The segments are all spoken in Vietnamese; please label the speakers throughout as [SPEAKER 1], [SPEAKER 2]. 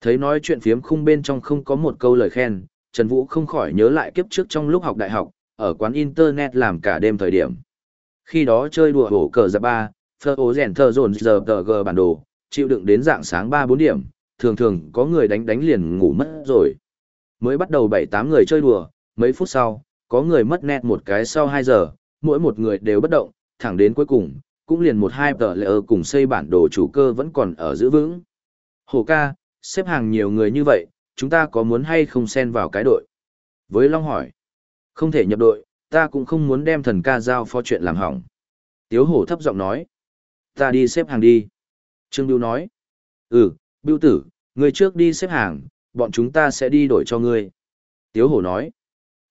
[SPEAKER 1] Thấy nói chuyện phiếm khung bên trong không có một câu lời khen, Trần Vũ không khỏi nhớ lại kiếp trước trong lúc học đại học, ở quán internet làm cả đêm thời điểm. Khi đó chơi đùa hổ cờ giáp ba, phơ ố rèn thơ dồn giờ tờ gờ bản đồ, chịu đựng đến dạng sáng ba bốn điểm, thường thường có người đánh đánh liền ngủ mất rồi. Mới bắt đầu bảy tám người chơi đùa, mấy phút sau, có người mất net một cái sau hai giờ, mỗi một người đều bất động, thẳng đến cuối cùng, cũng liền một hai tờ lệ cùng xây bản đồ chủ cơ vẫn còn ở giữ vững. Hồ ca, xếp hàng nhiều người như vậy, chúng ta có muốn hay không xen vào cái đội? Với Long hỏi, không thể nhập đội, ta cũng không muốn đem thần ca giao phó chuyện làm hỏng. Tiếu hổ thấp giọng nói, ta đi xếp hàng đi. Trương Biêu nói, ừ, Biêu tử, người trước đi xếp hàng, bọn chúng ta sẽ đi đổi cho ngươi. Tiếu hổ nói,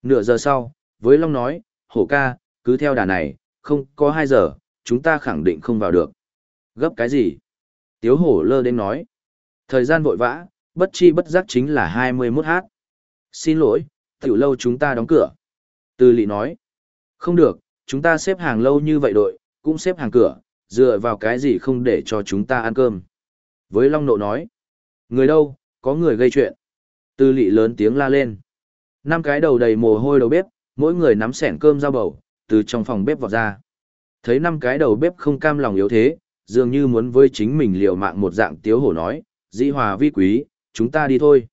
[SPEAKER 1] nửa giờ sau, với Long nói, hổ ca, cứ theo đà này, không có hai giờ, chúng ta khẳng định không vào được. Gấp cái gì? Tiếu hổ lơ đến nói. Thời gian vội vã, bất chi bất giác chính là 21 h. Xin lỗi, tiểu lâu chúng ta đóng cửa. Từ lị nói. Không được, chúng ta xếp hàng lâu như vậy đội, cũng xếp hàng cửa, dựa vào cái gì không để cho chúng ta ăn cơm. Với Long Nộ nói. Người đâu, có người gây chuyện. Từ lị lớn tiếng la lên. Năm cái đầu đầy mồ hôi đầu bếp, mỗi người nắm sẻn cơm dao bầu, từ trong phòng bếp vọt ra. Thấy năm cái đầu bếp không cam lòng yếu thế, dường như muốn với chính mình liều mạng một dạng tiếu hổ nói, di hòa vi quý, chúng ta đi thôi.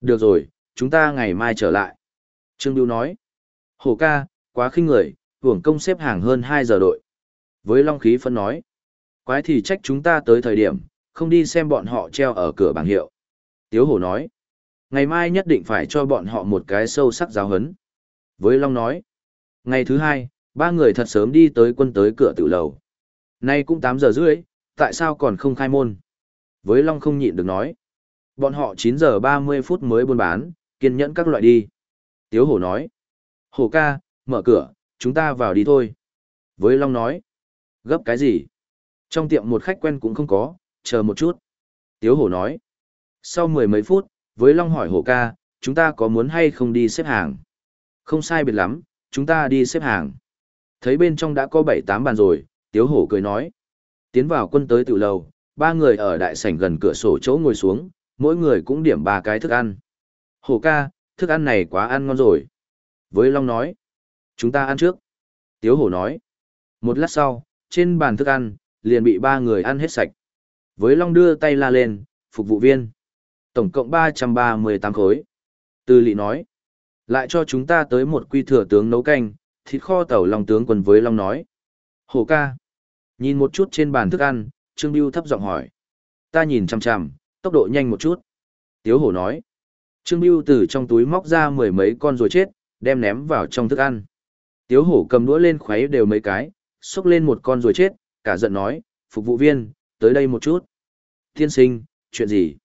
[SPEAKER 1] Được rồi, chúng ta ngày mai trở lại. Trương Biêu nói, hổ ca, quá khinh người, hưởng công xếp hàng hơn 2 giờ đội. Với Long Khí phân nói, quái thì trách chúng ta tới thời điểm, không đi xem bọn họ treo ở cửa bảng hiệu. Tiếu hổ nói, ngày mai nhất định phải cho bọn họ một cái sâu sắc giáo hấn. Với Long nói, ngày thứ hai, ba người thật sớm đi tới quân tới cửa tự lầu. Nay cũng 8 giờ rưỡi, tại sao còn không khai môn? Với Long không nhịn được nói. Bọn họ 9 giờ 30 phút mới buôn bán, kiên nhẫn các loại đi. Tiếu hổ nói. Hổ ca, mở cửa, chúng ta vào đi thôi. Với Long nói. Gấp cái gì? Trong tiệm một khách quen cũng không có, chờ một chút. Tiếu hổ nói. Sau mười mấy phút, với Long hỏi hổ ca, chúng ta có muốn hay không đi xếp hàng? Không sai biệt lắm, chúng ta đi xếp hàng. Thấy bên trong đã có 7-8 bàn rồi, Tiếu hổ cười nói. Tiến vào quân tới tự lầu, ba người ở đại sảnh gần cửa sổ chỗ ngồi xuống, mỗi người cũng điểm ba cái thức ăn. Hổ ca, thức ăn này quá ăn ngon rồi. Với Long nói, chúng ta ăn trước. Tiếu hổ nói, một lát sau, trên bàn thức ăn, liền bị ba người ăn hết sạch. Với Long đưa tay la lên, phục vụ viên. Tổng cộng 338 khối. Tư lị nói, lại cho chúng ta tới một quy thừa tướng nấu canh, thịt kho tàu Long tướng quân với Long nói. Hổ ca, nhìn một chút trên bàn thức ăn, Trương Biêu thấp giọng hỏi. Ta nhìn chằm chằm, tốc độ nhanh một chút. Tiếu hổ nói. Trương Biêu từ trong túi móc ra mười mấy con rồi chết, đem ném vào trong thức ăn. Tiếu hổ cầm đũa lên khuấy đều mấy cái, xúc lên một con rồi chết, cả giận nói, phục vụ viên, tới đây một chút. Tiên sinh, chuyện gì?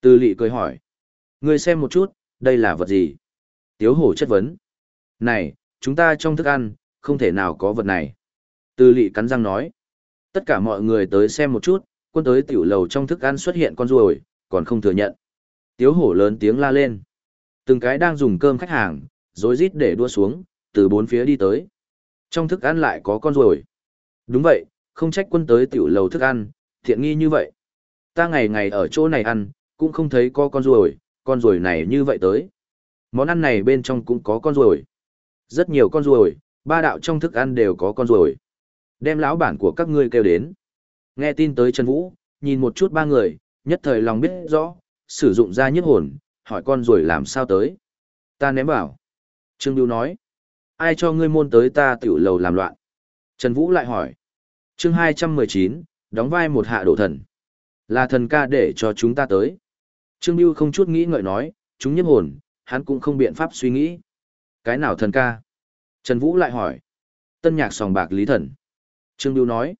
[SPEAKER 1] Từ lị cười hỏi. người xem một chút, đây là vật gì? Tiếu hổ chất vấn. Này, chúng ta trong thức ăn, không thể nào có vật này. Từ lị cắn răng nói. Tất cả mọi người tới xem một chút, quân tới tiểu lầu trong thức ăn xuất hiện con ruồi, còn không thừa nhận. Tiếu hổ lớn tiếng la lên. Từng cái đang dùng cơm khách hàng, rối rít để đua xuống, từ bốn phía đi tới. Trong thức ăn lại có con ruồi. Đúng vậy, không trách quân tới tiểu lầu thức ăn, thiện nghi như vậy. Ta ngày ngày ở chỗ này ăn, cũng không thấy có con ruồi, con ruồi này như vậy tới. Món ăn này bên trong cũng có con ruồi. Rất nhiều con ruồi, ba đạo trong thức ăn đều có con ruồi. Đem lão bản của các ngươi kêu đến. Nghe tin tới Trần Vũ, nhìn một chút ba người, nhất thời lòng biết rõ, sử dụng ra nhất hồn, hỏi con rồi làm sao tới. Ta ném bảo. Trương Biêu nói. Ai cho ngươi môn tới ta tiểu lầu làm loạn? Trần Vũ lại hỏi. chương 219, đóng vai một hạ đổ thần. Là thần ca để cho chúng ta tới. Trương Biêu không chút nghĩ ngợi nói, chúng nhất hồn, hắn cũng không biện pháp suy nghĩ. Cái nào thần ca? Trần Vũ lại hỏi. Tân nhạc sòng bạc lý thần. Trương Biêu nói,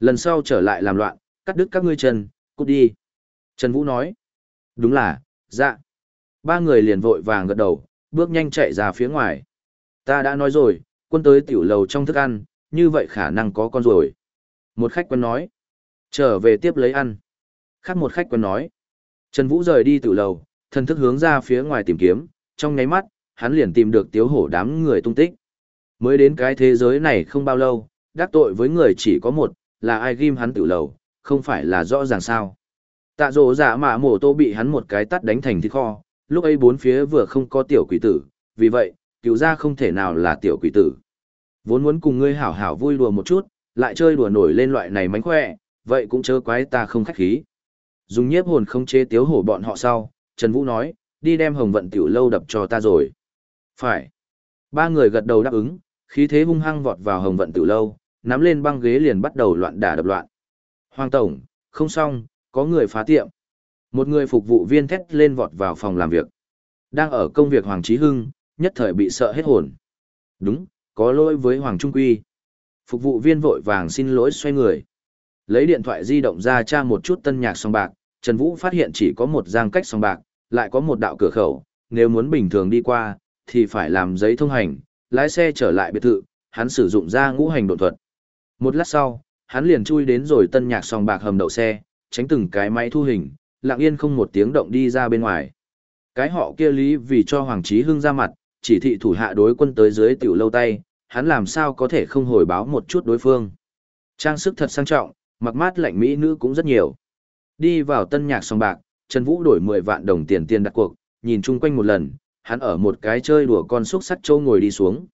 [SPEAKER 1] lần sau trở lại làm loạn, cắt đứt các ngươi chân, cút đi. Trần Vũ nói, đúng là, dạ. Ba người liền vội vàng gật đầu, bước nhanh chạy ra phía ngoài. Ta đã nói rồi, quân tới tiểu lầu trong thức ăn, như vậy khả năng có con rồi. Một khách quân nói, trở về tiếp lấy ăn. Khác một khách quân nói, Trần Vũ rời đi tiểu lầu, thân thức hướng ra phía ngoài tìm kiếm, trong nháy mắt, hắn liền tìm được tiếu hổ đám người tung tích. Mới đến cái thế giới này không bao lâu, đắc tội với người chỉ có một, là ai ghim hắn tự lầu, không phải là rõ ràng sao. Tạ rộ giả dạ mạ mổ tô bị hắn một cái tắt đánh thành thịt kho, lúc ấy bốn phía vừa không có tiểu quỷ tử, vì vậy, cứu ra không thể nào là tiểu quỷ tử. Vốn muốn cùng ngươi hảo hảo vui đùa một chút, lại chơi đùa nổi lên loại này mánh khỏe, vậy cũng chớ quái ta không khách khí. Dùng nhiếp hồn không chế tiếu hổ bọn họ sau, Trần Vũ nói, đi đem hồng vận tiểu lâu đập cho ta rồi. Phải. Ba người gật đầu đáp ứng, khí thế hung hăng vọt vào hồng vận tiểu lâu, nắm lên băng ghế liền bắt đầu loạn đả đập loạn. Hoàng Tổng, không xong, có người phá tiệm. Một người phục vụ viên thét lên vọt vào phòng làm việc. Đang ở công việc Hoàng Trí Hưng, nhất thời bị sợ hết hồn. Đúng, có lỗi với Hoàng Trung Quy. Phục vụ viên vội vàng xin lỗi xoay người. Lấy điện thoại di động ra tra một chút tân nhạc song bạc, Trần Vũ phát hiện chỉ có một giang cách song bạc, lại có một đạo cửa khẩu, nếu muốn bình thường đi qua, thì phải làm giấy thông hành, lái xe trở lại biệt thự, hắn sử dụng ra ngũ hành độn thuật. Một lát sau, hắn liền chui đến rồi tân nhạc song bạc hầm đậu xe, tránh từng cái máy thu hình, lặng yên không một tiếng động đi ra bên ngoài. Cái họ kia lý vì cho Hoàng Chí Hưng ra mặt, chỉ thị thủ hạ đối quân tới dưới tiểu lâu tay, hắn làm sao có thể không hồi báo một chút đối phương. Trang sức thật sang trọng, mặc mát lạnh mỹ nữ cũng rất nhiều. Đi vào tân nhạc song bạc, Trần Vũ đổi 10 vạn đồng tiền tiền đặt cuộc, nhìn chung quanh một lần, hắn ở một cái chơi đùa con xúc sắc châu ngồi đi xuống.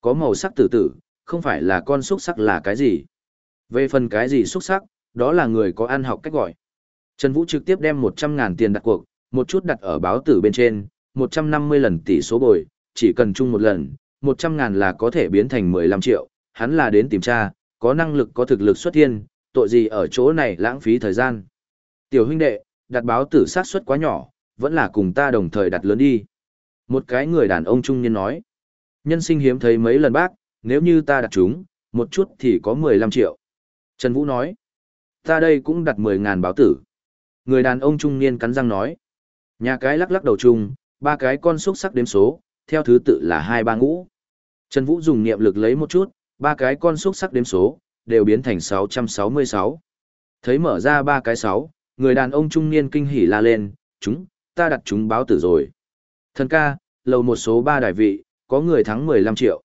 [SPEAKER 1] Có màu sắc tử tử, không phải là con xúc sắc là cái gì. Về phần cái gì xúc sắc, đó là người có ăn học cách gọi. Trần Vũ trực tiếp đem 100 ngàn tiền đặt cuộc, một chút đặt ở báo tử bên trên, 150 lần tỷ số bồi, chỉ cần chung một lần, 100 ngàn là có thể biến thành 15 triệu, hắn là đến tìm tra, có năng lực có thực lực xuất thiên, tội gì ở chỗ này lãng phí thời gian. Tiểu huynh đệ, đặt báo tử sát suất quá nhỏ, vẫn là cùng ta đồng thời đặt lớn đi. Một cái người đàn ông trung niên nói. Nhân sinh hiếm thấy mấy lần bác, nếu như ta đặt chúng, một chút thì có 15 triệu. Trần Vũ nói. Ta đây cũng đặt 10 ngàn báo tử. Người đàn ông trung niên cắn răng nói. Nhà cái lắc lắc đầu chung, ba cái con xúc sắc đếm số, theo thứ tự là hai ba ngũ. Trần Vũ dùng niệm lực lấy một chút, ba cái con xúc sắc đếm số, đều biến thành 666. Thấy mở ra ba cái 6, người đàn ông trung niên kinh hỉ la lên, chúng, ta đặt chúng báo tử rồi. Thần ca, lầu một số ba đại vị, có người thắng 15 triệu.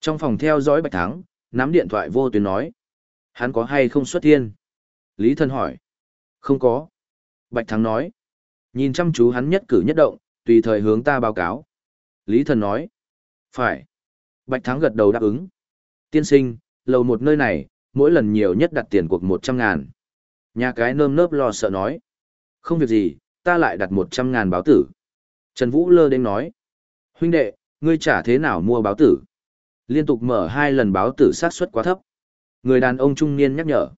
[SPEAKER 1] Trong phòng theo dõi bạch thắng, nắm điện thoại vô tuyến nói. Hắn có hay không xuất thiên? Lý thân hỏi. Không có. Bạch thắng nói. Nhìn chăm chú hắn nhất cử nhất động, tùy thời hướng ta báo cáo. Lý thần nói. Phải. Bạch thắng gật đầu đáp ứng. Tiên sinh, lầu một nơi này, mỗi lần nhiều nhất đặt tiền cuộc 100 ngàn. Nhà cái nơm nớp lo sợ nói. Không việc gì, ta lại đặt 100 ngàn báo tử. Trần Vũ lơ đến nói. Huynh đệ, ngươi trả thế nào mua báo tử? Liên tục mở hai lần báo tử sát suất quá thấp. Người đàn ông trung niên nhắc nhở.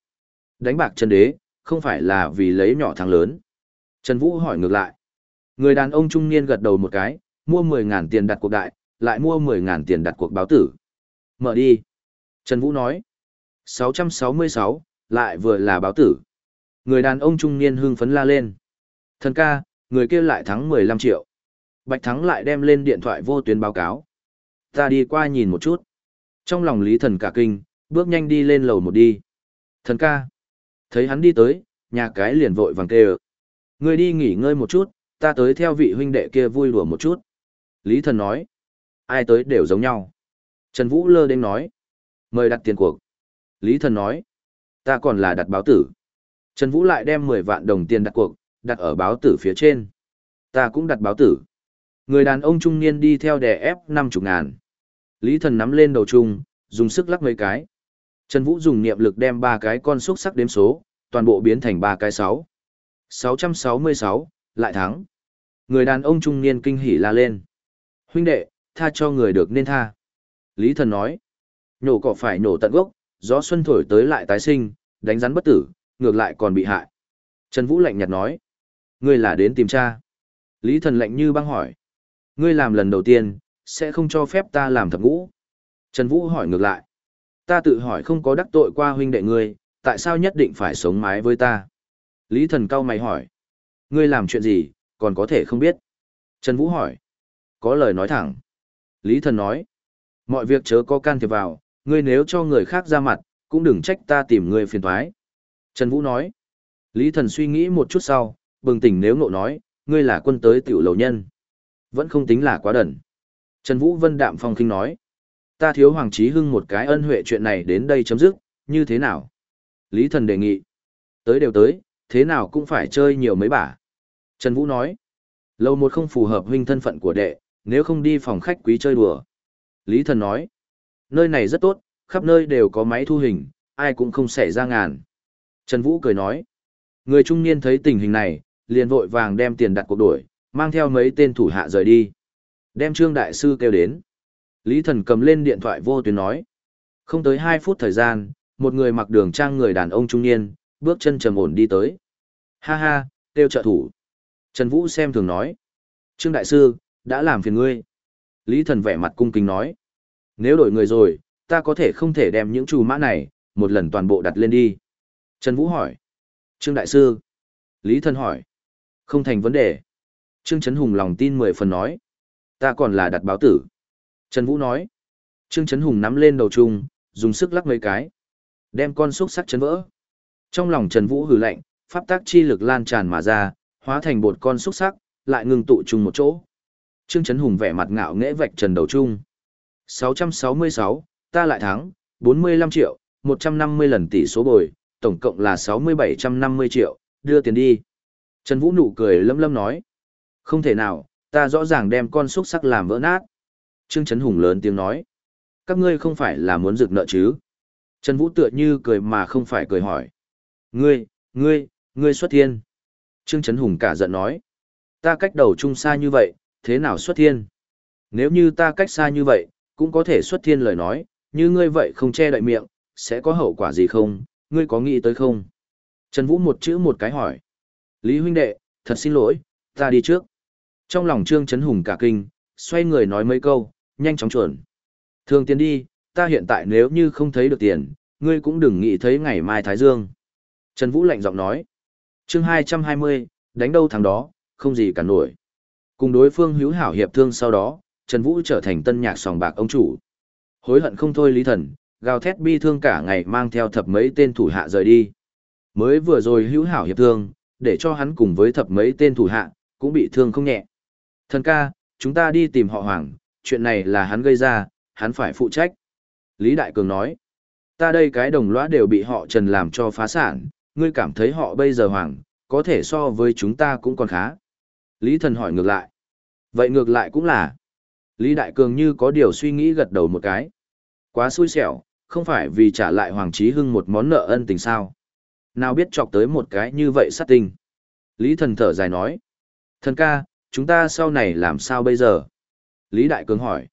[SPEAKER 1] Đánh bạc Trần Đế, không phải là vì lấy nhỏ thắng lớn. Trần Vũ hỏi ngược lại. Người đàn ông trung niên gật đầu một cái, mua 10.000 tiền đặt cuộc đại, lại mua 10.000 tiền đặt cuộc báo tử. Mở đi. Trần Vũ nói. 666, lại vừa là báo tử. Người đàn ông trung niên hưng phấn la lên. Thần ca, người kia lại thắng 15 triệu. Bạch Thắng lại đem lên điện thoại vô tuyến báo cáo. Ta đi qua nhìn một chút. Trong lòng Lý Thần cả kinh, bước nhanh đi lên lầu một đi. Thần ca. Thấy hắn đi tới, nhà cái liền vội vàng kêu. Người đi nghỉ ngơi một chút, ta tới theo vị huynh đệ kia vui đùa một chút. Lý Thần nói. Ai tới đều giống nhau. Trần Vũ lơ đến nói. Mời đặt tiền cuộc. Lý Thần nói. Ta còn là đặt báo tử. Trần Vũ lại đem 10 vạn đồng tiền đặt cuộc, đặt ở báo tử phía trên. Ta cũng đặt báo tử. Người đàn ông trung niên đi theo đè ép 50 ngàn. Lý Thần nắm lên đầu trung, dùng sức lắc mấy cái. Trần Vũ dùng niệm lực đem ba cái con xúc sắc đếm số, toàn bộ biến thành ba cái 6. 666, lại thắng. Người đàn ông trung niên kinh hỉ la lên. Huynh đệ, tha cho người được nên tha. Lý thần nói. Nhổ cỏ phải nhổ tận gốc, gió xuân thổi tới lại tái sinh, đánh rắn bất tử, ngược lại còn bị hại. Trần Vũ lạnh nhạt nói. Ngươi là đến tìm cha. Lý thần lạnh như băng hỏi. Ngươi làm lần đầu tiên, sẽ không cho phép ta làm thập ngũ. Trần Vũ hỏi ngược lại. Ta tự hỏi không có đắc tội qua huynh đệ ngươi, tại sao nhất định phải sống mái với ta? Lý thần cao mày hỏi. Ngươi làm chuyện gì, còn có thể không biết. Trần Vũ hỏi. Có lời nói thẳng. Lý thần nói. Mọi việc chớ có can thiệp vào, ngươi nếu cho người khác ra mặt, cũng đừng trách ta tìm ngươi phiền thoái. Trần Vũ nói. Lý thần suy nghĩ một chút sau, bừng tỉnh nếu ngộ nói, ngươi là quân tới tiểu lầu nhân. Vẫn không tính là quá đẩn. Trần Vũ Vân Đạm Phong khinh nói. Ta thiếu Hoàng Chí Hưng một cái ân huệ chuyện này đến đây chấm dứt, như thế nào? Lý thần đề nghị. Tới đều tới, thế nào cũng phải chơi nhiều mấy bả. Trần Vũ nói, lâu một không phù hợp huynh thân phận của đệ, nếu không đi phòng khách quý chơi đùa. Lý thần nói, nơi này rất tốt, khắp nơi đều có máy thu hình, ai cũng không xảy ra ngàn. Trần Vũ cười nói, người trung niên thấy tình hình này, liền vội vàng đem tiền đặt cuộc đuổi, mang theo mấy tên thủ hạ rời đi. Đem Trương Đại Sư kêu đến. Lý thần cầm lên điện thoại vô tuyến nói. Không tới 2 phút thời gian, một người mặc đường trang người đàn ông trung niên, bước chân trầm ổn đi tới. Ha ha, tiêu trợ thủ. Trần Vũ xem thường nói. Trương Đại Sư, đã làm phiền ngươi. Lý thần vẻ mặt cung kính nói. Nếu đổi người rồi, ta có thể không thể đem những chủ mã này, một lần toàn bộ đặt lên đi. Trần Vũ hỏi. Trương Đại Sư. Lý thần hỏi. Không thành vấn đề. Trương Trấn Hùng lòng tin mười phần nói. Ta còn là đặt báo tử. Trần Vũ nói. Trương Trấn Hùng nắm lên đầu chung, dùng sức lắc mấy cái. Đem con xúc sắc chấn vỡ. Trong lòng Trần Vũ hừ lạnh, pháp tác chi lực lan tràn mà ra, hóa thành bột con xúc sắc, lại ngừng tụ chung một chỗ. Trương Trấn Hùng vẻ mặt ngạo nghễ vạch trần đầu chung. 666, ta lại thắng, 45 triệu, 150 lần tỷ số bồi, tổng cộng là 6750 triệu, đưa tiền đi. Trần Vũ nụ cười lâm lâm nói. Không thể nào, ta rõ ràng đem con xúc sắc làm vỡ nát. Trương Trấn Hùng lớn tiếng nói. Các ngươi không phải là muốn rực nợ chứ? Trần Vũ tựa như cười mà không phải cười hỏi. Ngươi, ngươi, ngươi xuất thiên. Trương Trấn Hùng cả giận nói. Ta cách đầu chung xa như vậy, thế nào xuất thiên? Nếu như ta cách xa như vậy, cũng có thể xuất thiên lời nói, như ngươi vậy không che đậy miệng, sẽ có hậu quả gì không, ngươi có nghĩ tới không? Trần Vũ một chữ một cái hỏi. Lý huynh đệ, thật xin lỗi, ta đi trước. Trong lòng Trương Trấn Hùng cả kinh, xoay người nói mấy câu, nhanh chóng chuẩn. Thường tiến đi, ta hiện tại nếu như không thấy được tiền, ngươi cũng đừng nghĩ thấy ngày mai Thái Dương. Trần Vũ lạnh giọng nói. chương 220, đánh đâu thằng đó, không gì cả nổi. Cùng đối phương hữu hảo hiệp thương sau đó, Trần Vũ trở thành tân nhạc sòng bạc ông chủ. Hối hận không thôi lý thần, gào thét bi thương cả ngày mang theo thập mấy tên thủ hạ rời đi. Mới vừa rồi hữu hảo hiệp thương, để cho hắn cùng với thập mấy tên thủ hạ, cũng bị thương không nhẹ. Thần ca, chúng ta đi tìm họ Hoàng, chuyện này là hắn gây ra, hắn phải phụ trách. Lý Đại Cường nói, ta đây cái đồng lõa đều bị họ Trần làm cho phá sản, ngươi cảm thấy họ bây giờ Hoàng, có thể so với chúng ta cũng còn khá. Lý Thần hỏi ngược lại. Vậy ngược lại cũng là. Lý Đại Cường như có điều suy nghĩ gật đầu một cái. Quá xui xẻo, không phải vì trả lại Hoàng chí Hưng một món nợ ân tình sao. Nào biết chọc tới một cái như vậy sát tình. Lý Thần thở dài nói. Thần ca, chúng ta sau này làm sao bây giờ? Lý Đại Cường hỏi.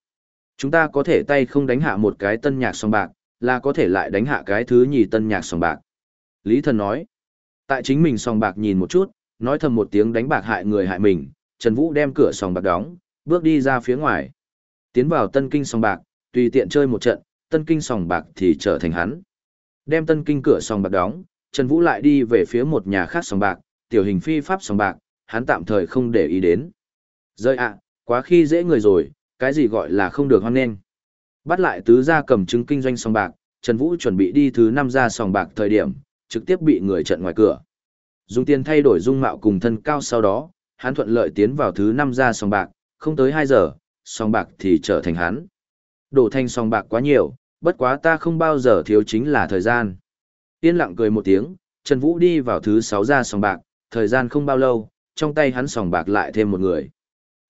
[SPEAKER 1] Chúng ta có thể tay không đánh hạ một cái tân nhạc song bạc, là có thể lại đánh hạ cái thứ nhì tân nhạc song bạc. Lý Thần nói. Tại chính mình song bạc nhìn một chút, nói thầm một tiếng đánh bạc hại người hại mình, Trần Vũ đem cửa song bạc đóng, bước đi ra phía ngoài. Tiến vào tân kinh song bạc, tùy tiện chơi một trận, tân kinh song bạc thì trở thành hắn. Đem tân kinh cửa song bạc đóng, Trần Vũ lại đi về phía một nhà khác song bạc, tiểu hình phi pháp song bạc, hắn tạm thời không để ý đến. Rơi ạ, quá khi dễ người rồi, cái gì gọi là không được hoan nghênh. Bắt lại tứ gia cầm chứng kinh doanh sòng bạc, Trần Vũ chuẩn bị đi thứ năm ra sòng bạc thời điểm, trực tiếp bị người trận ngoài cửa. Dùng tiền thay đổi dung mạo cùng thân cao sau đó, hắn thuận lợi tiến vào thứ năm ra sòng bạc, không tới 2 giờ, sòng bạc thì trở thành hắn. Đổ thanh sòng bạc quá nhiều, bất quá ta không bao giờ thiếu chính là thời gian. Yên lặng cười một tiếng, Trần Vũ đi vào thứ 6 ra sòng bạc, thời gian không bao lâu, trong tay hắn sòng bạc lại thêm một người.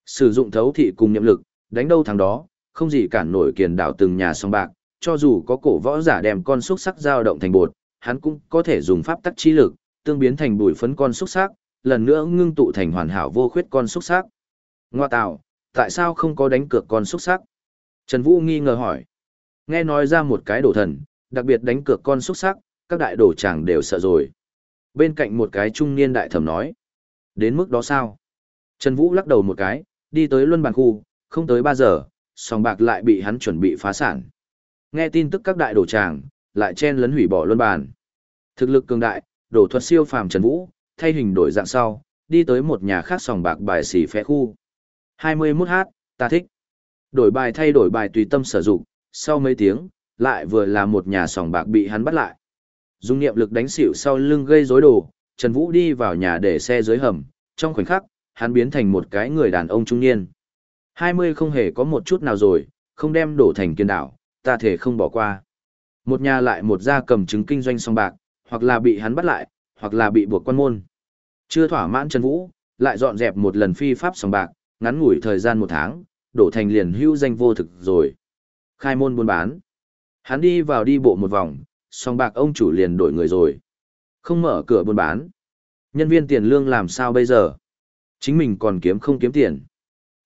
[SPEAKER 1] Sử dụng thấu thị cùng nhậm lực, đánh đâu thằng đó, không gì cản nổi kiền đảo từng nhà sòng bạc, cho dù có cổ võ giả đem con xúc sắc dao động thành bột, hắn cũng có thể dùng pháp tắc chi lực, tương biến thành bụi phấn con xúc sắc, lần nữa ngưng tụ thành hoàn hảo vô khuyết con xúc sắc. Ngoa tạo, tại sao không có đánh cược con xúc sắc? Trần Vũ nghi ngờ hỏi. Nghe nói ra một cái đổ thần, đặc biệt đánh cược con xúc sắc, các đại đổ chàng đều sợ rồi. Bên cạnh một cái trung niên đại thẩm nói. Đến mức đó sao? Trần Vũ lắc đầu một cái, đi tới luân bàn khu, không tới 3 giờ, sòng bạc lại bị hắn chuẩn bị phá sản. Nghe tin tức các đại đổ tràng, lại chen lấn hủy bỏ luân bàn. Thực lực cường đại, đổ thuật siêu phàm Trần Vũ, thay hình đổi dạng sau, đi tới một nhà khác sòng bạc bài xỉ phé khu. 21h, ta thích. Đổi bài thay đổi bài tùy tâm sử dụng, sau mấy tiếng, lại vừa là một nhà sòng bạc bị hắn bắt lại. Dung niệm lực đánh xỉu sau lưng gây rối đồ, Trần Vũ đi vào nhà để xe dưới hầm, trong khoảnh khắc, hắn biến thành một cái người đàn ông trung niên. 20 không hề có một chút nào rồi, không đem đổ thành kiên đảo, ta thể không bỏ qua. Một nhà lại một gia cầm chứng kinh doanh song bạc, hoặc là bị hắn bắt lại, hoặc là bị buộc quan môn. Chưa thỏa mãn Trần Vũ, lại dọn dẹp một lần phi pháp sòng bạc, ngắn ngủi thời gian một tháng, đổ thành liền hưu danh vô thực rồi. Khai môn buôn bán. Hắn đi vào đi bộ một vòng, sòng bạc ông chủ liền đổi người rồi. Không mở cửa buôn bán. Nhân viên tiền lương làm sao bây giờ? Chính mình còn kiếm không kiếm tiền.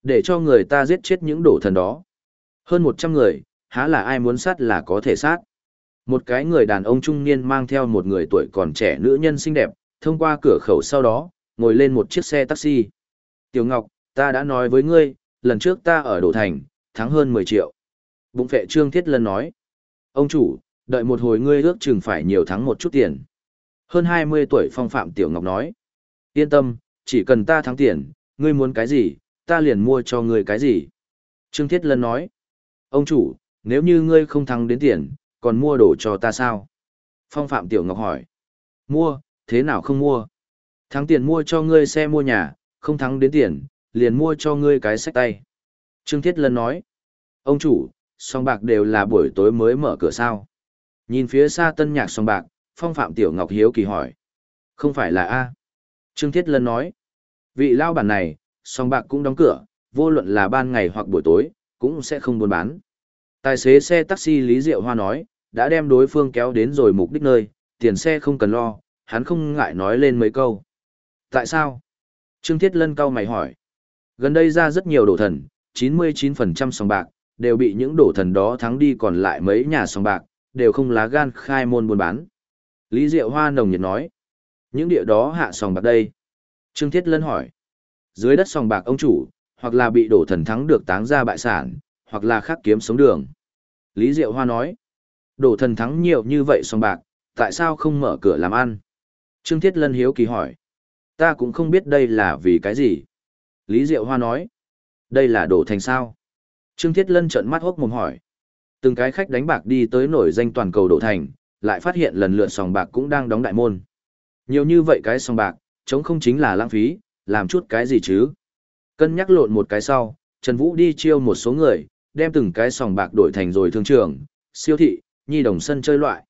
[SPEAKER 1] Để cho người ta giết chết những đổ thần đó. Hơn 100 người, há là ai muốn sát là có thể sát. Một cái người đàn ông trung niên mang theo một người tuổi còn trẻ nữ nhân xinh đẹp, thông qua cửa khẩu sau đó, ngồi lên một chiếc xe taxi. Tiểu Ngọc, ta đã nói với ngươi, lần trước ta ở Đổ Thành, thắng hơn 10 triệu. Bụng phệ Trương Thiết Lân nói. Ông chủ, đợi một hồi ngươi ước chừng phải nhiều thắng một chút tiền. Hơn 20 tuổi phong phạm Tiểu Ngọc nói. Yên tâm, chỉ cần ta thắng tiền, ngươi muốn cái gì, ta liền mua cho ngươi cái gì. Trương Thiết Lân nói. Ông chủ, nếu như ngươi không thắng đến tiền, còn mua đồ cho ta sao? Phong phạm Tiểu Ngọc hỏi. Mua, thế nào không mua? Thắng tiền mua cho ngươi xe mua nhà, không thắng đến tiền, liền mua cho ngươi cái sách tay. Trương Thiết Lân nói. Ông chủ, song bạc đều là buổi tối mới mở cửa sao. Nhìn phía xa tân nhạc song bạc, phong phạm tiểu ngọc hiếu kỳ hỏi. Không phải là A. Trương Thiết Lân nói. Vị lao bản này, song bạc cũng đóng cửa, vô luận là ban ngày hoặc buổi tối, cũng sẽ không buôn bán. Tài xế xe taxi Lý Diệu Hoa nói, đã đem đối phương kéo đến rồi mục đích nơi, tiền xe không cần lo, hắn không ngại nói lên mấy câu. Tại sao? Trương Thiết Lân cau mày hỏi. Gần đây ra rất nhiều đổ thần, 99% sòng bạc, đều bị những đổ thần đó thắng đi còn lại mấy nhà sòng bạc, đều không lá gan khai môn buôn bán. Lý Diệu Hoa nồng nhiệt nói. Những địa đó hạ sòng bạc đây. Trương Thiết Lân hỏi. Dưới đất sòng bạc ông chủ, hoặc là bị đổ thần thắng được táng ra bại sản, hoặc là khắc kiếm sống đường. Lý Diệu Hoa nói. Đổ thần thắng nhiều như vậy sòng bạc, tại sao không mở cửa làm ăn? Trương Thiết Lân hiếu kỳ hỏi. Ta cũng không biết đây là vì cái gì. Lý Diệu Hoa nói. Đây là đổ thành sao? Trương Thiết Lân trợn mắt hốc mồm hỏi. Từng cái khách đánh bạc đi tới nổi danh toàn cầu đổ thành, lại phát hiện lần lượt sòng bạc cũng đang đóng đại môn. Nhiều như vậy cái sòng bạc, chống không chính là lãng phí, làm chút cái gì chứ? Cân nhắc lộn một cái sau, Trần Vũ đi chiêu một số người, đem từng cái sòng bạc đổi thành rồi thương trường, siêu thị, nhi đồng sân chơi loại.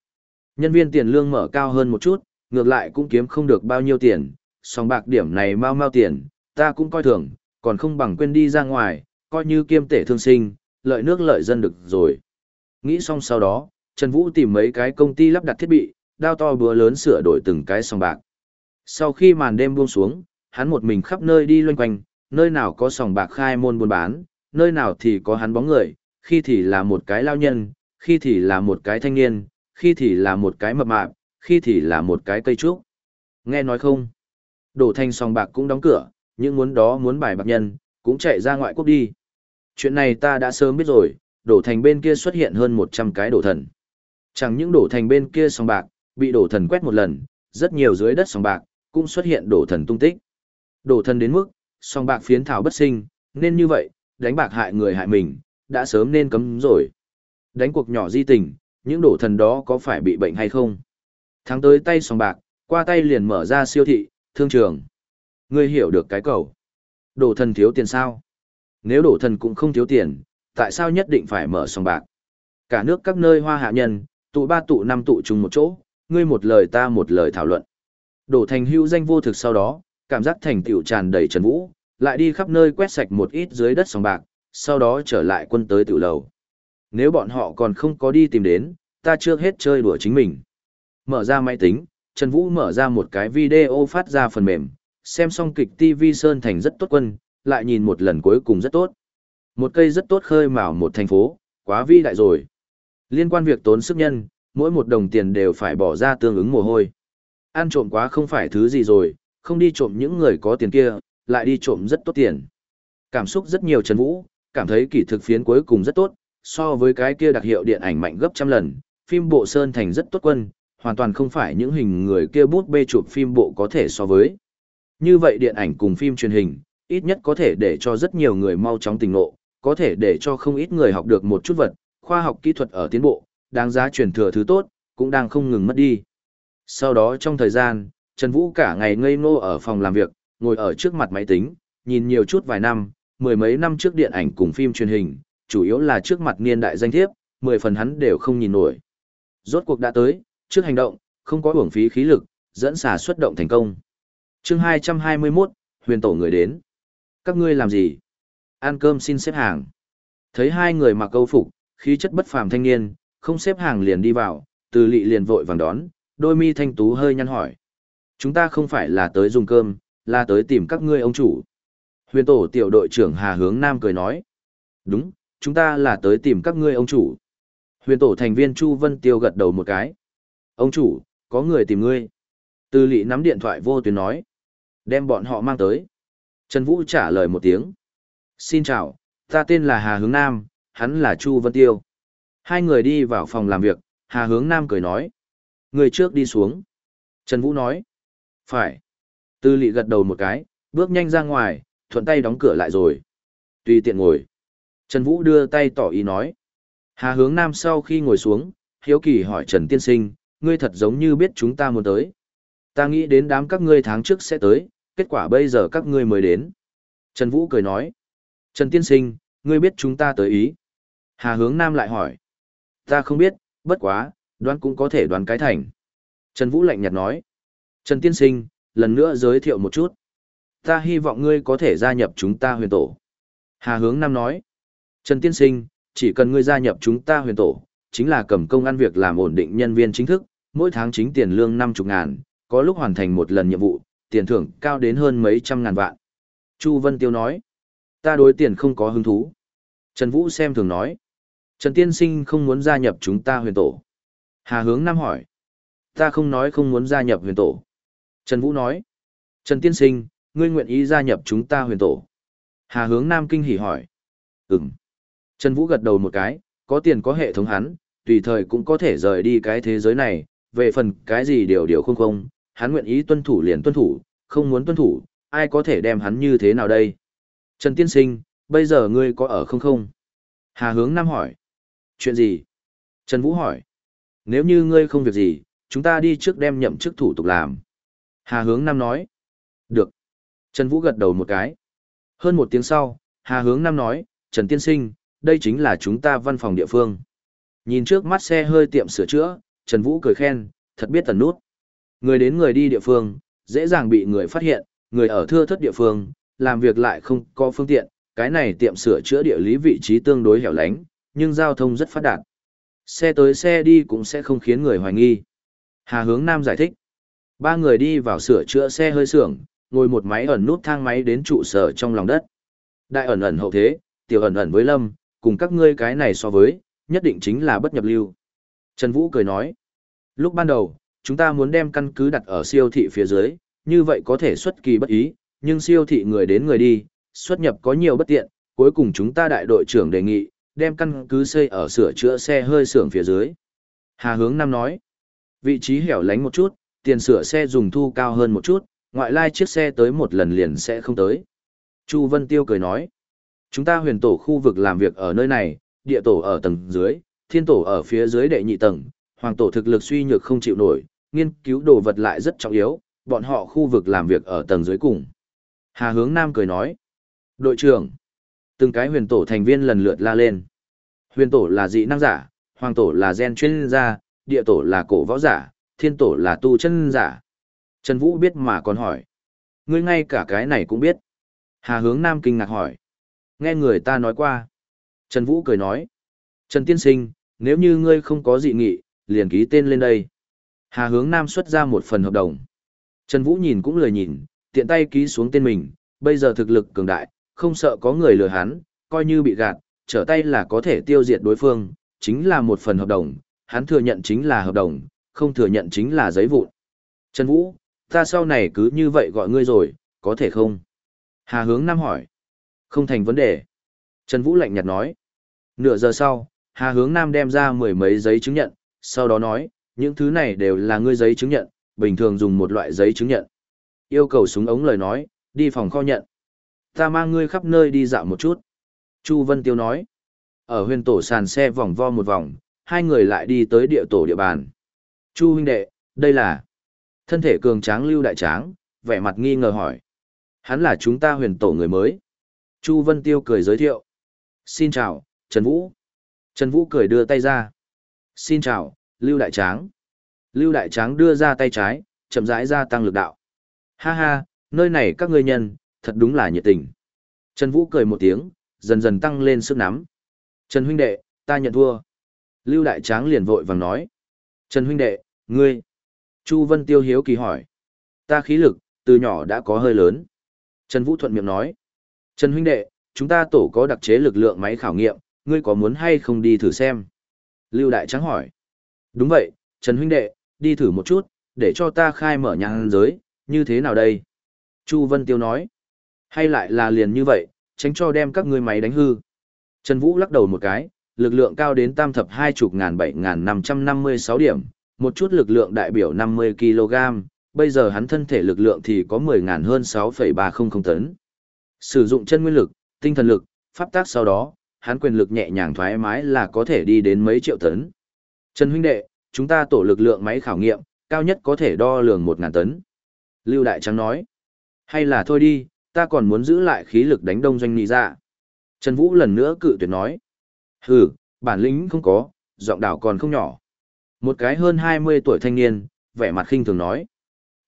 [SPEAKER 1] Nhân viên tiền lương mở cao hơn một chút, ngược lại cũng kiếm không được bao nhiêu tiền, sòng bạc điểm này mau mau tiền, ta cũng coi thường, còn không bằng quên đi ra ngoài, coi như kiêm tể thương sinh, lợi nước lợi dân được rồi. Nghĩ xong sau đó, Trần Vũ tìm mấy cái công ty lắp đặt thiết bị, đao to búa lớn sửa đổi từng cái sòng bạc. Sau khi màn đêm buông xuống, hắn một mình khắp nơi đi loanh quanh, nơi nào có sòng bạc khai môn buôn bán, nơi nào thì có hắn bóng người, khi thì là một cái lao nhân, khi thì là một cái thanh niên, khi thì là một cái mập mạp, khi thì là một cái cây trúc. Nghe nói không? Đổ thành sòng bạc cũng đóng cửa, những muốn đó muốn bài bạc nhân, cũng chạy ra ngoại quốc đi. Chuyện này ta đã sớm biết rồi, đổ thành bên kia xuất hiện hơn 100 cái đổ thần. Chẳng những đổ thành bên kia sòng bạc, bị đổ thần quét một lần, rất nhiều dưới đất sòng bạc, cũng xuất hiện đổ thần tung tích. Đổ thần đến mức, sòng bạc phiến thảo bất sinh, nên như vậy, đánh bạc hại người hại mình, đã sớm nên cấm rồi. Đánh cuộc nhỏ di tình, những đổ thần đó có phải bị bệnh hay không? Tháng tới tay sòng bạc, qua tay liền mở ra siêu thị, thương trường. Ngươi hiểu được cái cầu. Đổ thần thiếu tiền sao? Nếu đổ thần cũng không thiếu tiền, tại sao nhất định phải mở sòng bạc? Cả nước các nơi hoa hạ nhân, tụ ba tụ năm tụ chung một chỗ, ngươi một lời ta một lời thảo luận. Đổ thành hưu danh vô thực sau đó, cảm giác thành tiểu tràn đầy trần vũ, lại đi khắp nơi quét sạch một ít dưới đất sòng bạc, sau đó trở lại quân tới tiểu lầu. Nếu bọn họ còn không có đi tìm đến, ta chưa hết chơi đùa chính mình. Mở ra máy tính, Trần Vũ mở ra một cái video phát ra phần mềm, xem xong kịch TV Sơn Thành rất tốt quân, lại nhìn một lần cuối cùng rất tốt. Một cây rất tốt khơi mào một thành phố, quá vi đại rồi. Liên quan việc tốn sức nhân, mỗi một đồng tiền đều phải bỏ ra tương ứng mồ hôi. Ăn trộm quá không phải thứ gì rồi, không đi trộm những người có tiền kia, lại đi trộm rất tốt tiền. Cảm xúc rất nhiều Trần Vũ, cảm thấy kỹ thực phiến cuối cùng rất tốt, so với cái kia đặc hiệu điện ảnh mạnh gấp trăm lần, phim bộ Sơn Thành rất tốt quân, hoàn toàn không phải những hình người kia bút bê chụp phim bộ có thể so với. Như vậy điện ảnh cùng phim truyền hình, ít nhất có thể để cho rất nhiều người mau chóng tình ngộ, có thể để cho không ít người học được một chút vật, khoa học kỹ thuật ở tiến bộ, đáng giá truyền thừa thứ tốt, cũng đang không ngừng mất đi. Sau đó trong thời gian, Trần Vũ cả ngày ngây ngô ở phòng làm việc, ngồi ở trước mặt máy tính, nhìn nhiều chút vài năm, mười mấy năm trước điện ảnh cùng phim truyền hình, chủ yếu là trước mặt niên đại danh thiếp, mười phần hắn đều không nhìn nổi. Rốt cuộc đã tới, trước hành động, không có uổng phí khí lực, dẫn xà xuất động thành công. chương 221, huyền tổ người đến. Các ngươi làm gì? Ăn cơm xin xếp hàng. Thấy hai người mặc câu phục, khí chất bất phàm thanh niên, không xếp hàng liền đi vào, từ lị liền vội vàng đón, đôi mi thanh tú hơi nhăn hỏi. Chúng ta không phải là tới dùng cơm, là tới tìm các ngươi ông chủ. Huyền tổ tiểu đội trưởng Hà Hướng Nam cười nói. Đúng, chúng ta là tới tìm các ngươi ông chủ. Huyền tổ thành viên Chu Vân Tiêu gật đầu một cái. Ông chủ, có người tìm ngươi. Tư lị nắm điện thoại vô tuyến nói. Đem bọn họ mang tới. Trần Vũ trả lời một tiếng. Xin chào, ta tên là Hà Hướng Nam, hắn là Chu Vân Tiêu. Hai người đi vào phòng làm việc, Hà Hướng Nam cười nói. Người trước đi xuống. Trần Vũ nói. Phải. Tư lị gật đầu một cái, bước nhanh ra ngoài, thuận tay đóng cửa lại rồi. Tùy tiện ngồi. Trần Vũ đưa tay tỏ ý nói. Hà hướng nam sau khi ngồi xuống, hiếu kỳ hỏi Trần Tiên Sinh, ngươi thật giống như biết chúng ta muốn tới. Ta nghĩ đến đám các ngươi tháng trước sẽ tới, kết quả bây giờ các ngươi mới đến. Trần Vũ cười nói. Trần Tiên Sinh, ngươi biết chúng ta tới ý. Hà hướng nam lại hỏi. Ta không biết, bất quá, đoán cũng có thể đoán cái thành. Trần Vũ lạnh nhạt nói. Trần Tiên Sinh, lần nữa giới thiệu một chút. Ta hy vọng ngươi có thể gia nhập chúng ta huyền tổ. Hà hướng nam nói. Trần Tiên Sinh, chỉ cần ngươi gia nhập chúng ta huyền tổ, chính là cầm công ăn việc làm ổn định nhân viên chính thức, mỗi tháng chính tiền lương năm chục ngàn, có lúc hoàn thành một lần nhiệm vụ, tiền thưởng cao đến hơn mấy trăm ngàn vạn. Chu Vân Tiêu nói, ta đối tiền không có hứng thú. Trần Vũ xem thường nói, Trần Tiên Sinh không muốn gia nhập chúng ta huyền tổ. Hà Hướng Nam hỏi, ta không nói không muốn gia nhập huyền tổ. Trần Vũ nói, Trần Tiên Sinh, ngươi nguyện ý gia nhập chúng ta huyền tổ. Hà Hướng Nam kinh hỉ hỏi, ừm. Trần Vũ gật đầu một cái, có tiền có hệ thống hắn, tùy thời cũng có thể rời đi cái thế giới này, về phần cái gì điều điều không không, hắn nguyện ý tuân thủ liền tuân thủ, không muốn tuân thủ, ai có thể đem hắn như thế nào đây? Trần Tiên Sinh, bây giờ ngươi có ở không không? Hà Hướng Nam hỏi. Chuyện gì? Trần Vũ hỏi. Nếu như ngươi không việc gì, chúng ta đi trước đem nhậm chức thủ tục làm. Hà Hướng Nam nói. Được. Trần Vũ gật đầu một cái. Hơn một tiếng sau, Hà Hướng Nam nói, Trần Tiên Sinh, đây chính là chúng ta văn phòng địa phương. Nhìn trước mắt xe hơi tiệm sửa chữa, Trần Vũ cười khen, thật biết tần nút. Người đến người đi địa phương, dễ dàng bị người phát hiện, người ở thưa thất địa phương, làm việc lại không có phương tiện, cái này tiệm sửa chữa địa lý vị trí tương đối hẻo lánh, nhưng giao thông rất phát đạt. Xe tới xe đi cũng sẽ không khiến người hoài nghi. Hà Hướng Nam giải thích. Ba người đi vào sửa chữa xe hơi xưởng, ngồi một máy ẩn nút thang máy đến trụ sở trong lòng đất. Đại ẩn ẩn hậu thế, tiểu ẩn ẩn với Lâm, cùng các ngươi cái này so với, nhất định chính là bất nhập lưu. Trần Vũ cười nói, lúc ban đầu, chúng ta muốn đem căn cứ đặt ở siêu thị phía dưới, như vậy có thể xuất kỳ bất ý, nhưng siêu thị người đến người đi, xuất nhập có nhiều bất tiện, cuối cùng chúng ta đại đội trưởng đề nghị, đem căn cứ xây ở sửa chữa xe hơi xưởng phía dưới. Hà hướng Nam nói, vị trí hẻo lánh một chút, tiền sửa xe dùng thu cao hơn một chút, ngoại lai chiếc xe tới một lần liền sẽ không tới. Chu Vân Tiêu cười nói, Chúng ta huyền tổ khu vực làm việc ở nơi này, địa tổ ở tầng dưới, thiên tổ ở phía dưới đệ nhị tầng, hoàng tổ thực lực suy nhược không chịu nổi, nghiên cứu đồ vật lại rất trọng yếu, bọn họ khu vực làm việc ở tầng dưới cùng. Hà hướng Nam cười nói, đội trưởng, từng cái huyền tổ thành viên lần lượt la lên. Huyền tổ là dị năng giả, hoàng tổ là gen chuyên gia, địa tổ là cổ võ giả, thiên tổ là tu chân giả. Trần Vũ biết mà còn hỏi. Ngươi ngay cả cái này cũng biết. Hà hướng Nam kinh ngạc hỏi. Nghe người ta nói qua. Trần Vũ cười nói. Trần Tiên Sinh, nếu như ngươi không có dị nghị, liền ký tên lên đây. Hà hướng Nam xuất ra một phần hợp đồng. Trần Vũ nhìn cũng lười nhìn, tiện tay ký xuống tên mình, bây giờ thực lực cường đại, không sợ có người lừa hắn, coi như bị gạt, trở tay là có thể tiêu diệt đối phương, chính là một phần hợp đồng, hắn thừa nhận chính là hợp đồng, không thừa nhận chính là giấy vụn. Trần Vũ, ta sau này cứ như vậy gọi ngươi rồi, có thể không? Hà hướng Nam hỏi. Không thành vấn đề. Trần Vũ lạnh nhạt nói. Nửa giờ sau, Hà Hướng Nam đem ra mười mấy giấy chứng nhận, sau đó nói, những thứ này đều là ngươi giấy chứng nhận, bình thường dùng một loại giấy chứng nhận. Yêu cầu súng ống lời nói, đi phòng kho nhận. Ta mang ngươi khắp nơi đi dạo một chút. Chu Vân Tiêu nói. Ở huyền tổ sàn xe vòng vo một vòng, hai người lại đi tới địa tổ địa bàn. Chu huynh đệ, đây là... Thân thể cường tráng lưu đại tráng, vẻ mặt nghi ngờ hỏi. Hắn là chúng ta huyền tổ người mới. Chu Vân Tiêu cười giới thiệu. Xin chào, Trần Vũ. Trần Vũ cười đưa tay ra. Xin chào, Lưu Đại Tráng. Lưu Đại Tráng đưa ra tay trái, chậm rãi gia tăng lực đạo. Ha ha, nơi này các ngươi nhân, thật đúng là nhiệt tình. Trần Vũ cười một tiếng, dần dần tăng lên sức nắm. Trần huynh đệ, ta nhận thua. Lưu Đại Tráng liền vội vàng nói. Trần huynh đệ, ngươi. Chu Vân Tiêu hiếu kỳ hỏi. Ta khí lực, từ nhỏ đã có hơi lớn. Trần Vũ thuận miệng nói. Trần huynh đệ, chúng ta tổ có đặc chế lực lượng máy khảo nghiệm, ngươi có muốn hay không đi thử xem? Lưu Đại Tráng hỏi. Đúng vậy, Trần huynh đệ, đi thử một chút, để cho ta khai mở nhang giới, như thế nào đây? Chu Vân Tiêu nói. Hay lại là liền như vậy, tránh cho đem các ngươi máy đánh hư. Trần Vũ lắc đầu một cái, lực lượng cao đến tam thập hai chục ngàn bảy ngàn năm trăm năm mươi sáu điểm, một chút lực lượng đại biểu năm mươi kg, bây giờ hắn thân thể lực lượng thì có mười ngàn hơn sáu phẩy ba không không tấn. Sử dụng chân nguyên lực, tinh thần lực, pháp tác sau đó, hắn quyền lực nhẹ nhàng thoải mái là có thể đi đến mấy triệu tấn. Trần huynh đệ, chúng ta tổ lực lượng máy khảo nghiệm, cao nhất có thể đo lường một ngàn tấn. Lưu Đại Trắng nói, hay là thôi đi, ta còn muốn giữ lại khí lực đánh đông doanh nị ra. Trần Vũ lần nữa cự tuyệt nói, hừ, bản lĩnh không có, giọng đảo còn không nhỏ. Một cái hơn 20 tuổi thanh niên, vẻ mặt khinh thường nói.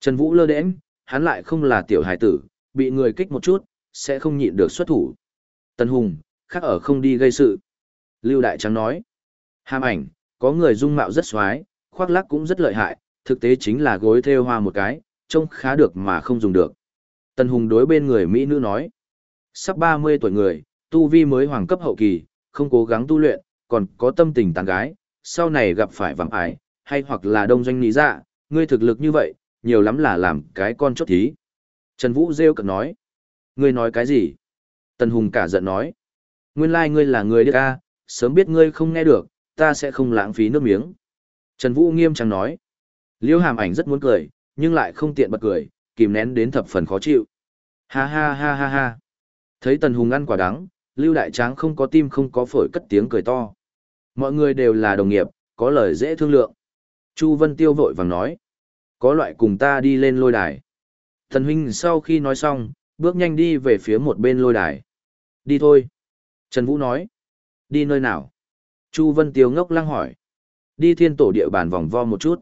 [SPEAKER 1] Trần Vũ lơ đễnh, hắn lại không là tiểu hài tử, bị người kích một chút, sẽ không nhịn được xuất thủ. Tân Hùng, khác ở không đi gây sự. Lưu Đại Trắng nói. Hàm ảnh, có người dung mạo rất xoái, khoác lác cũng rất lợi hại, thực tế chính là gối theo hoa một cái, trông khá được mà không dùng được. Tần Hùng đối bên người Mỹ nữ nói. Sắp 30 tuổi người, tu vi mới hoàng cấp hậu kỳ, không cố gắng tu luyện, còn có tâm tình tàn gái, sau này gặp phải vạm ải, hay hoặc là đông doanh lý dạ, ngươi thực lực như vậy, nhiều lắm là làm cái con chốt thí. Trần Vũ rêu cực nói. Ngươi nói cái gì? Tần Hùng cả giận nói. Nguyên lai like ngươi là người điếc ca, sớm biết ngươi không nghe được, ta sẽ không lãng phí nước miếng. Trần Vũ nghiêm trang nói. Liêu hàm ảnh rất muốn cười, nhưng lại không tiện bật cười, kìm nén đến thập phần khó chịu. Ha ha ha ha ha. Thấy Tần Hùng ăn quả đắng, Lưu Đại Tráng không có tim không có phổi cất tiếng cười to. Mọi người đều là đồng nghiệp, có lời dễ thương lượng. Chu Vân Tiêu vội vàng nói. Có loại cùng ta đi lên lôi đài. Thần huynh sau khi nói xong, bước nhanh đi về phía một bên lôi đài. Đi thôi. Trần Vũ nói. Đi nơi nào? Chu Vân Tiêu ngốc lăng hỏi. Đi thiên tổ địa bàn vòng vo một chút.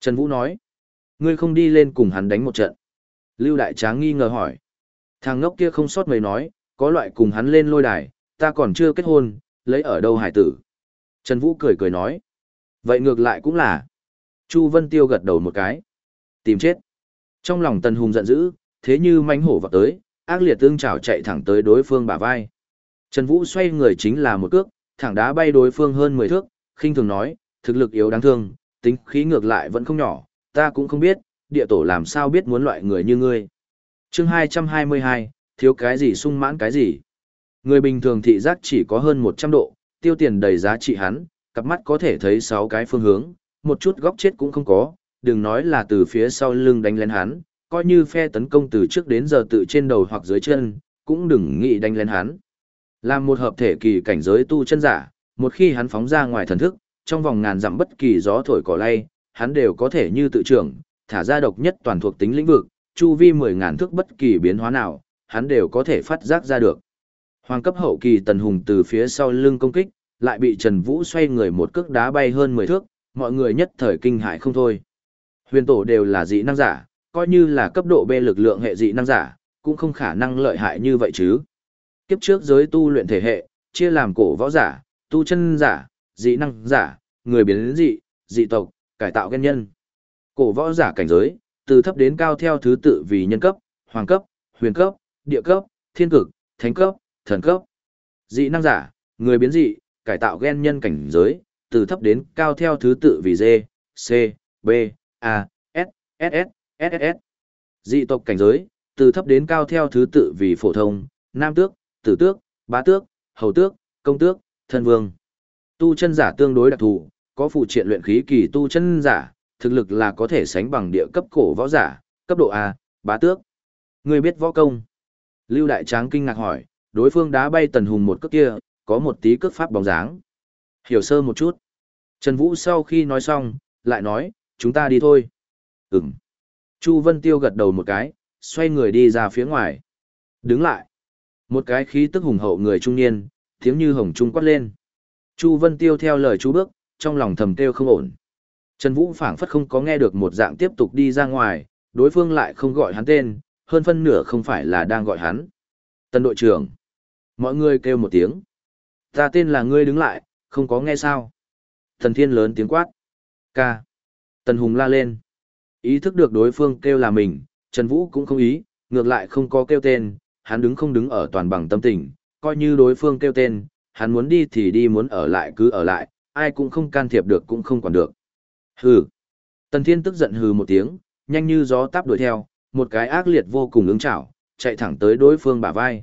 [SPEAKER 1] Trần Vũ nói. Ngươi không đi lên cùng hắn đánh một trận. Lưu Đại Tráng nghi ngờ hỏi. Thằng ngốc kia không sót mấy nói, có loại cùng hắn lên lôi đài, ta còn chưa kết hôn, lấy ở đâu hải tử. Trần Vũ cười cười nói. Vậy ngược lại cũng là. Chu Vân Tiêu gật đầu một cái. Tìm chết. Trong lòng Tần Hùng giận dữ, thế như mánh hổ vào tới, ác liệt tương trào chạy thẳng tới đối phương bả vai. Trần Vũ xoay người chính là một cước, thẳng đá bay đối phương hơn 10 thước, khinh thường nói, thực lực yếu đáng thương, tính khí ngược lại vẫn không nhỏ, ta cũng không biết, địa tổ làm sao biết muốn loại người như ngươi. chương 222, thiếu cái gì sung mãn cái gì. Người bình thường thị giác chỉ có hơn 100 độ, tiêu tiền đầy giá trị hắn, cặp mắt có thể thấy 6 cái phương hướng, một chút góc chết cũng không có, đừng nói là từ phía sau lưng đánh lên hắn, coi như phe tấn công từ trước đến giờ tự trên đầu hoặc dưới chân, cũng đừng nghĩ đánh lên hắn. Làm một hợp thể kỳ cảnh giới tu chân giả, một khi hắn phóng ra ngoài thần thức, trong vòng ngàn dặm bất kỳ gió thổi cỏ lay, hắn đều có thể như tự trưởng, thả ra độc nhất toàn thuộc tính lĩnh vực, chu vi 10 ngàn thước bất kỳ biến hóa nào, hắn đều có thể phát giác ra được. Hoàng cấp hậu kỳ Tần Hùng từ phía sau lưng công kích, lại bị Trần Vũ xoay người một cước đá bay hơn 10 thước, mọi người nhất thời kinh hại không thôi. Huyền tổ đều là dị năng giả, coi như là cấp độ B lực lượng hệ dị năng giả, cũng không khả năng lợi hại như vậy chứ. Kiếp trước giới tu luyện thể hệ, chia làm cổ võ giả, tu chân giả, dị năng giả, người biến dị, dị tộc, cải tạo gen nhân. Cổ võ giả cảnh giới, từ thấp đến cao theo thứ tự vì nhân cấp, hoàng cấp, huyền cấp, địa cấp, thiên cực, thánh cấp, thần cấp. Dị năng giả, người biến dị, cải tạo gen nhân cảnh giới, từ thấp đến cao theo thứ tự vì D, C, B, A, S, SS, SSS. Dị tộc cảnh giới, từ thấp đến cao theo thứ tự vì phổ thông, nam tước, tử tước, bá tước, hầu tước, công tước, thân vương. Tu chân giả tương đối đặc thù, có phụ triện luyện khí kỳ tu chân giả, thực lực là có thể sánh bằng địa cấp cổ võ giả, cấp độ A, bá tước. Người biết võ công. Lưu Đại Tráng kinh ngạc hỏi, đối phương đá bay Tần Hùng một cước kia, có một tí cước pháp bóng dáng. Hiểu sơ một chút. Trần Vũ sau khi nói xong, lại nói, chúng ta đi thôi. Ừm. Chu Vân Tiêu gật đầu một cái, xoay người đi ra phía ngoài. Đứng lại. Một cái khí tức hùng hậu người trung niên, tiếng như hồng trung quát lên. Chu Vân Tiêu theo lời chú bước, trong lòng thầm kêu không ổn. Trần Vũ phảng phất không có nghe được một dạng tiếp tục đi ra ngoài, đối phương lại không gọi hắn tên, hơn phân nửa không phải là đang gọi hắn. Tân đội trưởng. Mọi người kêu một tiếng. Ta tên là ngươi đứng lại, không có nghe sao. Thần thiên lớn tiếng quát. Ca. Tần Hùng la lên. Ý thức được đối phương kêu là mình, Trần Vũ cũng không ý, ngược lại không có kêu tên, hắn đứng không đứng ở toàn bằng tâm tình, coi như đối phương kêu tên, hắn muốn đi thì đi muốn ở lại cứ ở lại, ai cũng không can thiệp được cũng không quản được. Hừ. Tần Thiên tức giận hừ một tiếng, nhanh như gió táp đuổi theo, một cái ác liệt vô cùng ứng chảo, chạy thẳng tới đối phương bả vai.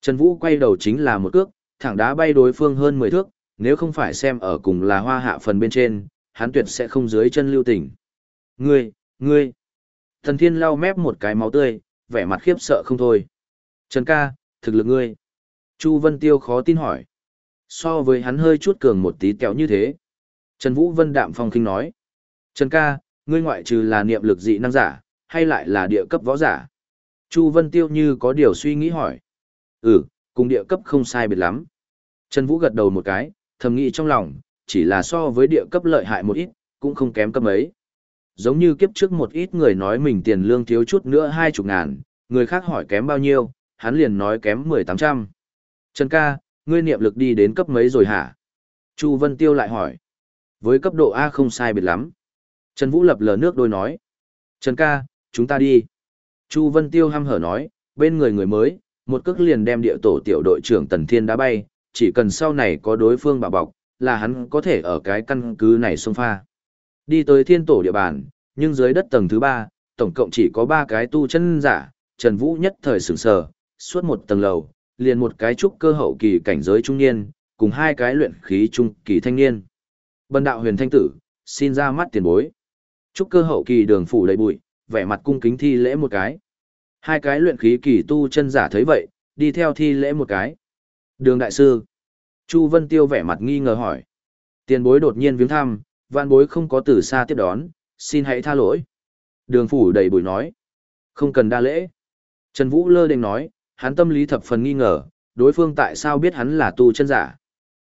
[SPEAKER 1] Trần Vũ quay đầu chính là một cước, thẳng đá bay đối phương hơn 10 thước, nếu không phải xem ở cùng là hoa hạ phần bên trên, hắn tuyệt sẽ không dưới chân lưu tình. Ngươi, ngươi. Thần Thiên lau mép một cái máu tươi, vẻ mặt khiếp sợ không thôi. Trần ca, thực lực ngươi. Chu Vân Tiêu khó tin hỏi. So với hắn hơi chút cường một tí kéo như thế. Trần Vũ Vân đạm phong kinh nói. Trần ca, ngươi ngoại trừ là niệm lực dị năng giả, hay lại là địa cấp võ giả? Chu Vân Tiêu như có điều suy nghĩ hỏi. Ừ, cùng địa cấp không sai biệt lắm. Trần Vũ gật đầu một cái, thầm nghĩ trong lòng, chỉ là so với địa cấp lợi hại một ít, cũng không kém cấp ấy. Giống như kiếp trước một ít người nói mình tiền lương thiếu chút nữa hai chục ngàn, người khác hỏi kém bao nhiêu, hắn liền nói kém mười tám trăm. Trần ca, ngươi niệm lực đi đến cấp mấy rồi hả? Chu Vân Tiêu lại hỏi. Với cấp độ A không sai biệt lắm. Trần Vũ lập lờ nước đôi nói. Trần ca, chúng ta đi. Chu Vân Tiêu hăm hở nói, bên người người mới, một cước liền đem địa tổ tiểu đội trưởng Tần Thiên đá bay, chỉ cần sau này có đối phương bảo bọc, là hắn có thể ở cái căn cứ này xông pha. Đi tới thiên tổ địa bàn, nhưng dưới đất tầng thứ ba, tổng cộng chỉ có ba cái tu chân giả, Trần Vũ nhất thời sửng sờ, suốt một tầng lầu, liền một cái trúc cơ hậu kỳ cảnh giới trung niên, cùng hai cái luyện khí trung kỳ thanh niên. Bần đạo huyền thanh tử, xin ra mắt tiền bối. Trúc cơ hậu kỳ đường phủ đầy bụi, vẻ mặt cung kính thi lễ một cái. Hai cái luyện khí kỳ tu chân giả thấy vậy, đi theo thi lễ một cái. Đường đại sư. Chu Vân Tiêu vẻ mặt nghi ngờ hỏi. Tiền bối đột nhiên viếng thăm, vạn bối không có từ xa tiếp đón, xin hãy tha lỗi. Đường phủ đầy bụi nói. Không cần đa lễ. Trần Vũ lơ đình nói, hắn tâm lý thập phần nghi ngờ, đối phương tại sao biết hắn là tu chân giả.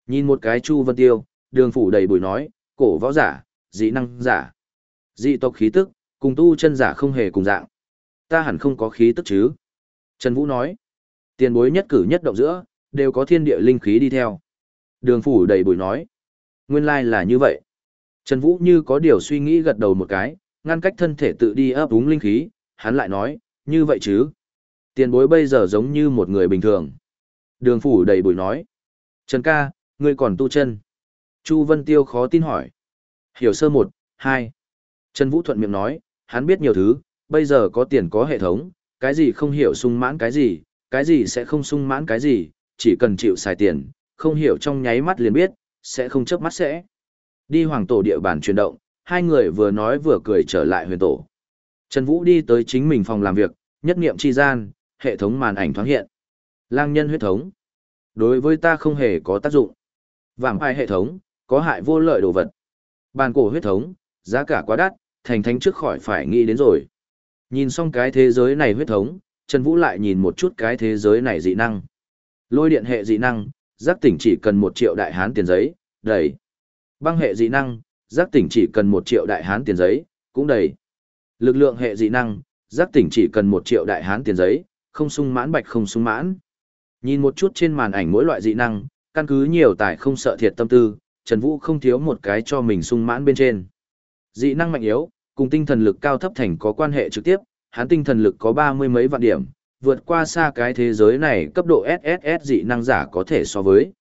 [SPEAKER 1] Nhìn một cái Chu Vân Tiêu, đường phủ đầy bụi nói, cổ võ giả, dị năng giả. Dị tộc khí tức, cùng tu chân giả không hề cùng dạng. Ta hẳn không có khí tức chứ. Trần Vũ nói, tiền bối nhất cử nhất động giữa, đều có thiên địa linh khí đi theo. Đường phủ đầy bụi nói, nguyên lai là như vậy. Trần Vũ như có điều suy nghĩ gật đầu một cái, ngăn cách thân thể tự đi ấp úng linh khí, hắn lại nói, như vậy chứ. Tiền bối bây giờ giống như một người bình thường. Đường phủ đầy bụi nói, Trần ca, ngươi còn tu chân. Chu Vân Tiêu khó tin hỏi. Hiểu sơ một, hai. Trần Vũ thuận miệng nói, hắn biết nhiều thứ, bây giờ có tiền có hệ thống, cái gì không hiểu sung mãn cái gì, cái gì sẽ không sung mãn cái gì, chỉ cần chịu xài tiền, không hiểu trong nháy mắt liền biết, sẽ không chớp mắt sẽ. Đi hoàng tổ địa bàn chuyển động, hai người vừa nói vừa cười trở lại huyền tổ. Trần Vũ đi tới chính mình phòng làm việc, nhất niệm chi gian, hệ thống màn ảnh thoáng hiện. Lang nhân huyết thống. Đối với ta không hề có tác dụng. Vàng hai hệ thống, có hại vô lợi đồ vật. Bàn cổ huyết thống, giá cả quá đắt, thành thánh trước khỏi phải nghĩ đến rồi. Nhìn xong cái thế giới này huyết thống, Trần Vũ lại nhìn một chút cái thế giới này dị năng. Lôi điện hệ dị năng, giác tỉnh chỉ cần một triệu đại hán tiền giấy, đầy. Băng hệ dị năng, giác tỉnh chỉ cần một triệu đại hán tiền giấy, cũng đầy. Lực lượng hệ dị năng, giác tỉnh chỉ cần một triệu đại hán tiền giấy, không sung mãn bạch không sung mãn. Nhìn một chút trên màn ảnh mỗi loại dị năng, căn cứ nhiều tài không sợ thiệt tâm tư, Trần Vũ không thiếu một cái cho mình sung mãn bên trên. Dị năng mạnh yếu, cùng tinh thần lực cao thấp thành có quan hệ trực tiếp, hắn tinh thần lực có ba mươi mấy vạn điểm, vượt qua xa cái thế giới này cấp độ SSS dị năng giả có thể so với.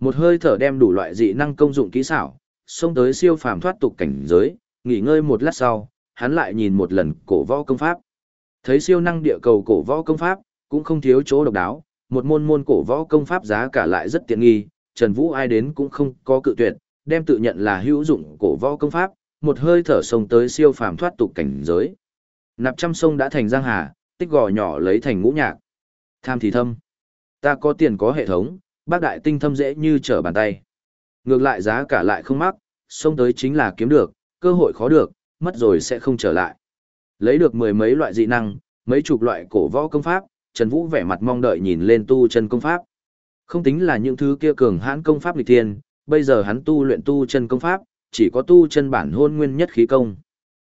[SPEAKER 1] Một hơi thở đem đủ loại dị năng công dụng kỹ xảo, xông tới siêu phàm thoát tục cảnh giới, nghỉ ngơi một lát sau, hắn lại nhìn một lần cổ võ công pháp. Thấy siêu năng địa cầu cổ võ công pháp, cũng không thiếu chỗ độc đáo, một môn môn cổ võ công pháp giá cả lại rất tiện nghi, Trần Vũ ai đến cũng không có cự tuyệt, đem tự nhận là hữu dụng cổ võ công pháp, một hơi thở sông tới siêu phàm thoát tục cảnh giới. Nạp trăm sông đã thành giang hà, tích gò nhỏ lấy thành ngũ nhạc. Tham thì thâm. Ta có tiền có hệ thống, bác đại tinh thâm dễ như trở bàn tay. Ngược lại giá cả lại không mắc, sông tới chính là kiếm được, cơ hội khó được, mất rồi sẽ không trở lại. Lấy được mười mấy loại dị năng, mấy chục loại cổ võ công pháp, Trần Vũ vẻ mặt mong đợi nhìn lên tu chân công pháp. Không tính là những thứ kia cường hãn công pháp lịch thiên, bây giờ hắn tu luyện tu chân công pháp, chỉ có tu chân bản hôn nguyên nhất khí công.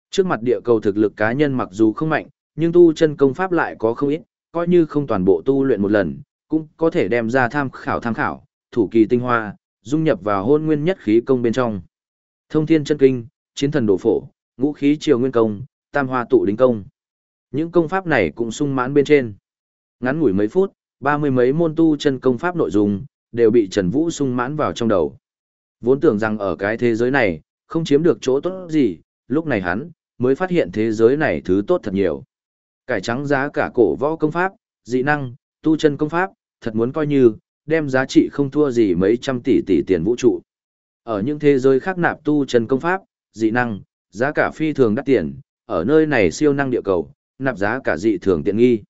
[SPEAKER 1] Trước mặt địa cầu thực lực cá nhân mặc dù không mạnh, nhưng tu chân công pháp lại có không ít, coi như không toàn bộ tu luyện một lần, cũng có thể đem ra tham khảo tham khảo, thủ kỳ tinh hoa, dung nhập vào hôn nguyên nhất khí công bên trong. Thông thiên chân kinh, chiến thần đổ phổ, ngũ khí triều nguyên công, tam hoa tụ đính công. Những công pháp này cũng sung mãn bên trên. Ngắn ngủi mấy phút, ba mươi mấy môn tu chân công pháp nội dung, đều bị Trần Vũ sung mãn vào trong đầu. Vốn tưởng rằng ở cái thế giới này, không chiếm được chỗ tốt gì, lúc này hắn, mới phát hiện thế giới này thứ tốt thật nhiều. Cải trắng giá cả cổ võ công pháp, dị năng, tu chân công pháp, thật muốn coi như, đem giá trị không thua gì mấy trăm tỷ tỷ tiền vũ trụ. Ở những thế giới khác nạp tu chân công pháp, dị năng, giá cả phi thường đắt tiền, ở nơi này siêu năng địa cầu, nạp giá cả dị thường tiện nghi.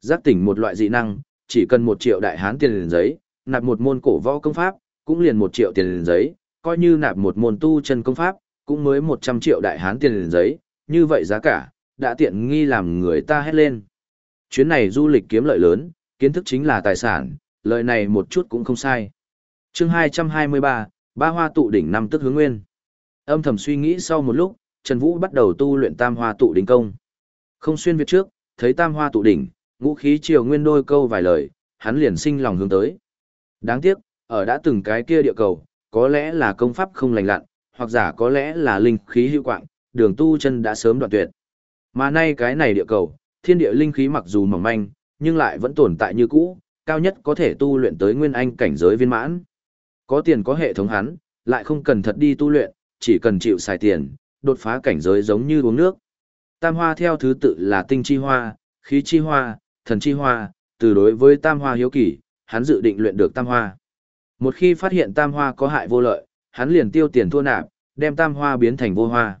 [SPEAKER 1] Giác tỉnh một loại dị năng, chỉ cần một triệu đại hán tiền liền giấy, nạp một môn cổ võ công pháp, cũng liền một triệu tiền liền giấy, coi như nạp một môn tu chân công pháp, cũng mới một trăm triệu đại hán tiền liền giấy, như vậy giá cả, đã tiện nghi làm người ta hét lên. Chuyến này du lịch kiếm lợi lớn, kiến thức chính là tài sản, lợi này một chút cũng không sai. chương 223, ba hoa tụ đỉnh năm tức hướng nguyên. Âm thầm suy nghĩ sau một lúc, Trần Vũ bắt đầu tu luyện tam hoa tụ đỉnh công. Không xuyên việt trước, thấy tam hoa tụ đỉnh, ngũ khí triều nguyên đôi câu vài lời, hắn liền sinh lòng hướng tới. Đáng tiếc, ở đã từng cái kia địa cầu, có lẽ là công pháp không lành lặn, hoặc giả có lẽ là linh khí hữu quạng, đường tu chân đã sớm đoạn tuyệt. Mà nay cái này địa cầu, thiên địa linh khí mặc dù mỏng manh, nhưng lại vẫn tồn tại như cũ, cao nhất có thể tu luyện tới nguyên anh cảnh giới viên mãn. Có tiền có hệ thống hắn, lại không cần thật đi tu luyện, chỉ cần chịu xài tiền, đột phá cảnh giới giống như uống nước. Tam hoa theo thứ tự là tinh chi hoa, khí chi hoa, thần chi hoa, từ đối với tam hoa hiếu kỳ, hắn dự định luyện được tam hoa. Một khi phát hiện tam hoa có hại vô lợi, hắn liền tiêu tiền thua nạp, đem tam hoa biến thành vô hoa.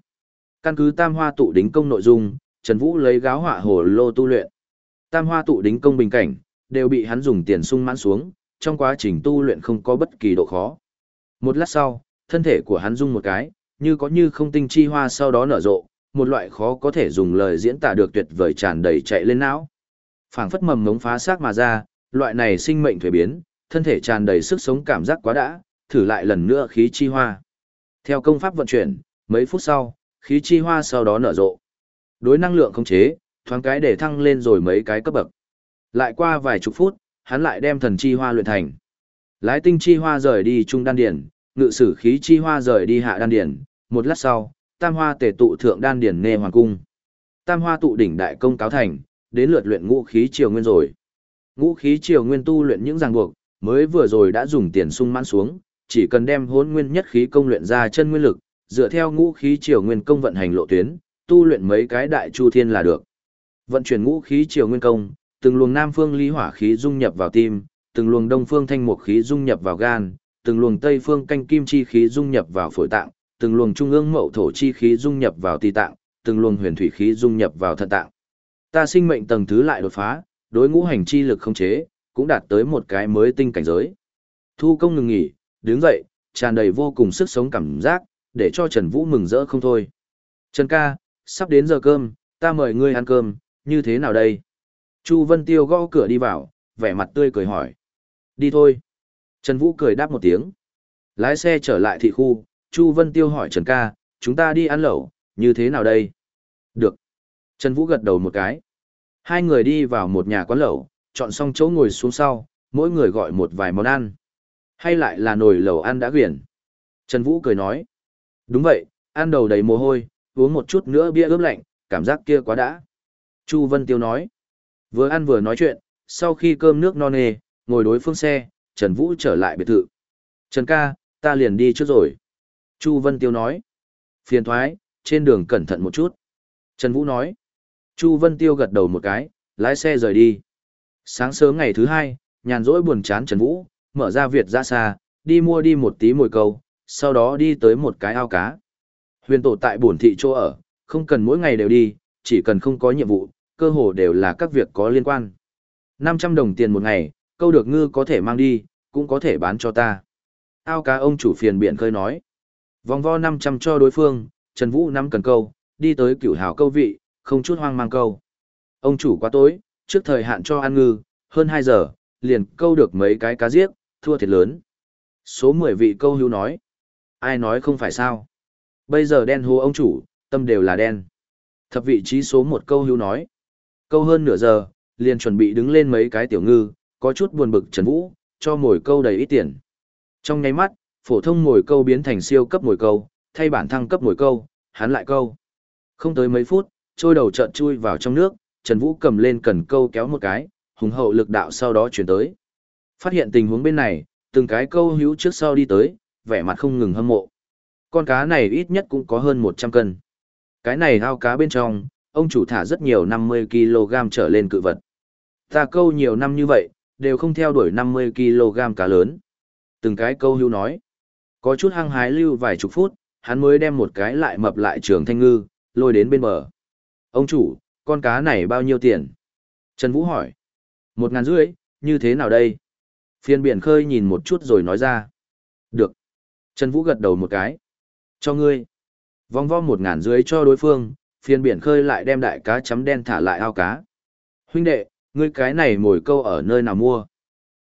[SPEAKER 1] Căn cứ tam hoa tụ đính công nội dung, Trần Vũ lấy gáo họa hồ lô tu luyện. Tam hoa tụ đính công bình cảnh, đều bị hắn dùng tiền sung mãn xuống, trong quá trình tu luyện không có bất kỳ độ khó. Một lát sau, thân thể của hắn rung một cái, như có như không tinh chi hoa sau đó nở rộ, một loại khó có thể dùng lời diễn tả được tuyệt vời tràn đầy chạy lên não. Phảng phất mầm ngống phá xác mà ra, loại này sinh mệnh thuế biến, thân thể tràn đầy sức sống cảm giác quá đã, thử lại lần nữa khí chi hoa. Theo công pháp vận chuyển, mấy phút sau, khí chi hoa sau đó nở rộ. Đối năng lượng không chế, thoáng cái để thăng lên rồi mấy cái cấp bậc. Lại qua vài chục phút, hắn lại đem thần chi hoa luyện thành. Lái tinh chi hoa rời đi trung đan điển, ngự sử khí chi hoa rời đi hạ đan điển, một lát sau, tam hoa tề tụ thượng đan điển nê hoàng cung. Tam hoa tụ đỉnh đại công cáo thành, đến lượt luyện ngũ khí triều nguyên rồi. Ngũ khí triều nguyên tu luyện những ràng buộc, mới vừa rồi đã dùng tiền sung mãn xuống, chỉ cần đem hỗn nguyên nhất khí công luyện ra chân nguyên lực, dựa theo ngũ khí triều nguyên công vận hành lộ tuyến, tu luyện mấy cái đại chu thiên là được. Vận chuyển ngũ khí triều nguyên công, từng luồng nam phương lý hỏa khí dung nhập vào tim, từng luồng đông phương thanh mục khí dung nhập vào gan, từng luồng tây phương canh kim chi khí dung nhập vào phổi tạng, từng luồng trung ương mậu thổ chi khí dung nhập vào tỳ tạng, từng luồng huyền thủy khí dung nhập vào thận tạng. Ta sinh mệnh tầng thứ lại đột phá, đối ngũ hành chi lực không chế, cũng đạt tới một cái mới tinh cảnh giới. Thu công ngừng nghỉ, đứng dậy, tràn đầy vô cùng sức sống cảm giác, để cho Trần Vũ mừng rỡ không thôi. Trần ca, sắp đến giờ cơm, ta mời ngươi ăn cơm, như thế nào đây? Chu Vân Tiêu gõ cửa đi vào, vẻ mặt tươi cười hỏi. Đi thôi. Trần Vũ cười đáp một tiếng. Lái xe trở lại thị khu, Chu Vân Tiêu hỏi Trần ca, chúng ta đi ăn lẩu, như thế nào đây? Được. Trần Vũ gật đầu một cái. Hai người đi vào một nhà quán lẩu, chọn xong chỗ ngồi xuống sau, mỗi người gọi một vài món ăn. Hay lại là nồi lẩu ăn đã quyển. Trần Vũ cười nói. Đúng vậy, ăn đầu đầy mồ hôi, uống một chút nữa bia ướp lạnh, cảm giác kia quá đã. Chu Vân Tiêu nói. Vừa ăn vừa nói chuyện, sau khi cơm nước no nê, ngồi đối phương xe, Trần Vũ trở lại biệt thự. Trần ca, ta liền đi trước rồi. Chu Vân Tiêu nói. Phiền thoái, trên đường cẩn thận một chút. Trần Vũ nói. Chu Vân Tiêu gật đầu một cái, lái xe rời đi. Sáng sớm ngày thứ hai, nhàn rỗi buồn chán Trần Vũ, mở ra Việt ra xa, đi mua đi một tí mồi câu, sau đó đi tới một cái ao cá. Huyền tổ tại bổn thị chỗ ở, không cần mỗi ngày đều đi, chỉ cần không có nhiệm vụ, cơ hồ đều là các việc có liên quan. 500 đồng tiền một ngày, câu được ngư có thể mang đi, cũng có thể bán cho ta. Ao cá ông chủ phiền biển khơi nói. Vòng vo 500 cho đối phương, Trần Vũ năm cần câu, đi tới cửu hào câu vị, không chút hoang mang câu. Ông chủ quá tối, trước thời hạn cho ăn ngư, hơn 2 giờ, liền câu được mấy cái cá giết, thua thiệt lớn. Số 10 vị câu hưu nói. Ai nói không phải sao? Bây giờ đen hô ông chủ, tâm đều là đen. Thập vị trí số một câu hưu nói. Câu hơn nửa giờ, liền chuẩn bị đứng lên mấy cái tiểu ngư, có chút buồn bực Trần Vũ, cho mồi câu đầy ít tiền. Trong nháy mắt, phổ thông mồi câu biến thành siêu cấp mồi câu, thay bản thăng cấp mồi câu, hắn lại câu. Không tới mấy phút, trôi đầu trợn chui vào trong nước, Trần Vũ cầm lên cần câu kéo một cái, hùng hậu lực đạo sau đó chuyển tới. Phát hiện tình huống bên này, từng cái câu hữu trước sau đi tới, vẻ mặt không ngừng hâm mộ. Con cá này ít nhất cũng có hơn 100 cân. Cái này ao cá bên trong, ông chủ thả rất nhiều 50kg trở lên cự vật. Ta câu nhiều năm như vậy, đều không theo đuổi 50kg cá lớn. Từng cái câu hữu nói. Có chút hăng hái lưu vài chục phút, hắn mới đem một cái lại mập lại trường thanh ngư, lôi đến bên bờ. Ông chủ, con cá này bao nhiêu tiền? Trần Vũ hỏi. Một ngàn rưỡi, như thế nào đây? Phiên biển khơi nhìn một chút rồi nói ra. Được. Trần Vũ gật đầu một cái. Cho ngươi. Vòng vo một ngàn rưỡi cho đối phương, phiên biển khơi lại đem đại cá chấm đen thả lại ao cá. Huynh đệ, ngươi cái này mồi câu ở nơi nào mua?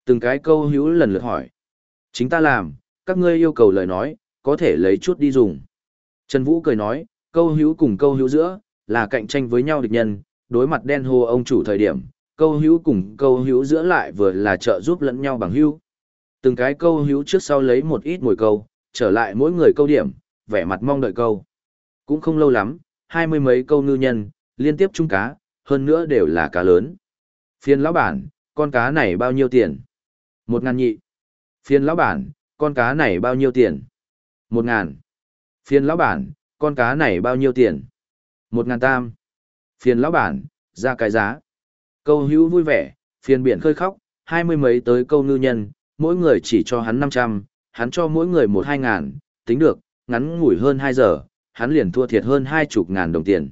[SPEAKER 1] Từng cái câu hữu lần lượt hỏi. Chính ta làm, các ngươi yêu cầu lời nói, có thể lấy chút đi dùng. Trần Vũ cười nói, câu hữu cùng câu hữu giữa, là cạnh tranh với nhau địch nhân, đối mặt đen hồ ông chủ thời điểm, câu hữu cùng câu hữu giữa lại vừa là trợ giúp lẫn nhau bằng hữu. Từng cái câu hữu trước sau lấy một ít mồi câu, trở lại mỗi người câu điểm, vẻ mặt mong đợi câu. Cũng không lâu lắm, hai mươi mấy câu ngư nhân, liên tiếp chung cá, hơn nữa đều là cá lớn. Phiên lão bản, con cá này bao nhiêu tiền? Một ngàn nhị. Phiên lão bản, con cá này bao nhiêu tiền? Một ngàn. Phiên lão bản, con cá này bao nhiêu tiền? Một ngàn tam. phiền lão bản, ra cái giá. Câu hữu vui vẻ, phiền biển khơi khóc, hai mươi mấy tới câu ngư nhân, mỗi người chỉ cho hắn năm trăm, hắn cho mỗi người một hai ngàn, tính được, ngắn ngủi hơn hai giờ, hắn liền thua thiệt hơn hai chục ngàn đồng tiền.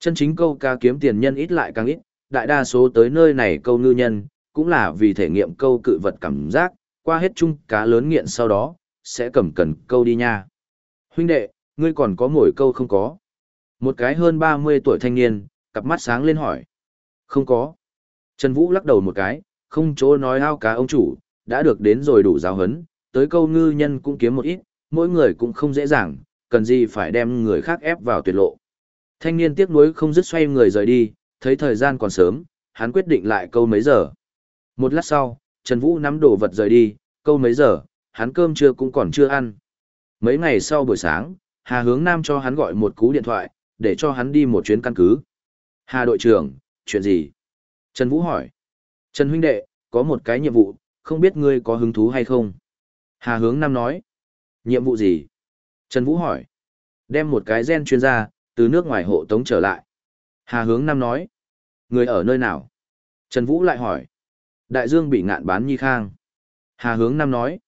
[SPEAKER 1] Chân chính câu ca kiếm tiền nhân ít lại càng ít, đại đa số tới nơi này câu ngư nhân, cũng là vì thể nghiệm câu cự vật cảm giác, qua hết chung cá lớn nghiện sau đó, sẽ cầm cần câu đi nha. Huynh đệ, ngươi còn có mồi câu không có? Một cái hơn 30 tuổi thanh niên, cặp mắt sáng lên hỏi. Không có. Trần Vũ lắc đầu một cái, không chỗ nói ao cá ông chủ, đã được đến rồi đủ giáo hấn, tới câu ngư nhân cũng kiếm một ít, mỗi người cũng không dễ dàng, cần gì phải đem người khác ép vào tuyệt lộ. Thanh niên tiếc nuối không dứt xoay người rời đi, thấy thời gian còn sớm, hắn quyết định lại câu mấy giờ. Một lát sau, Trần Vũ nắm đồ vật rời đi, câu mấy giờ, hắn cơm trưa cũng còn chưa ăn. Mấy ngày sau buổi sáng, Hà Hướng Nam cho hắn gọi một cú điện thoại, để cho hắn đi một chuyến căn cứ. Hà đội trưởng, chuyện gì? Trần Vũ hỏi. Trần huynh đệ, có một cái nhiệm vụ, không biết ngươi có hứng thú hay không? Hà Hướng Nam nói. Nhiệm vụ gì? Trần Vũ hỏi. Đem một cái gen chuyên gia, từ nước ngoài hộ tống trở lại. Hà Hướng Nam nói. Người ở nơi nào? Trần Vũ lại hỏi. Đại Dương bị ngạn bán nhi khang. Hà Hướng Nam nói.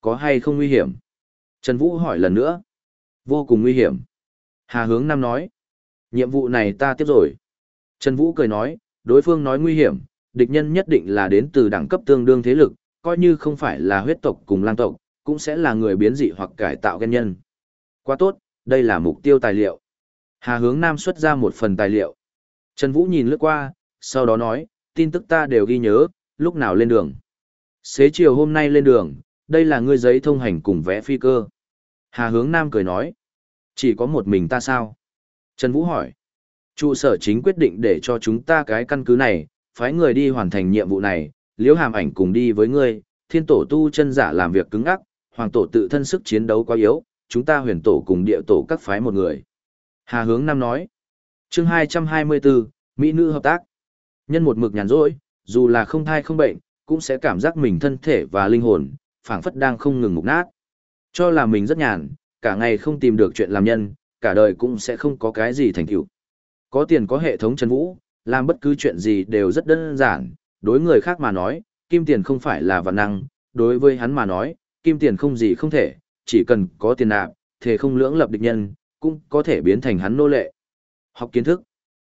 [SPEAKER 1] Có hay không nguy hiểm? Trần Vũ hỏi lần nữa. Vô cùng nguy hiểm. Hà Hướng Nam nói. Nhiệm vụ này ta tiếp rồi. Trần Vũ cười nói, đối phương nói nguy hiểm, địch nhân nhất định là đến từ đẳng cấp tương đương thế lực, coi như không phải là huyết tộc cùng lang tộc, cũng sẽ là người biến dị hoặc cải tạo gen nhân. Quá tốt, đây là mục tiêu tài liệu. Hà Hướng Nam xuất ra một phần tài liệu. Trần Vũ nhìn lướt qua, sau đó nói, tin tức ta đều ghi nhớ, lúc nào lên đường. Xế chiều hôm nay lên đường, đây là ngươi giấy thông hành cùng vẽ phi cơ. Hà Hướng Nam cười nói, chỉ có một mình ta sao? Trần Vũ hỏi, trụ sở chính quyết định để cho chúng ta cái căn cứ này, phái người đi hoàn thành nhiệm vụ này, liễu hàm ảnh cùng đi với ngươi, thiên tổ tu chân giả làm việc cứng ắc, hoàng tổ tự thân sức chiến đấu quá yếu, chúng ta huyền tổ cùng địa tổ các phái một người. Hà Hướng Nam nói, chương 224, Mỹ nữ hợp tác. Nhân một mực nhàn rỗi, dù là không thai không bệnh, cũng sẽ cảm giác mình thân thể và linh hồn, phảng phất đang không ngừng mục nát. Cho là mình rất nhàn, cả ngày không tìm được chuyện làm nhân, cả đời cũng sẽ không có cái gì thành tựu. Có tiền có hệ thống chân vũ, làm bất cứ chuyện gì đều rất đơn giản, đối người khác mà nói, kim tiền không phải là vật năng, đối với hắn mà nói, kim tiền không gì không thể, chỉ cần có tiền nạp, thể không lưỡng lập địch nhân, cũng có thể biến thành hắn nô lệ. Học kiến thức,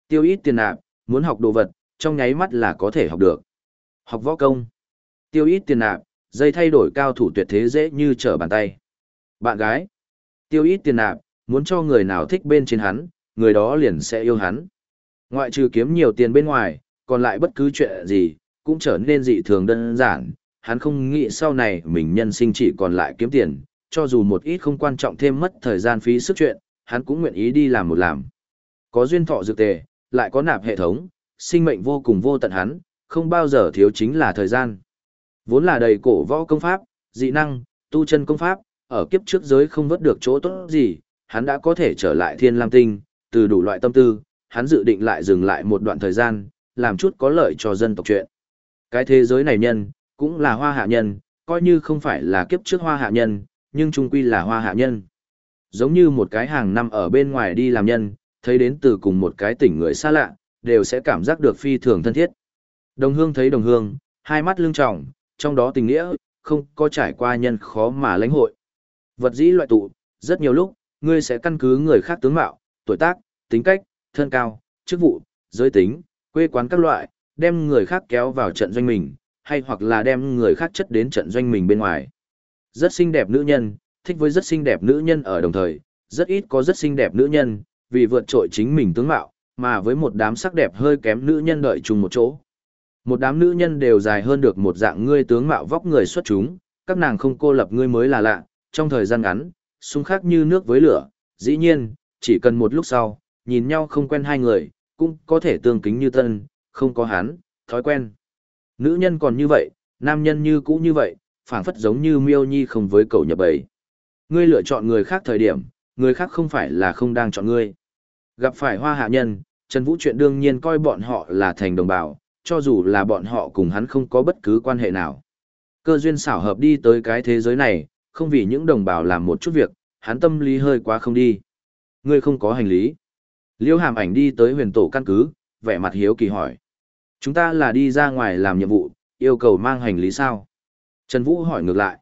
[SPEAKER 1] tiêu ít tiền nạp, muốn học đồ vật, trong nháy mắt là có thể học được. Học võ công, tiêu ít tiền nạp, dây thay đổi cao thủ tuyệt thế dễ như trở bàn tay. Bạn gái, tiêu ít tiền nạp, muốn cho người nào thích bên trên hắn, người đó liền sẽ yêu hắn. Ngoại trừ kiếm nhiều tiền bên ngoài, còn lại bất cứ chuyện gì, cũng trở nên dị thường đơn giản, hắn không nghĩ sau này mình nhân sinh chỉ còn lại kiếm tiền, cho dù một ít không quan trọng thêm mất thời gian phí sức chuyện, hắn cũng nguyện ý đi làm một làm. Có duyên thọ dược tề, lại có nạp hệ thống, sinh mệnh vô cùng vô tận hắn, không bao giờ thiếu chính là thời gian. Vốn là đầy cổ võ công pháp, dị năng, tu chân công pháp, ở kiếp trước giới không vớt được chỗ tốt gì, hắn đã có thể trở lại thiên lam tinh, từ đủ loại tâm tư, hắn dự định lại dừng lại một đoạn thời gian, làm chút có lợi cho dân tộc chuyện. Cái thế giới này nhân, cũng là hoa hạ nhân, coi như không phải là kiếp trước hoa hạ nhân, nhưng trung quy là hoa hạ nhân. Giống như một cái hàng năm ở bên ngoài đi làm nhân, thấy đến từ cùng một cái tỉnh người xa lạ, đều sẽ cảm giác được phi thường thân thiết. Đồng hương thấy đồng hương, hai mắt lương trọng, trong đó tình nghĩa, không có trải qua nhân khó mà lãnh hội. Vật dĩ loại tụ, rất nhiều lúc, ngươi sẽ căn cứ người khác tướng mạo, tuổi tác, tính cách, thân cao, chức vụ, giới tính, quê quán các loại, đem người khác kéo vào trận doanh mình, hay hoặc là đem người khác chất đến trận doanh mình bên ngoài. Rất xinh đẹp nữ nhân, thích với rất xinh đẹp nữ nhân ở đồng thời, rất ít có rất xinh đẹp nữ nhân, vì vượt trội chính mình tướng mạo, mà với một đám sắc đẹp hơi kém nữ nhân đợi chung một chỗ. Một đám nữ nhân đều dài hơn được một dạng ngươi tướng mạo vóc người xuất chúng, các nàng không cô lập ngươi mới là lạ, trong thời gian ngắn, xung khắc như nước với lửa, dĩ nhiên, chỉ cần một lúc sau, nhìn nhau không quen hai người, cũng có thể tương kính như tân, không có hắn, thói quen. Nữ nhân còn như vậy, nam nhân như cũ như vậy, phảng phất giống như miêu nhi không với cậu nhập bầy. Ngươi lựa chọn người khác thời điểm, người khác không phải là không đang chọn ngươi. Gặp phải hoa hạ nhân, Trần Vũ chuyện đương nhiên coi bọn họ là thành đồng bào, cho dù là bọn họ cùng hắn không có bất cứ quan hệ nào. Cơ duyên xảo hợp đi tới cái thế giới này, không vì những đồng bào làm một chút việc, hắn tâm lý hơi quá không đi. Ngươi không có hành lý. Liêu hàm ảnh đi tới huyền tổ căn cứ, vẻ mặt hiếu kỳ hỏi. Chúng ta là đi ra ngoài làm nhiệm vụ, yêu cầu mang hành lý sao? Trần Vũ hỏi ngược lại.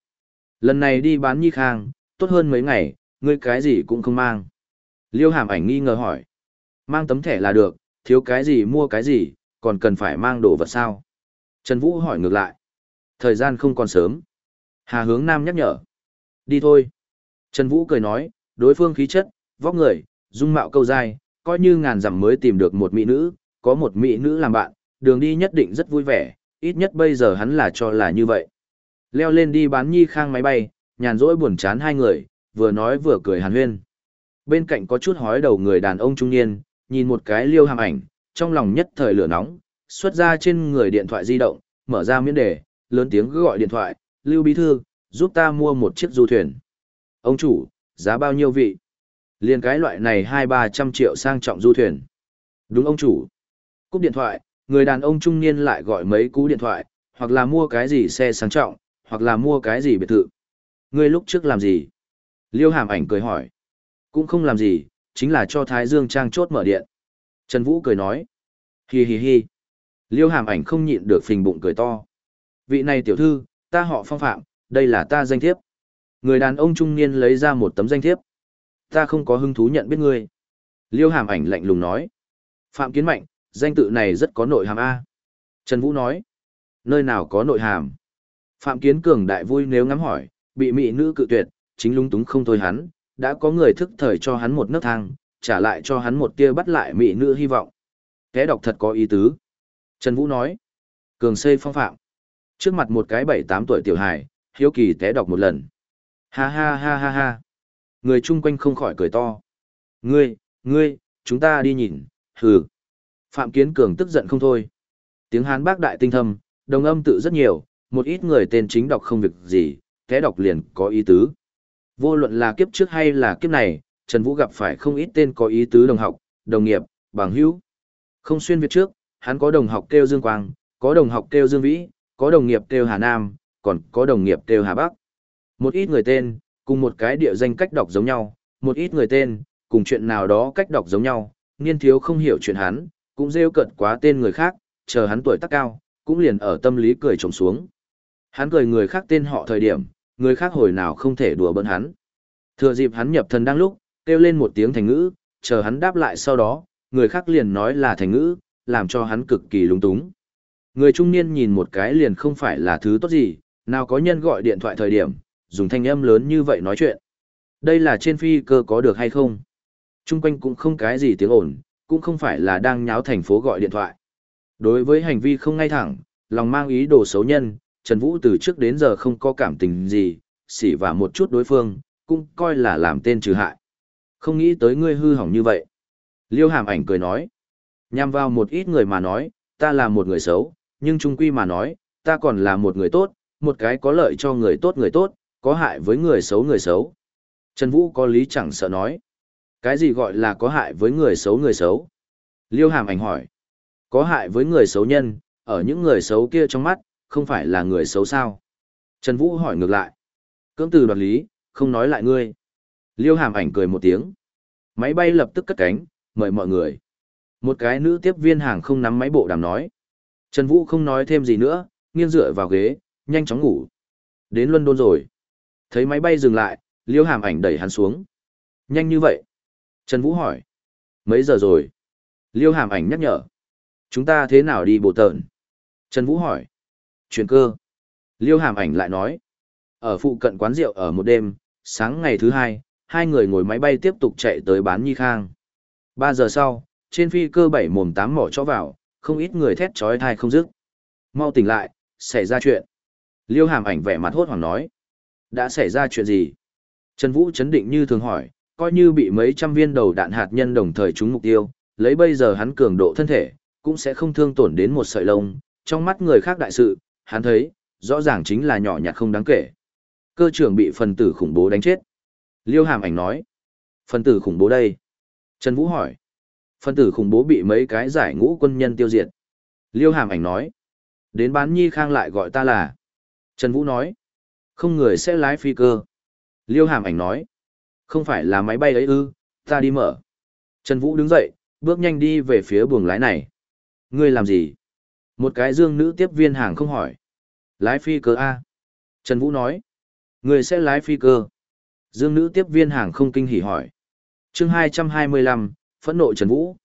[SPEAKER 1] Lần này đi bán nhi khang, tốt hơn mấy ngày, ngươi cái gì cũng không mang. Liêu hàm ảnh nghi ngờ hỏi. Mang tấm thẻ là được, thiếu cái gì mua cái gì, còn cần phải mang đồ vật sao? Trần Vũ hỏi ngược lại. Thời gian không còn sớm. Hà hướng nam nhắc nhở. Đi thôi. Trần Vũ cười nói, đối phương khí chất, vóc người, dung mạo câu dai, coi như ngàn dặm mới tìm được một mỹ nữ, có một mỹ nữ làm bạn, đường đi nhất định rất vui vẻ, ít nhất bây giờ hắn là cho là như vậy. Leo lên đi bán nhi khang máy bay, nhàn rỗi buồn chán hai người, vừa nói vừa cười hàn huyên. Bên cạnh có chút hói đầu người đàn ông trung niên, nhìn một cái liêu hàm ảnh, trong lòng nhất thời lửa nóng, xuất ra trên người điện thoại di động, mở ra miễn đề, lớn tiếng gọi điện thoại, Lưu Bí Thư, giúp ta mua một chiếc du thuyền. Ông chủ, giá bao nhiêu vị? Liên cái loại này hai ba trăm triệu sang trọng du thuyền. Đúng ông chủ. Cúp điện thoại, người đàn ông trung niên lại gọi mấy cú điện thoại, hoặc là mua cái gì xe sang trọng, hoặc là mua cái gì biệt thự. Ngươi lúc trước làm gì? Liêu hàm ảnh cười hỏi. Cũng không làm gì, chính là cho Thái Dương Trang chốt mở điện. Trần Vũ cười nói. Hi hi hi. Liêu hàm ảnh không nhịn được phình bụng cười to. Vị này tiểu thư, ta họ phong phạm, đây là ta danh thiếp. Người đàn ông trung niên lấy ra một tấm danh thiếp. Ta không có hứng thú nhận biết ngươi. Liêu hàm ảnh lạnh lùng nói. Phạm Kiến Mạnh, danh tự này rất có nội hàm A. Trần Vũ nói. Nơi nào có nội hàm? Phạm Kiến Cường đại vui nếu ngắm hỏi, bị mỹ nữ cự tuyệt, chính lung túng không thôi hắn, đã có người thức thời cho hắn một nấc thang, trả lại cho hắn một tia bắt lại mỹ nữ hy vọng. Kẻ đọc thật có ý tứ. Trần Vũ nói. Cường xây phong phạm. Trước mặt một cái bảy tám tuổi tiểu hài, hiếu kỳ té đọc một lần. Ha ha ha ha ha. Người chung quanh không khỏi cười to. Ngươi, ngươi, chúng ta đi nhìn, hừ. Phạm Kiến Cường tức giận không thôi. Tiếng Hán bác đại tinh thâm, đồng âm tự rất nhiều, một ít người tên chính đọc không việc gì, té đọc liền có ý tứ. Vô luận là kiếp trước hay là kiếp này, Trần Vũ gặp phải không ít tên có ý tứ đồng học, đồng nghiệp, bằng hữu. Không xuyên việt trước, hắn có đồng học kêu Dương Quang, có đồng học kêu Dương Vĩ, có đồng nghiệp kêu Hà Nam, còn có đồng nghiệp kêu Hà Bắc. Một ít người tên, cùng một cái địa danh cách đọc giống nhau, một ít người tên, cùng chuyện nào đó cách đọc giống nhau, niên thiếu không hiểu chuyện hắn, cũng rêu cận quá tên người khác, chờ hắn tuổi tác cao, cũng liền ở tâm lý cười trồng xuống. Hắn cười người khác tên họ thời điểm, người khác hồi nào không thể đùa bỡn hắn. Thừa dịp hắn nhập thần đang lúc, kêu lên một tiếng thành ngữ, chờ hắn đáp lại sau đó, người khác liền nói là thành ngữ, làm cho hắn cực kỳ lúng túng. Người trung niên nhìn một cái liền không phải là thứ tốt gì, nào có nhân gọi điện thoại thời điểm, dùng thanh âm lớn như vậy nói chuyện. Đây là trên phi cơ có được hay không? Trung quanh cũng không cái gì tiếng ồn, cũng không phải là đang nháo thành phố gọi điện thoại. Đối với hành vi không ngay thẳng, lòng mang ý đồ xấu nhân, Trần Vũ từ trước đến giờ không có cảm tình gì, xỉ vả một chút đối phương, cũng coi là làm tên trừ hại. Không nghĩ tới ngươi hư hỏng như vậy. Liêu hàm ảnh cười nói. Nhằm vào một ít người mà nói, ta là một người xấu, nhưng trung quy mà nói, ta còn là một người tốt, một cái có lợi cho người tốt người tốt, có hại với người xấu người xấu. Trần Vũ có lý chẳng sợ nói. Cái gì gọi là có hại với người xấu người xấu? Liêu hàm ảnh hỏi. Có hại với người xấu nhân, ở những người xấu kia trong mắt, không phải là người xấu sao? Trần Vũ hỏi ngược lại. Cưỡng từ đoạt lý, không nói lại ngươi. Liêu hàm ảnh cười một tiếng. Máy bay lập tức cất cánh, mời mọi người. Một cái nữ tiếp viên hàng không nắm máy bộ đàm nói. Trần Vũ không nói thêm gì nữa, nghiêng dựa vào ghế, nhanh chóng ngủ. Đến London rồi. Thấy máy bay dừng lại, Liêu hàm ảnh đẩy hắn xuống. Nhanh như vậy. Trần Vũ hỏi. Mấy giờ rồi? Liêu hàm ảnh nhắc nhở. Chúng ta thế nào đi bộ tợn? Trần Vũ hỏi. Chuyển cơ. Liêu hàm ảnh lại nói. Ở phụ cận quán rượu ở một đêm, sáng ngày thứ hai, hai người ngồi máy bay tiếp tục chạy tới bán nhi khang. Ba giờ sau, trên phi cơ bảy mồm tám mỏ cho vào, không ít người thét trói thai không dứt. Mau tỉnh lại, xảy ra chuyện. Liêu hàm ảnh vẻ mặt hốt hoảng nói. Đã xảy ra chuyện gì? Trần Vũ chấn định như thường hỏi, coi như bị mấy trăm viên đầu đạn hạt nhân đồng thời trúng mục tiêu, lấy bây giờ hắn cường độ thân thể, cũng sẽ không thương tổn đến một sợi lông, trong mắt người khác đại sự, hắn thấy, rõ ràng chính là nhỏ nhặt không đáng kể. Cơ trưởng bị phần tử khủng bố đánh chết. Liêu Hàm Ảnh nói, phần tử khủng bố đây. Trần Vũ hỏi, phần tử khủng bố bị mấy cái giải ngũ quân nhân tiêu diệt. Liêu Hàm Ảnh nói, đến bán nhi khang lại gọi ta là. Trần Vũ nói, không người sẽ lái phi cơ. Liêu Hàm Ảnh nói, không phải là máy bay ấy ư, ta đi mở. Trần Vũ đứng dậy, bước nhanh đi về phía buồng lái này. Ngươi làm gì? Một cái dương nữ tiếp viên hàng không hỏi. Lái phi cơ A. Trần Vũ nói. Ngươi sẽ lái phi cơ. Dương nữ tiếp viên hàng không kinh hỉ hỏi. chương 225, phẫn nộ Trần Vũ.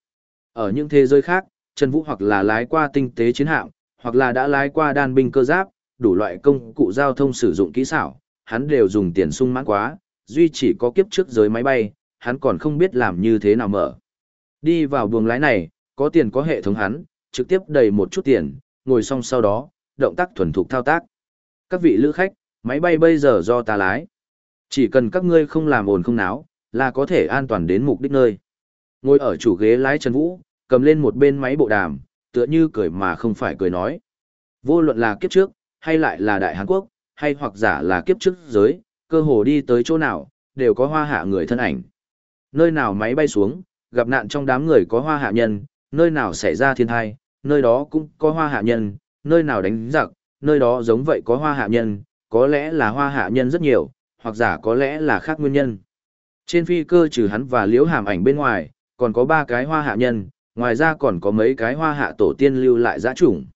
[SPEAKER 1] Ở những thế giới khác, Trần Vũ hoặc là lái qua tinh tế chiến hạm, hoặc là đã lái qua đan binh cơ giáp, đủ loại công cụ giao thông sử dụng kỹ xảo, hắn đều dùng tiền sung mãn quá, duy chỉ có kiếp trước giới máy bay, hắn còn không biết làm như thế nào mở. Đi vào buồng lái này, có tiền có hệ thống hắn, trực tiếp đầy một chút tiền, ngồi xong sau đó, động tác thuần thục thao tác. Các vị lữ khách, máy bay bây giờ do ta lái. Chỉ cần các ngươi không làm ồn không náo, là có thể an toàn đến mục đích nơi. Ngồi ở chủ ghế lái Trần Vũ, cầm lên một bên máy bộ đàm, tựa như cười mà không phải cười nói. Vô luận là kiếp trước, hay lại là Đại Hàn Quốc, hay hoặc giả là kiếp trước giới, cơ hồ đi tới chỗ nào, đều có hoa hạ người thân ảnh. Nơi nào máy bay xuống, gặp nạn trong đám người có hoa hạ nhân, nơi nào xảy ra thiên thai, nơi đó cũng có hoa hạ nhân, nơi nào đánh giặc, nơi đó giống vậy có hoa hạ nhân, có lẽ là hoa hạ nhân rất nhiều, hoặc giả có lẽ là khác nguyên nhân. Trên phi cơ trừ hắn và liễu hàm ảnh bên ngoài, còn có ba cái hoa hạ nhân, ngoài ra còn có mấy cái hoa hạ tổ tiên lưu lại giã chủng.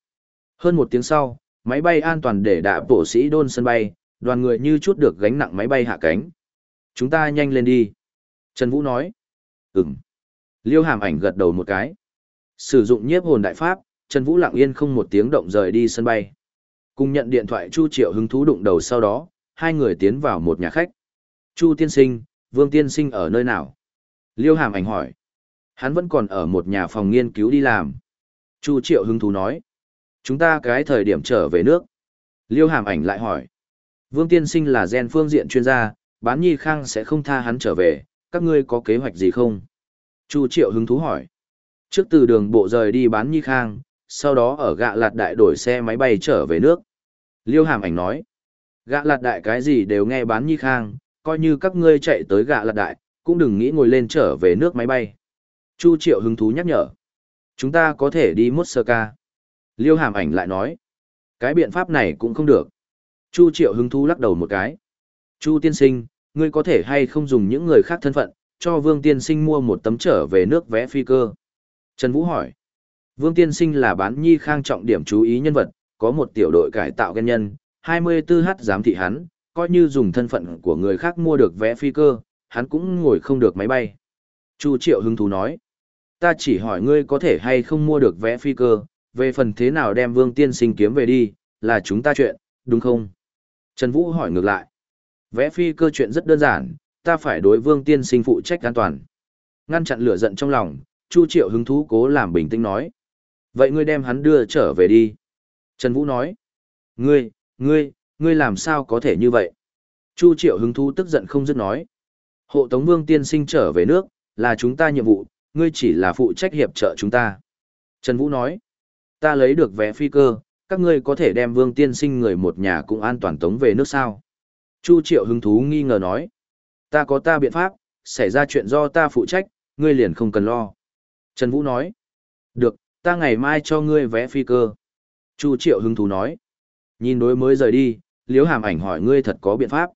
[SPEAKER 1] Hơn một tiếng sau, máy bay an toàn để đạ bộ sĩ đôn sân bay, đoàn người như chút được gánh nặng máy bay hạ cánh. Chúng ta nhanh lên đi. Trần Vũ nói. Ừm. Liêu hàm ảnh gật đầu một cái. Sử dụng nhiếp hồn đại pháp, Trần Vũ lặng yên không một tiếng động rời đi sân bay. Cùng nhận điện thoại Chu Triệu hứng thú đụng đầu sau đó, hai người tiến vào một nhà khách. Chu tiên sinh, Vương tiên sinh ở nơi nào? Liêu hàm ảnh hỏi. Hắn vẫn còn ở một nhà phòng nghiên cứu đi làm. Chu Triệu hứng thú nói. Chúng ta cái thời điểm trở về nước. Liêu hàm ảnh lại hỏi. Vương tiên sinh là gen phương diện chuyên gia, bán nhi khang sẽ không tha hắn trở về, các ngươi có kế hoạch gì không? Chu Triệu hứng thú hỏi. Trước từ đường bộ rời đi bán nhi khang, sau đó ở gạ lạt đại đổi xe máy bay trở về nước. Liêu hàm ảnh nói. Gạ lạt đại cái gì đều nghe bán nhi khang, coi như các ngươi chạy tới gạ lạt đại, cũng đừng nghĩ ngồi lên trở về nước máy bay. Chu Triệu hứng thú nhắc nhở. Chúng ta có thể đi Moscow. Liêu hàm ảnh lại nói. Cái biện pháp này cũng không được. Chu Triệu hứng thú lắc đầu một cái. Chu tiên sinh, ngươi có thể hay không dùng những người khác thân phận, cho Vương tiên sinh mua một tấm trở về nước vẽ phi cơ. Trần Vũ hỏi. Vương tiên sinh là bán nhi khang trọng điểm chú ý nhân vật, có một tiểu đội cải tạo ghen nhân, 24h giám thị hắn, coi như dùng thân phận của người khác mua được vé phi cơ, hắn cũng ngồi không được máy bay. Chu Triệu hứng thú nói. Ta chỉ hỏi ngươi có thể hay không mua được vé phi cơ, về phần thế nào đem Vương tiên sinh kiếm về đi, là chúng ta chuyện, đúng không? Trần Vũ hỏi ngược lại. Vẽ phi cơ chuyện rất đơn giản, ta phải đối Vương tiên sinh phụ trách an toàn. Ngăn chặn lửa giận trong lòng, Chu Triệu hứng thú cố làm bình tĩnh nói. Vậy ngươi đem hắn đưa trở về đi. Trần Vũ nói. Ngươi, ngươi, ngươi làm sao có thể như vậy? Chu Triệu hứng thú tức giận không dứt nói. Hộ Tống Vương tiên sinh trở về nước, là chúng ta nhiệm vụ, ngươi chỉ là phụ trách hiệp trợ chúng ta. Trần Vũ nói, ta lấy được vé phi cơ, các ngươi có thể đem Vương tiên sinh người một nhà cũng an toàn tống về nước sao. Chu Triệu hứng thú nghi ngờ nói, ta có ta biện pháp, xảy ra chuyện do ta phụ trách, ngươi liền không cần lo. Trần Vũ nói, được, ta ngày mai cho ngươi vé phi cơ. Chu Triệu hứng thú nói, nhìn đối mới rời đi, Liễu Hàm ảnh hỏi ngươi thật có biện pháp.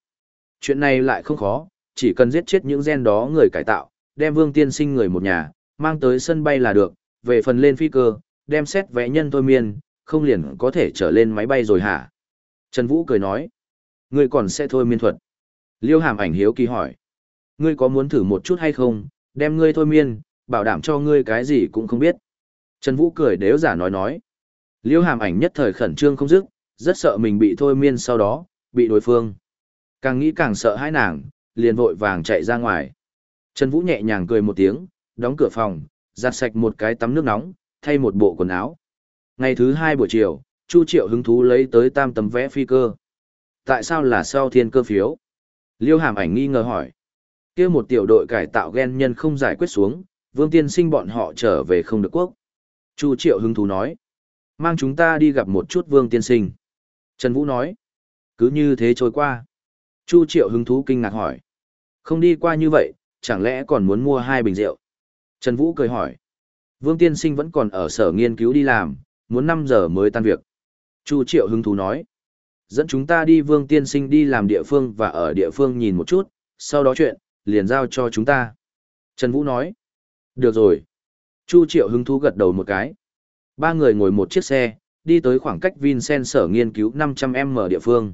[SPEAKER 1] Chuyện này lại không khó, chỉ cần giết chết những gen đó người cải tạo, đem Vương Tiên Sinh người một nhà, mang tới sân bay là được, về phần lên phi cơ, đem xét vé nhân thôi miên, không liền có thể trở lên máy bay rồi hả? Trần Vũ cười nói, ngươi còn sẽ thôi miên thuật. Liêu hàm ảnh hiếu kỳ hỏi, ngươi có muốn thử một chút hay không, đem ngươi thôi miên, bảo đảm cho ngươi cái gì cũng không biết. Trần Vũ cười đếu giả nói nói. Liêu hàm ảnh nhất thời khẩn trương không dứt, rất sợ mình bị thôi miên sau đó, bị đối phương. Càng nghĩ càng sợ hãi nàng, liền vội vàng chạy ra ngoài. Trần Vũ nhẹ nhàng cười một tiếng, đóng cửa phòng, giặt sạch một cái tắm nước nóng, thay một bộ quần áo. Ngày thứ hai buổi chiều, Chu Triệu hứng thú lấy tới tam tấm vẽ phi cơ. Tại sao là sau thiên cơ phiếu? Liêu hàm ảnh nghi ngờ hỏi. kia một tiểu đội cải tạo gen nhân không giải quyết xuống, vương tiên sinh bọn họ trở về không được quốc. Chu Triệu hứng thú nói. Mang chúng ta đi gặp một chút vương tiên sinh. Trần Vũ nói. Cứ như thế trôi qua. Chu Triệu hứng thú kinh ngạc hỏi. Không đi qua như vậy, chẳng lẽ còn muốn mua hai bình rượu? Trần Vũ cười hỏi. Vương Tiên Sinh vẫn còn ở sở nghiên cứu đi làm, muốn 5 giờ mới tan việc. Chu Triệu hứng thú nói. Dẫn chúng ta đi Vương Tiên Sinh đi làm địa phương và ở địa phương nhìn một chút, sau đó chuyện, liền giao cho chúng ta. Trần Vũ nói. Được rồi. Chu Triệu hứng thú gật đầu một cái. Ba người ngồi một chiếc xe, đi tới khoảng cách Vincent sở nghiên cứu 500m địa phương.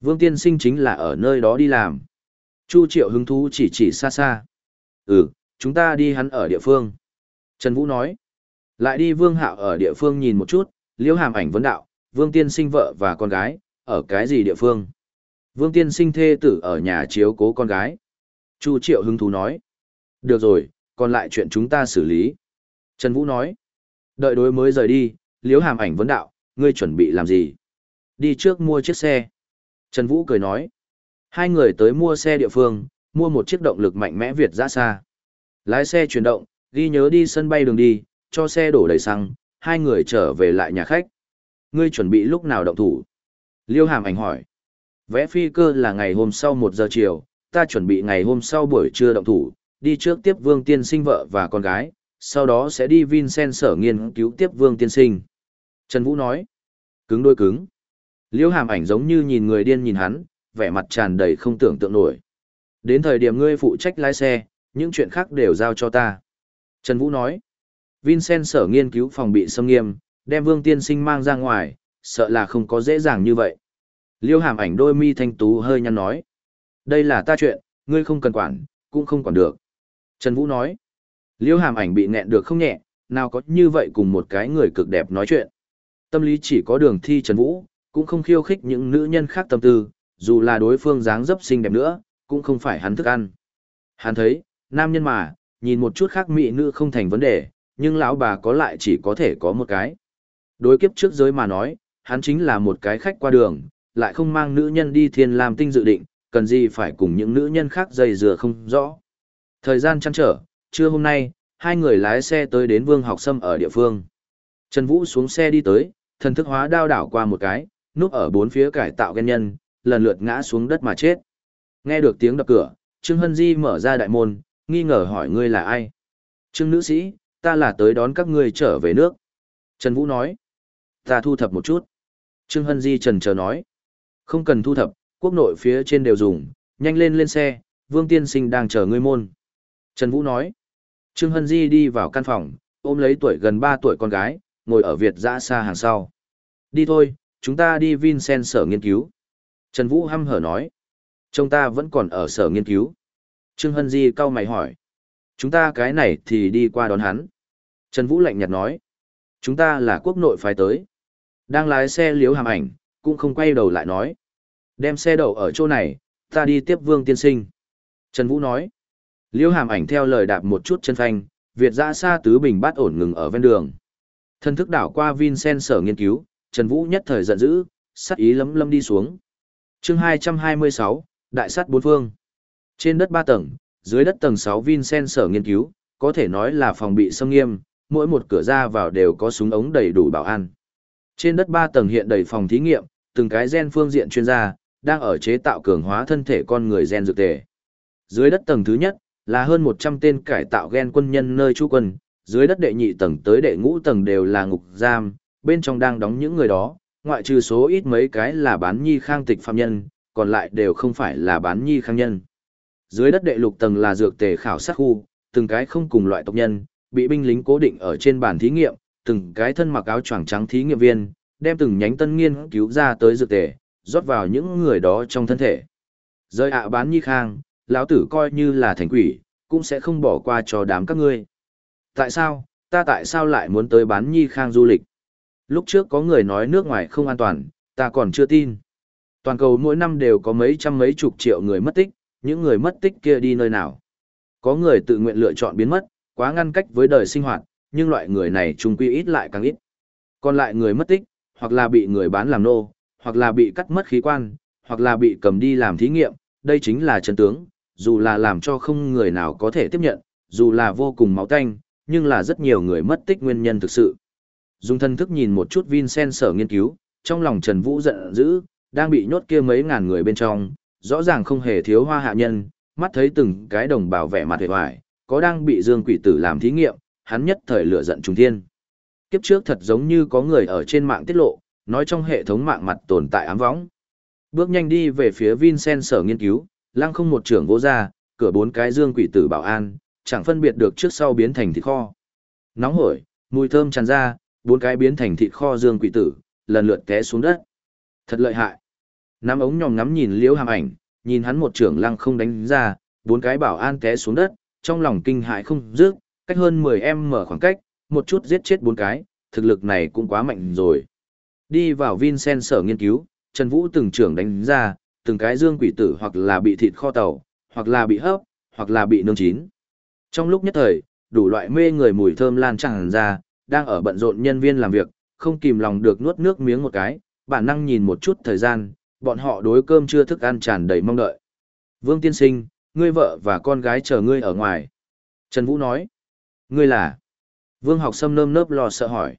[SPEAKER 1] Vương Tiên Sinh chính là ở nơi đó đi làm. Chu Triệu hứng thú chỉ chỉ xa xa. Ừ, chúng ta đi hắn ở địa phương. Trần Vũ nói. Lại đi Vương Hạo ở địa phương nhìn một chút, liễu hàm ảnh vấn đạo, Vương Tiên sinh vợ và con gái, ở cái gì địa phương? Vương Tiên sinh thê tử ở nhà chiếu cố con gái. Chu Triệu hứng thú nói. Được rồi, còn lại chuyện chúng ta xử lý. Trần Vũ nói. Đợi đối mới rời đi, liễu hàm ảnh vấn đạo, ngươi chuẩn bị làm gì? Đi trước mua chiếc xe. Trần Vũ cười nói. Hai người tới mua xe địa phương, mua một chiếc động lực mạnh mẽ Việt ra xa. Lái xe chuyển động, ghi nhớ đi sân bay đường đi, cho xe đổ đầy xăng, hai người trở về lại nhà khách. Ngươi chuẩn bị lúc nào động thủ? Liêu Hàm Ảnh hỏi. Vẽ phi cơ là ngày hôm sau một giờ chiều, ta chuẩn bị ngày hôm sau buổi trưa động thủ, đi trước tiếp Vương Tiên Sinh vợ và con gái, sau đó sẽ đi Vincent sở nghiên cứu tiếp Vương Tiên Sinh. Trần Vũ nói. Cứng đôi cứng. Liêu Hàm Ảnh giống như nhìn người điên nhìn hắn, vẻ mặt tràn đầy không tưởng tượng nổi. Đến thời điểm ngươi phụ trách lái xe, những chuyện khác đều giao cho ta. Trần Vũ nói, Vincent sở nghiên cứu phòng bị xâm nghiêm, đem Vương Tiên Sinh mang ra ngoài, sợ là không có dễ dàng như vậy. Liêu hàm ảnh đôi mi thanh tú hơi nhăn nói, đây là ta chuyện, ngươi không cần quản, cũng không quản được. Trần Vũ nói, Liêu hàm ảnh bị nghẹn được không nhẹ, nào có như vậy cùng một cái người cực đẹp nói chuyện. Tâm lý chỉ có đường thi Trần Vũ, cũng không khiêu khích những nữ nhân khác tâm tư, dù là đối phương dáng dấp xinh đẹp nữa, cũng không phải hắn thức ăn. Hắn thấy, nam nhân mà, nhìn một chút khác mỹ nữ không thành vấn đề, nhưng lão bà có lại chỉ có thể có một cái. Đối kiếp trước giới mà nói, hắn chính là một cái khách qua đường, lại không mang nữ nhân đi thiên làm tinh dự định, cần gì phải cùng những nữ nhân khác dày dừa không rõ. Thời gian chăn trở, trưa hôm nay, hai người lái xe tới đến Vương Học Sâm ở địa phương. Trần Vũ xuống xe đi tới, thần thức hóa đao đảo qua một cái, núp ở bốn phía cải tạo ghen nhân, lần lượt ngã xuống đất mà chết. Nghe được tiếng đập cửa, Trương Hân Di mở ra đại môn, nghi ngờ hỏi ngươi là ai. Trương nữ sĩ, ta là tới đón các ngươi trở về nước. Trần Vũ nói. Ta thu thập một chút. Trương Hân Di trần chờ nói. Không cần thu thập, quốc nội phía trên đều dùng, nhanh lên lên xe, Vương Tiên Sinh đang chờ ngươi môn. Trần Vũ nói. Trương Hân Di đi vào căn phòng, ôm lấy tuổi gần 3 tuổi con gái, ngồi ở Việt dã xa hàng sau. Đi thôi, chúng ta đi Vincent sở nghiên cứu. Trần Vũ hăm hở nói. Chồng ta vẫn còn ở sở nghiên cứu. Trương Hân Di cau mày hỏi. Chúng ta cái này thì đi qua đón hắn. Trần Vũ lạnh nhạt nói. Chúng ta là quốc nội phái tới. Đang lái xe liếu hàm ảnh, cũng không quay đầu lại nói. Đem xe đậu ở chỗ này, ta đi tiếp vương tiên sinh. Trần Vũ nói. Liêu hàm ảnh theo lời đạp một chút chân phanh, Việt ra xa tứ bình bát ổn ngừng ở ven đường. Thân thức đảo qua Vincent sở nghiên cứu, Trần Vũ nhất thời giận dữ, sắc ý lấm lâm đi xuống. chương 226, Đại sắt bốn phương. Trên đất 3 tầng, dưới đất tầng 6 Vincent sở nghiên cứu, có thể nói là phòng bị sông nghiêm, mỗi một cửa ra vào đều có súng ống đầy đủ bảo an. Trên đất 3 tầng hiện đầy phòng thí nghiệm, từng cái gen phương diện chuyên gia, đang ở chế tạo cường hóa thân thể con người gen dược tề. Dưới đất tầng thứ nhất, là hơn 100 tên cải tạo gen quân nhân nơi trú quân, dưới đất đệ nhị tầng tới đệ ngũ tầng đều là ngục giam, bên trong đang đóng những người đó, ngoại trừ số ít mấy cái là bán nhi khang tịch phạm nhân, còn lại đều không phải là bán nhi khang nhân. Dưới đất đệ lục tầng là dược tề khảo sát khu, từng cái không cùng loại tộc nhân, bị binh lính cố định ở trên bàn thí nghiệm, từng cái thân mặc áo choàng trắng thí nghiệm viên, đem từng nhánh tân nghiên cứu ra tới dược tề, rót vào những người đó trong thân thể. Rơi ạ bán nhi khang, lão tử coi như là thành quỷ, cũng sẽ không bỏ qua cho đám các ngươi. Tại sao, ta tại sao lại muốn tới bán nhi khang du lịch? Lúc trước có người nói nước ngoài không an toàn, ta còn chưa tin. Toàn cầu mỗi năm đều có mấy trăm mấy chục triệu người mất tích, những người mất tích kia đi nơi nào? Có người tự nguyện lựa chọn biến mất, quá ngăn cách với đời sinh hoạt, nhưng loại người này trung quy ít lại càng ít. Còn lại người mất tích, hoặc là bị người bán làm nô, hoặc là bị cắt mất khí quan, hoặc là bị cầm đi làm thí nghiệm, đây chính là chân tướng, dù là làm cho không người nào có thể tiếp nhận, dù là vô cùng máu tanh, nhưng là rất nhiều người mất tích nguyên nhân thực sự. Dung thân thức nhìn một chút Vincent sở nghiên cứu, trong lòng Trần Vũ giận dữ, đang bị nhốt kia mấy ngàn người bên trong, rõ ràng không hề thiếu hoa hạ nhân, mắt thấy từng cái đồng bào vẻ mặt hề hoài, có đang bị dương quỷ tử làm thí nghiệm, hắn nhất thời lửa giận trùng thiên. Kiếp trước thật giống như có người ở trên mạng tiết lộ, nói trong hệ thống mạng mặt tồn tại ám võng. Bước nhanh đi về phía Vincent sở nghiên cứu, lăng không một trưởng vô ra, cửa bốn cái dương quỷ tử bảo an, chẳng phân biệt được trước sau biến thành thịt kho. Nóng hổi, mùi thơm tràn ra, bốn cái biến thành thịt kho dương quỷ tử, lần lượt té xuống đất. Thật lợi hại. Nắm ống nhòm ngắm nhìn liễu hàm ảnh, nhìn hắn một trưởng lăng không đánh ra, bốn cái bảo an té xuống đất, trong lòng kinh hại không dứt, cách hơn 10 em mở khoảng cách, một chút giết chết bốn cái, thực lực này cũng quá mạnh rồi. Đi vào Vincent sở nghiên cứu, Trần Vũ từng trưởng đánh ra, từng cái dương quỷ tử hoặc là bị thịt kho tàu, hoặc là bị hấp, hoặc là bị nướng chín. Trong lúc nhất thời, đủ loại mê người mùi thơm lan tràn ra, đang ở bận rộn nhân viên làm việc, không kìm lòng được nuốt nước miếng một cái, bản năng nhìn một chút thời gian, bọn họ đối cơm chưa thức ăn tràn đầy mong đợi. Vương tiên sinh, ngươi vợ và con gái chờ ngươi ở ngoài. Trần Vũ nói, ngươi là? Vương học sâm nơm nớp lo sợ hỏi.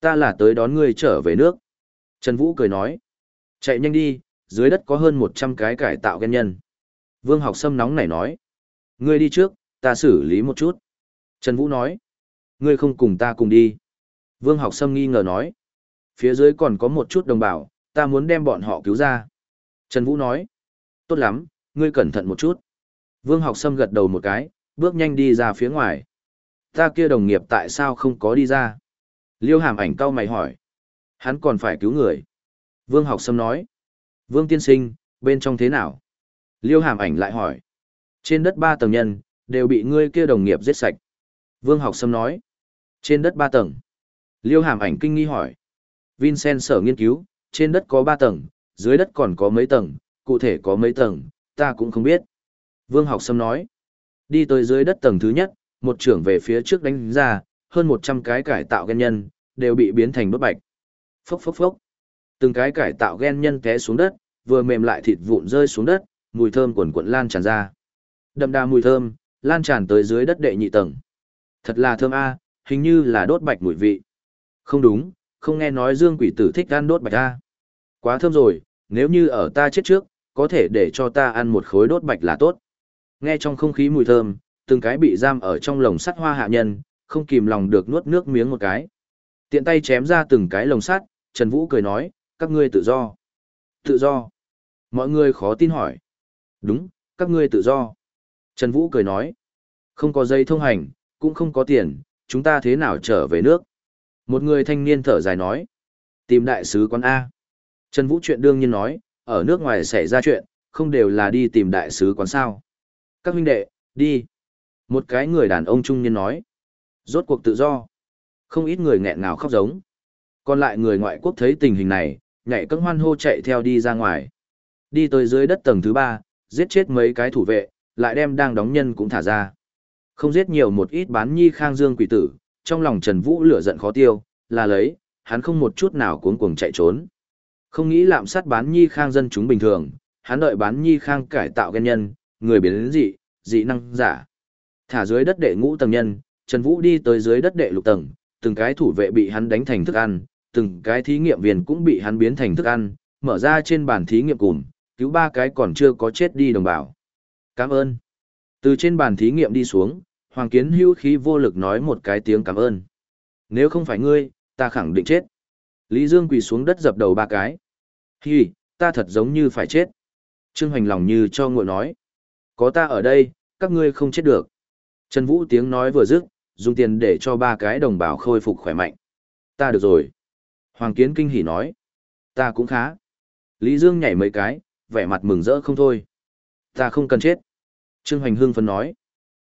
[SPEAKER 1] Ta là tới đón ngươi trở về nước. Trần Vũ cười nói, chạy nhanh đi, dưới đất có hơn 100 cái cải tạo ghen nhân. Vương học sâm nóng nảy nói, ngươi đi trước, ta xử lý một chút. Trần Vũ nói, ngươi không cùng ta cùng đi. Vương học sâm nghi ngờ nói, phía dưới còn có một chút đồng bào, ta muốn đem bọn họ cứu ra. Trần Vũ nói, tốt lắm, ngươi cẩn thận một chút. Vương học sâm gật đầu một cái, bước nhanh đi ra phía ngoài. Ta kia đồng nghiệp tại sao không có đi ra? Liêu hàm ảnh cau mày hỏi. Hắn còn phải cứu người. Vương học sâm nói. Vương tiên sinh, bên trong thế nào? Liêu hàm ảnh lại hỏi. Trên đất ba tầng nhân, đều bị ngươi kia đồng nghiệp giết sạch. Vương học sâm nói. Trên đất ba tầng. Liêu hàm ảnh kinh nghi hỏi. Vincent sở nghiên cứu, trên đất có ba tầng, dưới đất còn có mấy tầng, cụ thể có mấy tầng, ta cũng không biết. Vương học sâm nói. Đi tới dưới đất tầng thứ nhất, một trưởng về phía trước đánh ra, hơn 100 cái cải tạo gen nhân, đều bị biến thành đốt bạch. Phốc phốc phốc. Từng cái cải tạo gen nhân té xuống đất, vừa mềm lại thịt vụn rơi xuống đất, mùi thơm quần quận lan tràn ra. Đậm đà mùi thơm, lan tràn tới dưới đất đệ nhị tầng. Thật là thơm a, hình như là đốt bạch mùi vị. Không đúng, không nghe nói Dương quỷ tử thích ăn đốt bạch a. Quá thơm rồi, nếu như ở ta chết trước, có thể để cho ta ăn một khối đốt bạch là tốt. Nghe trong không khí mùi thơm, từng cái bị giam ở trong lồng sắt hoa hạ nhân, không kìm lòng được nuốt nước miếng một cái. Tiện tay chém ra từng cái lồng sắt, Trần Vũ cười nói, các ngươi tự do. Tự do. Mọi người khó tin hỏi. Đúng, các ngươi tự do. Trần Vũ cười nói, không có dây thông hành, cũng không có tiền, chúng ta thế nào trở về nước. Một người thanh niên thở dài nói, tìm đại sứ quán A. Trần Vũ chuyện đương nhiên nói, ở nước ngoài xảy ra chuyện, không đều là đi tìm đại sứ quán sao. Các huynh đệ, đi. Một cái người đàn ông trung niên nói. Rốt cuộc tự do. Không ít người nghẹn ngào khóc giống. Còn lại người ngoại quốc thấy tình hình này, nhảy cẫng hoan hô chạy theo đi ra ngoài. Đi tới dưới đất tầng thứ ba, giết chết mấy cái thủ vệ, lại đem đang đóng nhân cũng thả ra. Không giết nhiều một ít bán nhi khang dương quỷ tử, trong lòng Trần Vũ lửa giận khó tiêu, là lấy, hắn không một chút nào cuống cuồng chạy trốn. Không nghĩ lạm sát bán nhi khang dân chúng bình thường, hắn đợi bán nhi khang cải tạo gen nhân, người biến đến dị, dị năng giả. Thả dưới đất đệ ngũ tầng nhân, Trần Vũ đi tới dưới đất đệ lục tầng, từng cái thủ vệ bị hắn đánh thành thức ăn, từng cái thí nghiệm viên cũng bị hắn biến thành thức ăn, mở ra trên bàn thí nghiệm cùng, cứu ba cái còn chưa có chết đi đồng bào. Cảm ơn. Từ trên bàn thí nghiệm đi xuống, Hoàng Kiến hưu khí vô lực nói một cái tiếng cảm ơn. Nếu không phải ngươi, ta khẳng định chết. Lý Dương quỳ xuống đất dập đầu ba cái. Hi, ta thật giống như phải chết. Trương Hoành lòng như cho ngội nói. Có ta ở đây, các ngươi không chết được. Trần Vũ tiếng nói vừa dứt, dùng tiền để cho ba cái đồng bào khôi phục khỏe mạnh. Ta được rồi. Hoàng Kiến kinh hỉ nói. Ta cũng khá. Lý Dương nhảy mấy cái, vẻ mặt mừng rỡ không thôi. Ta không cần chết. Trương Hoành hưng phấn nói.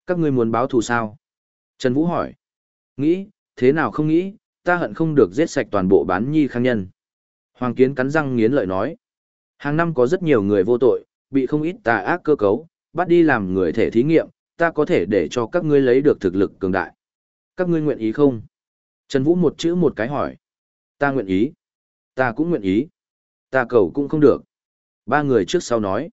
[SPEAKER 1] Các ngươi muốn báo thù sao? Trần Vũ hỏi. Nghĩ, thế nào không nghĩ, ta hận không được giết sạch toàn bộ bán nhi khang nhân. Hoàng Kiến cắn răng nghiến lợi nói. Hàng năm có rất nhiều người vô tội, bị không ít tà ác cơ cấu, bắt đi làm người thể thí nghiệm, ta có thể để cho các ngươi lấy được thực lực cường đại. Các ngươi nguyện ý không? Trần Vũ một chữ một cái hỏi. Ta nguyện ý. Ta cũng nguyện ý. Ta cầu cũng không được. Ba người trước sau nói.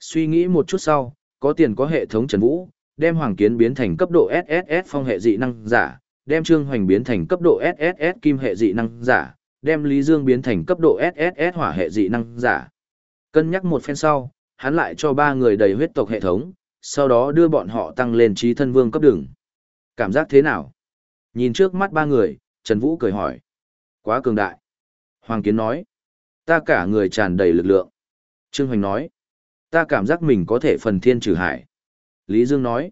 [SPEAKER 1] Suy nghĩ một chút sau, có tiền có hệ thống Trần Vũ, đem Hoàng Kiến biến thành cấp độ SSS phong hệ dị năng giả, đem Trương Hoành biến thành cấp độ SSS kim hệ dị năng giả, đem Lý Dương biến thành cấp độ SSS hỏa hệ dị năng giả. Cân nhắc một phen sau, hắn lại cho ba người đầy huyết tộc hệ thống, sau đó đưa bọn họ tăng lên trí thân vương cấp đường. Cảm giác thế nào? Nhìn trước mắt ba người, Trần Vũ cười hỏi. Quá cường đại. Hoàng Kiến nói. Ta cả người tràn đầy lực lượng. Trương Hoành nói. Ta cảm giác mình có thể phần thiên trừ hải. Lý Dương nói.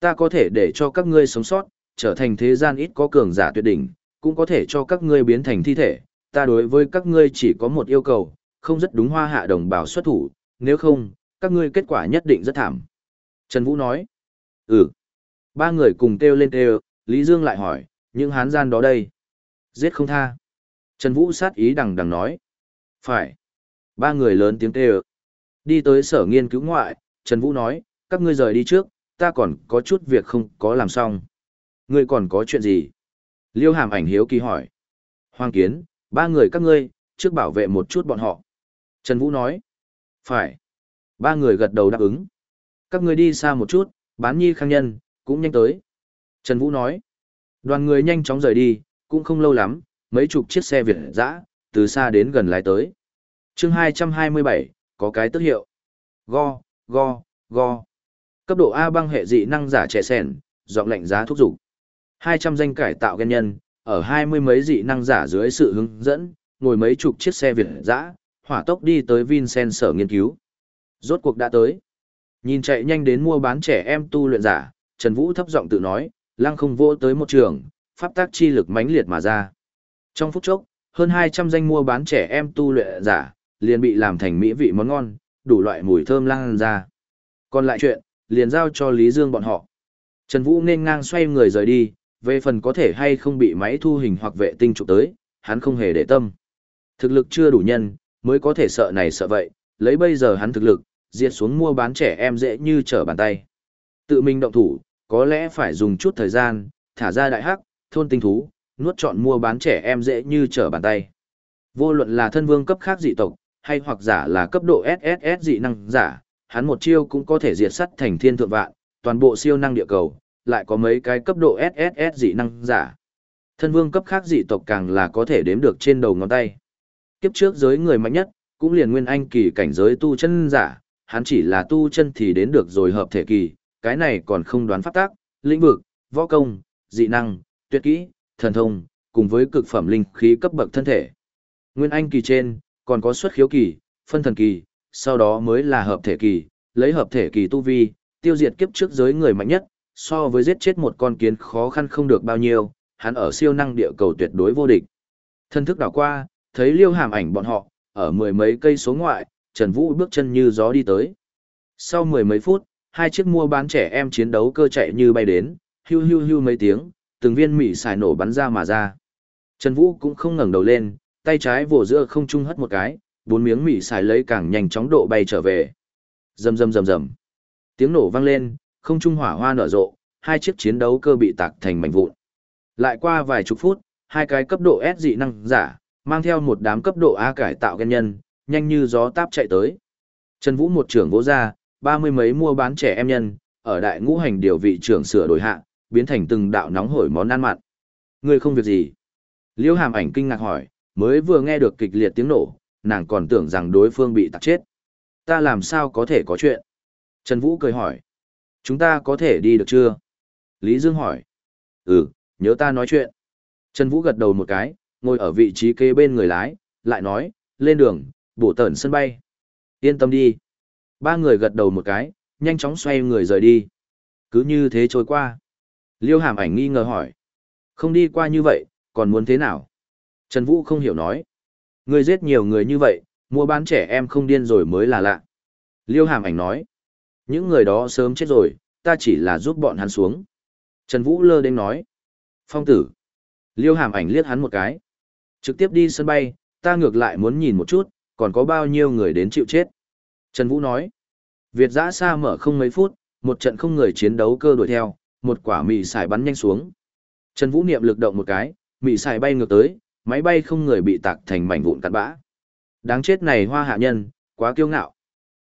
[SPEAKER 1] Ta có thể để cho các ngươi sống sót, trở thành thế gian ít có cường giả tuyệt đỉnh, cũng có thể cho các ngươi biến thành thi thể. Ta đối với các ngươi chỉ có một yêu cầu, không rất đúng hoa hạ đồng bào xuất thủ, nếu không, các ngươi kết quả nhất định rất thảm. Trần Vũ nói. Ừ. Ba người cùng kêu lên kêu, Lý Dương lại hỏi, những hán gian đó đây. Giết không tha. Trần Vũ sát ý đằng đằng nói. Phải. Ba người lớn tiếng kêu. Đi tới sở nghiên cứu ngoại, Trần Vũ nói, các ngươi rời đi trước, ta còn có chút việc không có làm xong. Ngươi còn có chuyện gì? Liêu hàm ảnh hiếu kỳ hỏi. Hoàng kiến, ba người các ngươi, trước bảo vệ một chút bọn họ. Trần Vũ nói. Phải. Ba người gật đầu đáp ứng. Các người đi xa một chút, bán nhi khang nhân, cũng nhanh tới. Trần Vũ nói. Đoàn người nhanh chóng rời đi, cũng không lâu lắm, mấy chục chiếc xe Việt dã từ xa đến gần lái tới. chương 227, có cái tức hiệu. Go, go, go. Cấp độ A băng hệ dị năng giả trẻ sẻn, giọng lệnh giá thúc dục 200 danh cải tạo gen nhân, ở hai mươi mấy dị năng giả dưới sự hướng dẫn, ngồi mấy chục chiếc xe Việt dã hỏa tốc đi tới Vincent sở nghiên cứu. Rốt cuộc đã tới. Nhìn chạy nhanh đến mua bán trẻ em tu luyện giả, Trần Vũ thấp giọng tự nói, lăng không vô tới một trường, pháp tác chi lực mãnh liệt mà ra. Trong phút chốc, hơn 200 danh mua bán trẻ em tu luyện giả, liền bị làm thành mỹ vị món ngon, đủ loại mùi thơm lan ra. Còn lại chuyện, liền giao cho Lý Dương bọn họ. Trần Vũ nên ngang xoay người rời đi, về phần có thể hay không bị máy thu hình hoặc vệ tinh chụp tới, hắn không hề để tâm. Thực lực chưa đủ nhân, mới có thể sợ này sợ vậy, lấy bây giờ hắn thực lực, diệt xuống mua bán trẻ em dễ như trở bàn tay. Tự mình động thủ, có lẽ phải dùng chút thời gian, thả ra đại hắc, thôn tinh thú, nuốt chọn mua bán trẻ em dễ như trở bàn tay. Vô luận là thân vương cấp khác dị tộc, hay hoặc giả là cấp độ SSS dị năng giả, hắn một chiêu cũng có thể diệt sắt thành thiên thượng vạn, toàn bộ siêu năng địa cầu, lại có mấy cái cấp độ SSS dị năng giả. Thân vương cấp khác dị tộc càng là có thể đếm được trên đầu ngón tay. Kiếp trước giới người mạnh nhất, cũng liền nguyên anh kỳ cảnh giới tu chân giả, hắn chỉ là tu chân thì đến được rồi hợp thể kỳ, cái này còn không đoán pháp tác, lĩnh vực, võ công, dị năng, tuyệt kỹ, thần thông, cùng với cực phẩm linh khí cấp bậc thân thể. Nguyên anh kỳ trên, còn có xuất khiếu kỳ, phân thần kỳ, sau đó mới là hợp thể kỳ, lấy hợp thể kỳ tu vi, tiêu diệt kiếp trước giới người mạnh nhất, so với giết chết một con kiến khó khăn không được bao nhiêu, hắn ở siêu năng địa cầu tuyệt đối vô địch. Thân thức đảo qua, thấy liêu hàm ảnh bọn họ, ở mười mấy cây số ngoại, Trần Vũ bước chân như gió đi tới. Sau mười mấy phút, hai chiếc mua bán trẻ em chiến đấu cơ chạy như bay đến, hưu hưu hưu mấy tiếng, từng viên mỉ xài nổ bắn ra mà ra. Trần Vũ cũng không ngẩng đầu lên, tay trái vỗ giữa không trung hất một cái, bốn miếng mỉ xài lấy càng nhanh chóng độ bay trở về. Rầm rầm rầm rầm. Tiếng nổ vang lên, không trung hỏa hoa nở rộ, hai chiếc chiến đấu cơ bị tạc thành mảnh vụn. Lại qua vài chục phút, hai cái cấp độ S dị năng giả, mang theo một đám cấp độ A cải tạo gen nhân, nhanh như gió táp chạy tới. Trần Vũ một trưởng vỗ ra, ba mươi mấy mua bán trẻ em nhân, ở đại ngũ hành điều vị trưởng sửa đổi hạ, biến thành từng đạo nóng hổi món ăn mặn. Người không việc gì. Liễu hàm ảnh kinh ngạc hỏi, mới vừa nghe được kịch liệt tiếng nổ, nàng còn tưởng rằng đối phương bị tạc chết. Ta làm sao có thể có chuyện? Trần Vũ cười hỏi. Chúng ta có thể đi được chưa? Lý Dương hỏi. Ừ, nhớ ta nói chuyện. Trần Vũ gật đầu một cái, ngồi ở vị trí kế bên người lái, lại nói, lên đường, bổ tẩn sân bay. Yên tâm đi. Ba người gật đầu một cái, nhanh chóng xoay người rời đi. Cứ như thế trôi qua. Liêu hàm ảnh nghi ngờ hỏi. Không đi qua như vậy, còn muốn thế nào? Trần Vũ không hiểu nói. Người giết nhiều người như vậy, mua bán trẻ em không điên rồi mới là lạ. Liêu hàm ảnh nói. Những người đó sớm chết rồi, ta chỉ là giúp bọn hắn xuống. Trần Vũ lơ đến nói. Phong tử. Liêu hàm ảnh liếc hắn một cái. Trực tiếp đi sân bay, ta ngược lại muốn nhìn một chút, còn có bao nhiêu người đến chịu chết. Trần Vũ nói. Việt giã xa mở không mấy phút, một trận không người chiến đấu cơ đuổi theo, một quả mì xài bắn nhanh xuống. Trần Vũ niệm lực động một cái, mì xài bay ngược tới, máy bay không người bị tạc thành mảnh vụn cặn bã. Đáng chết này hoa hạ nhân, quá kiêu ngạo.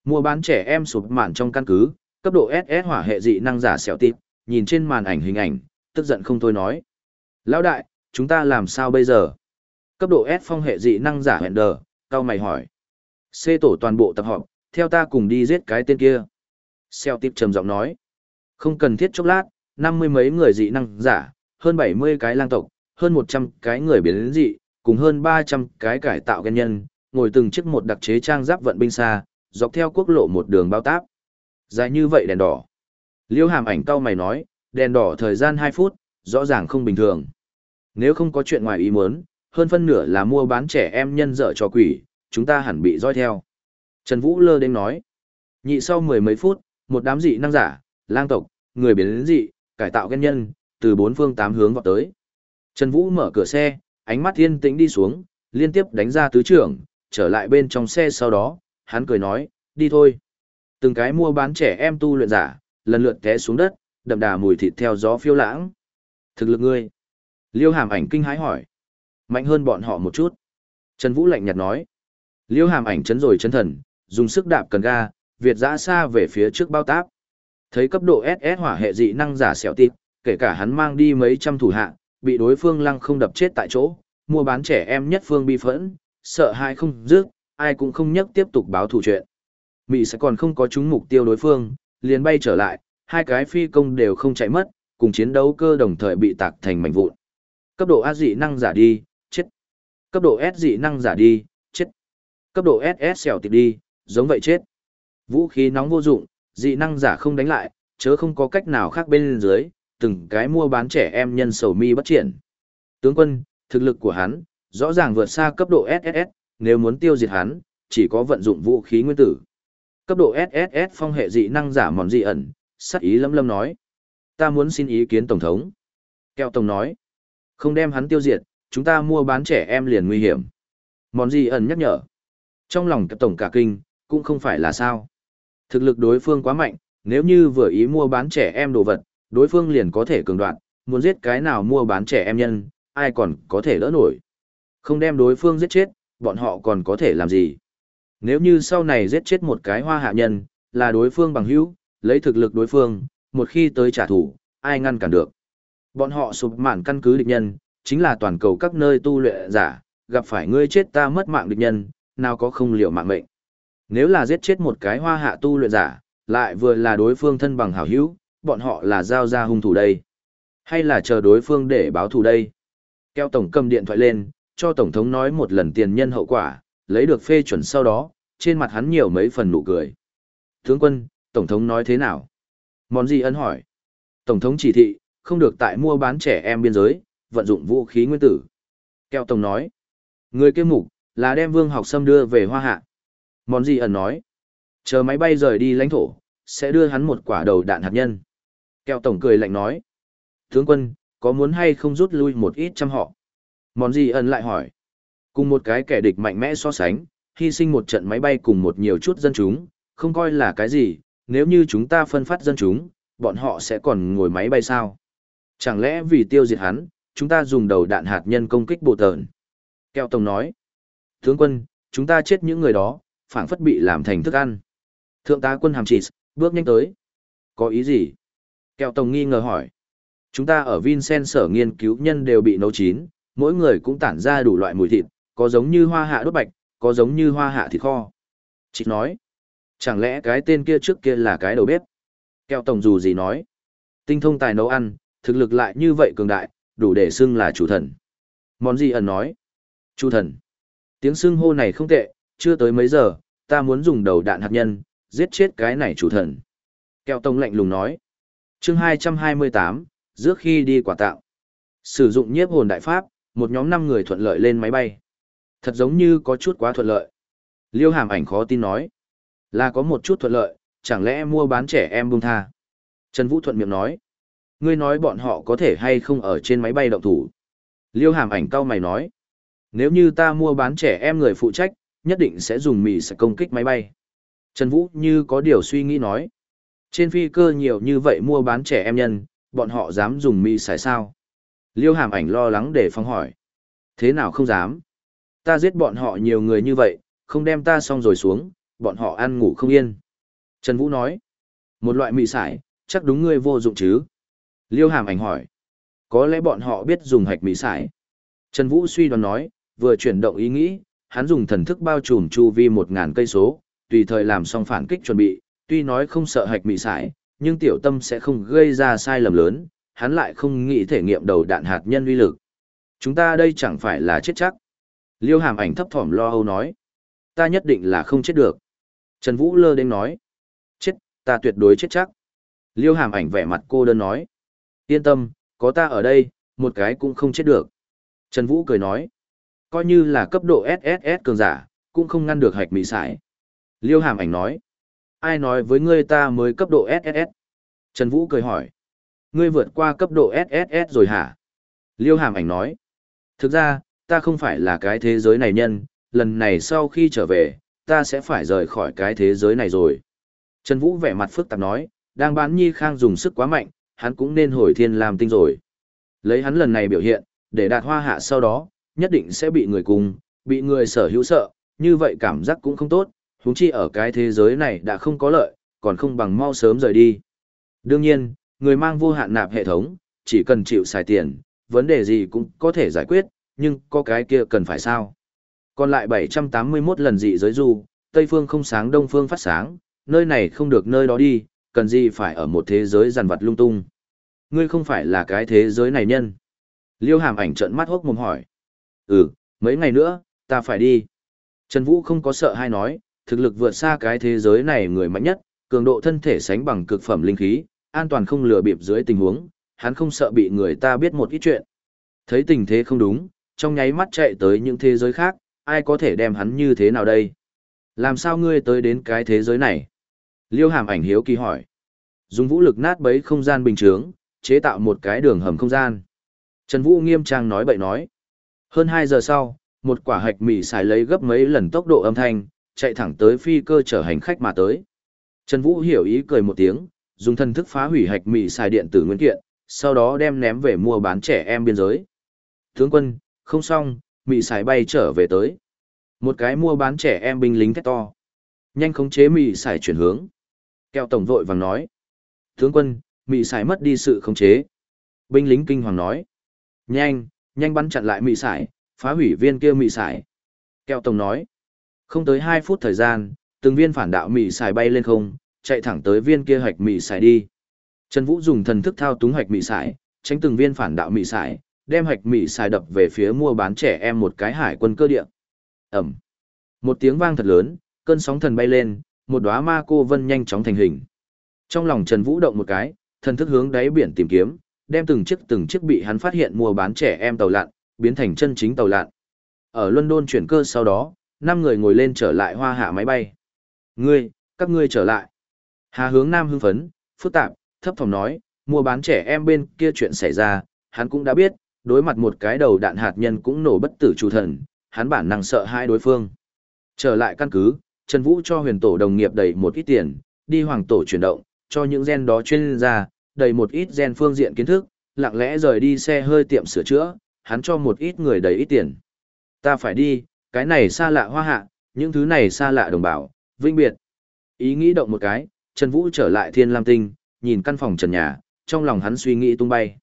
[SPEAKER 1] Mua bán trẻ em sụp mạn trong căn cứ, cấp độ SS hỏa hệ dị năng giả xẻo tịp, nhìn trên màn ảnh hình ảnh, tức giận không thôi nói. Lão đại, chúng ta làm sao bây giờ? Cấp độ S phong hệ dị năng giả hẹn đờ, cao mày hỏi. C tổ toàn bộ tập họp, theo ta cùng đi giết cái tên kia. Xeo tịp trầm giọng nói. Không cần thiết chốc lát, năm mươi mấy người dị năng giả, hơn bảy mươi cái lang tộc, hơn một trăm cái người biến dị, cùng hơn ba trăm cái cải tạo gen nhân, ngồi từng chiếc một đặc chế trang giáp vận binh xa, dọc theo quốc lộ một đường bao táp. Dài như vậy đèn đỏ. Liêu hàm ảnh cao mày nói, đèn đỏ thời gian hai phút, rõ ràng không bình thường. Nếu không có chuyện ngoài ý muốn, hơn phân nửa là mua bán trẻ em nhân dở cho quỷ, chúng ta hẳn bị dõi theo. Trần Vũ lơ đến nói. Nhị sau mười mấy phút, một đám dị năng giả, lang tộc, người biến đến dị, cải tạo gen nhân, từ bốn phương tám hướng vào tới. Trần Vũ mở cửa xe, ánh mắt yên tĩnh đi xuống, liên tiếp đánh ra tứ trưởng, trở lại bên trong xe sau đó, hắn cười nói, đi thôi. Từng cái mua bán trẻ em tu luyện giả, lần lượt té xuống đất, đậm đà mùi thịt theo gió phiêu lãng. Thực lực ngươi. Liêu hàm ảnh kinh hãi hỏi. Mạnh hơn bọn họ một chút. Trần Vũ lạnh nhạt nói. Liêu hàm ảnh chấn rồi chấn thần, dùng sức đạp cần ga, Việt giã xa về phía trước bao táp. Thấy cấp độ SS hỏa hệ dị năng giả xẻo tịp, kể cả hắn mang đi mấy trăm thủ hạ, bị đối phương lăng không đập chết tại chỗ, mua bán trẻ em nhất phương bi phẫn, sợ hai không dứt, ai cũng không nhắc tiếp tục báo thủ chuyện. Mỹ sẽ còn không có trúng mục tiêu đối phương, liền bay trở lại, hai cái phi công đều không chạy mất, cùng chiến đấu cơ đồng thời bị tạc thành mảnh vụn. Cấp độ A dị năng giả đi, chết. Cấp độ S dị năng giả đi, chết. Cấp độ SS xèo tiệt đi, giống vậy chết. Vũ khí nóng vô dụng, dị năng giả không đánh lại, chớ không có cách nào khác bên dưới, từng cái mua bán trẻ em nhân sầu mi bất triển. Tướng quân, thực lực của hắn, rõ ràng vượt xa cấp độ SSS, nếu muốn tiêu diệt hắn, chỉ có vận dụng vũ khí nguyên tử. Cấp độ SSS phong hệ dị năng giả mòn dị ẩn, sắc ý lâm lâm nói. Ta muốn xin ý kiến Tổng thống. kẹo Tổng nói. Không đem hắn tiêu diệt, chúng ta mua bán trẻ em liền nguy hiểm. Mòn dị ẩn nhắc nhở. Trong lòng Tổng cả kinh, cũng không phải là sao. Thực lực đối phương quá mạnh, nếu như vừa ý mua bán trẻ em đồ vật, đối phương liền có thể cường đoạn, muốn giết cái nào mua bán trẻ em nhân, ai còn có thể lỡ nổi. Không đem đối phương giết chết, bọn họ còn có thể làm gì. Nếu như sau này giết chết một cái hoa hạ nhân, là đối phương bằng hữu, lấy thực lực đối phương, một khi tới trả thù, ai ngăn cản được. Bọn họ sụp mạn căn cứ địch nhân, chính là toàn cầu các nơi tu luyện giả, gặp phải ngươi chết ta mất mạng địch nhân, nào có không liệu mạng mệnh. Nếu là giết chết một cái hoa hạ tu luyện giả, lại vừa là đối phương thân bằng hảo hữu, bọn họ là giao ra hung thủ đây. Hay là chờ đối phương để báo thù đây. Keo tổng cầm điện thoại lên, cho tổng thống nói một lần tiền nhân hậu quả, lấy được phê chuẩn sau đó, trên mặt hắn nhiều mấy phần nụ cười. Tướng quân, tổng thống nói thế nào? Món gì ân hỏi? Tổng thống chỉ thị, không được tại mua bán trẻ em biên giới, vận dụng vũ khí nguyên tử. kẹo tổng nói, người kêu mục, là đem vương học xâm đưa về hoa hạ. Món gì ẩn nói, chờ máy bay rời đi lãnh thổ, sẽ đưa hắn một quả đầu đạn hạt nhân. kẹo tổng cười lạnh nói, tướng quân, có muốn hay không rút lui một ít trăm họ? Mòn gì ẩn lại hỏi, cùng một cái kẻ địch mạnh mẽ so sánh, hy sinh một trận máy bay cùng một nhiều chút dân chúng, không coi là cái gì, nếu như chúng ta phân phát dân chúng, bọn họ sẽ còn ngồi máy bay sao? Chẳng lẽ vì tiêu diệt hắn, chúng ta dùng đầu đạn hạt nhân công kích bộ tờn? Keo Tổng nói, tướng quân, chúng ta chết những người đó, phản phất bị làm thành thức ăn. Thượng tá quân hàm chỉ, bước nhanh tới. Có ý gì? Kẹo Tổng nghi ngờ hỏi. Chúng ta ở Vincent sở nghiên cứu nhân đều bị nấu chín, mỗi người cũng tản ra đủ loại mùi thịt, có giống như hoa hạ đốt bạch, có giống như hoa hạ thịt kho. Chị nói, chẳng lẽ cái tên kia trước kia là cái đầu bếp? Kẹo Tổng dù gì nói, tinh thông tài nấu ăn, thực lực lại như vậy cường đại, đủ để xưng là chủ thần. Món gì ẩn nói, chủ thần. Tiếng xưng hô này không tệ, chưa tới mấy giờ, ta muốn dùng đầu đạn hạt nhân, giết chết cái này chủ thần. Kẹo Tổng lạnh lùng nói, chương 228, trước khi đi quả tạo. Sử dụng nhiếp hồn đại pháp, một nhóm năm người thuận lợi lên máy bay. Thật giống như có chút quá thuận lợi. Liêu hàm ảnh khó tin nói. Là có một chút thuận lợi, chẳng lẽ mua bán trẻ em buông tha. Trần Vũ thuận miệng nói. Ngươi nói bọn họ có thể hay không ở trên máy bay động thủ. Liêu hàm ảnh cao mày nói. Nếu như ta mua bán trẻ em người phụ trách, nhất định sẽ dùng mì sẽ công kích máy bay. Trần Vũ như có điều suy nghĩ nói. Trên phi cơ nhiều như vậy mua bán trẻ em nhân, bọn họ dám dùng mì xài sao? Liêu hàm ảnh lo lắng để phong hỏi. Thế nào không dám? Ta giết bọn họ nhiều người như vậy, không đem ta xong rồi xuống, bọn họ ăn ngủ không yên. Trần Vũ nói. Một loại mị sải, chắc đúng ngươi vô dụng chứ? Liêu hàm ảnh hỏi. Có lẽ bọn họ biết dùng hạch mị sải. Trần Vũ suy đoán nói, vừa chuyển động ý nghĩ, hắn dùng thần thức bao trùm chu vi một ngàn cây số, tùy thời làm xong phản kích chuẩn bị, tuy nói không sợ hạch mị sải, nhưng tiểu tâm sẽ không gây ra sai lầm lớn, hắn lại không nghĩ thể nghiệm đầu đạn hạt nhân uy lực. Chúng ta đây chẳng phải là chết chắc. Liêu hàm ảnh thấp thỏm lo âu nói. Ta nhất định là không chết được. Trần Vũ lơ đến nói. Chết, ta tuyệt đối chết chắc. Liêu hàm ảnh vẻ mặt cô đơn nói. Yên tâm, có ta ở đây, một cái cũng không chết được. Trần Vũ cười nói. Coi như là cấp độ SSS cường giả, cũng không ngăn được hạch mị sải. Liêu hàm ảnh nói. Ai nói với ngươi ta mới cấp độ SSS? Trần Vũ cười hỏi. Ngươi vượt qua cấp độ SSS rồi hả? Liêu hàm ảnh nói. Thực ra, ta không phải là cái thế giới này nhân, lần này sau khi trở về, ta sẽ phải rời khỏi cái thế giới này rồi. Trần Vũ vẻ mặt phức tạp nói, đang bán nhi khang dùng sức quá mạnh, hắn cũng nên hồi thiên làm tinh rồi. Lấy hắn lần này biểu hiện, để đạt hoa hạ sau đó, nhất định sẽ bị người cùng, bị người sở hữu sợ, như vậy cảm giác cũng không tốt, húng chi ở cái thế giới này đã không có lợi, còn không bằng mau sớm rời đi. Đương nhiên, người mang vô hạn nạp hệ thống, chỉ cần chịu xài tiền, vấn đề gì cũng có thể giải quyết, nhưng có cái kia cần phải sao. Còn lại 781 lần dị giới du, Tây phương không sáng Đông phương phát sáng, nơi này không được nơi đó đi, cần gì phải ở một thế giới giàn vật lung tung. Ngươi không phải là cái thế giới này nhân. Liêu hàm ảnh trợn mắt hốc mồm hỏi. Ừ, mấy ngày nữa, ta phải đi. Trần Vũ không có sợ hay nói, thực lực vượt xa cái thế giới này người mạnh nhất, cường độ thân thể sánh bằng cực phẩm linh khí, an toàn không lừa bịp dưới tình huống, hắn không sợ bị người ta biết một ít chuyện. Thấy tình thế không đúng, trong nháy mắt chạy tới những thế giới khác, ai có thể đem hắn như thế nào đây? Làm sao ngươi tới đến cái thế giới này? Liêu hàm ảnh hiếu kỳ hỏi. Dùng vũ lực nát bấy không gian bình thường, chế tạo một cái đường hầm không gian. Trần Vũ nghiêm trang nói bậy nói. Hơn 2 giờ sau, một quả hạch mì xài lấy gấp mấy lần tốc độ âm thanh, chạy thẳng tới phi cơ chở hành khách mà tới. Trần Vũ hiểu ý cười một tiếng, dùng thần thức phá hủy hạch mị xài điện tử nguyên kiện, sau đó đem ném về mua bán trẻ em biên giới. Tướng quân, không xong, mị xài bay trở về tới. Một cái mua bán trẻ em binh lính thét to. Nhanh khống chế mị xài chuyển hướng. Kẹo tổng vội vàng nói. Tướng quân, mị xài mất đi sự khống chế. Binh lính kinh hoàng nói. Nhanh, nhanh bắn chặn lại mị xài, phá hủy viên kia mị xài. Kẹo tổng nói. Không tới 2 phút thời gian, từng viên phản đạo mị xài bay lên không, chạy thẳng tới viên kia hạch mị xài đi. Trần Vũ dùng thần thức thao túng hạch mị xài, tránh từng viên phản đạo mị xài, đem hạch mị xài đập về phía mua bán trẻ em một cái hải quân cơ địa. Ẩm. Một tiếng vang thật lớn, cơn sóng thần bay lên, một đóa ma cô vân nhanh chóng thành hình. Trong lòng Trần Vũ động một cái, thần thức hướng đáy biển tìm kiếm, đem từng chiếc từng chiếc bị hắn phát hiện mua bán trẻ em tàu lặn, biến thành chân chính tàu lặn. Ở London chuyển cơ sau đó, năm người ngồi lên trở lại hoa hạ máy bay. Ngươi, các ngươi trở lại. Hà hướng nam hưng phấn, phức tạp, thấp phòng nói, mua bán trẻ em bên kia chuyện xảy ra, hắn cũng đã biết, đối mặt một cái đầu đạn hạt nhân cũng nổ bất tử chủ thần, hắn bản năng sợ hai đối phương. Trở lại căn cứ, Trần Vũ cho huyền tổ đồng nghiệp đầy một ít tiền, đi hoàng tổ chuyển động, cho những gen đó chuyên gia, đầy một ít gen phương diện kiến thức, lặng lẽ rời đi xe hơi tiệm sửa chữa, hắn cho một ít người đầy ít tiền. Ta phải đi, cái này xa lạ hoa hạ, những thứ này xa lạ đồng bào, vinh biệt. Ý nghĩ động một cái, Trần Vũ trở lại Thiên Lam Tinh, nhìn căn phòng trần nhà, trong lòng hắn suy nghĩ tung bay.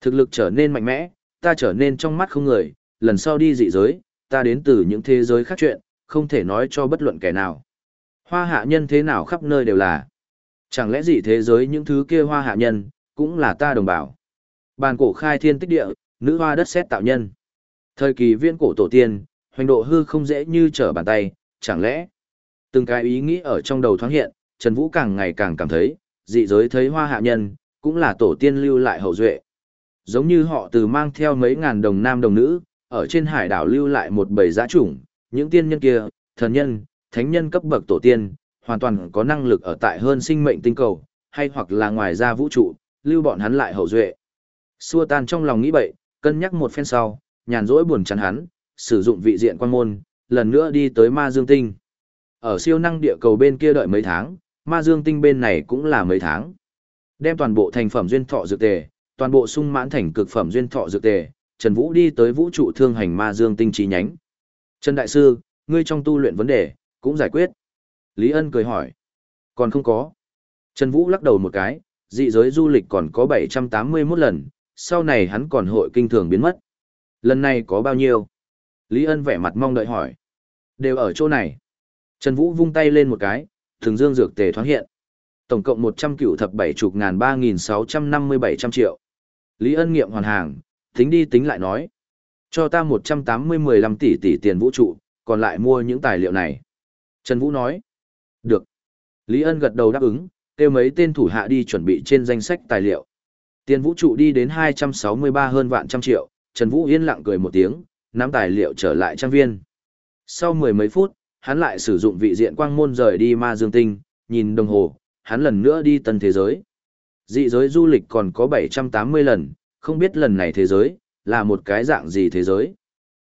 [SPEAKER 1] Thực lực trở nên mạnh mẽ, ta trở nên trong mắt không người, lần sau đi dị giới, ta đến từ những thế giới khác chuyện, không thể nói cho bất luận kẻ nào. Hoa hạ nhân thế nào khắp nơi đều là. Chẳng lẽ dị thế giới những thứ kia hoa hạ nhân, cũng là ta đồng bào. Bàn cổ khai thiên tích địa, nữ hoa đất xét tạo nhân. Thời kỳ viên cổ tổ tiên, hoành độ hư không dễ như trở bàn tay, chẳng lẽ. Từng cái ý nghĩ ở trong đầu thoáng hiện, Trần Vũ càng ngày càng cảm thấy, dị giới thấy hoa hạ nhân, cũng là tổ tiên lưu lại hậu duệ. Giống như họ từ mang theo mấy ngàn đồng nam đồng nữ, ở trên hải đảo lưu lại một bầy giã chủng, những tiên nhân kia, thần nhân, thánh nhân cấp bậc tổ tiên, hoàn toàn có năng lực ở tại hơn sinh mệnh tinh cầu, hay hoặc là ngoài ra vũ trụ, lưu bọn hắn lại hậu duệ. Xua tan trong lòng nghĩ bậy, cân nhắc một phen sau, nhàn rỗi buồn chán hắn, sử dụng vị diện quan môn, lần nữa đi tới ma dương tinh. Ở siêu năng địa cầu bên kia đợi mấy tháng, ma dương tinh bên này cũng là mấy tháng. Đem toàn bộ thành phẩm duyên thọ dược tề, toàn bộ sung mãn thành cực phẩm duyên thọ dược tề, Trần Vũ đi tới vũ trụ thương hành ma dương tinh chi nhánh. Trần Đại Sư, ngươi trong tu luyện vấn đề, cũng giải quyết. Lý Ân cười hỏi. Còn không có. Trần Vũ lắc đầu một cái, dị giới du lịch còn có 781 lần, sau này hắn còn hội kinh thường biến mất. Lần này có bao nhiêu? Lý Ân vẻ mặt mong đợi hỏi. Đều ở chỗ này. Trần Vũ vung tay lên một cái, thường dương dược tề thoáng hiện. Tổng cộng 100 cựu thập bảy chục ngàn 3.657 trăm triệu. Lý Ân nghiệm hoàn hàng, tính đi tính lại nói. Cho ta 180-15 tỷ tỷ tiền vũ trụ, còn lại mua những tài liệu này. Trần Vũ nói. Được. Lý Ân gật đầu đáp ứng, kêu mấy tên thủ hạ đi chuẩn bị trên danh sách tài liệu. Tiền vũ trụ đi đến 263 hơn vạn trăm triệu, Trần Vũ yên lặng cười một tiếng, nắm tài liệu trở lại trang viên. Sau mười mấy phút, hắn lại sử dụng vị diện quang môn rời đi ma dương tinh, nhìn đồng hồ, hắn lần nữa đi tân thế giới. Dị giới du lịch còn có 780 lần, không biết lần này thế giới, là một cái dạng gì thế giới.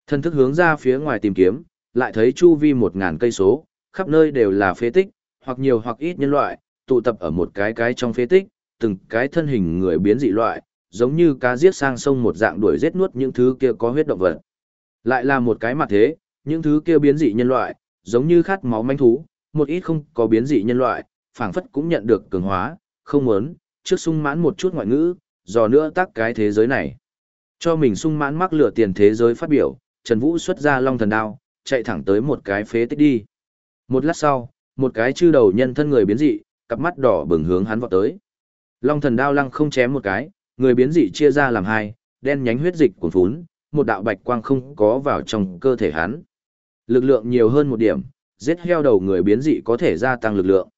[SPEAKER 1] Thân thức hướng ra phía ngoài tìm kiếm, lại thấy chu vi 1.000 cây số, khắp nơi đều là phế tích, hoặc nhiều hoặc ít nhân loại, tụ tập ở một cái cái trong phế tích, từng cái thân hình người biến dị loại, giống như cá giết sang sông một dạng đuổi giết nuốt những thứ kia có huyết động vật. Lại là một cái mặt thế, những thứ kia biến dị nhân loại, giống như khát máu manh thú, một ít không có biến dị nhân loại, phảng phất cũng nhận được cường hóa, không muốn, trước sung mãn một chút ngoại ngữ, dò nữa tác cái thế giới này. Cho mình sung mãn mắc lửa tiền thế giới phát biểu, Trần Vũ xuất ra long thần đao, chạy thẳng tới một cái phế tích đi. Một lát sau, một cái chư đầu nhân thân người biến dị, cặp mắt đỏ bừng hướng hắn vọt tới. Long thần đao lăng không chém một cái, người biến dị chia ra làm hai, đen nhánh huyết dịch cuồn phún, một đạo bạch quang không có vào trong cơ thể hắn. Lực lượng nhiều hơn một điểm, giết heo đầu người biến dị có thể gia tăng lực lượng.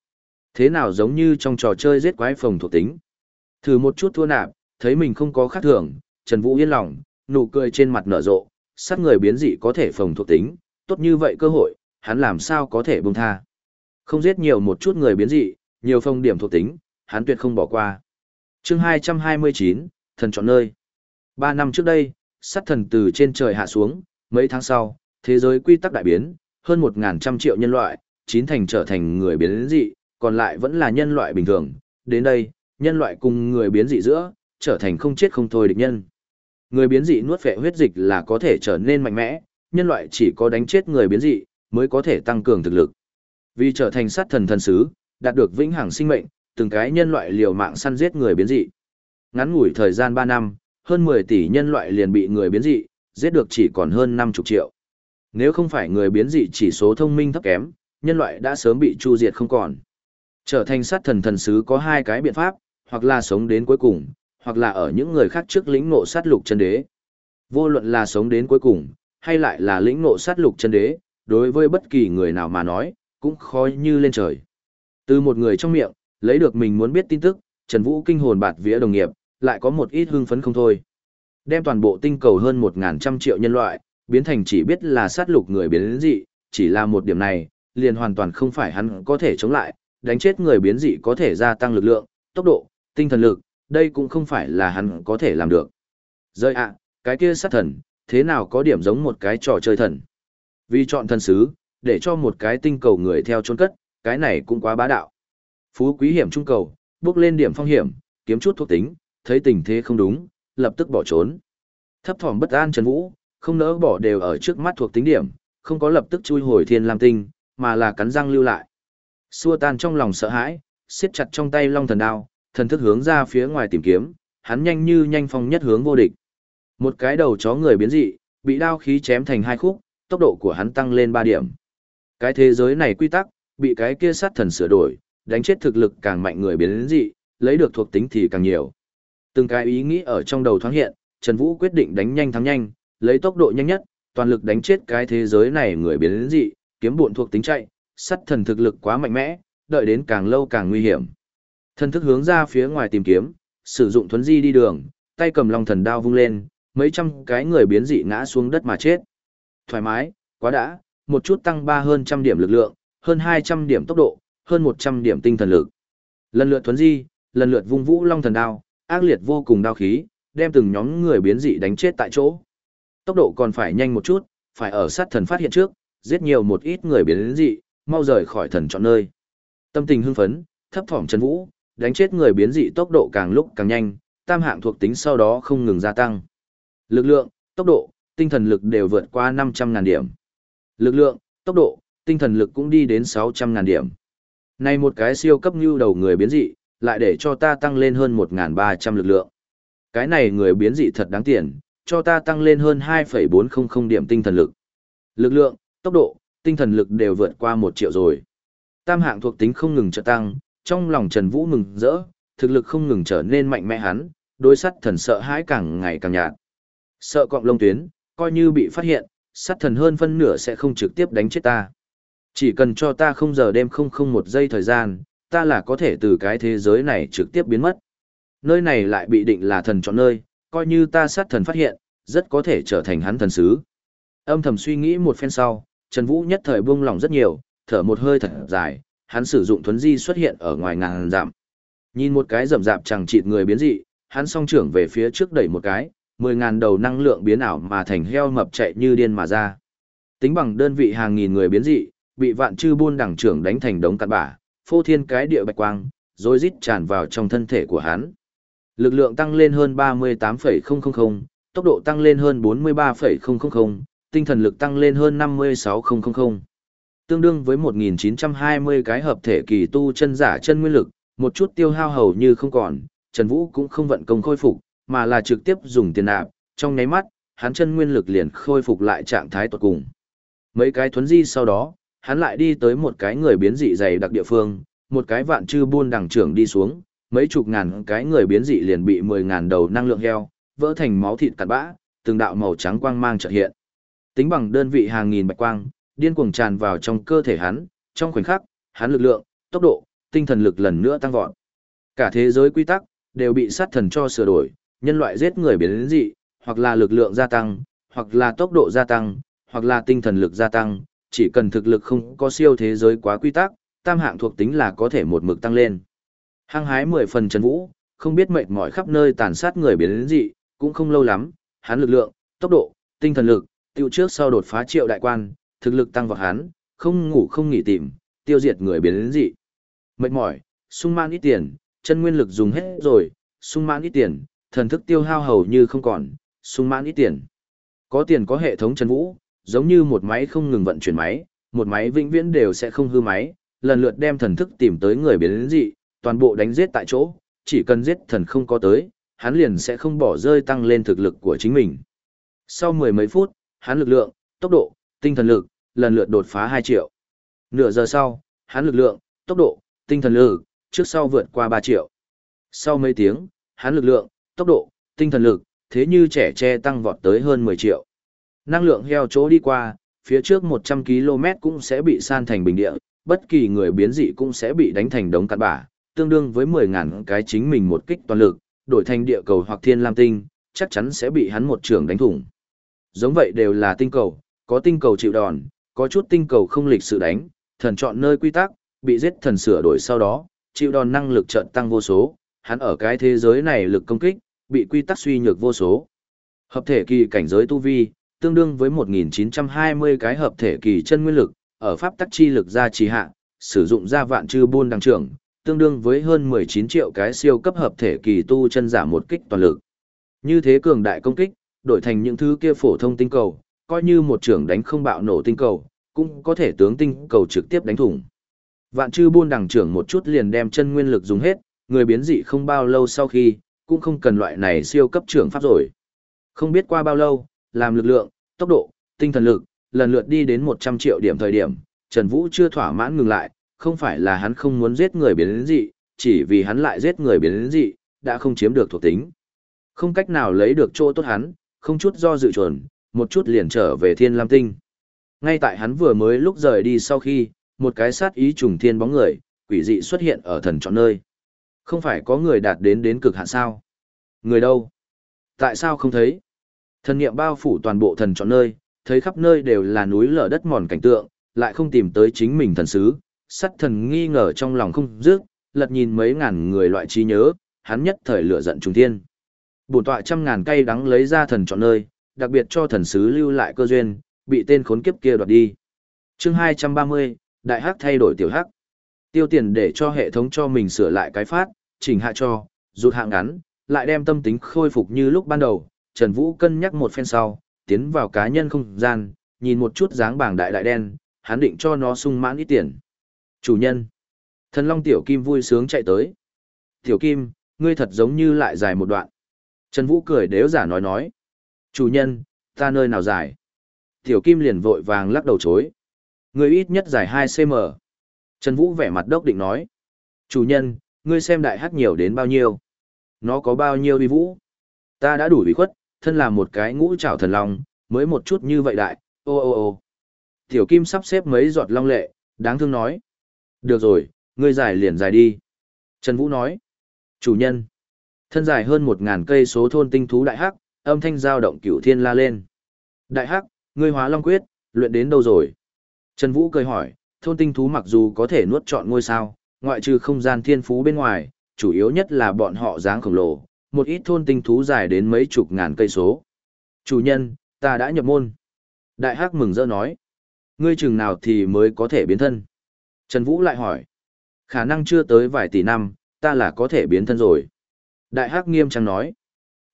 [SPEAKER 1] Thế nào giống như trong trò chơi giết quái phòng thuộc tính. Thử một chút thua nạp, thấy mình không có khác thường, Trần Vũ yên lòng, nụ cười trên mặt nở rộ, sát người biến dị có thể phòng thuộc tính, tốt như vậy cơ hội, hắn làm sao có thể buông tha. Không giết nhiều một chút người biến dị, nhiều phong điểm thuộc tính, hắn tuyệt không bỏ qua. chương 229, thần chọn nơi. Ba năm trước đây, sát thần từ trên trời hạ xuống, mấy tháng sau, thế giới quy tắc đại biến, hơn một ngàn trăm triệu nhân loại, chín thành trở thành người biến dị, còn lại vẫn là nhân loại bình thường. Đến đây, nhân loại cùng người biến dị giữa, trở thành không chết không thôi địch nhân. Người biến dị nuốt phệ huyết dịch là có thể trở nên mạnh mẽ, nhân loại chỉ có đánh chết người biến dị, mới có thể tăng cường thực lực. Vì trở thành sát thần thần sứ, đạt được vĩnh hằng sinh mệnh, từng cái nhân loại liều mạng săn giết người biến dị. Ngắn ngủi thời gian 3 năm, hơn 10 tỷ nhân loại liền bị người biến dị, giết được chỉ còn hơn 50 triệu. Nếu không phải người biến dị chỉ số thông minh thấp kém, nhân loại đã sớm bị chu diệt không còn. Trở thành sát thần thần sứ có hai cái biện pháp, hoặc là sống đến cuối cùng, hoặc là ở những người khác trước lĩnh ngộ sát lục chân đế. Vô luận là sống đến cuối cùng, hay lại là lĩnh ngộ sát lục chân đế, đối với bất kỳ người nào mà nói, cũng khó như lên trời. Từ một người trong miệng, lấy được mình muốn biết tin tức, Trần Vũ kinh hồn bạt vía đồng nghiệp, lại có một ít hưng phấn không thôi. Đem toàn bộ tinh cầu hơn 1.000 triệu nhân loại, biến thành chỉ biết là sát lục người biến dị, chỉ là một điểm này, liền hoàn toàn không phải hắn có thể chống lại, đánh chết người biến dị có thể gia tăng lực lượng, tốc độ, tinh thần lực, đây cũng không phải là hắn có thể làm được. Rơi ạ, cái kia sát thần, thế nào có điểm giống một cái trò chơi thần. Vì chọn thần sứ, để cho một cái tinh cầu người theo trốn cất, cái này cũng quá bá đạo. Phú quý hiểm trung cầu, bước lên điểm phong hiểm, kiếm chút thuộc tính, thấy tình thế không đúng, lập tức bỏ trốn. Thấp thỏm bất an Trần Vũ, không nỡ bỏ đều ở trước mắt thuộc tính điểm, không có lập tức chui hồi thiên lam tinh, mà là cắn răng lưu lại. Xua tan trong lòng sợ hãi, siết chặt trong tay long thần đao, thần thức hướng ra phía ngoài tìm kiếm, hắn nhanh như nhanh phong nhất hướng vô địch. Một cái đầu chó người biến dị, bị đao khí chém thành hai khúc, tốc độ của hắn tăng lên 3 điểm. Cái thế giới này quy tắc, bị cái kia sát thần sửa đổi, đánh chết thực lực càng mạnh người biến dị, lấy được thuộc tính thì càng nhiều. Từng cái ý nghĩ ở trong đầu thoáng hiện, Trần Vũ quyết định đánh nhanh thắng nhanh, lấy tốc độ nhanh nhất, toàn lực đánh chết cái thế giới này người biến dị, kiếm buồn thuộc tính chạy, sắt thần thực lực quá mạnh mẽ, đợi đến càng lâu càng nguy hiểm. Thân thức hướng ra phía ngoài tìm kiếm, sử dụng thuấn di đi đường, tay cầm long thần đao vung lên, mấy trăm cái người biến dị ngã xuống đất mà chết. Thoải mái, quá đã, một chút tăng ba hơn trăm điểm lực lượng, hơn 200 điểm tốc độ, hơn 100 điểm tinh thần lực. Lần lượt thuấn di, lần lượt vung vũ long thần đao, ác liệt vô cùng đao khí, đem từng nhóm người biến dị đánh chết tại chỗ. Tốc độ còn phải nhanh một chút, phải ở sát thần phát hiện trước, giết nhiều một ít người biến dị, mau rời khỏi thần chọn nơi. Tâm tình hưng phấn, thấp thỏm chân vũ, đánh chết người biến dị tốc độ càng lúc càng nhanh, tam hạng thuộc tính sau đó không ngừng gia tăng. Lực lượng, tốc độ, tinh thần lực đều vượt qua 500.000 điểm. Lực lượng, tốc độ, tinh thần lực cũng đi đến 600.000 điểm. Này một cái siêu cấp như đầu người biến dị, lại để cho ta tăng lên hơn 1.300 lực lượng. Cái này người biến dị thật đáng tiền, cho ta tăng lên hơn 2,400 điểm tinh thần lực. Lực lượng, tốc độ, tinh thần lực đều vượt qua 1 triệu rồi. Tam hạng thuộc tính không ngừng trợ tăng, trong lòng Trần Vũ mừng rỡ, thực lực không ngừng trở nên mạnh mẽ hắn, đối sắt thần sợ hãi càng ngày càng nhạt. Sợ cọng lông tuyến, coi như bị phát hiện, sắt thần hơn phân nửa sẽ không trực tiếp đánh chết ta. Chỉ cần cho ta không giờ đêm không không một giây thời gian, ta là có thể từ cái thế giới này trực tiếp biến mất. Nơi này lại bị định là thần chọn nơi, coi như ta sát thần phát hiện, rất có thể trở thành hắn thần sứ. Âm thầm suy nghĩ một phen sau, Trần Vũ nhất thời buông lòng rất nhiều, thở một hơi thật dài, hắn sử dụng thuấn di xuất hiện ở ngoài ngàn giảm. Nhìn một cái rậm rạp chẳng chịt người biến dị, hắn song trưởng về phía trước đẩy một cái, mười ngàn đầu năng lượng biến ảo mà thành heo mập chạy như điên mà ra. Tính bằng đơn vị hàng nghìn người biến dị, bị vạn chư buôn đẳng trưởng đánh thành đống cặn bã, phô thiên cái địa bạch quang, rồi rít tràn vào trong thân thể của hắn. Lực lượng tăng lên hơn 38,000, tốc độ tăng lên hơn 43,000, tinh thần lực tăng lên hơn 56,000. Tương đương với 1920 cái hợp thể kỳ tu chân giả chân nguyên lực, một chút tiêu hao hầu như không còn, Trần Vũ cũng không vận công khôi phục, mà là trực tiếp dùng tiền nạp, trong nháy mắt, hắn chân nguyên lực liền khôi phục lại trạng thái tuyệt cùng. Mấy cái thuấn di sau đó, hắn lại đi tới một cái người biến dị dày đặc địa phương, một cái vạn chư buôn đằng trưởng đi xuống, mấy chục ngàn cái người biến dị liền bị mười ngàn đầu năng lượng heo, vỡ thành máu thịt cặn bã, từng đạo màu trắng quang mang chợt hiện. Tính bằng đơn vị hàng nghìn bạch quang, điên cuồng tràn vào trong cơ thể hắn, trong khoảnh khắc, hắn lực lượng, tốc độ, tinh thần lực lần nữa tăng vọt. Cả thế giới quy tắc đều bị sát thần cho sửa đổi, nhân loại giết người biến dị, hoặc là lực lượng gia tăng, hoặc là tốc độ gia tăng, hoặc là tinh thần lực gia tăng, chỉ cần thực lực không có siêu thế giới quá quy tắc, tam hạng thuộc tính là có thể một mực tăng lên. Hăng hái mười phần Trần Vũ, không biết mệt mỏi khắp nơi tàn sát người biến dị, cũng không lâu lắm, hắn lực lượng, tốc độ, tinh thần lực, tiêu trước sau đột phá triệu đại quan, thực lực tăng vào hắn, không ngủ không nghỉ tìm, tiêu diệt người biến dị. Mệt mỏi, sung man ít tiền, chân nguyên lực dùng hết rồi, sung man ít tiền, thần thức tiêu hao hầu như không còn, sung man ít tiền. Có tiền có hệ thống Trần Vũ, giống như một máy không ngừng vận chuyển máy, một máy vĩnh viễn đều sẽ không hư máy, lần lượt đem thần thức tìm tới người biến dị, toàn bộ đánh giết tại chỗ, chỉ cần giết thần không có tới, hắn liền sẽ không bỏ rơi tăng lên thực lực của chính mình. Sau mười mấy phút, hắn lực lượng, tốc độ, tinh thần lực, lần lượt đột phá 2 triệu. Nửa giờ sau, hắn lực lượng, tốc độ, tinh thần lực, trước sau vượt qua 3 triệu. Sau mấy tiếng, hắn lực lượng, tốc độ, tinh thần lực, thế như trẻ tre tăng vọt tới hơn 10 triệu. Năng lượng heo chỗ đi qua, phía trước 100 km cũng sẽ bị san thành bình địa, bất kỳ người biến dị cũng sẽ bị đánh thành đống cát bã, tương đương với 10.000 cái chính mình một kích toàn lực, đổi thành địa cầu hoặc thiên lam tinh, chắc chắn sẽ bị hắn một trường đánh thủng. Giống vậy đều là tinh cầu, có tinh cầu chịu đòn, có chút tinh cầu không lịch sự đánh, thần chọn nơi quy tắc, bị giết thần sửa đổi sau đó, chịu đòn năng lực trận tăng vô số, hắn ở cái thế giới này lực công kích, bị quy tắc suy nhược vô số. Hợp thể kỳ cảnh giới tu vi, tương đương với 1920 cái hợp thể kỳ chân nguyên lực, ở pháp tắc chi lực gia trì hạ, sử dụng ra vạn chư buôn đăng trưởng, tương đương với hơn 19 triệu cái siêu cấp hợp thể kỳ tu chân giả một kích toàn lực. Như thế cường đại công kích, đổi thành những thứ kia phổ thông tinh cầu, coi như một trưởng đánh không bạo nổ tinh cầu, cũng có thể tướng tinh cầu trực tiếp đánh thủng. Vạn chư buôn đằng trưởng một chút liền đem chân nguyên lực dùng hết, người biến dị không bao lâu sau khi, cũng không cần loại này siêu cấp trưởng pháp rồi. Không biết qua bao lâu, làm lực lượng, tốc độ, tinh thần lực, lần lượt đi đến 100 triệu điểm thời điểm, Trần Vũ chưa thỏa mãn ngừng lại, không phải là hắn không muốn giết người biến dị, chỉ vì hắn lại giết người biến dị, đã không chiếm được thuộc tính. Không cách nào lấy được chỗ tốt hắn, không chút do dự chuẩn, một chút liền trở về Thiên Lam Tinh. Ngay tại hắn vừa mới lúc rời đi sau khi, một cái sát ý trùng thiên bóng người, quỷ dị xuất hiện ở thần trọn nơi. Không phải có người đạt đến đến cực hạn sao? Người đâu? Tại sao không thấy? Thần niệm bao phủ toàn bộ thần trọn nơi, thấy khắp nơi đều là núi lở đất mòn cảnh tượng, lại không tìm tới chính mình thần sứ. Sắt thần nghi ngờ trong lòng không dứt, lật nhìn mấy ngàn người loại trí nhớ, hắn nhất thời lửa giận trùng thiên. Bổn tọa trăm ngàn cây đắng lấy ra thần chọn nơi, đặc biệt cho thần sứ lưu lại cơ duyên, bị tên khốn kiếp kia đoạt đi. Chương 230, đại hắc thay đổi tiểu hắc. Tiêu tiền để cho hệ thống cho mình sửa lại cái phát, chỉnh hạ cho, rụt hạng ngắn, lại đem tâm tính khôi phục như lúc ban đầu. Trần Vũ cân nhắc một phen sau, tiến vào cá nhân không gian, nhìn một chút dáng bảng đại đại đen, hắn định cho nó sung mãn ít tiền. Chủ nhân. Thần Long Tiểu Kim vui sướng chạy tới. Tiểu Kim, ngươi thật giống như lại dài một đoạn. Trần Vũ cười đếu giả nói nói. Chủ nhân, ta nơi nào dài? Tiểu Kim liền vội vàng lắc đầu chối. Ngươi ít nhất dài 2cm. Trần Vũ vẻ mặt đốc định nói. Chủ nhân, ngươi xem đại hát nhiều đến bao nhiêu? Nó có bao nhiêu uy vũ? Ta đã đủ uy khuất, thân là một cái ngũ trảo thần long, mới một chút như vậy đại, ô ô ô. Tiểu Kim sắp xếp mấy giọt long lệ, đáng thương nói. Được rồi, ngươi giải liền giải đi. Trần Vũ nói. Chủ nhân. Thân dài hơn một ngàn cây số thôn tinh thú đại hắc, âm thanh giao động cửu thiên la lên. Đại hắc, ngươi hóa long quyết, luyện đến đâu rồi? Trần Vũ cười hỏi, thôn tinh thú mặc dù có thể nuốt trọn ngôi sao, ngoại trừ không gian thiên phú bên ngoài, chủ yếu nhất là bọn họ dáng khổng lồ, một ít thôn tinh thú dài đến mấy chục ngàn cây số. Chủ nhân, ta đã nhập môn. Đại Hắc mừng rỡ nói, ngươi chừng nào thì mới có thể biến thân. Trần Vũ lại hỏi, khả năng chưa tới vài tỷ năm, ta là có thể biến thân rồi. Đại Hắc nghiêm trang nói,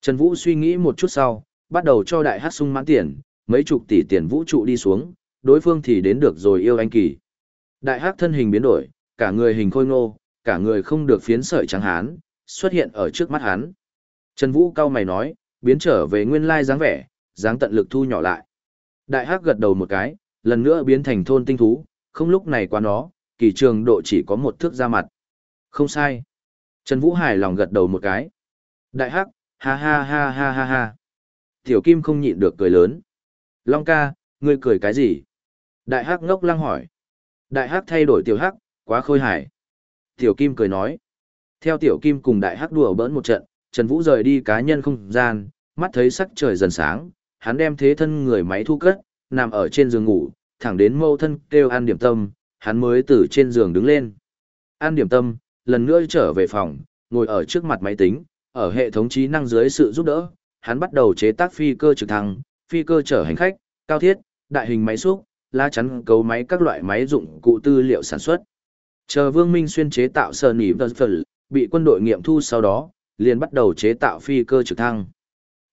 [SPEAKER 1] Trần Vũ suy nghĩ một chút sau, bắt đầu cho Đại Hắc sung mãn tiền, mấy chục tỷ tiền vũ trụ đi xuống, đối phương thì đến được rồi yêu anh kỳ. Đại hắc thân hình biến đổi, cả người hình khôi ngô, cả người không được phiến sợi trắng hán, xuất hiện ở trước mắt hắn. Trần Vũ cao mày nói, biến trở về nguyên lai dáng vẻ, dáng tận lực thu nhỏ lại. Đại hắc gật đầu một cái, lần nữa biến thành thôn tinh thú, không lúc này qua nó, kỳ trường độ chỉ có một thước ra mặt. Không sai. Trần Vũ hài lòng gật đầu một cái. Đại hắc, ha ha ha ha ha ha. Tiểu Kim không nhịn được cười lớn. Long ca, ngươi cười cái gì? Đại hắc ngốc lăng hỏi. Đại hắc thay đổi tiểu hắc, quá khôi hài. Tiểu kim cười nói. Theo tiểu kim cùng đại hắc đùa bỡn một trận, Trần Vũ rời đi cá nhân không gian, mắt thấy sắc trời dần sáng, hắn đem thế thân người máy thu cất, nằm ở trên giường ngủ, thẳng đến mâu thân kêu ăn điểm tâm, hắn mới từ trên giường đứng lên. an điểm tâm, lần nữa trở về phòng, ngồi ở trước mặt máy tính, ở hệ thống trí năng dưới sự giúp đỡ, hắn bắt đầu chế tác phi cơ trực thăng, phi cơ chở hành khách, cao thiết, đại hình máy xúc, lá chắn cấu máy các loại máy dụng cụ tư liệu sản xuất. Chờ Vương Minh xuyên chế tạo sờ nỉ phần, bị quân đội nghiệm thu sau đó, liền bắt đầu chế tạo phi cơ trực thăng.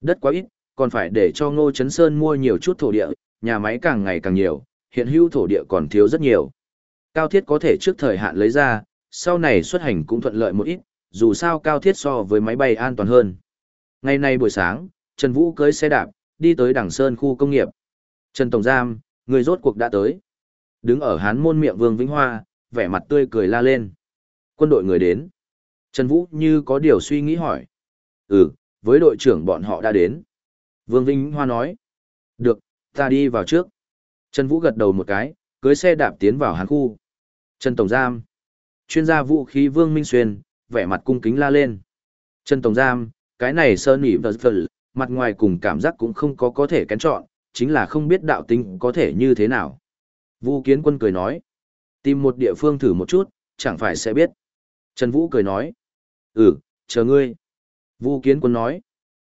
[SPEAKER 1] Đất quá ít, còn phải để cho Ngô Trấn Sơn mua nhiều chút thổ địa, nhà máy càng ngày càng nhiều, hiện hữu thổ địa còn thiếu rất nhiều. Cao thiết có thể trước thời hạn lấy ra, sau này xuất hành cũng thuận lợi một ít, dù sao cao thiết so với máy bay an toàn hơn. Ngày nay buổi sáng, Trần Vũ cưới xe đạp, đi tới Đằng Sơn khu công nghiệp. Trần Tổng Giam, người rốt cuộc đã tới. Đứng ở hán môn miệng Vương Vĩnh Hoa, vẻ mặt tươi cười la lên. Quân đội người đến. Trần Vũ như có điều suy nghĩ hỏi. Ừ, với đội trưởng bọn họ đã đến. Vương Vĩnh Hoa nói. Được, ta đi vào trước. Trần Vũ gật đầu một cái, cưới xe đạp tiến vào hán khu. Trần Tổng Giam. Chuyên gia vũ khí Vương Minh Xuyên, vẻ mặt cung kính la lên. Trần Tổng Giam, cái này sơn nỉ vật vật, mặt ngoài cùng cảm giác cũng không có có thể kén chọn, chính là không biết đạo tính có thể như thế nào. Vu Kiến Quân cười nói, tìm một địa phương thử một chút, chẳng phải sẽ biết. Trần Vũ cười nói, ừ, chờ ngươi. Vu Kiến Quân nói,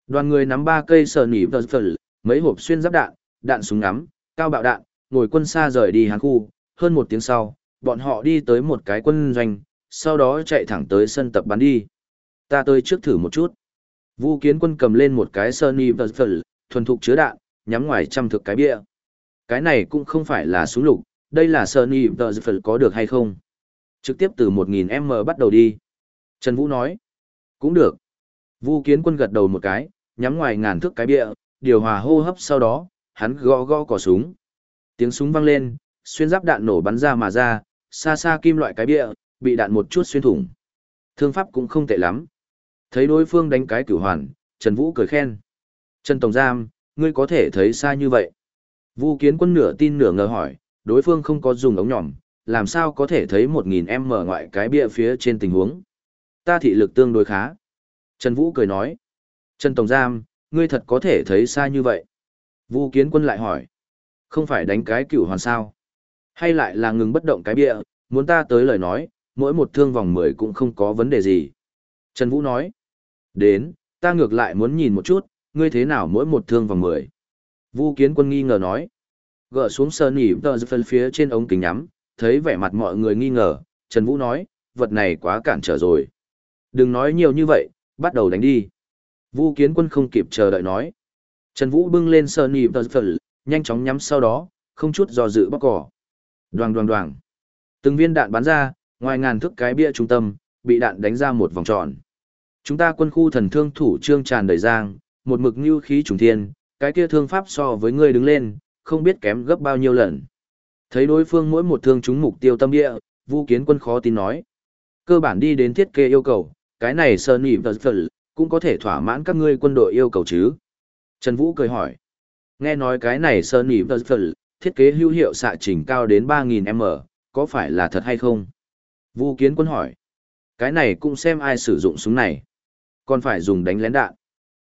[SPEAKER 1] đoàn người nắm ba cây sờ nỉ vật vật, mấy hộp xuyên giáp đạn, đạn súng ngắm, cao bạo đạn, ngồi quân xa rời đi hàng khu, hơn một tiếng sau, bọn họ đi tới một cái quân doanh, sau đó chạy thẳng tới sân tập bắn đi. Ta tới trước thử một chút. Vu Kiến Quân cầm lên một cái Sony vật thuần thục chứa đạn, nhắm ngoài trăm thực cái bia. Cái này cũng không phải là súng lục, đây là Sony vật có được hay không? Trực tiếp từ 1000m bắt đầu đi. Trần Vũ nói. Cũng được. Vu Kiến Quân gật đầu một cái, nhắm ngoài ngàn thước cái bia điều hòa hô hấp sau đó, hắn gõ gõ cò súng. Tiếng súng vang lên, xuyên giáp đạn nổ bắn ra mà ra, xa xa kim loại cái bia bị đạn một chút xuyên thủng. Thương pháp cũng không tệ lắm. Thấy đối phương đánh cái cửu hoàn, Trần Vũ cười khen. Trần Tổng Giam, ngươi có thể thấy xa như vậy. Vu Kiến Quân nửa tin nửa ngờ hỏi, đối phương không có dùng ống nhỏm, làm sao có thể thấy 1000m ngoại cái bia phía trên tình huống. Ta thị lực tương đối khá. Trần Vũ cười nói. Trần Tổng Giam, ngươi thật có thể thấy xa như vậy. Vu Kiến Quân lại hỏi. Không phải đánh cái cửu hoàn sao? Hay lại là ngừng bất động cái bia, muốn ta tới lời nói, mỗi một thương vòng 10 cũng không có vấn đề gì. Trần Vũ nói. Đến, ta ngược lại muốn nhìn một chút, ngươi thế nào mỗi một thương vòng 10. Vu Kiến Quân nghi ngờ nói. Gỡ xuống sơ nỉ tờ phân phía trên ống kính nhắm, thấy vẻ mặt mọi người nghi ngờ, Trần Vũ nói, vật này quá cản trở rồi. Đừng nói nhiều như vậy, bắt đầu đánh đi. Vu Kiến Quân không kịp chờ đợi nói. Trần Vũ bưng lên sơ nỉ tờ phân, nhanh chóng nhắm sau đó, không chút do dự bóc cỏ. Đoàng đoàng đoàng. Từng viên đạn bắn ra, ngoài ngàn thước cái bia trung tâm, bị đạn đánh ra một vòng tròn. Chúng ta quân khu thần thương thủ trương tràn đầy giang, một mực như khí trùng thiên, cái kia thương pháp so với ngươi đứng lên, không biết kém gấp bao nhiêu lần. Thấy đối phương mỗi một thương trúng mục tiêu tâm địa, Vu Kiến Quân khó tin nói. Cơ bản đi đến thiết kế yêu cầu, cái này sơn nhị vật cũng có thể thỏa mãn các ngươi quân đội yêu cầu chứ. Trần Vũ cười hỏi. Nghe nói cái này sơn nhị vật thiết kế hữu hiệu xạ trình cao đến 3.000m, có phải là thật hay không? Vu Kiến Quân hỏi. Cái này cũng xem ai sử dụng súng này. Còn phải dùng đánh lén đạn.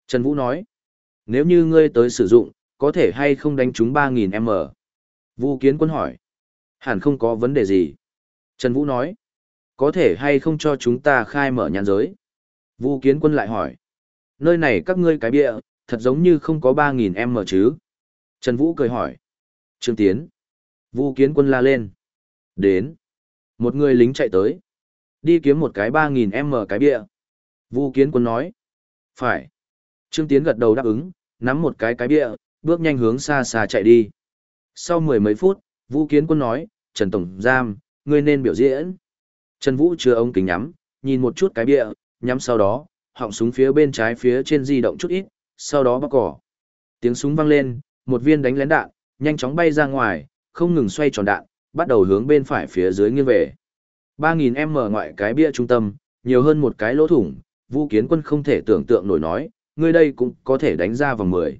[SPEAKER 1] Trần Vũ nói. Nếu như ngươi tới sử dụng, có thể hay không đánh trúng 3.000m? Vu Kiến Quân hỏi. Hẳn không có vấn đề gì. Trần Vũ nói. Có thể hay không cho chúng ta khai mở nhãn giới? Vu Kiến Quân lại hỏi. Nơi này các ngươi cái bịa, thật giống như không có 3.000m chứ? Trần Vũ cười hỏi. Trương Tiến. Vu Kiến Quân la lên. Đến. Một người lính chạy tới. Đi kiếm một cái 3.000m cái bịa. Vu Kiến Quân nói. Phải. Trương Tiến gật đầu đáp ứng, nắm một cái cái bịa, bước nhanh hướng xa xa chạy đi. Sau mười mấy phút, Vũ Kiến Quân nói, Trần Tổng Giam, ngươi nên biểu diễn. Trần Vũ chưa ống kính nhắm, nhìn một chút cái bịa, nhắm sau đó, họng súng phía bên trái phía trên di động chút ít, sau đó bắt cỏ. Tiếng súng vang lên, một viên đánh lén đạn, nhanh chóng bay ra ngoài, không ngừng xoay tròn đạn, bắt đầu hướng bên phải phía dưới nghiêng về. 3000m ngoại cái bia trung tâm, nhiều hơn một cái lỗ thủng, Vũ Kiến Quân không thể tưởng tượng nổi nói, ngươi đây cũng có thể đánh ra vòng 10.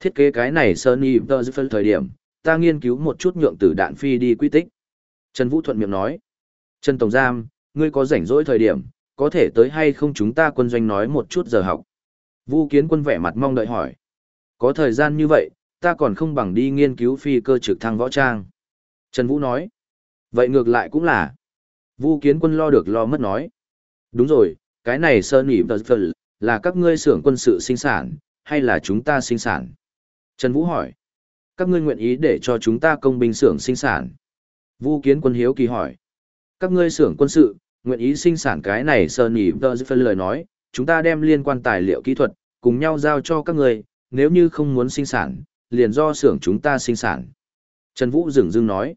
[SPEAKER 1] Thiết kế cái này Sony Verzifel thời điểm, ta nghiên cứu một chút nhượng từ đạn phi đi quy tích. Trần Vũ thuận miệng nói. Trần Tổng Giam, ngươi có rảnh rỗi thời điểm, có thể tới hay không chúng ta quân doanh nói một chút giờ học. Vu Kiến Quân vẻ mặt mong đợi hỏi. Có thời gian như vậy, ta còn không bằng đi nghiên cứu phi cơ trực thăng võ trang. Trần Vũ nói. Vậy ngược lại cũng là. Vu Kiến Quân lo được lo mất nói. Đúng rồi, cái này sơn ỉ là các ngươi xưởng quân sự sinh sản, hay là chúng ta sinh sản? Trần Vũ hỏi. Các ngươi nguyện ý để cho chúng ta công binh xưởng sinh sản. Vu Kiến Quân hiếu kỳ hỏi. Các ngươi xưởng quân sự, nguyện ý sinh sản cái này sơn nhỉ vật lời nói, chúng ta đem liên quan tài liệu kỹ thuật, cùng nhau giao cho các ngươi, nếu như không muốn sinh sản, liền do xưởng chúng ta sinh sản. Trần Vũ dừng dưng nói.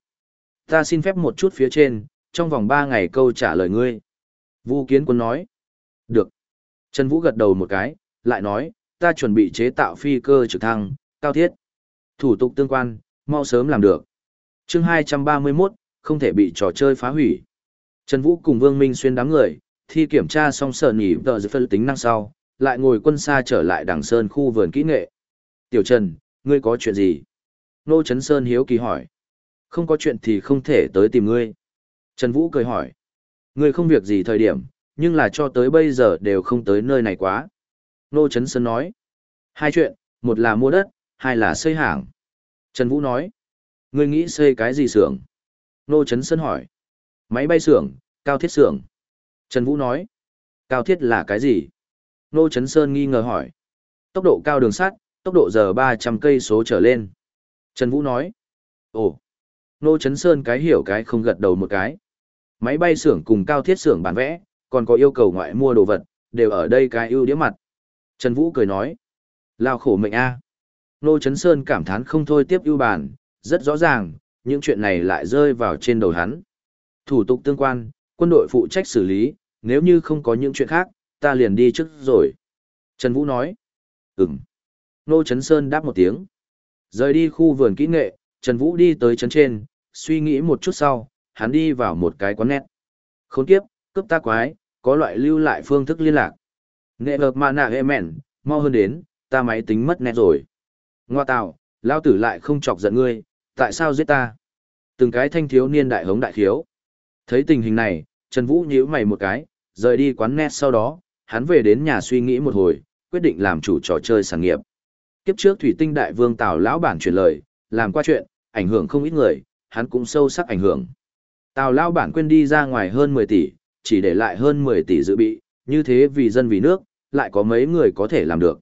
[SPEAKER 1] Ta xin phép một chút phía trên, trong vòng 3 ngày câu trả lời ngươi. Vu Kiến Quân nói. Được. Trần Vũ gật đầu một cái, lại nói, ta chuẩn bị chế tạo phi cơ trực thăng, cao thiết. Thủ tục tương quan, mau sớm làm được. chương 231, không thể bị trò chơi phá hủy. Trần Vũ cùng Vương Minh xuyên đám người, thi kiểm tra xong sở nhỉ tờ dự phân tính năng sau, lại ngồi quân xa trở lại đằng sơn khu vườn kỹ nghệ. Tiểu Trần, ngươi có chuyện gì? Nô Trấn Sơn hiếu kỳ hỏi. Không có chuyện thì không thể tới tìm ngươi. Trần Vũ cười hỏi. Ngươi không việc gì thời điểm, nhưng là cho tới bây giờ đều không tới nơi này quá. Nô Trấn Sơn nói. Hai chuyện, một là mua đất, hai là xây hàng. Trần Vũ nói, ngươi nghĩ xây cái gì xưởng? Nô Trấn Sơn hỏi, máy bay xưởng, cao thiết xưởng. Trần Vũ nói, cao thiết là cái gì? Nô Trấn Sơn nghi ngờ hỏi, tốc độ cao đường sắt, tốc độ giờ 300 cây số trở lên. Trần Vũ nói, ồ, Nô Trấn Sơn cái hiểu cái không gật đầu một cái. Máy bay xưởng cùng cao thiết xưởng bản vẽ, còn có yêu cầu ngoại mua đồ vật, đều ở đây cái ưu điểm mặt. Trần Vũ cười nói, lao khổ mệnh a. Nô Trấn Sơn cảm thán không thôi tiếp ưu bàn, rất rõ ràng, những chuyện này lại rơi vào trên đầu hắn. Thủ tục tương quan, Quân đội phụ trách xử lý, nếu như không có những chuyện khác, ta liền đi trước rồi. Trần Vũ nói. Ừm. Nô Trấn Sơn đáp một tiếng. Rời đi khu vườn kỹ nghệ, Trần Vũ đi tới trấn trên, suy nghĩ một chút sau, hắn đi vào một cái quán nét. Khốn kiếp, cướp ta quái, có loại lưu lại phương thức liên lạc. Nghệ hợp mà nạ hệ mẹn, mau hơn đến, ta máy tính mất nét rồi. Ngoa tạo, lao tử lại không chọc giận ngươi, tại sao giết ta? Từng cái thanh thiếu niên đại hống đại thiếu. Thấy tình hình này, Trần Vũ nhíu mày một cái, rời đi quán net sau đó, hắn về đến nhà suy nghĩ một hồi, quyết định làm chủ trò chơi sản nghiệp. Kiếp trước Thủy Tinh Đại Vương Tào lão bản chuyển lời, làm qua chuyện, ảnh hưởng không ít người, hắn cũng sâu sắc ảnh hưởng. Tào lão bản quên đi ra ngoài hơn 10 tỷ, chỉ để lại hơn 10 tỷ dự bị, như thế vì dân vì nước, lại có mấy người có thể làm được.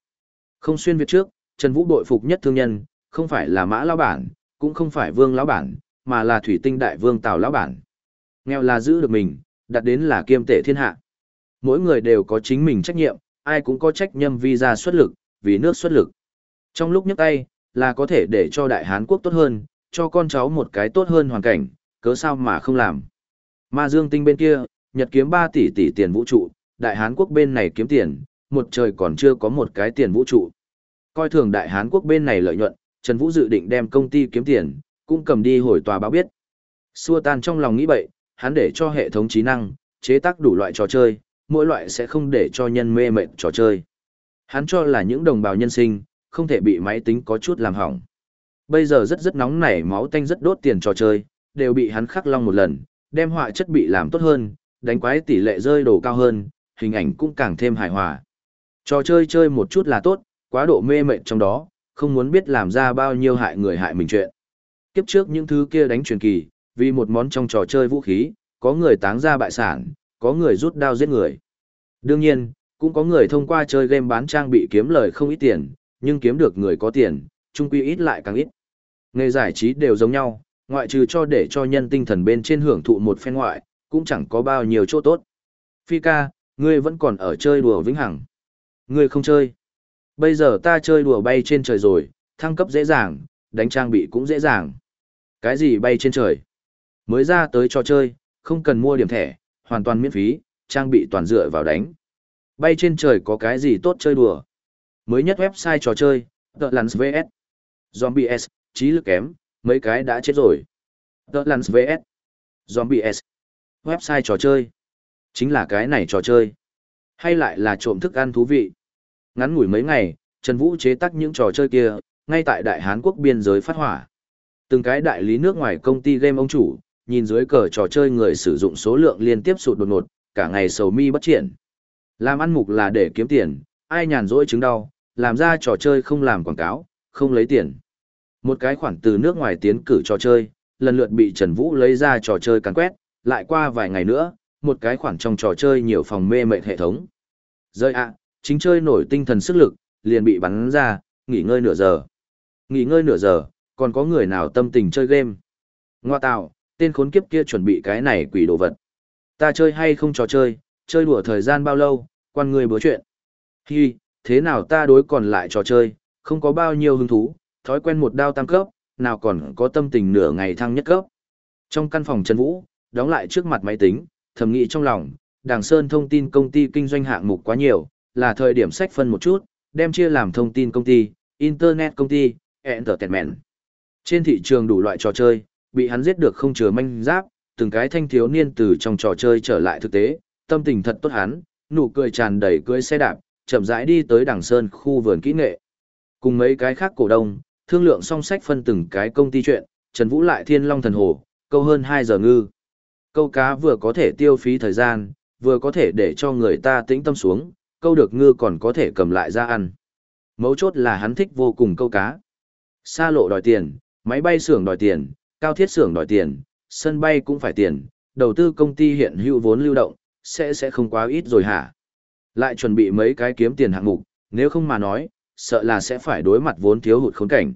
[SPEAKER 1] Không xuyên việt trước, Trần Vũ đội phục nhất thương nhân, không phải là Mã lão bản, cũng không phải Vương lão bản, mà là Thủy Tinh Đại Vương Tào lão bản. Nghèo là giữ được mình, đặt đến là kiêm tể thiên hạ. Mỗi người đều có chính mình trách nhiệm, ai cũng có trách nhiệm vì ra xuất lực, vì nước xuất lực. Trong lúc nhấc tay, là có thể để cho Đại Hán quốc tốt hơn, cho con cháu một cái tốt hơn hoàn cảnh, cớ sao mà không làm. Ma Dương Tinh bên kia, Nhật kiếm 3 tỷ tỷ tiền vũ trụ, Đại Hán quốc bên này kiếm tiền, một trời còn chưa có một cái tiền vũ trụ. Coi thường Đại Hán quốc bên này lợi nhuận, Trần Vũ dự định đem công ty kiếm tiền, cũng cầm đi hồi tòa báo biết. Xua tan trong lòng nghĩ bậy, hắn để cho hệ thống trí năng, chế tác đủ loại trò chơi, mỗi loại sẽ không để cho nhân mê mệt trò chơi. Hắn cho là những đồng bào nhân sinh, không thể bị máy tính có chút làm hỏng. Bây giờ rất rất nóng nảy máu tanh rất đốt tiền trò chơi, đều bị hắn khắc long một lần, đem họa chất bị làm tốt hơn, đánh quái tỷ lệ rơi đồ cao hơn, hình ảnh cũng càng thêm hài hòa. Trò chơi chơi một chút là tốt, quá độ mê mệt trong đó, không muốn biết làm ra bao nhiêu hại người hại mình chuyện. Kiếp trước những thứ kia đánh truyền kỳ, vì một món trong trò chơi vũ khí, có người táng ra bại sản, có người rút đao giết người. Đương nhiên, cũng có người thông qua chơi game bán trang bị kiếm lời không ít tiền, nhưng kiếm được người có tiền, chung quy ít lại càng ít. Nghề giải trí đều giống nhau, ngoại trừ cho để cho nhân tinh thần bên trên hưởng thụ một phen ngoại, cũng chẳng có bao nhiêu chỗ tốt. Phi ca, ngươi vẫn còn ở chơi đùa vĩnh hằng. Ngươi không chơi. Bây giờ ta chơi đùa bay trên trời rồi, thăng cấp dễ dàng, đánh trang bị cũng dễ dàng. Cái gì bay trên trời? Mới ra tới trò chơi, không cần mua điểm thẻ, hoàn toàn miễn phí, trang bị toàn dựa vào đánh. Bay trên trời có cái gì tốt chơi đùa? Mới nhất website trò chơi, The Lance VS. Zombie S, trí lực kém, mấy cái đã chết rồi. The Lance VS. Zombie S. Website trò chơi. Chính là cái này trò chơi. Hay lại là trộm thức ăn thú vị. Ngắn ngủi mấy ngày, Trần Vũ chế tác những trò chơi kia, ngay tại Đại Hán quốc biên giới phát hỏa. Từng cái đại lý nước ngoài công ty game ông chủ, nhìn dưới cờ trò chơi người sử dụng số lượng liên tiếp sụt đột ngột, cả ngày sầu mi bất triển. Làm ăn mục là để kiếm tiền, ai nhàn rỗi chứng đau, làm ra trò chơi không làm quảng cáo, không lấy tiền. Một cái khoản từ nước ngoài tiến cử trò chơi, lần lượt bị Trần Vũ lấy ra trò chơi càn quét, lại qua vài ngày nữa, một cái khoản trong trò chơi nhiều phòng mê mệt hệ thống. Rơi ạ, chính chơi nổi tinh thần sức lực, liền bị bắn ra, nghỉ ngơi nửa giờ. Nghỉ ngơi nửa giờ, còn có người nào tâm tình chơi game. Ngoa tạo, tên khốn kiếp kia chuẩn bị cái này quỷ đồ vật. Ta chơi hay không trò chơi, chơi đùa thời gian bao lâu, quan người bữa chuyện. Hi, thế nào ta đối còn lại trò chơi, không có bao nhiêu hứng thú, thói quen một đao tam cấp, nào còn có tâm tình nửa ngày thăng nhất cấp. Trong căn phòng Trần Vũ, đóng lại trước mặt máy tính, thầm nghĩ trong lòng, Đàng Sơn thông tin công ty kinh doanh hạng mục quá nhiều, là thời điểm sách phân một chút, đem chia làm thông tin công ty, internet công ty, entertainment. Trên thị trường đủ loại trò chơi, bị hắn giết được không chừa manh giáp, từng cái thanh thiếu niên từ trong trò chơi trở lại thực tế, tâm tình thật tốt hắn, nụ cười tràn đầy cưỡi xe đạp, chậm rãi đi tới Đằng Sơn khu vườn kỹ nghệ. Cùng mấy cái khác cổ đông, thương lượng song sách phân từng cái công ty chuyện, Trần Vũ lại Thiên Long Thần Hồ, câu hơn 2 giờ ngư. Câu cá vừa có thể tiêu phí thời gian, vừa có thể để cho người ta tĩnh tâm xuống, câu được ngư còn có thể cầm lại ra ăn. Mấu chốt là hắn thích vô cùng câu cá. Xa lộ đòi tiền, máy bay xưởng đòi tiền, cao thiết xưởng đòi tiền, sân bay cũng phải tiền, đầu tư công ty hiện hữu vốn lưu động, sẽ sẽ không quá ít rồi hả? Lại chuẩn bị mấy cái kiếm tiền hạng mục, nếu không mà nói, sợ là sẽ phải đối mặt vốn thiếu hụt khốn cảnh.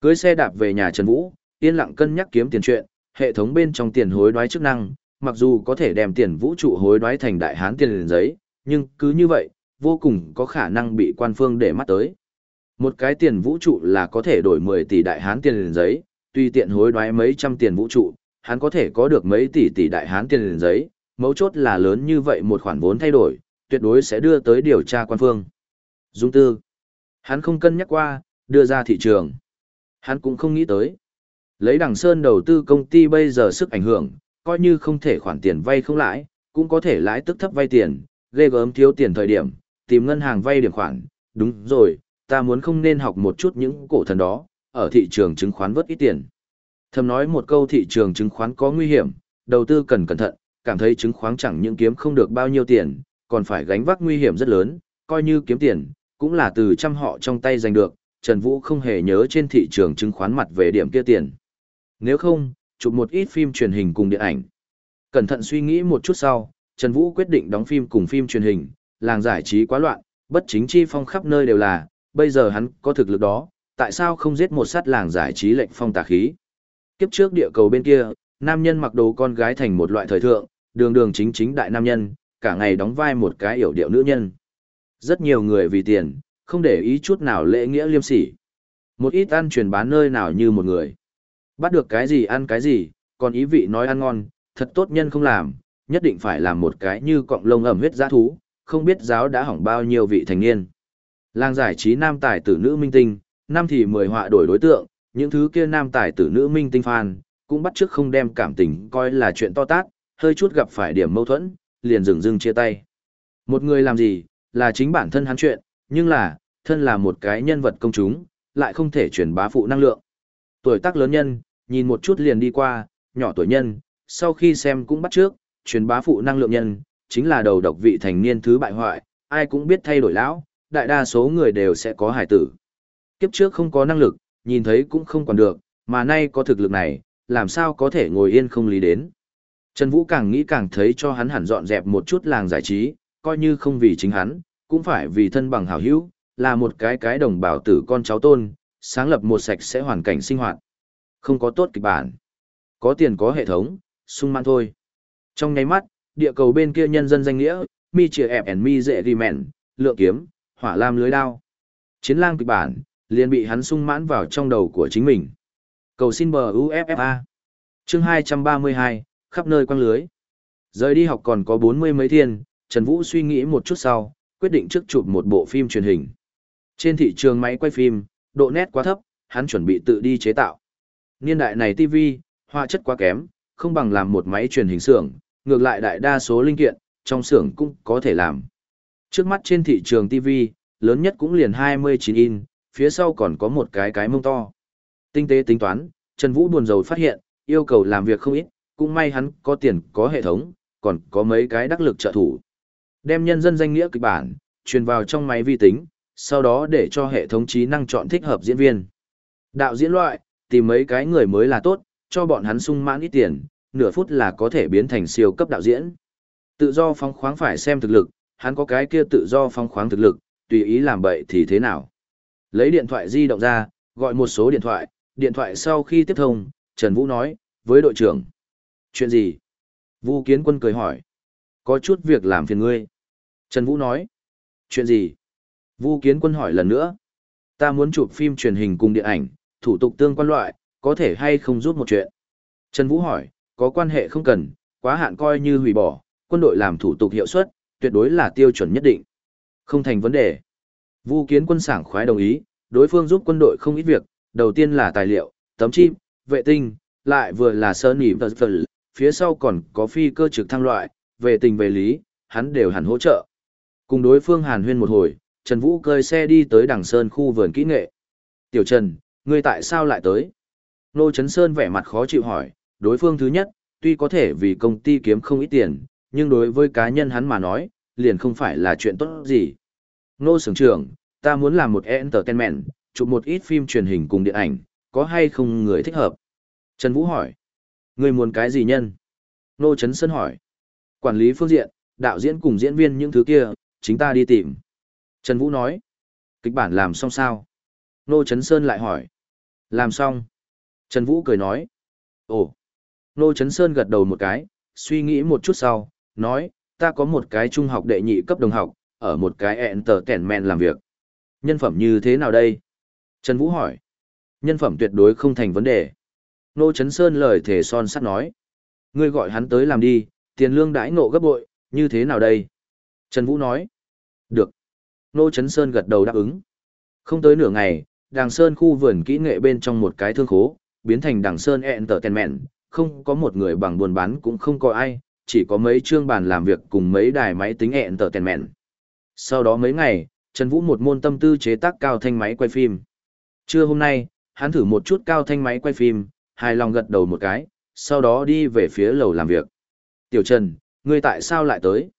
[SPEAKER 1] Cưới xe đạp về nhà Trần Vũ, yên lặng cân nhắc kiếm tiền chuyện, hệ thống bên trong tiền hối đoái chức năng, mặc dù có thể đem tiền vũ trụ hối đoái thành đại hán tiền liền giấy, nhưng cứ như vậy, vô cùng có khả năng bị quan phương để mắt tới. Một cái tiền vũ trụ là có thể đổi 10 tỷ đại hán tiền liền giấy, tuy tiện hối đoái mấy trăm tiền vũ trụ, hắn có thể có được mấy tỷ tỷ đại hán tiền liền giấy, mấu chốt là lớn như vậy một khoản vốn thay đổi, tuyệt đối sẽ đưa tới điều tra quan phương. Dung tư. Hắn không cân nhắc qua, đưa ra thị trường. Hắn cũng không nghĩ tới. Lấy đằng sơn đầu tư công ty bây giờ sức ảnh hưởng, coi như không thể khoản tiền vay không lãi, cũng có thể lãi tức thấp vay tiền, ghê gớm thiếu tiền thời điểm, tìm ngân hàng vay điểm khoản. Đúng rồi, ta muốn không nên học một chút những cổ thần đó, ở thị trường chứng khoán vớt ít tiền. Thầm nói một câu thị trường chứng khoán có nguy hiểm, đầu tư cần cẩn thận, cảm thấy chứng khoán chẳng những kiếm không được bao nhiêu tiền, còn phải gánh vác nguy hiểm rất lớn, coi như kiếm tiền, cũng là từ trăm họ trong tay giành được, Trần Vũ không hề nhớ trên thị trường chứng khoán mặt về điểm kia tiền. Nếu không, chụp một ít phim truyền hình cùng điện ảnh. Cẩn thận suy nghĩ một chút sau, Trần Vũ quyết định đóng phim cùng phim truyền hình, làng giải trí quá loạn, bất chính chi phong khắp nơi đều là, bây giờ hắn có thực lực đó, tại sao không giết một sát làng giải trí lệnh phong tà khí. Kiếp trước địa cầu bên kia, nam nhân mặc đồ con gái thành một loại thời thượng, đường đường chính chính đại nam nhân, cả ngày đóng vai một cái yểu điệu nữ nhân. Rất nhiều người vì tiền, không để ý chút nào lễ nghĩa liêm sỉ. Một ít ăn truyền bán nơi nào như một người. Bắt được cái gì ăn cái gì, còn ý vị nói ăn ngon, thật tốt nhân không làm, nhất định phải làm một cái như cọng lông ẩm huyết giá thú, không biết giáo đã hỏng bao nhiêu vị thành niên. Làng giải trí nam tài tử nữ minh tinh, năm thì mười họa đổi đối tượng, những thứ kia nam tài tử nữ minh tinh fan, cũng bắt trước không đem cảm tình coi là chuyện to tát, hơi chút gặp phải điểm mâu thuẫn, liền dừng dưng chia tay. Một người làm gì, là chính bản thân hắn chuyện, nhưng là, thân là một cái nhân vật công chúng, lại không thể truyền bá phụ năng lượng. Tuổi tác lớn nhân, nhìn một chút liền đi qua, nhỏ tuổi nhân, sau khi xem cũng bắt trước, truyền bá phụ năng lượng nhân, chính là đầu độc vị thành niên thứ bại hoại, ai cũng biết thay đổi lão, đại đa số người đều sẽ có hải tử. Kiếp trước không có năng lực, nhìn thấy cũng không còn được, mà nay có thực lực này, làm sao có thể ngồi yên không lý đến. Trần Vũ càng nghĩ càng thấy cho hắn hẳn dọn dẹp một chút làng giải trí, coi như không vì chính hắn, cũng phải vì thân bằng hảo hữu, là một cái cái đồng bào tử con cháu tôn, sáng lập một sạch sẽ hoàn cảnh sinh hoạt. Không có tốt kịch bản. Có tiền có hệ thống, sung mãn thôi. Trong nháy mắt, địa cầu bên kia nhân dân danh nghĩa, mi chìa ẹp ẻn mi dễ ghi mẹn, lượng kiếm, hỏa lam lưới đao. Chiến lang kịch bản, liền bị hắn sung mãn vào trong đầu của chính mình. Cầu xin bờ UFFA. Chương 232, khắp nơi quăng lưới. Rời đi học còn có bốn mươi mấy thiên, Trần Vũ suy nghĩ một chút sau, quyết định trước chụp một bộ phim truyền hình. Trên thị trường máy quay phim, độ nét quá thấp, hắn chuẩn bị tự đi chế tạo. Niên đại này TV, hoa chất quá kém, không bằng làm một máy truyền hình xưởng, ngược lại đại đa số linh kiện, trong xưởng cũng có thể làm. Trước mắt trên thị trường TV, lớn nhất cũng liền 29 in, phía sau còn có một cái cái mông to. Tinh tế tính toán, Trần Vũ buồn rầu phát hiện, yêu cầu làm việc không ít, cũng may hắn có tiền có hệ thống, còn có mấy cái đắc lực trợ thủ. Đem nhân dân danh nghĩa kịch bản, truyền vào trong máy vi tính, sau đó để cho hệ thống trí năng chọn thích hợp diễn viên. Đạo diễn loại, tìm mấy cái người mới là tốt, cho bọn hắn sung mãn ít tiền, nửa phút là có thể biến thành siêu cấp đạo diễn. Tự do phóng khoáng phải xem thực lực, hắn có cái kia tự do phóng khoáng thực lực, tùy ý làm bậy thì thế nào. Lấy điện thoại di động ra, gọi một số điện thoại, điện thoại sau khi tiếp thông, Trần Vũ nói, với đội trưởng. Chuyện gì? Vu Kiến Quân cười hỏi. Có chút việc làm phiền ngươi. Trần Vũ nói. Chuyện gì? Vu Kiến Quân hỏi lần nữa. Ta muốn chụp phim truyền hình cùng điện ảnh, thủ tục tương quan loại, có thể hay không rút một chuyện? Trần Vũ hỏi, có quan hệ không cần, quá hạn coi như hủy bỏ, quân đội làm thủ tục hiệu suất, tuyệt đối là tiêu chuẩn nhất định. Không thành vấn đề. Vu Kiến Quân sảng khoái đồng ý, đối phương giúp quân đội không ít việc, đầu tiên là tài liệu, tấm chip, vệ tinh, lại vừa là sơn nỉ vật vật, phía sau còn có phi cơ trực thăng loại, về tình về lý, hắn đều hẳn hỗ trợ. Cùng đối phương hàn huyên một hồi, Trần Vũ cơi xe đi tới đằng sơn khu vườn kỹ nghệ. Tiểu Trần, ngươi tại sao lại tới? Nô Trấn Sơn vẻ mặt khó chịu hỏi, đối phương thứ nhất, tuy có thể vì công ty kiếm không ít tiền, nhưng đối với cá nhân hắn mà nói, liền không phải là chuyện tốt gì. Nô Sưởng trưởng, ta muốn làm một entertainment, chụp một ít phim truyền hình cùng điện ảnh, có hay không người thích hợp? Trần Vũ hỏi. Người muốn cái gì nhân? Nô Trấn Sơn hỏi. Quản lý phương diện, đạo diễn cùng diễn viên những thứ kia, chính ta đi tìm. Trần Vũ nói. Kịch bản làm xong sao? Nô Trấn Sơn lại hỏi. Làm xong. Trần Vũ cười nói. Ồ. Nô Trấn Sơn gật đầu một cái, suy nghĩ một chút sau, nói, ta có một cái trung học đệ nhị cấp đồng học, ở một cái entertainment làm việc. Nhân phẩm như thế nào đây? Trần Vũ hỏi. Nhân phẩm tuyệt đối không thành vấn đề. Nô Trấn Sơn lời thể son sắt nói. Ngươi gọi hắn tới làm đi, Tiền lương đãi ngộ gấp bội, như thế nào đây? Trần Vũ nói. Được. Nô Trấn Sơn gật đầu đáp ứng. Không tới nửa ngày, Đàng Sơn khu vườn kỹ nghệ bên trong một cái thương khố, biến thành Đàng Sơn Entertainment, không có một người bằng buôn bán cũng không có ai, chỉ có mấy chương bàn làm việc cùng mấy đài máy tính Entertainment. Sau đó mấy ngày, Trần Vũ một môn tâm tư chế tác cao thanh máy quay phim. Trưa hôm nay, hắn thử một chút cao thanh máy quay phim, hài lòng gật đầu một cái, sau đó đi về phía lầu làm việc. Tiểu Trần, ngươi tại sao lại tới?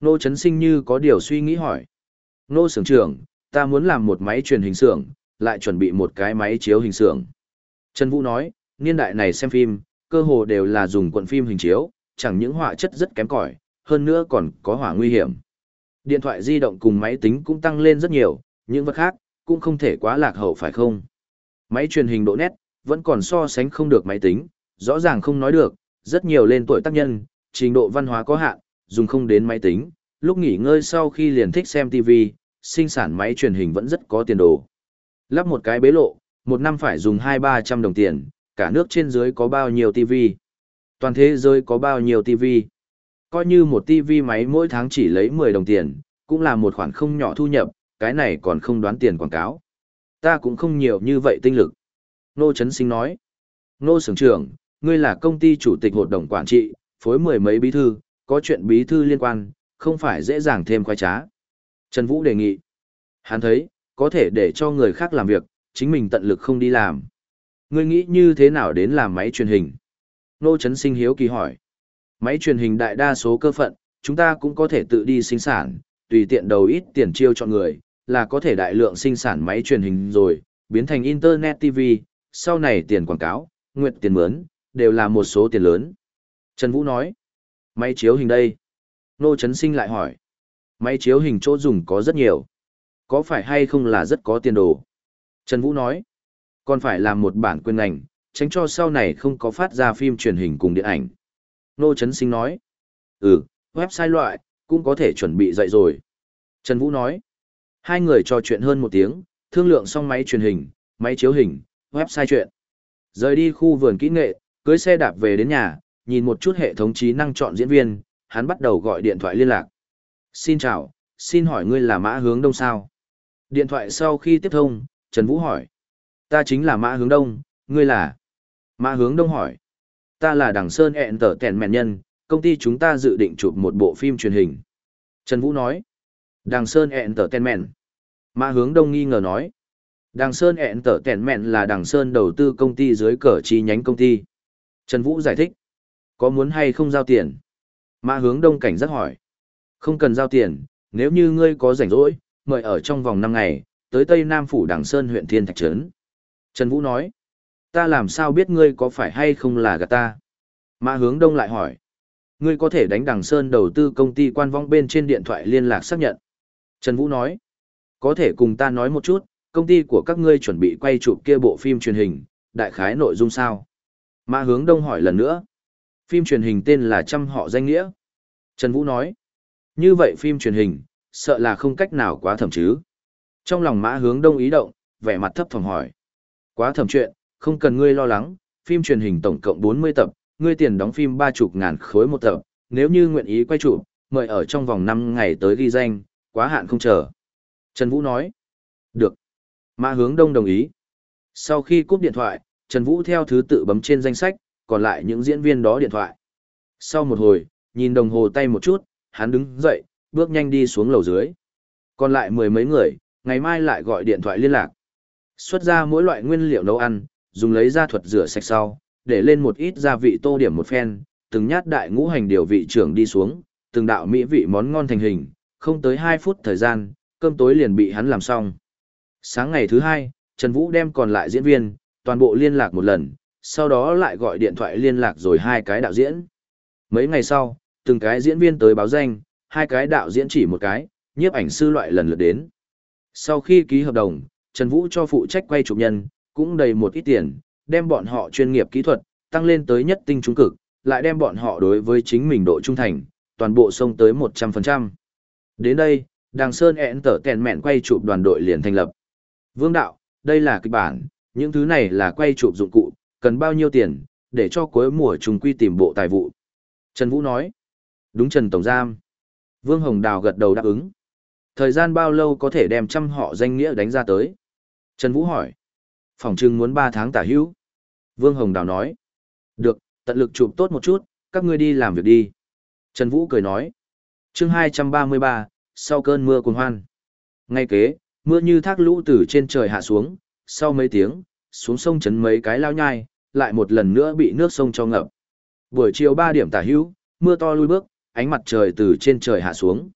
[SPEAKER 1] Nô Trấn Sinh như có điều suy nghĩ hỏi. Nô Sưởng trưởng, ta muốn làm một máy truyền hình xưởng, lại chuẩn bị một cái máy chiếu hình xưởng. Trần Vũ nói, niên đại này xem phim, cơ hồ đều là dùng cuộn phim hình chiếu, chẳng những họa chất rất kém cỏi, hơn nữa còn có hỏa nguy hiểm. Điện thoại di động cùng máy tính cũng tăng lên rất nhiều, những vật khác, cũng không thể quá lạc hậu phải không? Máy truyền hình độ nét, vẫn còn so sánh không được máy tính, rõ ràng không nói được, rất nhiều lên tuổi tác nhân, trình độ văn hóa có hạn, dùng không đến máy tính, lúc nghỉ ngơi sau khi liền thích xem TV, sinh sản máy truyền hình vẫn rất có tiền đồ. Lắp một cái bế lộ, một năm phải dùng 2-300 đồng tiền, cả nước trên dưới có bao nhiêu TV. Toàn thế giới có bao nhiêu TV. Coi như một TV máy mỗi tháng chỉ lấy 10 đồng tiền, cũng là một khoản không nhỏ thu nhập, cái này còn không đoán tiền quảng cáo. Ta cũng không nhiều như vậy tinh lực. Nô Trấn Sinh nói. Nô Sưởng trưởng, ngươi là công ty chủ tịch hội đồng quản trị, phối mười mấy bí thư, có chuyện bí thư liên quan, không phải dễ dàng thêm khoái trá. Trần Vũ đề nghị. Hắn thấy, có thể để cho người khác làm việc, chính mình tận lực không đi làm. Ngươi nghĩ như thế nào đến làm máy truyền hình? Nô Trấn Sinh hiếu kỳ hỏi. Máy truyền hình đại đa số cơ phận, chúng ta cũng có thể tự đi sinh sản, tùy tiện đầu ít tiền chiêu cho người, là có thể đại lượng sinh sản máy truyền hình rồi, biến thành Internet TV, sau này tiền quảng cáo, nguyện tiền mướn, đều là một số tiền lớn. Trần Vũ nói, máy chiếu hình đây. Nô Trấn Sinh lại hỏi, máy chiếu hình chỗ dùng có rất nhiều. Có phải hay không là rất có tiền đồ? Trần Vũ nói, còn phải làm một bản quyền ảnh, tránh cho sau này không có phát ra phim truyền hình cùng điện ảnh. Nô Trấn Sinh nói, ừ, website loại, cũng có thể chuẩn bị dậy rồi. Trần Vũ nói, hai người trò chuyện hơn một tiếng, thương lượng xong máy truyền hình, máy chiếu hình, website chuyện. Rời đi khu vườn kỹ nghệ, cưới xe đạp về đến nhà, nhìn một chút hệ thống trí năng chọn diễn viên, hắn bắt đầu gọi điện thoại liên lạc. Xin chào, xin hỏi ngươi là mã hướng đông sao? Điện thoại sau khi tiếp thông, Trần Vũ hỏi. Ta chính là mã hướng đông, ngươi là? Mã hướng đông hỏi. Ta là Đằng Sơn ẹn tở tèn mẹn nhân, công ty chúng ta dự định chụp một bộ phim truyền hình. Trần Vũ nói. Đằng Sơn ẹn tở tèn mẹn. Mã hướng đông nghi ngờ nói. Đằng Sơn ẹn tở tèn mẹn là Đằng Sơn đầu tư công ty dưới cờ chi nhánh công ty. Trần Vũ giải thích. Có muốn hay không giao tiền? Mã hướng đông cảnh giác hỏi. Không cần giao tiền, nếu như ngươi có rảnh rỗi, mời ở trong vòng 5 ngày, tới Tây Nam Phủ Đằng Sơn huyện Thiên Thạch Trấn. Trần Vũ nói. Ta làm sao biết ngươi có phải hay không là gạt ta? Mã hướng đông lại hỏi. Ngươi có thể đánh Đằng Sơn đầu tư công ty quan vong bên trên điện thoại liên lạc xác nhận. Trần Vũ nói. Có thể cùng ta nói một chút, công ty của các ngươi chuẩn bị quay chụp kia bộ phim truyền hình, đại khái nội dung sao? Mã hướng đông hỏi lần nữa. Phim truyền hình tên là Trăm họ danh nghĩa. Trần Vũ nói. Như vậy phim truyền hình, sợ là không cách nào quá thẩm chứ. Trong lòng mã hướng đông ý động, vẻ mặt thấp phòng hỏi. Quá thẩm chuyện, không cần ngươi lo lắng, phim truyền hình tổng cộng 40 tập, ngươi tiền đóng phim ba chục ngàn khối một tập, nếu như nguyện ý quay chụp, mời ở trong vòng 5 ngày tới ghi danh, quá hạn không chờ. Trần Vũ nói. Được. Mã hướng đông đồng ý. Sau khi cúp điện thoại, Trần Vũ theo thứ tự bấm trên danh sách, còn lại những diễn viên đó điện thoại. Sau một hồi, nhìn đồng hồ tay một chút, hắn đứng dậy, bước nhanh đi xuống lầu dưới. Còn lại mười mấy người, ngày mai lại gọi điện thoại liên lạc. Xuất ra mỗi loại nguyên liệu nấu ăn, dùng lấy ra thuật rửa sạch sau, để lên một ít gia vị tô điểm một phen, từng nhát đại ngũ hành điều vị trưởng đi xuống, từng đạo mỹ vị món ngon thành hình, không tới 2 phút thời gian, cơm tối liền bị hắn làm xong. Sáng ngày thứ hai, Trần Vũ đem còn lại diễn viên, toàn bộ liên lạc một lần, sau đó lại gọi điện thoại liên lạc rồi hai cái đạo diễn. Mấy ngày sau, từng cái diễn viên tới báo danh, hai cái đạo diễn chỉ một cái, nhiếp ảnh sư loại lần lượt đến. Sau khi ký hợp đồng, Trần Vũ cho phụ trách quay chụp nhân, cũng đầy một ít tiền, đem bọn họ chuyên nghiệp kỹ thuật, tăng lên tới nhất tinh trung cực, lại đem bọn họ đối với chính mình độ trung thành, toàn bộ sông tới 100%. Đến đây, Đàng Sơn ẹn tở kèn mẹn quay chụp đoàn đội liền thành lập. Vương đạo, đây là kịch bản, những thứ này là quay chụp dụng cụ, cần bao nhiêu tiền, để cho cuối mùa trùng quy tìm bộ tài vụ. Trần Vũ nói, Đúng Trần Tổng Giam. Vương Hồng Đào gật đầu đáp ứng. Thời gian bao lâu có thể đem trăm họ danh nghĩa đánh ra tới? Trần Vũ hỏi. Phòng trưng muốn 3 tháng tả hữu. Vương Hồng Đào nói. Được, tận lực chụp tốt một chút, các ngươi đi làm việc đi. Trần Vũ cười nói. chương 233, sau cơn mưa cùng hoan. Ngay kế, mưa như thác lũ từ trên trời hạ xuống, sau mấy tiếng, xuống sông chấn mấy cái lao nhai, lại một lần nữa bị nước sông cho ngập. Buổi chiều 3 điểm tả hữu, mưa to lui bước, ánh mặt trời từ trên trời hạ xuống.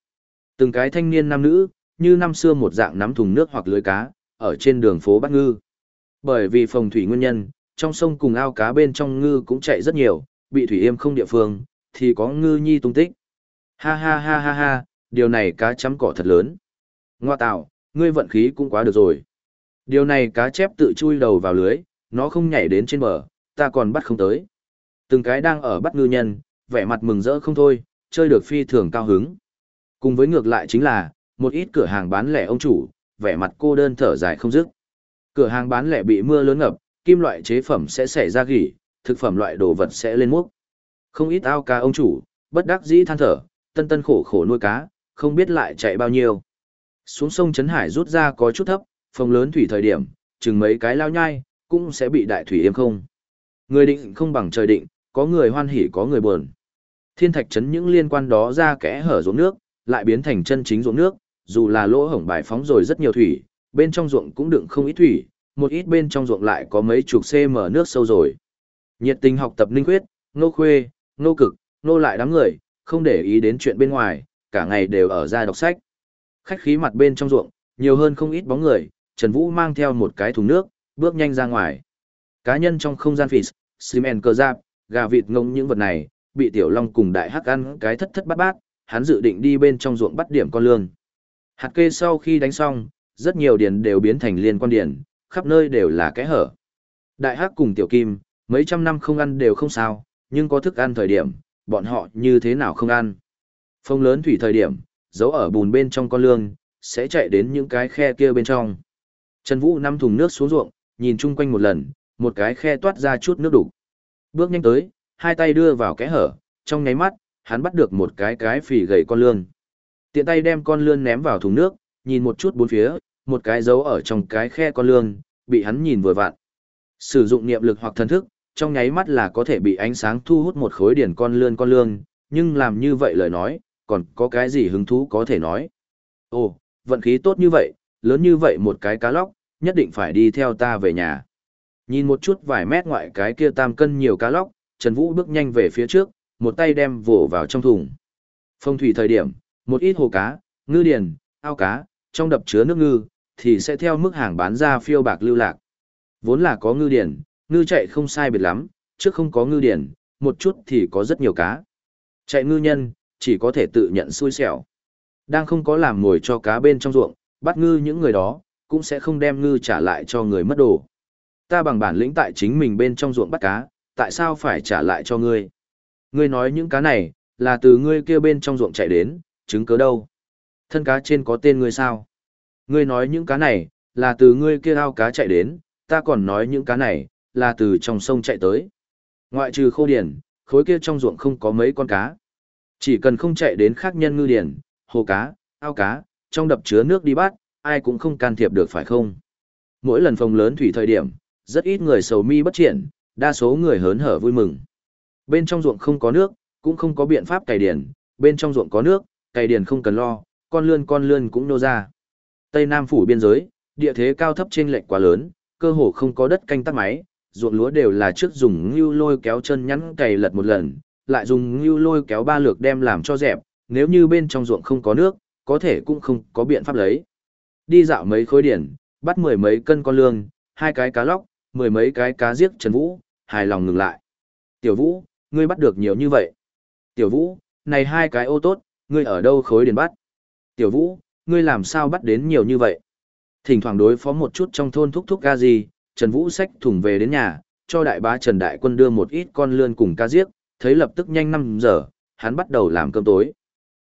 [SPEAKER 1] Từng cái thanh niên nam nữ, như năm xưa một dạng nắm thùng nước hoặc lưới cá, ở trên đường phố bắt ngư. Bởi vì phòng thủy nguyên nhân, trong sông cùng ao cá bên trong ngư cũng chạy rất nhiều, bị thủy yêm không địa phương, thì có ngư nhi tung tích. Ha ha ha ha ha, điều này cá chấm cỏ thật lớn. Ngoa tạo, ngươi vận khí cũng quá được rồi. Điều này cá chép tự chui đầu vào lưới, nó không nhảy đến trên bờ, ta còn bắt không tới. Từng cái đang ở bắt ngư nhân, vẻ mặt mừng rỡ không thôi, chơi được phi thường cao hứng. Cùng với ngược lại chính là, một ít cửa hàng bán lẻ ông chủ, vẻ mặt cô đơn thở dài không dứt. Cửa hàng bán lẻ bị mưa lớn ngập, kim loại chế phẩm sẽ xảy ra gỉ, thực phẩm loại đồ vật sẽ lên múc. Không ít ao cá ông chủ, bất đắc dĩ than thở, tân tân khổ khổ nuôi cá, không biết lại chạy bao nhiêu. Xuống sông Trấn Hải rút ra có chút thấp, phòng lớn thủy thời điểm, chừng mấy cái lao nhai, cũng sẽ bị đại thủy im không. Người định không bằng trời định, có người hoan hỉ có người buồn. Thiên thạch trấn những liên quan đó ra kẽ hở ruộng nước, lại biến thành chân chính ruộng nước, dù là lỗ hổng bài phóng rồi rất nhiều thủy, bên trong ruộng cũng đựng không ít thủy, một ít bên trong ruộng lại có mấy chục cm nước sâu rồi. Nhiệt tình học tập linh quyết, nô khuê, nô cực, nô lại đám người, không để ý đến chuyện bên ngoài, cả ngày đều ở ra đọc sách. Khách khí mặt bên trong ruộng, nhiều hơn không ít bóng người, Trần Vũ mang theo một cái thùng nước, bước nhanh ra ngoài. Cá nhân trong không gian phịt, Simen cơ giáp, gà vịt ngông những vật này, bị Tiểu Long cùng đại hắc ăn cái thất thất bát bát, hắn dự định đi bên trong ruộng bắt điểm con lương. Hạt kê sau khi đánh xong, rất nhiều điền đều biến thành liên quan điền, khắp nơi đều là kẽ hở. Đại hắc cùng Tiểu Kim, mấy trăm năm không ăn đều không sao, nhưng có thức ăn thời điểm, bọn họ như thế nào không ăn. Phong lớn thủy thời điểm, giấu ở bùn bên trong con lương, sẽ chạy đến những cái khe kia bên trong. Trần Vũ năm thùng nước xuống ruộng, nhìn chung quanh một lần, một cái khe toát ra chút nước đủ. Bước nhanh tới, hai tay đưa vào kẽ hở, trong nháy mắt, hắn bắt được một cái cái phì gầy con lươn. Tiện tay đem con lươn ném vào thùng nước, nhìn một chút bốn phía, một cái dấu ở trong cái khe con lươn, bị hắn nhìn vừa vặn. Sử dụng niệm lực hoặc thần thức, trong nháy mắt là có thể bị ánh sáng thu hút một khối điển con lươn con lươn, nhưng làm như vậy lời nói, còn có cái gì hứng thú có thể nói. Ồ, vận khí tốt như vậy, lớn như vậy một cái cá lóc, nhất định phải đi theo ta về nhà. Nhìn một chút vài mét ngoại cái kia tam cân nhiều cá lóc, Trần Vũ bước nhanh về phía trước, một tay đem vồ vào trong thùng. Phong thủy thời điểm, một ít hồ cá, ngư điền, ao cá, trong đập chứa nước ngư, thì sẽ theo mức hàng bán ra phiêu bạc lưu lạc. Vốn là có ngư điền, ngư chạy không sai biệt lắm, trước không có ngư điền, một chút thì có rất nhiều cá. Chạy ngư nhân, chỉ có thể tự nhận xui xẻo. Đang không có làm mồi cho cá bên trong ruộng, bắt ngư những người đó, cũng sẽ không đem ngư trả lại cho người mất đồ. Ta bằng bản lĩnh tại chính mình bên trong ruộng bắt cá, tại sao phải trả lại cho ngươi? Ngươi nói những cá này, là từ ngươi kia bên trong ruộng chạy đến, chứng cứ đâu? Thân cá trên có tên ngươi sao? Ngươi nói những cá này, là từ ngươi kia ao cá chạy đến, ta còn nói những cá này, là từ trong sông chạy tới. Ngoại trừ khô điển, khối kia trong ruộng không có mấy con cá. Chỉ cần không chạy đến khác nhân ngư điển, hồ cá, ao cá, trong đập chứa nước đi bắt, ai cũng không can thiệp được phải không? Mỗi lần phòng lớn thủy thời điểm, rất ít người sầu mi bất triển, đa số người hớn hở vui mừng. Bên trong ruộng không có nước, cũng không có biện pháp cày điển. bên trong ruộng có nước, cày điển không cần lo, con lươn con lươn cũng nô ra. Tây Nam phủ biên giới, địa thế cao thấp trên lệch quá lớn, cơ hồ không có đất canh tác máy, ruộng lúa đều là trước dùng ngưu lôi kéo chân nhắn cày lật một lần, lại dùng ngưu lôi kéo ba lượt đem làm cho dẹp, nếu như bên trong ruộng không có nước, có thể cũng không có biện pháp lấy. Đi dạo mấy khối điển, bắt mười mấy cân con lương, hai cái cá lóc, mười mấy cái cá giết Trần Vũ, hài lòng ngừng lại. Tiểu Vũ, ngươi bắt được nhiều như vậy. Tiểu Vũ, này hai cái ô tốt, ngươi ở đâu khối điển bắt. Tiểu Vũ, ngươi làm sao bắt đến nhiều như vậy. Thỉnh thoảng đối phó một chút trong thôn thúc thúc ca gì, Trần Vũ xách thùng về đến nhà, cho đại bá Trần Đại Quân đưa một ít con lươn cùng cá giết, thấy lập tức nhanh 5 giờ, hắn bắt đầu làm cơm tối.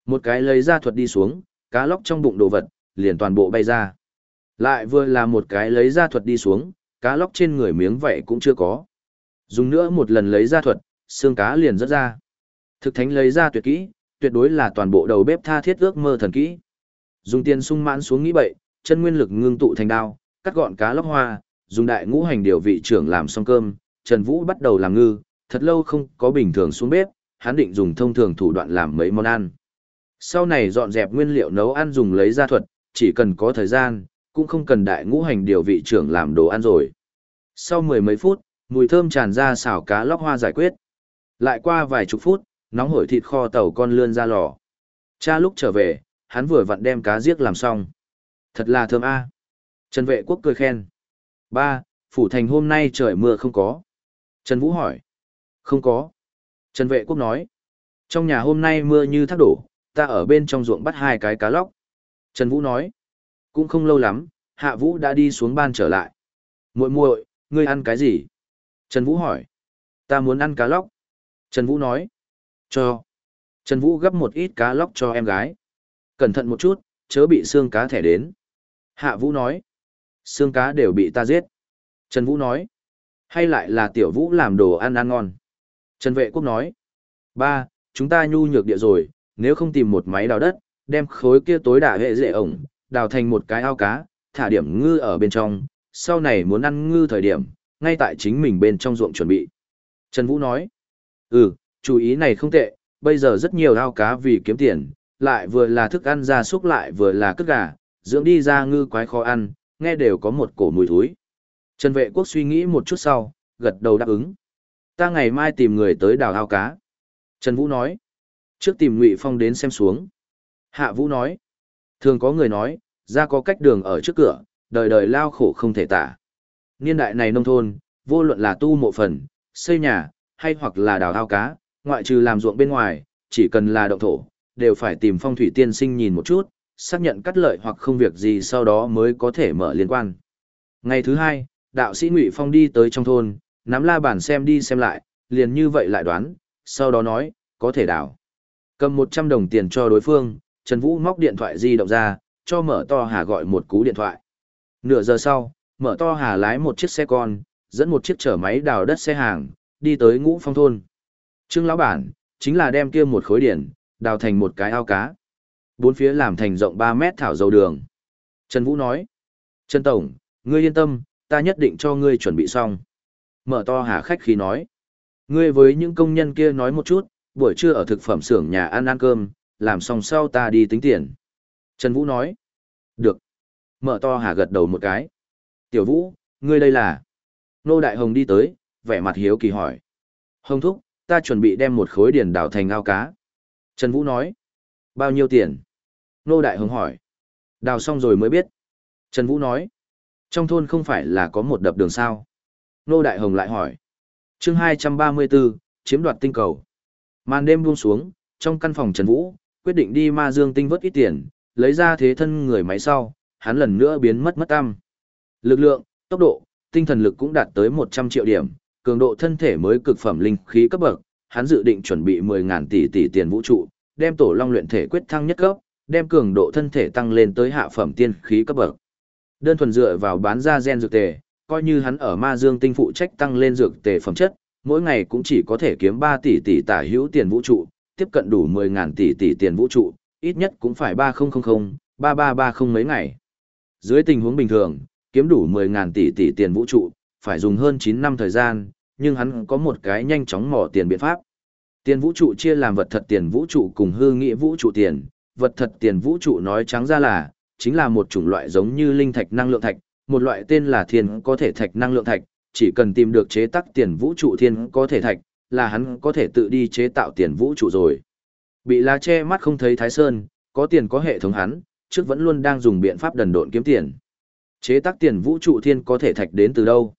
[SPEAKER 1] Một cái lấy ra thuật đi xuống, cá lóc trong bụng đồ vật, liền toàn bộ bay ra. Lại vừa là một cái lấy ra thuật đi xuống, cá lóc trên người miếng vậy cũng chưa có. Dùng nữa một lần lấy ra thuật, xương cá liền rớt ra. Thực thánh lấy ra tuyệt kỹ, tuyệt đối là toàn bộ đầu bếp tha thiết ước mơ thần kỹ. Dùng tiền sung mãn xuống nghĩ bậy, chân nguyên lực ngưng tụ thành đao, cắt gọn cá lóc hoa, dùng đại ngũ hành điều vị trưởng làm xong cơm, Trần Vũ bắt đầu làm ngư, thật lâu không có bình thường xuống bếp, hắn định dùng thông thường thủ đoạn làm mấy món ăn. Sau này dọn dẹp nguyên liệu nấu ăn dùng lấy ra thuật, chỉ cần có thời gian, cũng không cần đại ngũ hành điều vị trưởng làm đồ ăn rồi. Sau mười mấy phút, mùi thơm tràn ra xào cá lóc hoa giải quyết. Lại qua vài chục phút, nóng hổi thịt kho tàu con lươn ra lò. Cha lúc trở về, hắn vừa vặn đem cá giết làm xong. Thật là thơm a. Trần vệ quốc cười khen. Ba, phủ thành hôm nay trời mưa không có. Trần Vũ hỏi. Không có. Trần vệ quốc nói. Trong nhà hôm nay mưa như thác đổ, ta ở bên trong ruộng bắt hai cái cá lóc. Trần Vũ nói. Cũng không lâu lắm, Hạ Vũ đã đi xuống ban trở lại. muội muội ngươi ăn cái gì? Trần Vũ hỏi. Ta muốn ăn cá lóc. Trần Vũ nói. Cho. Trần Vũ gấp một ít cá lóc cho em gái. Cẩn thận một chút, chớ bị xương cá thẻ đến. Hạ Vũ nói. Xương cá đều bị ta giết. Trần Vũ nói. Hay lại là tiểu Vũ làm đồ ăn ăn ngon. Trần Vệ Quốc nói. Ba, chúng ta nhu nhược địa rồi, nếu không tìm một máy đào đất, đem khối kia tối đả hệ dễ ổng, đào thành một cái ao cá, thả điểm ngư ở bên trong, sau này muốn ăn ngư thời điểm, ngay tại chính mình bên trong ruộng chuẩn bị. Trần Vũ nói, ừ, chú ý này không tệ, bây giờ rất nhiều ao cá vì kiếm tiền, lại vừa là thức ăn gia súc lại vừa là cất gà, dưỡng đi ra ngư quái khó ăn, nghe đều có một cổ mùi thúi. Trần Vệ Quốc suy nghĩ một chút sau, gật đầu đáp ứng. Ta ngày mai tìm người tới đào ao cá. Trần Vũ nói, trước tìm Ngụy Phong đến xem xuống. Hạ Vũ nói, thường có người nói, ra có cách đường ở trước cửa, đời đời lao khổ không thể tả. Niên đại này nông thôn, vô luận là tu mộ phần, xây nhà, hay hoặc là đào ao cá, ngoại trừ làm ruộng bên ngoài, chỉ cần là động thổ, đều phải tìm phong thủy tiên sinh nhìn một chút, xác nhận cắt lợi hoặc không việc gì sau đó mới có thể mở liên quan. Ngày thứ hai, đạo sĩ Ngụy Phong đi tới trong thôn, nắm la bàn xem đi xem lại, liền như vậy lại đoán, sau đó nói, có thể đào. Cầm 100 đồng tiền cho đối phương, Trần Vũ móc điện thoại di động ra, cho mở to hà gọi một cú điện thoại. Nửa giờ sau, mở to hà lái một chiếc xe con, dẫn một chiếc chở máy đào đất xe hàng, đi tới ngũ phong thôn. Trương lão bản, chính là đem kia một khối điển, đào thành một cái ao cá. Bốn phía làm thành rộng 3 mét thảo dầu đường. Trần Vũ nói, Trần Tổng, ngươi yên tâm, ta nhất định cho ngươi chuẩn bị xong. Mở to hà khách khi nói, ngươi với những công nhân kia nói một chút, buổi trưa ở thực phẩm xưởng nhà ăn ăn cơm, làm xong sau ta đi tính tiền. Trần Vũ nói, được. Mở to hà gật đầu một cái. Tiểu Vũ, ngươi đây là... Nô Đại Hồng đi tới, vẻ mặt hiếu kỳ hỏi. Hồng Thúc, ta chuẩn bị đem một khối điền đảo thành ao cá. Trần Vũ nói. Bao nhiêu tiền? Nô Đại Hồng hỏi. Đào xong rồi mới biết. Trần Vũ nói. Trong thôn không phải là có một đập đường sao? Nô Đại Hồng lại hỏi. chương 234, chiếm đoạt tinh cầu. Màn đêm buông xuống, trong căn phòng Trần Vũ, quyết định đi ma dương tinh vớt ít tiền, lấy ra thế thân người máy sau, hắn lần nữa biến mất mất tâm. Lực lượng, tốc độ, tinh thần lực cũng đạt tới 100 triệu điểm, cường độ thân thể mới cực phẩm linh khí cấp bậc, hắn dự định chuẩn bị 10.000 tỷ tỷ tiền vũ trụ, đem tổ long luyện thể quyết thăng nhất cấp, đem cường độ thân thể tăng lên tới hạ phẩm tiên khí cấp bậc. Đơn thuần dựa vào bán ra gen dược tề, coi như hắn ở ma dương tinh phụ trách tăng lên dược tề phẩm chất, mỗi ngày cũng chỉ có thể kiếm 3 tỷ tỷ tả hữu tiền vũ trụ, tiếp cận đủ 10.000 tỷ tỷ tiền vũ trụ, ít nhất cũng phải 3000, 3330 mấy ngày. Dưới tình huống bình thường, kiếm đủ 10.000 tỷ tỷ tiền vũ trụ, phải dùng hơn 9 năm thời gian, nhưng hắn có một cái nhanh chóng mỏ tiền biện pháp. Tiền vũ trụ chia làm vật thật tiền vũ trụ cùng hư nghĩa vũ trụ tiền, vật thật tiền vũ trụ nói trắng ra là, chính là một chủng loại giống như linh thạch năng lượng thạch, một loại tên là thiên có thể thạch năng lượng thạch, chỉ cần tìm được chế tác tiền vũ trụ thiên có thể thạch, là hắn có thể tự đi chế tạo tiền vũ trụ rồi. Bị lá che mắt không thấy Thái Sơn, có tiền có hệ thống hắn, trước vẫn luôn đang dùng biện pháp đần độn kiếm tiền. Chế tác tiền vũ trụ thiên có thể thạch đến từ đâu?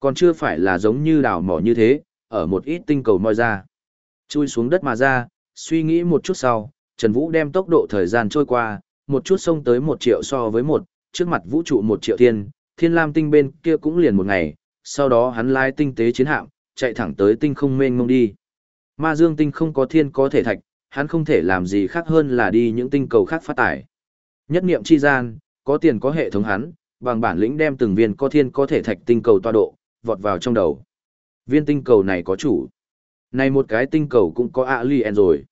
[SPEAKER 1] Còn chưa phải là giống như đào mỏ như thế, ở một ít tinh cầu moi ra. Chui xuống đất mà ra, suy nghĩ một chút sau, Trần Vũ đem tốc độ thời gian trôi qua, một chút xông tới một triệu so với một, trước mặt vũ trụ một triệu thiên, thiên lam tinh bên kia cũng liền một ngày, sau đó hắn lai tinh tế chiến hạm, chạy thẳng tới tinh không mênh mông đi. Ma dương tinh không có thiên có thể thạch, hắn không thể làm gì khác hơn là đi những tinh cầu khác phát tải. Nhất niệm chi gian, có tiền có hệ thống hắn, bằng bản lĩnh đem từng viên có thiên có thể thạch tinh cầu toa độ, vọt vào trong đầu. Viên tinh cầu này có chủ. Này một cái tinh cầu cũng có alien rồi.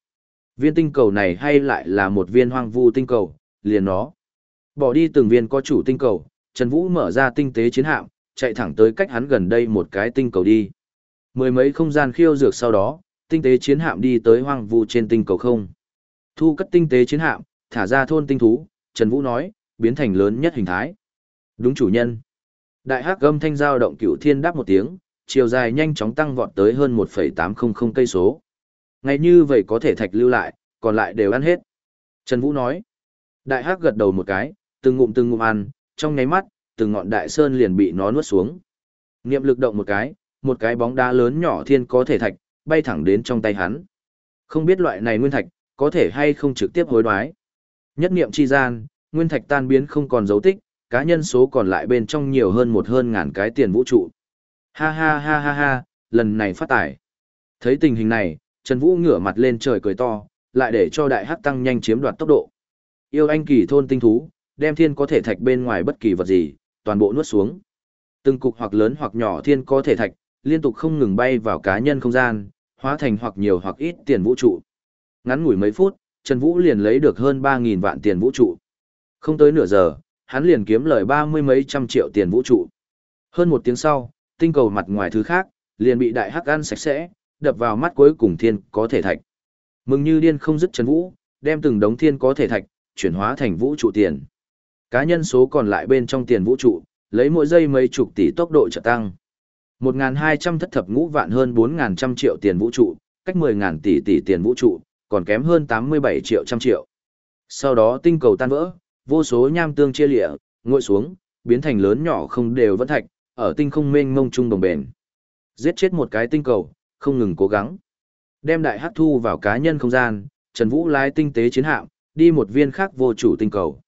[SPEAKER 1] Viên tinh cầu này hay lại là một viên hoang vu tinh cầu, liền nó. Bỏ đi từng viên có chủ tinh cầu, Trần Vũ mở ra tinh tế chiến hạm, chạy thẳng tới cách hắn gần đây một cái tinh cầu đi. Mười mấy không gian khiêu dược sau đó, tinh tế chiến hạm đi tới hoang vu trên tinh cầu không. Thu cất tinh tế chiến hạm, thả ra thôn tinh thú, Trần Vũ nói, biến thành lớn nhất hình thái. Đúng chủ nhân. Đại hắc gâm thanh giao động cửu thiên đáp một tiếng, chiều dài nhanh chóng tăng vọt tới hơn 1,800 cây số. Ngay như vậy có thể thạch lưu lại, còn lại đều ăn hết. Trần Vũ nói. Đại hắc gật đầu một cái, từng ngụm từng ngụm ăn, trong nháy mắt, từng ngọn đại sơn liền bị nó nuốt xuống. Niệm lực động một cái, một cái bóng đá lớn nhỏ thiên có thể thạch, bay thẳng đến trong tay hắn. Không biết loại này nguyên thạch, có thể hay không trực tiếp hối đoái. Nhất niệm chi gian, nguyên thạch tan biến không còn dấu tích, cá nhân số còn lại bên trong nhiều hơn một hơn ngàn cái tiền vũ trụ. Ha ha ha ha ha, lần này phát tải. Thấy tình hình này, Trần Vũ ngửa mặt lên trời cười to, lại để cho đại hắc tăng nhanh chiếm đoạt tốc độ. Yêu anh kỳ thôn tinh thú, đem thiên có thể thạch bên ngoài bất kỳ vật gì, toàn bộ nuốt xuống. Từng cục hoặc lớn hoặc nhỏ thiên có thể thạch, liên tục không ngừng bay vào cá nhân không gian, hóa thành hoặc nhiều hoặc ít tiền vũ trụ. Ngắn ngủi mấy phút, Trần Vũ liền lấy được hơn 3.000 vạn tiền vũ trụ. Không tới nửa giờ, hắn liền kiếm lời ba mươi mấy trăm triệu tiền vũ trụ. Hơn một tiếng sau, tinh cầu mặt ngoài thứ khác, liền bị đại hắc ăn sạch sẽ, đập vào mắt cuối cùng thiên có thể thạch. Mừng như điên không dứt Trần Vũ, đem từng đống thiên có thể thạch, chuyển hóa thành vũ trụ tiền. Cá nhân số còn lại bên trong tiền vũ trụ, lấy mỗi giây mấy chục tỷ tốc độ trợ tăng. 1.200 thất thập ngũ vạn hơn 4.000 trăm triệu tiền vũ trụ, cách 10.000 tỷ tỷ tiền vũ trụ, còn kém hơn 87 triệu trăm triệu. Sau đó tinh cầu tan vỡ, vô số nham tương chia lịa, ngội xuống, biến thành lớn nhỏ không đều vẫn thạch, ở tinh không mênh mông trung đồng bền. Giết chết một cái tinh cầu, không ngừng cố gắng. Đem đại hắc thu vào cá nhân không gian, Trần Vũ lái tinh tế chiến hạm, đi một viên khác vô chủ tinh cầu.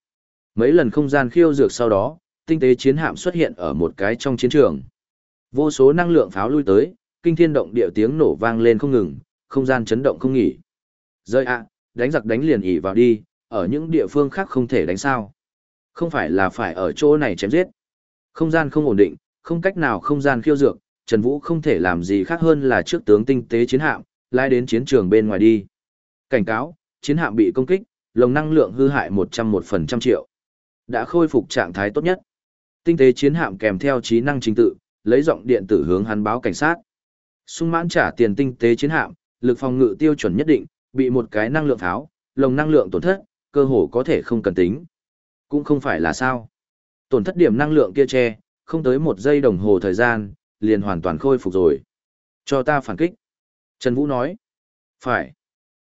[SPEAKER 1] Mấy lần không gian khiêu dược sau đó, tinh tế chiến hạm xuất hiện ở một cái trong chiến trường. Vô số năng lượng pháo lui tới, kinh thiên động địa tiếng nổ vang lên không ngừng, không gian chấn động không nghỉ. Rơi ạ, đánh giặc đánh liền ỉ vào đi, ở những địa phương khác không thể đánh sao. Không phải là phải ở chỗ này chém giết. Không gian không ổn định, không cách nào không gian khiêu dược, Trần Vũ không thể làm gì khác hơn là trước tướng tinh tế chiến hạm, lái đến chiến trường bên ngoài đi. Cảnh cáo, chiến hạm bị công kích, lồng năng lượng hư hại 101% triệu. Đã khôi phục trạng thái tốt nhất. Tinh tế chiến hạm kèm theo trí năng trình tự, lấy giọng điện tử hướng hắn báo cảnh sát. Sung mãn trả tiền tinh tế chiến hạm, lực phòng ngự tiêu chuẩn nhất định, bị một cái năng lượng tháo lồng năng lượng tổn thất, cơ hồ có thể không cần tính. Cũng không phải là sao. Tổn thất điểm năng lượng kia che, không tới một giây đồng hồ thời gian, liền hoàn toàn khôi phục rồi. Cho ta phản kích. Trần Vũ nói. Phải.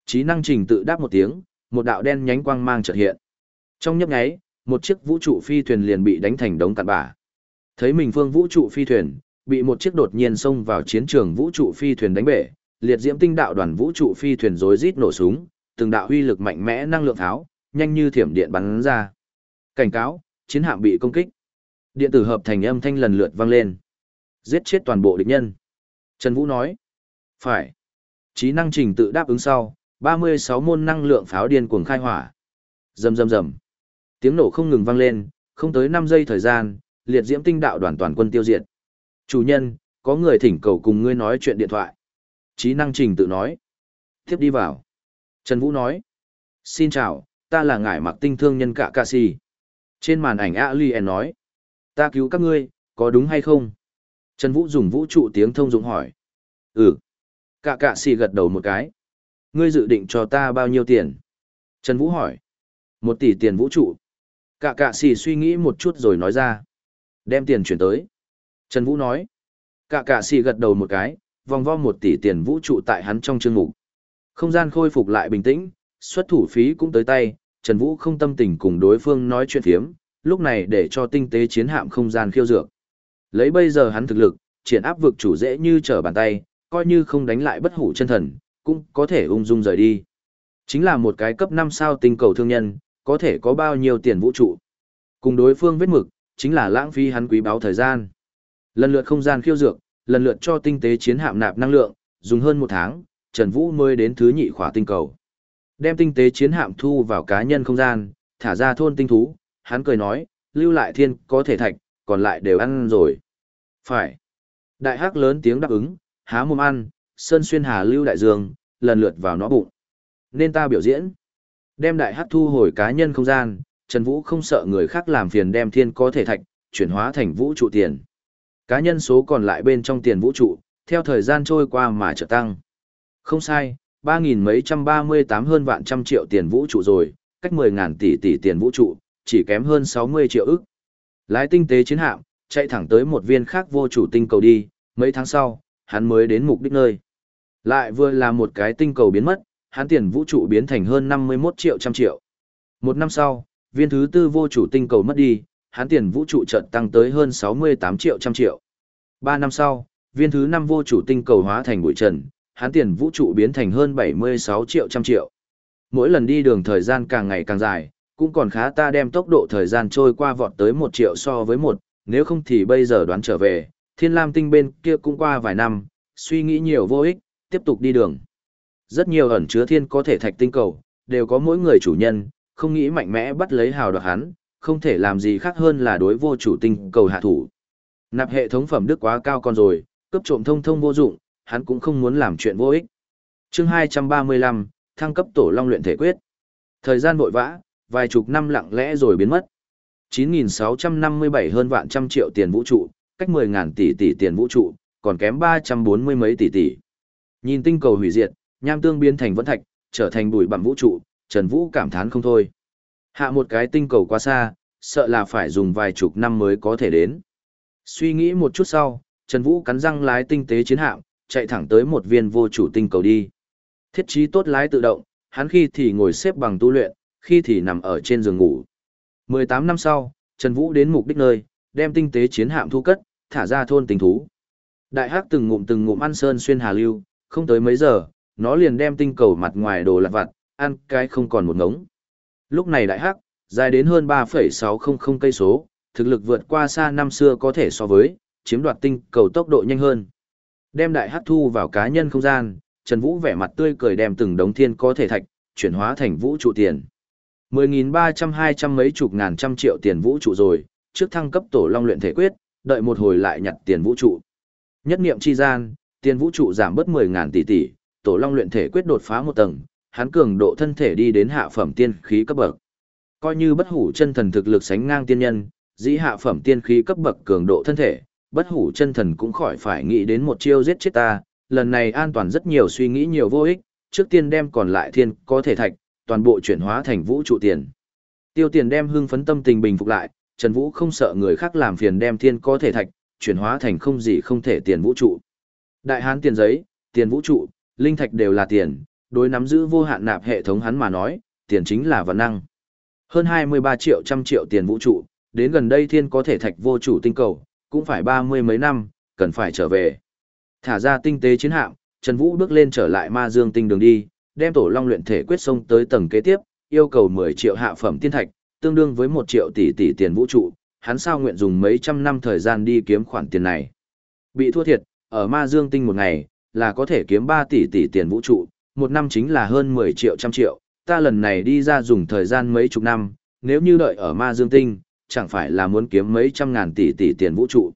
[SPEAKER 1] Trí năng trình tự đáp một tiếng, một đạo đen nhánh quang mang chợt hiện. Trong nhấp nháy, một chiếc vũ trụ phi thuyền liền bị đánh thành đống cặn bã. Thấy mình phương vũ trụ phi thuyền, bị một chiếc đột nhiên xông vào chiến trường vũ trụ phi thuyền đánh bể, liệt diễm tinh đạo đoàn vũ trụ phi thuyền rối rít nổ súng, từng đạo huy lực mạnh mẽ năng lượng tháo, nhanh như thiểm điện bắn ra. Cảnh cáo, chiến hạm bị công kích. Điện tử hợp thành âm thanh lần lượt vang lên. Giết chết toàn bộ địch nhân. Trần Vũ nói. Phải. Trí năng trình tự đáp ứng sau, 36 môn năng lượng pháo điên cuồng khai hỏa. Rầm rầm rầm. Tiếng nổ không ngừng vang lên, không tới 5 giây thời gian, liệt diễm tinh đạo đoàn toàn quân tiêu diệt. Chủ nhân, có người thỉnh cầu cùng ngươi nói chuyện điện thoại. Trí năng trình tự nói. Tiếp đi vào. Trần Vũ nói. Xin chào, ta là ngải mặc tinh thương nhân cả ca si. Trên màn ảnh Alien nói. Ta cứu các ngươi, có đúng hay không? Trần Vũ dùng vũ trụ tiếng thông dụng hỏi. Ừ. Cả cạ si gật đầu một cái. Ngươi dự định cho ta bao nhiêu tiền? Trần Vũ hỏi. Một tỷ tiền vũ trụ. Cả cạ xì suy nghĩ một chút rồi nói ra. Đem tiền chuyển tới. Trần Vũ nói. Cả cạ xì gật đầu một cái, vòng vo một tỷ tiền vũ trụ tại hắn trong chương mục. Không gian khôi phục lại bình tĩnh, xuất thủ phí cũng tới tay, Trần Vũ không tâm tình cùng đối phương nói chuyện phiếm, lúc này để cho tinh tế chiến hạm không gian khiêu dược. Lấy bây giờ hắn thực lực, triển áp vực chủ dễ như trở bàn tay, coi như không đánh lại bất hủ chân thần, cũng có thể ung dung rời đi. Chính là một cái cấp 5 sao tinh cầu thương nhân, có thể có bao nhiêu tiền vũ trụ. Cùng đối phương vết mực, chính là lãng phí hắn quý báo thời gian. Lần lượt không gian khiêu dược, lần lượt cho tinh tế chiến hạm nạp năng lượng, dùng hơn một tháng, Trần Vũ mới đến thứ nhị khỏa tinh cầu. Đem tinh tế chiến hạm thu vào cá nhân không gian, thả ra thôn tinh thú, hắn cười nói, lưu lại thiên có thể thạch, còn lại đều ăn rồi. Phải. Đại hắc lớn tiếng đáp ứng, há mồm ăn, sơn xuyên hà lưu đại dương, lần lượt vào nó bụng. nên ta biểu diễn. Đem đại hắc thu hồi cá nhân không gian, Trần Vũ không sợ người khác làm phiền đem thiên có thể thạch, chuyển hóa thành vũ trụ tiền. Cá nhân số còn lại bên trong tiền vũ trụ, theo thời gian trôi qua mà trở tăng. Không sai, ba nghìn mấy trăm ba mươi tám hơn vạn trăm triệu tiền vũ trụ rồi, cách mười ngàn tỷ tỷ tiền vũ trụ, chỉ kém hơn sáu mươi triệu ức. Lái tinh tế chiến hạm, chạy thẳng tới một viên khác vô chủ tinh cầu đi, mấy tháng sau, hắn mới đến mục đích nơi. Lại vừa là một cái tinh cầu biến mất, hắn tiền vũ trụ biến thành hơn 51 triệu trăm triệu. Một năm sau, viên thứ tư vô chủ tinh cầu mất đi, hắn tiền vũ trụ chợt tăng tới hơn 68 triệu trăm triệu. Ba năm sau, viên thứ năm vô chủ tinh cầu hóa thành bụi trần, hắn tiền vũ trụ biến thành hơn 76 triệu trăm triệu. Mỗi lần đi đường thời gian càng ngày càng dài, cũng còn khá ta đem tốc độ thời gian trôi qua vọt tới một triệu so với một, nếu không thì bây giờ đoán trở về, thiên lam tinh bên kia cũng qua vài năm, suy nghĩ nhiều vô ích, tiếp tục đi đường. Rất nhiều ẩn chứa thiên có thể thạch tinh cầu, đều có mỗi người chủ nhân, không nghĩ mạnh mẽ bắt lấy hào đoạt hắn, không thể làm gì khác hơn là đối vô chủ tinh cầu hạ thủ. Nạp hệ thống phẩm đức quá cao con rồi, cấp trộm thông thông vô dụng, hắn cũng không muốn làm chuyện vô ích. Chương 235, thăng cấp tổ long luyện thể quyết. Thời gian vội vã, vài chục năm lặng lẽ rồi biến mất. 9.657 hơn vạn trăm triệu tiền vũ trụ, cách 10.000 tỷ tỷ tiền vũ trụ, còn kém 340 mấy tỷ tỷ. Nhìn tinh cầu hủy diệt, nham tương biến thành vẫn thạch, trở thành bụi bặm vũ trụ, Trần Vũ cảm thán không thôi. Hạ một cái tinh cầu quá xa, sợ là phải dùng vài chục năm mới có thể đến. Suy nghĩ một chút sau, Trần Vũ cắn răng lái tinh tế chiến hạm, chạy thẳng tới một viên vô chủ tinh cầu đi. Thiết trí tốt lái tự động, hắn khi thì ngồi xếp bằng tu luyện, khi thì nằm ở trên giường ngủ. 18 năm sau, Trần Vũ đến mục đích nơi, đem tinh tế chiến hạm thu cất, thả ra thôn tình thú. Đại hắc từng ngụm từng ngụm ăn sơn xuyên hà lưu, không tới mấy giờ, nó liền đem tinh cầu mặt ngoài đồ lặt vặt, ăn cái không còn một ngống. Lúc này đại hắc, dài đến hơn 3,600 cây số, thực lực vượt qua xa năm xưa có thể so với, chiếm đoạt tinh cầu tốc độ nhanh hơn. Đem đại hắc thu vào cá nhân không gian, Trần Vũ vẻ mặt tươi cười đem từng đống thiên có thể thạch, chuyển hóa thành vũ trụ tiền. 10.300 200 mấy chục ngàn trăm triệu tiền vũ trụ rồi, trước thăng cấp tổ long luyện thể quyết, đợi một hồi lại nhặt tiền vũ trụ. Nhất niệm chi gian, tiền vũ trụ giảm bớt 10.000 tỷ tỷ, tổ long luyện thể quyết đột phá một tầng, hắn cường độ thân thể đi đến hạ phẩm tiên khí cấp bậc. Coi như bất hủ chân thần thực lực sánh ngang tiên nhân, dĩ hạ phẩm tiên khí cấp bậc cường độ thân thể, bất hủ chân thần cũng khỏi phải nghĩ đến một chiêu giết chết ta, lần này an toàn rất nhiều suy nghĩ nhiều vô ích, trước tiên đem còn lại thiên có thể thạch, toàn bộ chuyển hóa thành vũ trụ tiền. Tiêu tiền đem hưng phấn tâm tình bình phục lại, Trần Vũ không sợ người khác làm phiền đem thiên có thể thạch, chuyển hóa thành không gì không thể tiền vũ trụ. Đại hán tiền giấy, tiền vũ trụ, linh thạch đều là tiền, đối nắm giữ vô hạn nạp hệ thống hắn mà nói, tiền chính là vật năng. Hơn 23 triệu trăm triệu tiền vũ trụ, đến gần đây thiên có thể thạch vô chủ tinh cầu, cũng phải ba mươi mấy năm, cần phải trở về. Thả ra tinh tế chiến hạm, Trần Vũ bước lên trở lại ma dương tinh đường đi, đem tổ long luyện thể quyết sông tới tầng kế tiếp, yêu cầu 10 triệu hạ phẩm tiên thạch, tương đương với 1 triệu tỷ tỷ tiền vũ trụ, hắn sao nguyện dùng mấy trăm năm thời gian đi kiếm khoản tiền này. Bị thua thiệt, ở ma dương tinh một ngày, là có thể kiếm 3 tỷ tỷ tiền vũ trụ, một năm chính là hơn 10 triệu trăm triệu, ta lần này đi ra dùng thời gian mấy chục năm, nếu như đợi ở ma dương tinh, chẳng phải là muốn kiếm mấy trăm ngàn tỷ tỷ tiền vũ trụ.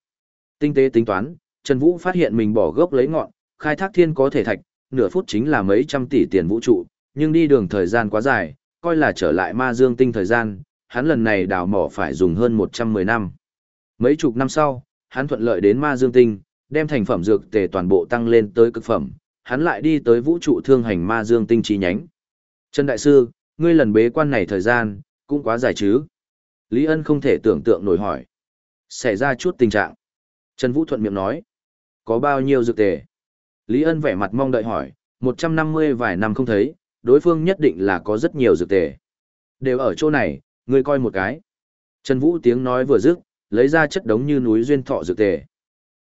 [SPEAKER 1] Tinh tế tính toán, Trần Vũ phát hiện mình bỏ gốc lấy ngọn, khai thác thiên có thể thạch, nửa phút chính là mấy trăm tỷ tiền vũ trụ, nhưng đi đường thời gian quá dài, coi là trở lại ma dương tinh thời gian, hắn lần này đào mỏ phải dùng hơn 110 năm. Mấy chục năm sau, hắn thuận lợi đến ma dương tinh, đem thành phẩm dược tề toàn bộ tăng lên tới cực phẩm, hắn lại đi tới vũ trụ thương hành ma dương tinh chi nhánh. Trần Đại Sư, ngươi lần bế quan này thời gian, cũng quá dài chứ. Lý Ân không thể tưởng tượng nổi hỏi. Xảy ra chút tình trạng. Trần Vũ thuận miệng nói. Có bao nhiêu dược tề? Lý Ân vẻ mặt mong đợi hỏi, 150 vài năm không thấy, đối phương nhất định là có rất nhiều dược tề. Đều ở chỗ này, ngươi coi một cái. Trần Vũ tiếng nói vừa dứt, lấy ra chất đống như núi duyên thọ dược tề.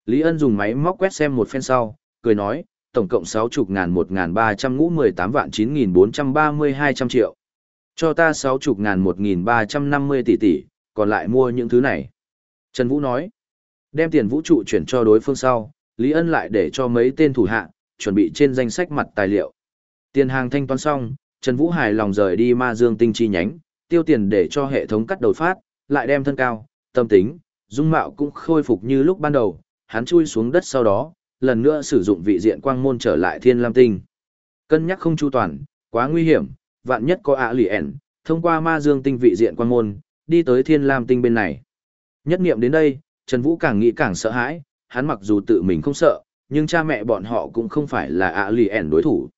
[SPEAKER 1] Lý Ân dùng máy móc quét xem một phen sau, cười nói, tổng cộng 60 ngàn 1 ngàn 300 ngũ 18 vạn 9.432 trăm triệu. Cho ta 60 ngàn 1 nghìn 350 tỷ tỷ, còn lại mua những thứ này. Trần Vũ nói, đem tiền vũ trụ chuyển cho đối phương sau, Lý Ân lại để cho mấy tên thủ hạ, chuẩn bị trên danh sách mặt tài liệu. Tiền hàng thanh toán xong, Trần Vũ hài lòng rời đi ma dương tinh chi nhánh, tiêu tiền để cho hệ thống cắt đầu phát, lại đem thân cao, tâm tính, dung mạo cũng khôi phục như lúc ban đầu, hắn chui xuống đất sau đó, lần nữa sử dụng vị diện quang môn trở lại thiên lam tinh. Cân nhắc không chu toàn, Quá nguy hiểm, vạn nhất có ạ lì ẻn, thông qua ma dương tinh vị diện quang môn, đi tới thiên lam tinh bên này. Nhất nghiệm đến đây, Trần Vũ càng nghĩ càng sợ hãi, hắn mặc dù tự mình không sợ, nhưng cha mẹ bọn họ cũng không phải là ạ lì ẻn đối thủ.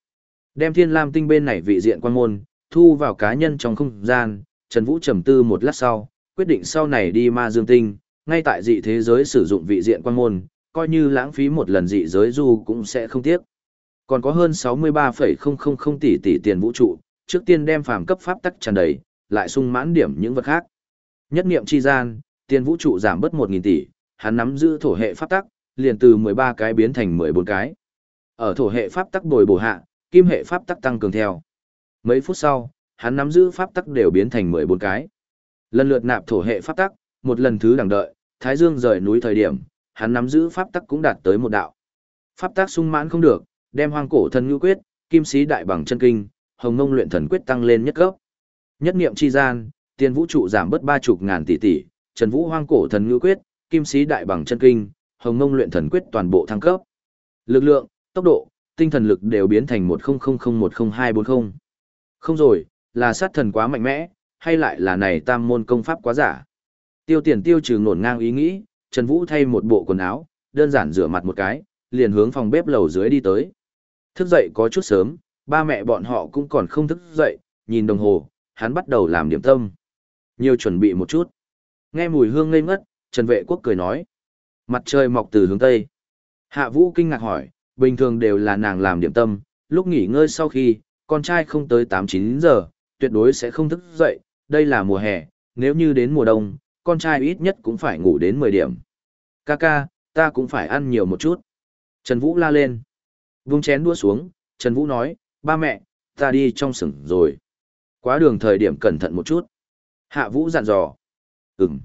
[SPEAKER 1] Đem thiên lam tinh bên này vị diện quang môn, thu vào cá nhân trong không gian, Trần Vũ trầm tư một lát sau, quyết định sau này đi ma dương tinh, ngay tại dị thế giới sử dụng vị diện quan môn, coi như lãng phí một lần dị giới du cũng sẽ không tiếc. Còn có hơn 63,000 tỷ tỷ tiền vũ trụ, trước tiên đem phàm cấp pháp tắc tràn đầy, lại sung mãn điểm những vật khác. Nhất niệm chi gian, tiền vũ trụ giảm bớt 1.000 tỷ, hắn nắm giữ thổ hệ pháp tắc, liền từ 13 cái biến thành 14 cái. Ở thổ hệ pháp tắc bồi bổ hạ, kim hệ pháp tắc tăng cường theo. Mấy phút sau, hắn nắm giữ pháp tắc đều biến thành 14 cái. Lần lượt nạp thổ hệ pháp tắc, một lần thứ đẳng đợi, Thái Dương rời núi thời điểm, hắn nắm giữ pháp tắc cũng đạt tới một đạo. Pháp tắc sung mãn không được, đem hoang cổ thần ngưu quyết, kim sĩ đại bằng chân kinh, hồng ngông luyện thần quyết tăng lên nhất cấp. Nhất niệm chi gian, tiền vũ trụ giảm bớt ba chục ngàn tỷ tỷ, Trần Vũ hoang cổ thần ngưu quyết, kim sĩ đại bằng chân kinh, hồng ngông luyện thần quyết toàn bộ thăng cấp. Lực lượng, tốc độ, tinh thần lực đều biến thành một không không không một không hai bốn không. Không rồi, là sát thần quá mạnh mẽ, hay lại là này tam môn công pháp quá giả. Tiêu tiền tiêu trừ nổn ngang ý nghĩ, Trần Vũ thay một bộ quần áo, đơn giản rửa mặt một cái, liền hướng phòng bếp lầu dưới đi tới. Thức dậy có chút sớm, ba mẹ bọn họ cũng còn không thức dậy, nhìn đồng hồ, hắn bắt đầu làm điểm tâm. Nhiều chuẩn bị một chút. Nghe mùi hương ngây ngất, Trần Vệ Quốc cười nói. Mặt trời mọc từ hướng Tây. Hạ Vũ kinh ngạc hỏi, bình thường đều là nàng làm điểm tâm, lúc nghỉ ngơi sau khi, con trai không tới 8-9 giờ, tuyệt đối sẽ không thức dậy, đây là mùa hè, nếu như đến mùa đông, con trai ít nhất cũng phải ngủ đến 10 điểm. Kaka, ta cũng phải ăn nhiều một chút. Trần Vũ la lên. Vung chén đua xuống, Trần Vũ nói, ba mẹ, ta đi trong sửng rồi. Quá đường thời điểm cẩn thận một chút. Hạ Vũ dặn dò. Ừm.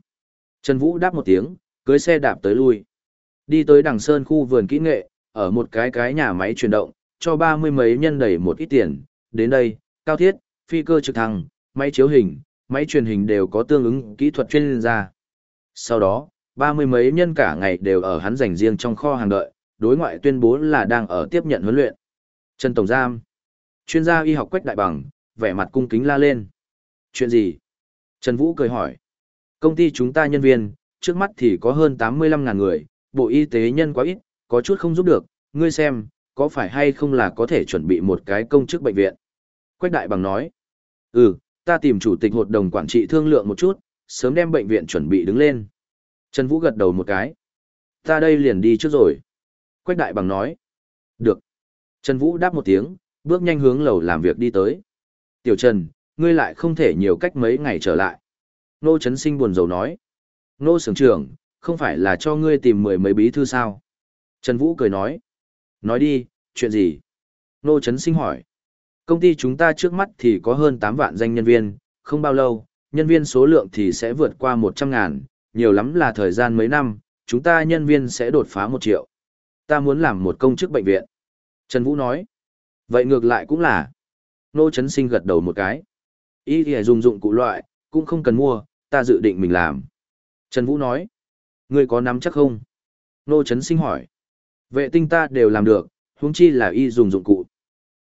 [SPEAKER 1] Trần Vũ đáp một tiếng, cưới xe đạp tới lui. Đi tới đằng sơn khu vườn kỹ nghệ, ở một cái cái nhà máy chuyển động, cho ba mươi mấy nhân đẩy một ít tiền. Đến đây, cao thiết, phi cơ trực thăng, máy chiếu hình, máy truyền hình đều có tương ứng kỹ thuật chuyên gia. Sau đó, ba mươi mấy nhân cả ngày đều ở hắn dành riêng trong kho hàng đợi, đối ngoại tuyên bố là đang ở tiếp nhận huấn luyện. Trần Tổng Giam, chuyên gia y học quách đại bằng, vẻ mặt cung kính la lên. Chuyện gì? Trần Vũ cười hỏi. Công ty chúng ta nhân viên, trước mắt thì có hơn 85.000 người, bộ y tế nhân quá ít, có chút không giúp được, ngươi xem, có phải hay không là có thể chuẩn bị một cái công chức bệnh viện? Quách đại bằng nói. Ừ, ta tìm chủ tịch hội đồng quản trị thương lượng một chút, sớm đem bệnh viện chuẩn bị đứng lên. Trần Vũ gật đầu một cái. Ta đây liền đi trước rồi. Quách đại bằng nói. Được. Trần Vũ đáp một tiếng, bước nhanh hướng lầu làm việc đi tới. Tiểu Trần, ngươi lại không thể nhiều cách mấy ngày trở lại. Nô Trấn Sinh buồn rầu nói. Nô Sưởng trưởng, không phải là cho ngươi tìm mười mấy bí thư sao? Trần Vũ cười nói. Nói đi, chuyện gì? Nô Trấn Sinh hỏi. Công ty chúng ta trước mắt thì có hơn 8 vạn danh nhân viên, không bao lâu, nhân viên số lượng thì sẽ vượt qua 100 ngàn, nhiều lắm là thời gian mấy năm, chúng ta nhân viên sẽ đột phá 1 triệu. Ta muốn làm một công chức bệnh viện. Trần Vũ nói. Vậy ngược lại cũng là. Nô Trấn Sinh gật đầu một cái. Ý thì dùng dụng cụ loại, cũng không cần mua, ta dự định mình làm. Trần Vũ nói. Ngươi có nắm chắc không? Nô Trấn Sinh hỏi. Vệ tinh ta đều làm được, huống chi là y dùng dụng cụ.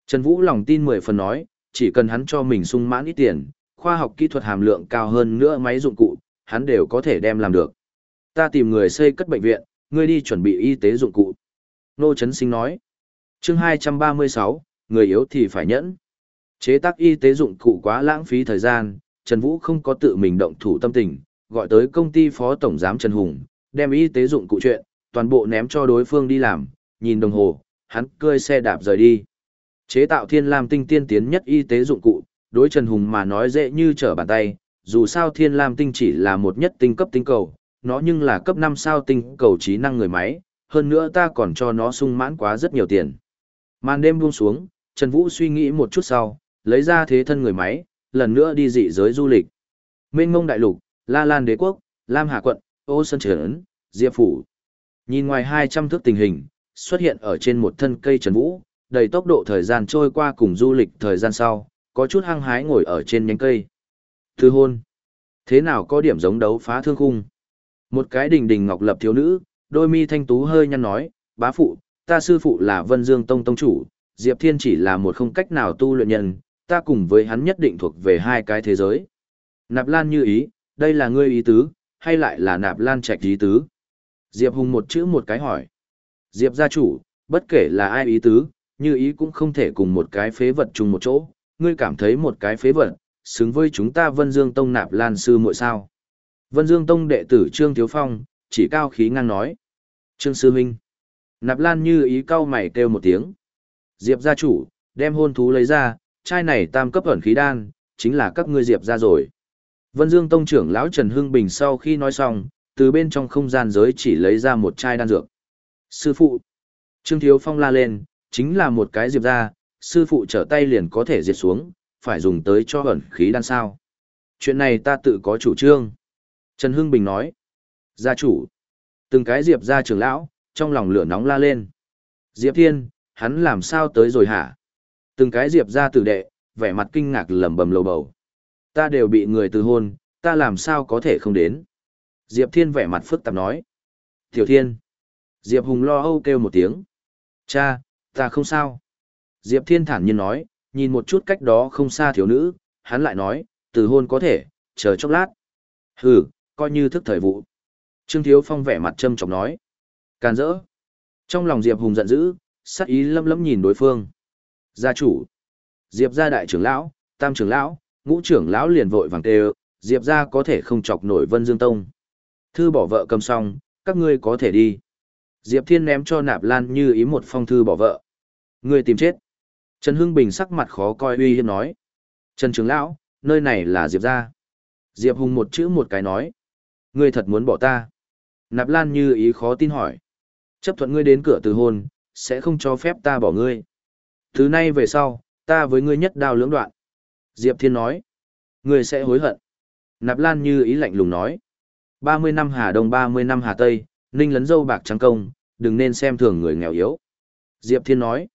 [SPEAKER 1] Trần Vũ lòng tin mười phần nói, chỉ cần hắn cho mình sung mãn ít tiền, khoa học kỹ thuật hàm lượng cao hơn nữa máy dụng cụ, hắn đều có thể đem làm được. Ta tìm người xây cất bệnh viện, ngươi đi chuẩn bị y tế dụng cụ. Nô Trấn Sinh nói. chương 236, người yếu thì phải nhẫn. Chế tác y tế dụng cụ quá lãng phí thời gian, Trần Vũ không có tự mình động thủ tâm tình, gọi tới công ty phó tổng giám Trần Hùng, đem y tế dụng cụ chuyện, toàn bộ ném cho đối phương đi làm, nhìn đồng hồ, hắn cơi xe đạp rời đi. Chế tạo thiên lam tinh tiên tiến nhất y tế dụng cụ, đối Trần Hùng mà nói dễ như trở bàn tay, dù sao thiên lam tinh chỉ là một nhất tinh cấp tinh cầu, nó nhưng là cấp 5 sao tinh cầu trí năng người máy, hơn nữa ta còn cho nó sung mãn quá rất nhiều tiền. Màn đêm buông xuống, Trần Vũ suy nghĩ một chút sau, lấy ra thế thân người máy, lần nữa đi dị giới du lịch. Mênh mông đại lục, La Lan đế quốc, Lam Hà quận, Ô Sơn Trấn, Diệp Phủ. Nhìn ngoài 200 thước tình hình, xuất hiện ở trên một thân cây Trần Vũ, đầy tốc độ thời gian trôi qua cùng du lịch thời gian sau, có chút hăng hái ngồi ở trên nhánh cây. Thư hôn. Thế nào có điểm giống đấu phá thương khung? Một cái đình đình ngọc lập thiếu nữ, đôi mi thanh tú hơi nhăn nói, bá phụ, ta sư phụ là Vân Dương Tông Tông chủ, Diệp Thiên chỉ là một không cách nào tu luyện nhân, ta cùng với hắn nhất định thuộc về hai cái thế giới. Nạp Lan như ý, đây là ngươi ý tứ, hay lại là Nạp Lan trạch ý tứ? Diệp Hùng một chữ một cái hỏi. Diệp gia chủ, bất kể là ai ý tứ, như ý cũng không thể cùng một cái phế vật chung một chỗ, ngươi cảm thấy một cái phế vật, xứng với chúng ta Vân Dương Tông Nạp Lan sư muội sao. Vân Dương Tông đệ tử Trương Thiếu Phong, chỉ cao khí ngang nói. Trương Sư Minh. Nạp Lan như ý cao mày kêu một tiếng. Diệp gia chủ, đem hôn thú lấy ra, chai này tam cấp ẩn khí đan, chính là các ngươi Diệp ra rồi. Vân Dương Tông trưởng lão Trần Hưng Bình sau khi nói xong, từ bên trong không gian giới chỉ lấy ra một chai đan dược. Sư phụ. Trương Thiếu Phong la lên, chính là một cái Diệp ra, sư phụ trở tay liền có thể diệt xuống, phải dùng tới cho ẩn khí đan sao. Chuyện này ta tự có chủ trương. Trần Hưng Bình nói. Gia chủ. Từng cái Diệp ra trưởng lão, trong lòng lửa nóng la lên. Diệp Thiên, hắn làm sao tới rồi hả? Từng cái Diệp ra tử đệ, vẻ mặt kinh ngạc lẩm bẩm lầu bầu. Ta đều bị người từ hôn, ta làm sao có thể không đến? Diệp Thiên vẻ mặt phức tạp nói. Tiểu Thiên. Diệp Hùng lo âu kêu một tiếng. Cha, ta không sao. Diệp Thiên thản nhiên nói, nhìn một chút cách đó không xa thiếu nữ, hắn lại nói, từ hôn có thể, chờ chốc lát. Hừ, coi như thức thời vụ. Trương Thiếu Phong vẻ mặt châm trọng nói. Càn rỡ. Trong lòng Diệp Hùng giận dữ, sắc ý lâm lâm nhìn đối phương. Gia chủ. Diệp gia đại trưởng lão, tam trưởng lão, ngũ trưởng lão liền vội vàng kêu, Diệp gia có thể không chọc nổi Vân Dương Tông. Thư bỏ vợ cầm xong, các ngươi có thể đi. Diệp Thiên ném cho Nạp Lan như ý một phong thư bỏ vợ. Ngươi tìm chết. Trần Hưng Bình sắc mặt khó coi uy hiếp nói. Trần trưởng lão, nơi này là Diệp gia. Diệp Hùng một chữ một cái nói. Ngươi thật muốn bỏ ta. Nạp Lan như ý khó tin hỏi. Chấp thuận ngươi đến cửa từ hôn, sẽ không cho phép ta bỏ ngươi. Thứ nay về sau, ta với ngươi nhất đao lưỡng đoạn. Diệp Thiên nói. Ngươi sẽ hối hận. Nạp Lan như ý lạnh lùng nói. 30 năm Hà Đông 30 năm Hà Tây, ninh lấn dâu bạc trắng công, đừng nên xem thường người nghèo yếu. Diệp Thiên nói.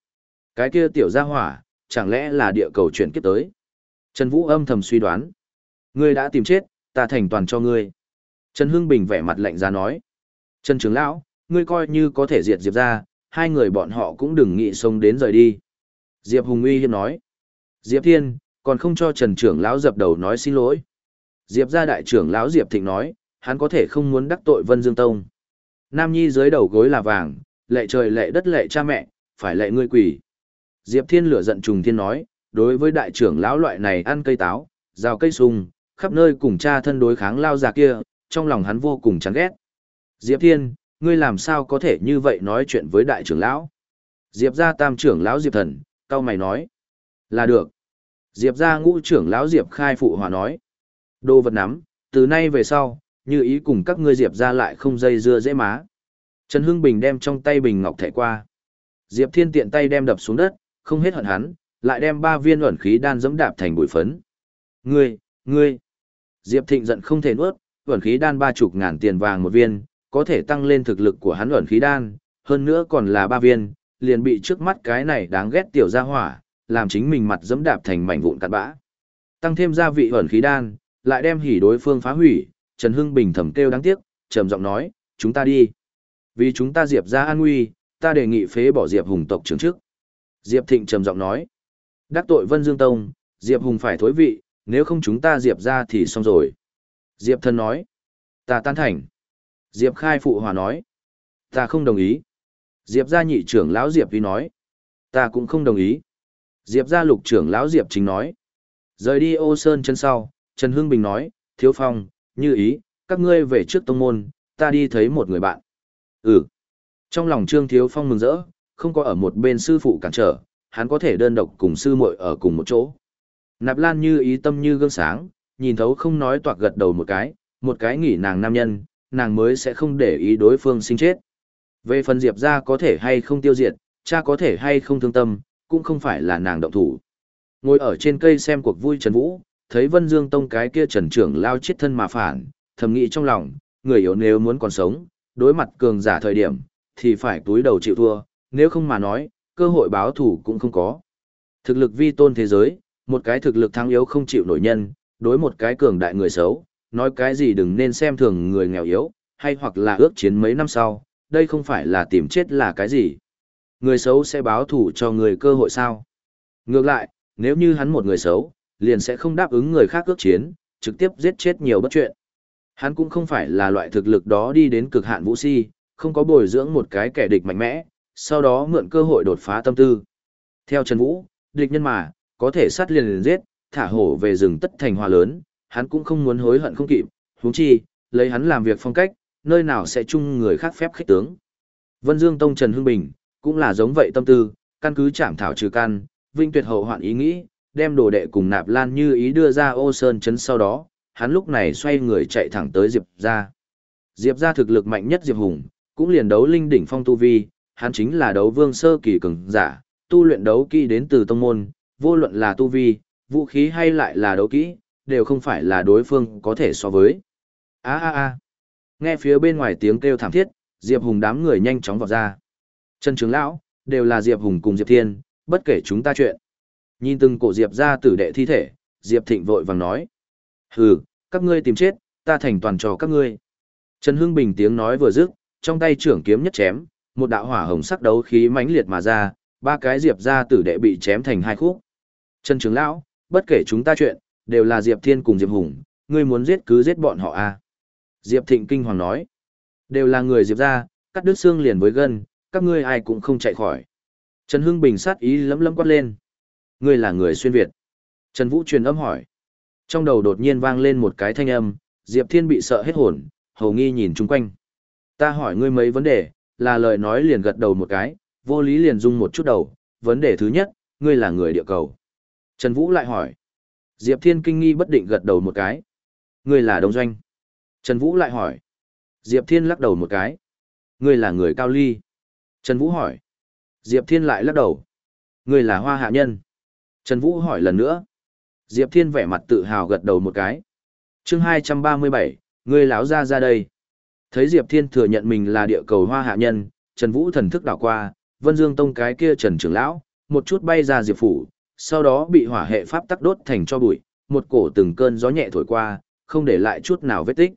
[SPEAKER 1] Cái kia tiểu gia hỏa, chẳng lẽ là địa cầu chuyển kiếp tới. Trần Vũ âm thầm suy đoán. Ngươi đã tìm chết, ta thành toàn cho ngươi. Trần Hưng Bình vẻ mặt lạnh ra nói. Trần Trường Lão, ngươi coi như có thể diệt Diệp ra, hai người bọn họ cũng đừng nghĩ sống đến rời đi. Diệp Hùng uy hiếp nói. Diệp Thiên, còn không cho Trần Trưởng Lão dập đầu nói xin lỗi. Diệp gia đại trưởng Lão Diệp Thịnh nói, hắn có thể không muốn đắc tội Vân Dương Tông. Nam Nhi dưới đầu gối là vàng, lệ trời lệ đất lệ cha mẹ, phải lệ ngươi quỷ. Diệp Thiên lửa giận trùng thiên nói, đối với đại trưởng lão loại này ăn cây táo, rào cây sung, khắp nơi cùng cha thân đối kháng lao già kia, trong lòng hắn vô cùng chán ghét. Diệp Thiên, ngươi làm sao có thể như vậy nói chuyện với đại trưởng lão? Diệp gia tam trưởng lão Diệp thần, cao mày nói. Là được. Diệp gia ngũ trưởng lão Diệp khai phụ hòa nói. Đồ vật nắm, từ nay về sau, như ý cùng các ngươi Diệp gia lại không dây dưa dễ má. Trần Hưng Bình đem trong tay bình ngọc thẻ qua. Diệp Thiên tiện tay đem đập xuống đất, không hết hận hắn, lại đem ba viên ẩn khí đan dẫm đạp thành bụi phấn. Ngươi, ngươi. Diệp Thịnh giận không thể nuốt, ẩn khí đan ba chục ngàn tiền vàng một viên, có thể tăng lên thực lực của hắn ẩn khí đan, hơn nữa còn là ba viên, liền bị trước mắt cái này đáng ghét tiểu gia hỏa, làm chính mình mặt dẫm đạp thành mảnh vụn cặn bã. Tăng thêm gia vị ẩn khí đan, lại đem hỉ đối phương phá hủy, Trần Hưng Bình thầm kêu đáng tiếc, trầm giọng nói, chúng ta đi. Vì chúng ta Diệp ra an nguy, ta đề nghị phế bỏ Diệp Hùng tộc trưởng trước. Diệp Thịnh trầm giọng nói, đắc tội Vân Dương Tông, Diệp Hùng phải thối vị, nếu không chúng ta Diệp ra thì xong rồi. Diệp thân nói, ta tan thành. Diệp khai phụ hòa nói, ta không đồng ý. Diệp gia nhị trưởng lão Diệp Vi nói, ta cũng không đồng ý. Diệp gia lục trưởng lão Diệp chính nói, rời đi ô sơn chân sau, Trần Hưng Bình nói, thiếu phong, như ý, các ngươi về trước tông môn, ta đi thấy một người bạn. Ừ. Trong lòng Trương Thiếu Phong mừng rỡ, không có ở một bên sư phụ cản trở, hắn có thể đơn độc cùng sư muội ở cùng một chỗ. Nạp Lan như ý tâm như gương sáng, nhìn thấu không nói toạc gật đầu một cái, một cái nghỉ nàng nam nhân, nàng mới sẽ không để ý đối phương sinh chết. Về phần Diệp ra có thể hay không tiêu diệt, cha có thể hay không thương tâm, cũng không phải là nàng động thủ. Ngồi ở trên cây xem cuộc vui Trần Vũ, thấy Vân Dương Tông cái kia Trần trưởng lao chết thân mà phản, thầm nghĩ trong lòng, người yếu nếu muốn còn sống, đối mặt cường giả thời điểm, thì phải túi đầu chịu thua, nếu không mà nói, cơ hội báo thủ cũng không có. Thực lực vi tôn thế giới, một cái thực lực thắng yếu không chịu nổi nhân, đối một cái cường đại người xấu, nói cái gì đừng nên xem thường người nghèo yếu, hay hoặc là ước chiến mấy năm sau, đây không phải là tìm chết là cái gì. Người xấu sẽ báo thủ cho người cơ hội sao. Ngược lại, Nếu như hắn một người xấu, liền sẽ không đáp ứng người khác ước chiến, trực tiếp giết chết nhiều bất chuyện. Hắn cũng không phải là loại thực lực đó đi đến cực hạn vũ si, không có bồi dưỡng một cái kẻ địch mạnh mẽ, sau đó mượn cơ hội đột phá tâm tư. Theo Trần Vũ, địch nhân mà, có thể sát liền liền giết, thả hổ về rừng tất thành hòa lớn, hắn cũng không muốn hối hận không kịp, huống chi, lấy hắn làm việc phong cách, nơi nào sẽ chung người khác phép khích tướng. Vân Dương Tông Trần Hưng Bình, cũng là giống vậy tâm tư, căn cứ chạm thảo trừ căn, vinh tuyệt hậu hoạn ý nghĩ, đem đồ đệ cùng nạp lan như ý đưa ra ô sơn chấn sau đó, hắn lúc này xoay người chạy thẳng tới Diệp ra. Diệp ra thực lực mạnh nhất Diệp Hùng, cũng liền đấu linh đỉnh phong tu vi, hắn chính là đấu vương sơ kỳ cường giả, tu luyện đấu kỹ đến từ tông môn, vô luận là tu vi, vũ khí hay lại là đấu kỹ, đều không phải là đối phương có thể so với. A a a. Nghe phía bên ngoài tiếng kêu thảm thiết, Diệp Hùng đám người nhanh chóng vọt ra. Chân trưởng lão, đều là Diệp Hùng cùng Diệp Thiên, bất kể chúng ta chuyện. Nhìn từng cổ Diệp ra tử đệ thi thể, Diệp Thịnh vội vàng nói. Hừ, các ngươi tìm chết, ta thành toàn cho các ngươi. Trần Hưng Bình tiếng nói vừa dứt, trong tay trưởng kiếm nhất chém, một đạo hỏa hồng sắc đấu khí mãnh liệt mà ra, ba cái Diệp gia tử đệ bị chém thành hai khúc. Trần trưởng lão, bất kể chúng ta chuyện, đều là Diệp Thiên cùng Diệp Hùng, ngươi muốn giết cứ giết bọn họ a. À? Diệp Thịnh kinh hoàng nói, đều là người Diệp gia cắt đứt xương liền với gân, các ngươi ai cũng không chạy khỏi. Trần Hưng Bình sát ý lấm lấm quát lên. Ngươi là người xuyên Việt. Trần Vũ truyền âm hỏi. Trong đầu đột nhiên vang lên một cái thanh âm, Diệp Thiên bị sợ hết hồn, hầu nghi nhìn chung quanh. Ta hỏi ngươi mấy vấn đề, là lời nói liền gật đầu một cái, vô lý liền rung một chút đầu. Vấn đề thứ nhất, ngươi là người địa cầu. Trần Vũ lại hỏi. Diệp Thiên kinh nghi bất định gật đầu một cái. Ngươi là đông doanh. Trần Vũ lại hỏi. Diệp Thiên lắc đầu một cái. Ngươi là người cao ly. Trần Vũ hỏi. Diệp Thiên lại lắc đầu. Ngươi là hoa hạ nhân. Trần Vũ hỏi lần nữa. Diệp Thiên vẻ mặt tự hào gật đầu một cái. chương 237, ngươi láo ra ra đây. Thấy Diệp Thiên thừa nhận mình là địa cầu hoa hạ nhân, Trần Vũ thần thức đảo qua, Vân Dương Tông cái kia Trần trưởng lão, một chút bay ra Diệp Phủ, sau đó bị hỏa hệ pháp tắc đốt thành cho bụi, một cổ từng cơn gió nhẹ thổi qua, không để lại chút nào vết tích.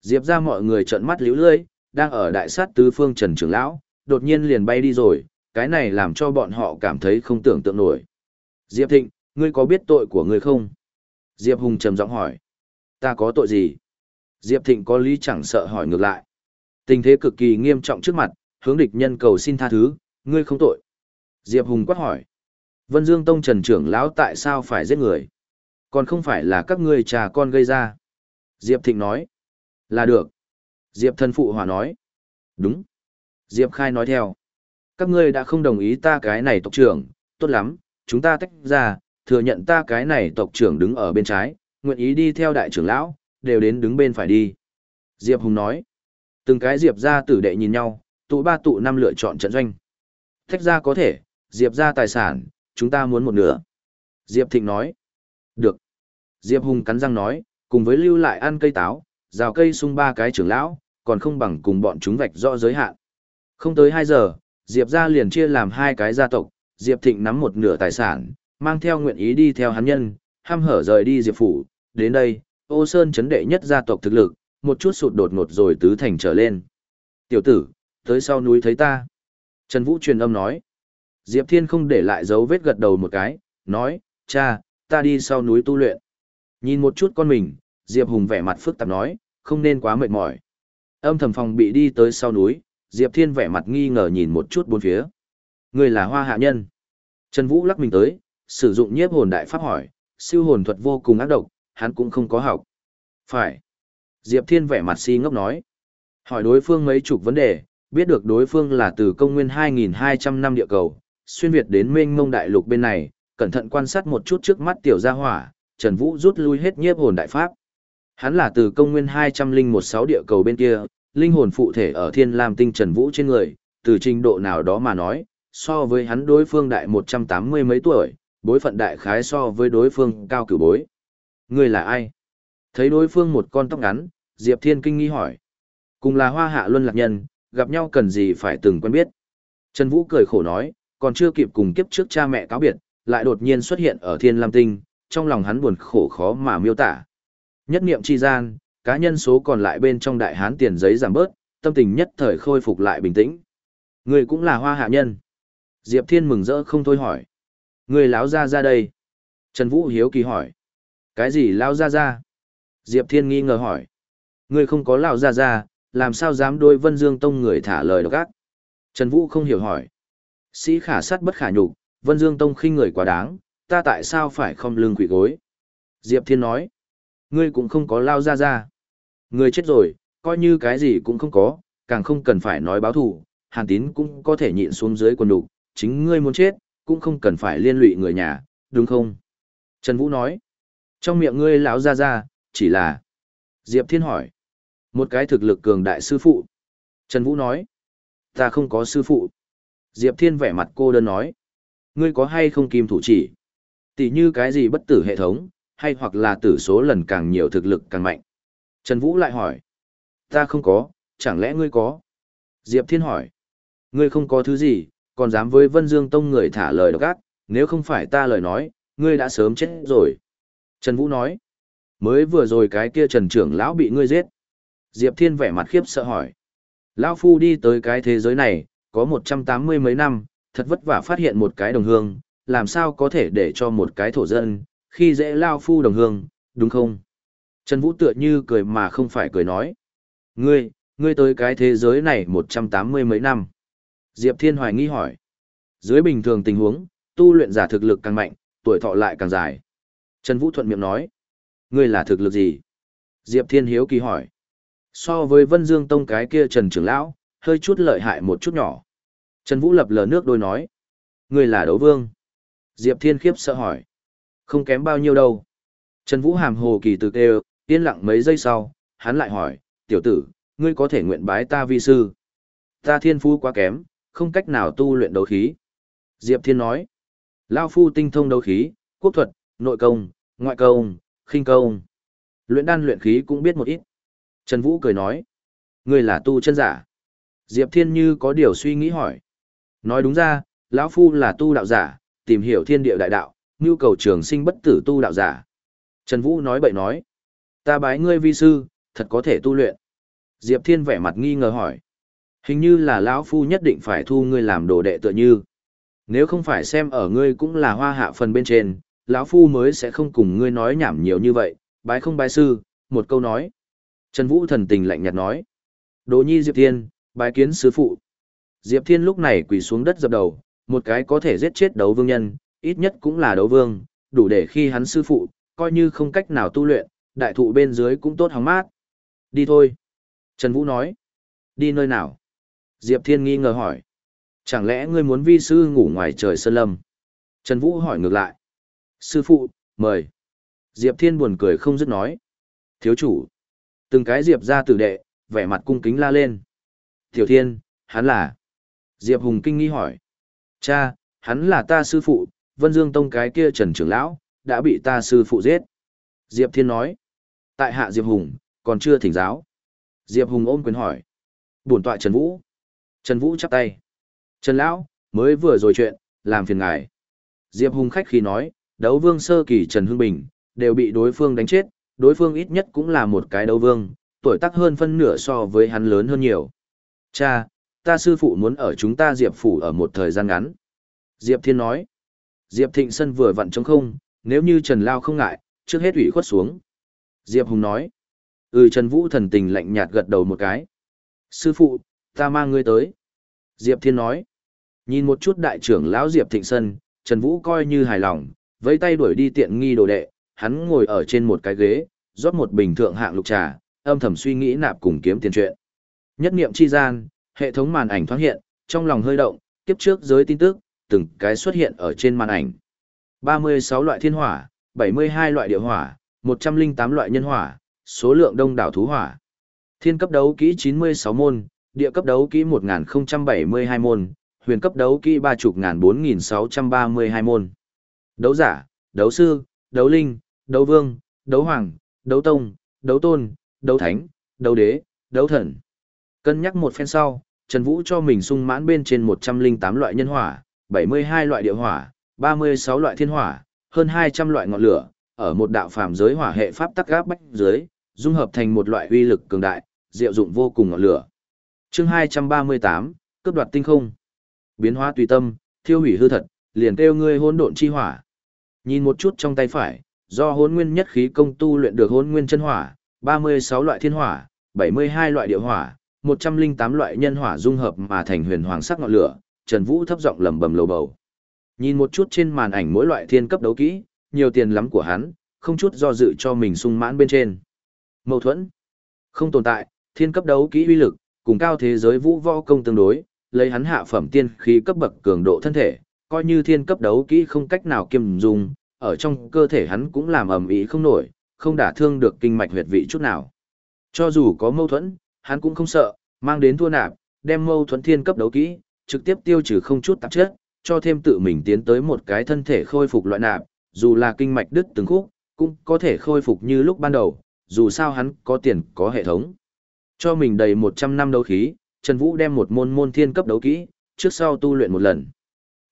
[SPEAKER 1] Diệp ra mọi người trợn mắt liễu lưỡi, đang ở đại sát tứ phương Trần trưởng lão, đột nhiên liền bay đi rồi, cái này làm cho bọn họ cảm thấy không tưởng tượng nổi. Diệp Thịnh, ngươi có biết tội của ngươi không? Diệp Hùng trầm giọng hỏi. Ta có tội gì? Diệp Thịnh có lý chẳng sợ hỏi ngược lại. Tình thế cực kỳ nghiêm trọng trước mặt, hướng địch nhân cầu xin tha thứ, ngươi không tội. Diệp Hùng quát hỏi. Vân Dương Tông Trần trưởng lão tại sao phải giết người? Còn không phải là các ngươi trà con gây ra. Diệp Thịnh nói. Là được. Diệp thân phụ hòa nói. Đúng. Diệp Khai nói theo. Các ngươi đã không đồng ý ta cái này tộc trưởng, tốt lắm, chúng ta tách ra, thừa nhận ta cái này tộc trưởng đứng ở bên trái, nguyện ý đi theo đại trưởng lão, đều đến đứng bên phải đi. Diệp Hùng nói. Từng cái Diệp ra tử đệ nhìn nhau, tụ ba tụ năm lựa chọn trận doanh. Thách ra có thể, Diệp ra tài sản, chúng ta muốn một nửa. Diệp Thịnh nói. Được. Diệp Hùng cắn răng nói, cùng với lưu lại ăn cây táo, rào cây sung ba cái trưởng lão, còn không bằng cùng bọn chúng vạch rõ giới hạn. Không tới 2 giờ, Diệp ra liền chia làm hai cái gia tộc, Diệp Thịnh nắm một nửa tài sản, mang theo nguyện ý đi theo hắn nhân, ham hở rời đi Diệp Phủ, đến đây, ô sơn chấn đệ nhất gia tộc thực lực, một chút sụt đột ngột rồi tứ thành trở lên. Tiểu tử, tới sau núi thấy ta. Trần Vũ truyền âm nói. Diệp Thiên không để lại dấu vết gật đầu một cái, nói, cha, ta đi sau núi tu luyện. Nhìn một chút con mình, Diệp Hùng vẻ mặt phức tạp nói, không nên quá mệt mỏi. Âm thầm phòng bị đi tới sau núi, Diệp Thiên vẻ mặt nghi ngờ nhìn một chút bốn phía. Người là hoa hạ nhân. Trần Vũ lắc mình tới, sử dụng nhiếp hồn đại pháp hỏi, siêu hồn thuật vô cùng ác độc, hắn cũng không có học. Phải. Diệp Thiên vẻ mặt si ngốc nói. Hỏi đối phương mấy chục vấn đề, biết được đối phương là từ công nguyên 2.200 năm địa cầu, xuyên Việt đến mênh mông đại lục bên này, cẩn thận quan sát một chút trước mắt tiểu gia hỏa, Trần Vũ rút lui hết nhiếp hồn đại pháp. Hắn là từ công nguyên 2016 địa cầu bên kia, linh hồn phụ thể ở thiên lam tinh Trần Vũ trên người, từ trình độ nào đó mà nói, so với hắn đối phương đại 180 mấy tuổi, bối phận đại khái so với đối phương cao cửu bối. Ngươi là ai? Thấy đối phương một con tóc ngắn, Diệp Thiên kinh nghi hỏi. Cùng là hoa hạ luân lạc nhân, gặp nhau cần gì phải từng quen biết. Trần Vũ cười khổ nói, còn chưa kịp cùng kiếp trước cha mẹ cáo biệt, lại đột nhiên xuất hiện ở thiên lam tinh, trong lòng hắn buồn khổ khó mà miêu tả. Nhất niệm chi gian, cá nhân số còn lại bên trong đại hán tiền giấy giảm bớt, tâm tình nhất thời khôi phục lại bình tĩnh. Người cũng là hoa hạ nhân. Diệp Thiên mừng rỡ không thôi hỏi. Người láo ra ra đây. Trần Vũ hiếu kỳ hỏi. Cái gì lao ra ra? Diệp Thiên nghi ngờ hỏi. Ngươi không có lao ra ra, làm sao dám đôi Vân Dương Tông người thả lời độc ác? Trần Vũ không hiểu hỏi. Sĩ khả sát bất khả nhục, Vân Dương Tông khinh người quá đáng, ta tại sao phải không lưng quỷ gối? Diệp Thiên nói. Ngươi cũng không có lao ra ra. Ngươi chết rồi, coi như cái gì cũng không có, càng không cần phải nói báo thù, Hàn Tín cũng có thể nhịn xuống dưới quần đục, chính ngươi muốn chết, cũng không cần phải liên lụy người nhà, đúng không? Trần Vũ nói. Trong miệng ngươi lão ra ra, chỉ là... Diệp Thiên hỏi. Một cái thực lực cường đại sư phụ. Trần Vũ nói. Ta không có sư phụ. Diệp Thiên vẻ mặt cô đơn nói. Ngươi có hay không kim thủ chỉ? Tỷ như cái gì bất tử hệ thống, hay hoặc là tử số lần càng nhiều thực lực càng mạnh? Trần Vũ lại hỏi. Ta không có, chẳng lẽ ngươi có? Diệp Thiên hỏi. Ngươi không có thứ gì, còn dám với Vân Dương Tông người thả lời độc ác, nếu không phải ta lời nói, ngươi đã sớm chết rồi. Trần Vũ nói. Mới vừa rồi cái kia Trần trưởng lão bị ngươi giết. Diệp Thiên vẻ mặt khiếp sợ hỏi. Lão Phu đi tới cái thế giới này, có một trăm tám mươi mấy năm, thật vất vả phát hiện một cái đồng hương, làm sao có thể để cho một cái thổ dân, khi dễ Lao Phu đồng hương, đúng không? Trần Vũ tựa như cười mà không phải cười nói. Ngươi, ngươi tới cái thế giới này một trăm tám mươi mấy năm. Diệp Thiên hoài nghi hỏi. Dưới bình thường tình huống, tu luyện giả thực lực càng mạnh, tuổi thọ lại càng dài. Trần Vũ thuận miệng nói. Ngươi là thực lực gì? Diệp Thiên hiếu kỳ hỏi. So với Vân Dương Tông cái kia Trần trưởng lão, hơi chút lợi hại một chút nhỏ. Trần Vũ lập lờ nước đôi nói. Ngươi là đấu vương. Diệp Thiên khiếp sợ hỏi. Không kém bao nhiêu đâu. Trần Vũ hàm hồ kỳ từ kêu, yên lặng mấy giây sau, hắn lại hỏi, tiểu tử, ngươi có thể nguyện bái ta vi sư. Ta thiên phú quá kém, không cách nào tu luyện đấu khí. Diệp Thiên nói, Lao phu tinh thông đấu khí, quốc thuật, nội công, ngoại công, khinh công. Luyện đan luyện khí cũng biết một ít. Trần Vũ cười nói, ngươi là tu chân giả. Diệp Thiên như có điều suy nghĩ hỏi. Nói đúng ra, lão phu là tu đạo giả, tìm hiểu thiên địa đại đạo, nhu cầu trường sinh bất tử tu đạo giả. Trần Vũ nói bậy nói, ta bái ngươi vi sư, thật có thể tu luyện. Diệp Thiên vẻ mặt nghi ngờ hỏi, hình như là lão phu nhất định phải thu ngươi làm đồ đệ tựa như. Nếu không phải xem ở ngươi cũng là hoa hạ phần bên trên, lão phu mới sẽ không cùng ngươi nói nhảm nhiều như vậy, bái không bái sư, một câu nói. Trần Vũ thần tình lạnh nhạt nói, Đồ nhi Diệp Thiên, bái kiến sư phụ. Diệp Thiên lúc này quỳ xuống đất dập đầu, một cái có thể giết chết đấu vương nhân, ít nhất cũng là đấu vương, đủ để khi hắn sư phụ, coi như không cách nào tu luyện, đại thụ bên dưới cũng tốt hóng mát. Đi thôi. Trần Vũ nói. Đi nơi nào? Diệp Thiên nghi ngờ hỏi. Chẳng lẽ ngươi muốn vi sư ngủ ngoài trời sơn lâm? Trần Vũ hỏi ngược lại. Sư phụ, mời. Diệp Thiên buồn cười không dứt nói. Thiếu chủ. Từng cái Diệp ra tử đệ, vẻ mặt cung kính la lên. Tiểu Thiên, hắn là. Diệp Hùng kinh nghi hỏi. Cha, hắn là ta sư phụ, Vân Dương Tông cái kia Trần Trưởng Lão, đã bị ta sư phụ giết. Diệp Thiên nói. Tại hạ Diệp Hùng, còn chưa thỉnh giáo. Diệp Hùng ôm quyền hỏi. Bổn tọa Trần Vũ. Trần Vũ chắp tay. Trần Lão, mới vừa rồi chuyện, làm phiền ngài. Diệp Hùng khách khi nói, đấu vương sơ kỳ Trần Hưng Bình, đều bị đối phương đánh chết, đối phương ít nhất cũng là một cái đấu vương, tuổi tác hơn phân nửa so với hắn lớn hơn nhiều. Cha, ta sư phụ muốn ở chúng ta Diệp Phủ ở một thời gian ngắn. Diệp Thiên nói, Diệp Thịnh Sân vừa vặn trống không, nếu như Trần Lao không ngại, trước hết ủy khuất xuống. Diệp Hùng nói, ừ Trần Vũ thần tình lạnh nhạt gật đầu một cái. Sư phụ, ta mang ngươi tới. Diệp Thiên nói, nhìn một chút đại trưởng lão Diệp Thịnh Sân, Trần Vũ coi như hài lòng, vẫy tay đuổi đi tiện nghi đồ đệ, hắn ngồi ở trên một cái ghế, rót một bình thượng hạng lục trà, âm thầm suy nghĩ nạp cùng kiếm tiền chuyện. Nhất niệm chi gian, hệ thống màn ảnh thoáng hiện, trong lòng hơi động, kiếp trước giới tin tức, từng cái xuất hiện ở trên màn ảnh. 36 loại thiên hỏa, 72 loại địa hỏa, 108 loại nhân hỏa, số lượng đông đảo thú hỏa. Thiên cấp đấu kỹ 96 môn, địa cấp đấu kỹ 1072 môn, huyền cấp đấu kỹ 30.4632 môn. Đấu giả, đấu sư, đấu linh, đấu vương, đấu hoàng, đấu tông, đấu tôn, đấu thánh, đấu đế, đấu thần. Cân nhắc một phen sau, Trần Vũ cho mình sung mãn bên trên 108 loại nhân hỏa, 72 loại địa hỏa, 36 loại thiên hỏa, hơn 200 loại ngọn lửa, ở một đạo phàm giới hỏa hệ pháp tắc gáp bách dưới, dung hợp thành một loại uy lực cường đại, diệu dụng vô cùng ngọn lửa. Chương 238, cướp đoạt tinh không. Biến hóa tùy tâm, thiêu hủy hư thật, liền kêu ngươi hỗn độn chi hỏa. Nhìn một chút trong tay phải, do hỗn nguyên nhất khí công tu luyện được hỗn nguyên chân hỏa, 36 loại thiên hỏa, 72 loại địa hỏa, 108 loại nhân hỏa dung hợp mà thành huyền hoàng sắc ngọn lửa, Trần Vũ thấp giọng lẩm bẩm lầu bầu. Nhìn một chút trên màn ảnh mỗi loại thiên cấp đấu kỹ, nhiều tiền lắm của hắn, không chút do dự cho mình sung mãn bên trên. Mâu thuẫn không tồn tại, thiên cấp đấu kỹ uy lực, cùng cao thế giới vũ võ công tương đối, lấy hắn hạ phẩm tiên khí cấp bậc cường độ thân thể, coi như thiên cấp đấu kỹ không cách nào kiềm dùng, ở trong cơ thể hắn cũng làm ầm ĩ không nổi, không đả thương được kinh mạch huyệt vị chút nào. Cho dù có mâu thuẫn, hắn cũng không sợ, mang đến thua nạp, đem mâu thuẫn thiên cấp đấu kỹ, trực tiếp tiêu trừ không chút tạp chất, cho thêm tự mình tiến tới một cái thân thể khôi phục loại nạp, dù là kinh mạch đứt từng khúc, cũng có thể khôi phục như lúc ban đầu, dù sao hắn có tiền có hệ thống. Cho mình đầy 100 năm đấu khí, Trần Vũ đem một môn môn thiên cấp đấu kỹ, trước sau tu luyện một lần.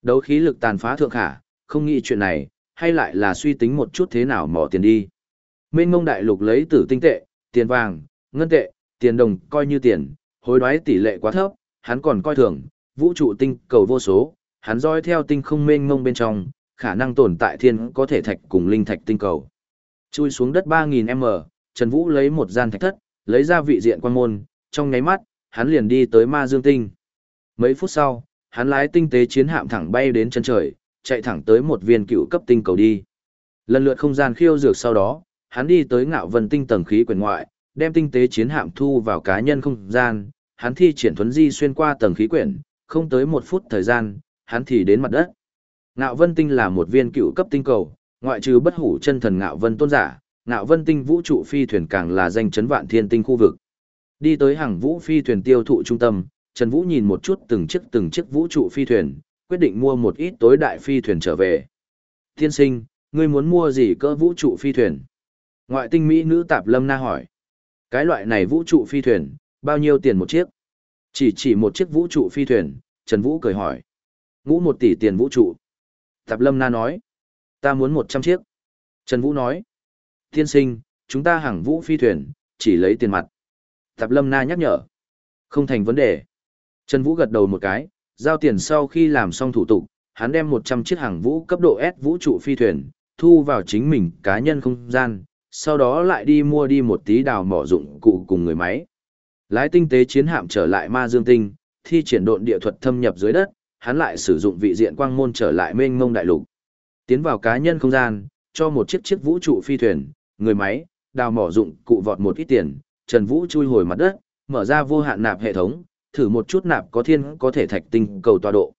[SPEAKER 1] Đấu khí lực tàn phá thượng khả, không nghĩ chuyện này, hay lại là suy tính một chút thế nào mỏ tiền đi. Minh mông đại lục lấy tử tinh tệ, tiền vàng, ngân tệ, tiền đồng coi như tiền, hối đoái tỷ lệ quá thấp, hắn còn coi thường, vũ trụ tinh cầu vô số, hắn dõi theo tinh không mênh mông bên trong, khả năng tồn tại thiên có thể thạch cùng linh thạch tinh cầu. Chui xuống đất 3000m, Trần Vũ lấy một gian thạch thất, lấy ra vị diện quan môn, trong nháy mắt, hắn liền đi tới ma dương tinh. Mấy phút sau, hắn lái tinh tế chiến hạm thẳng bay đến chân trời, chạy thẳng tới một viên cựu cấp tinh cầu đi. Lần lượt không gian khiêu dược sau đó, hắn đi tới ngạo vân tinh tầng khí quyển ngoại, đem tinh tế chiến hạm thu vào cá nhân không gian, hắn thi triển thuấn di xuyên qua tầng khí quyển, không tới một phút thời gian, hắn thì đến mặt đất. Ngạo vân tinh là một viên cựu cấp tinh cầu, ngoại trừ bất hủ chân thần ngạo vân tôn giả, ngạo vân tinh vũ trụ phi thuyền càng là danh chấn vạn thiên tinh khu vực. Đi tới hàng vũ phi thuyền tiêu thụ trung tâm, Trần Vũ nhìn một chút từng chiếc từng chiếc vũ trụ phi thuyền, quyết định mua một ít tối đại phi thuyền trở về. Tiên sinh, ngươi muốn mua gì cơ vũ trụ phi thuyền? Ngoại tinh Mỹ nữ tạp lâm na hỏi. Cái loại này vũ trụ phi thuyền, bao nhiêu tiền một chiếc? Chỉ chỉ một chiếc vũ trụ phi thuyền, Trần Vũ cười hỏi. Ngũ một tỷ tiền vũ trụ. Tạp lâm na nói. Ta muốn một trăm chiếc. Trần Vũ nói. Tiên sinh, chúng ta hàng vũ phi thuyền, chỉ lấy tiền mặt. Tạp lâm na nhắc nhở. Không thành vấn đề. Trần Vũ gật đầu một cái, giao tiền sau khi làm xong thủ tục, hắn đem 100 chiếc hàng vũ cấp độ S vũ trụ phi thuyền, thu vào chính mình cá nhân không gian, sau đó lại đi mua đi một tí đào mỏ dụng cụ cùng người máy. Lái tinh tế chiến hạm trở lại ma dương tinh, thi triển độn địa thuật thâm nhập dưới đất, hắn lại sử dụng vị diện quang môn trở lại mênh mông đại lục. Tiến vào cá nhân không gian, cho một chiếc chiếc vũ trụ phi thuyền, người máy, đào mỏ dụng cụ vọt một ít tiền, Trần Vũ chui hồi mặt đất, mở ra vô hạn nạp hệ thống, thử một chút nạp có thiên có thể thạch tinh cầu tọa độ.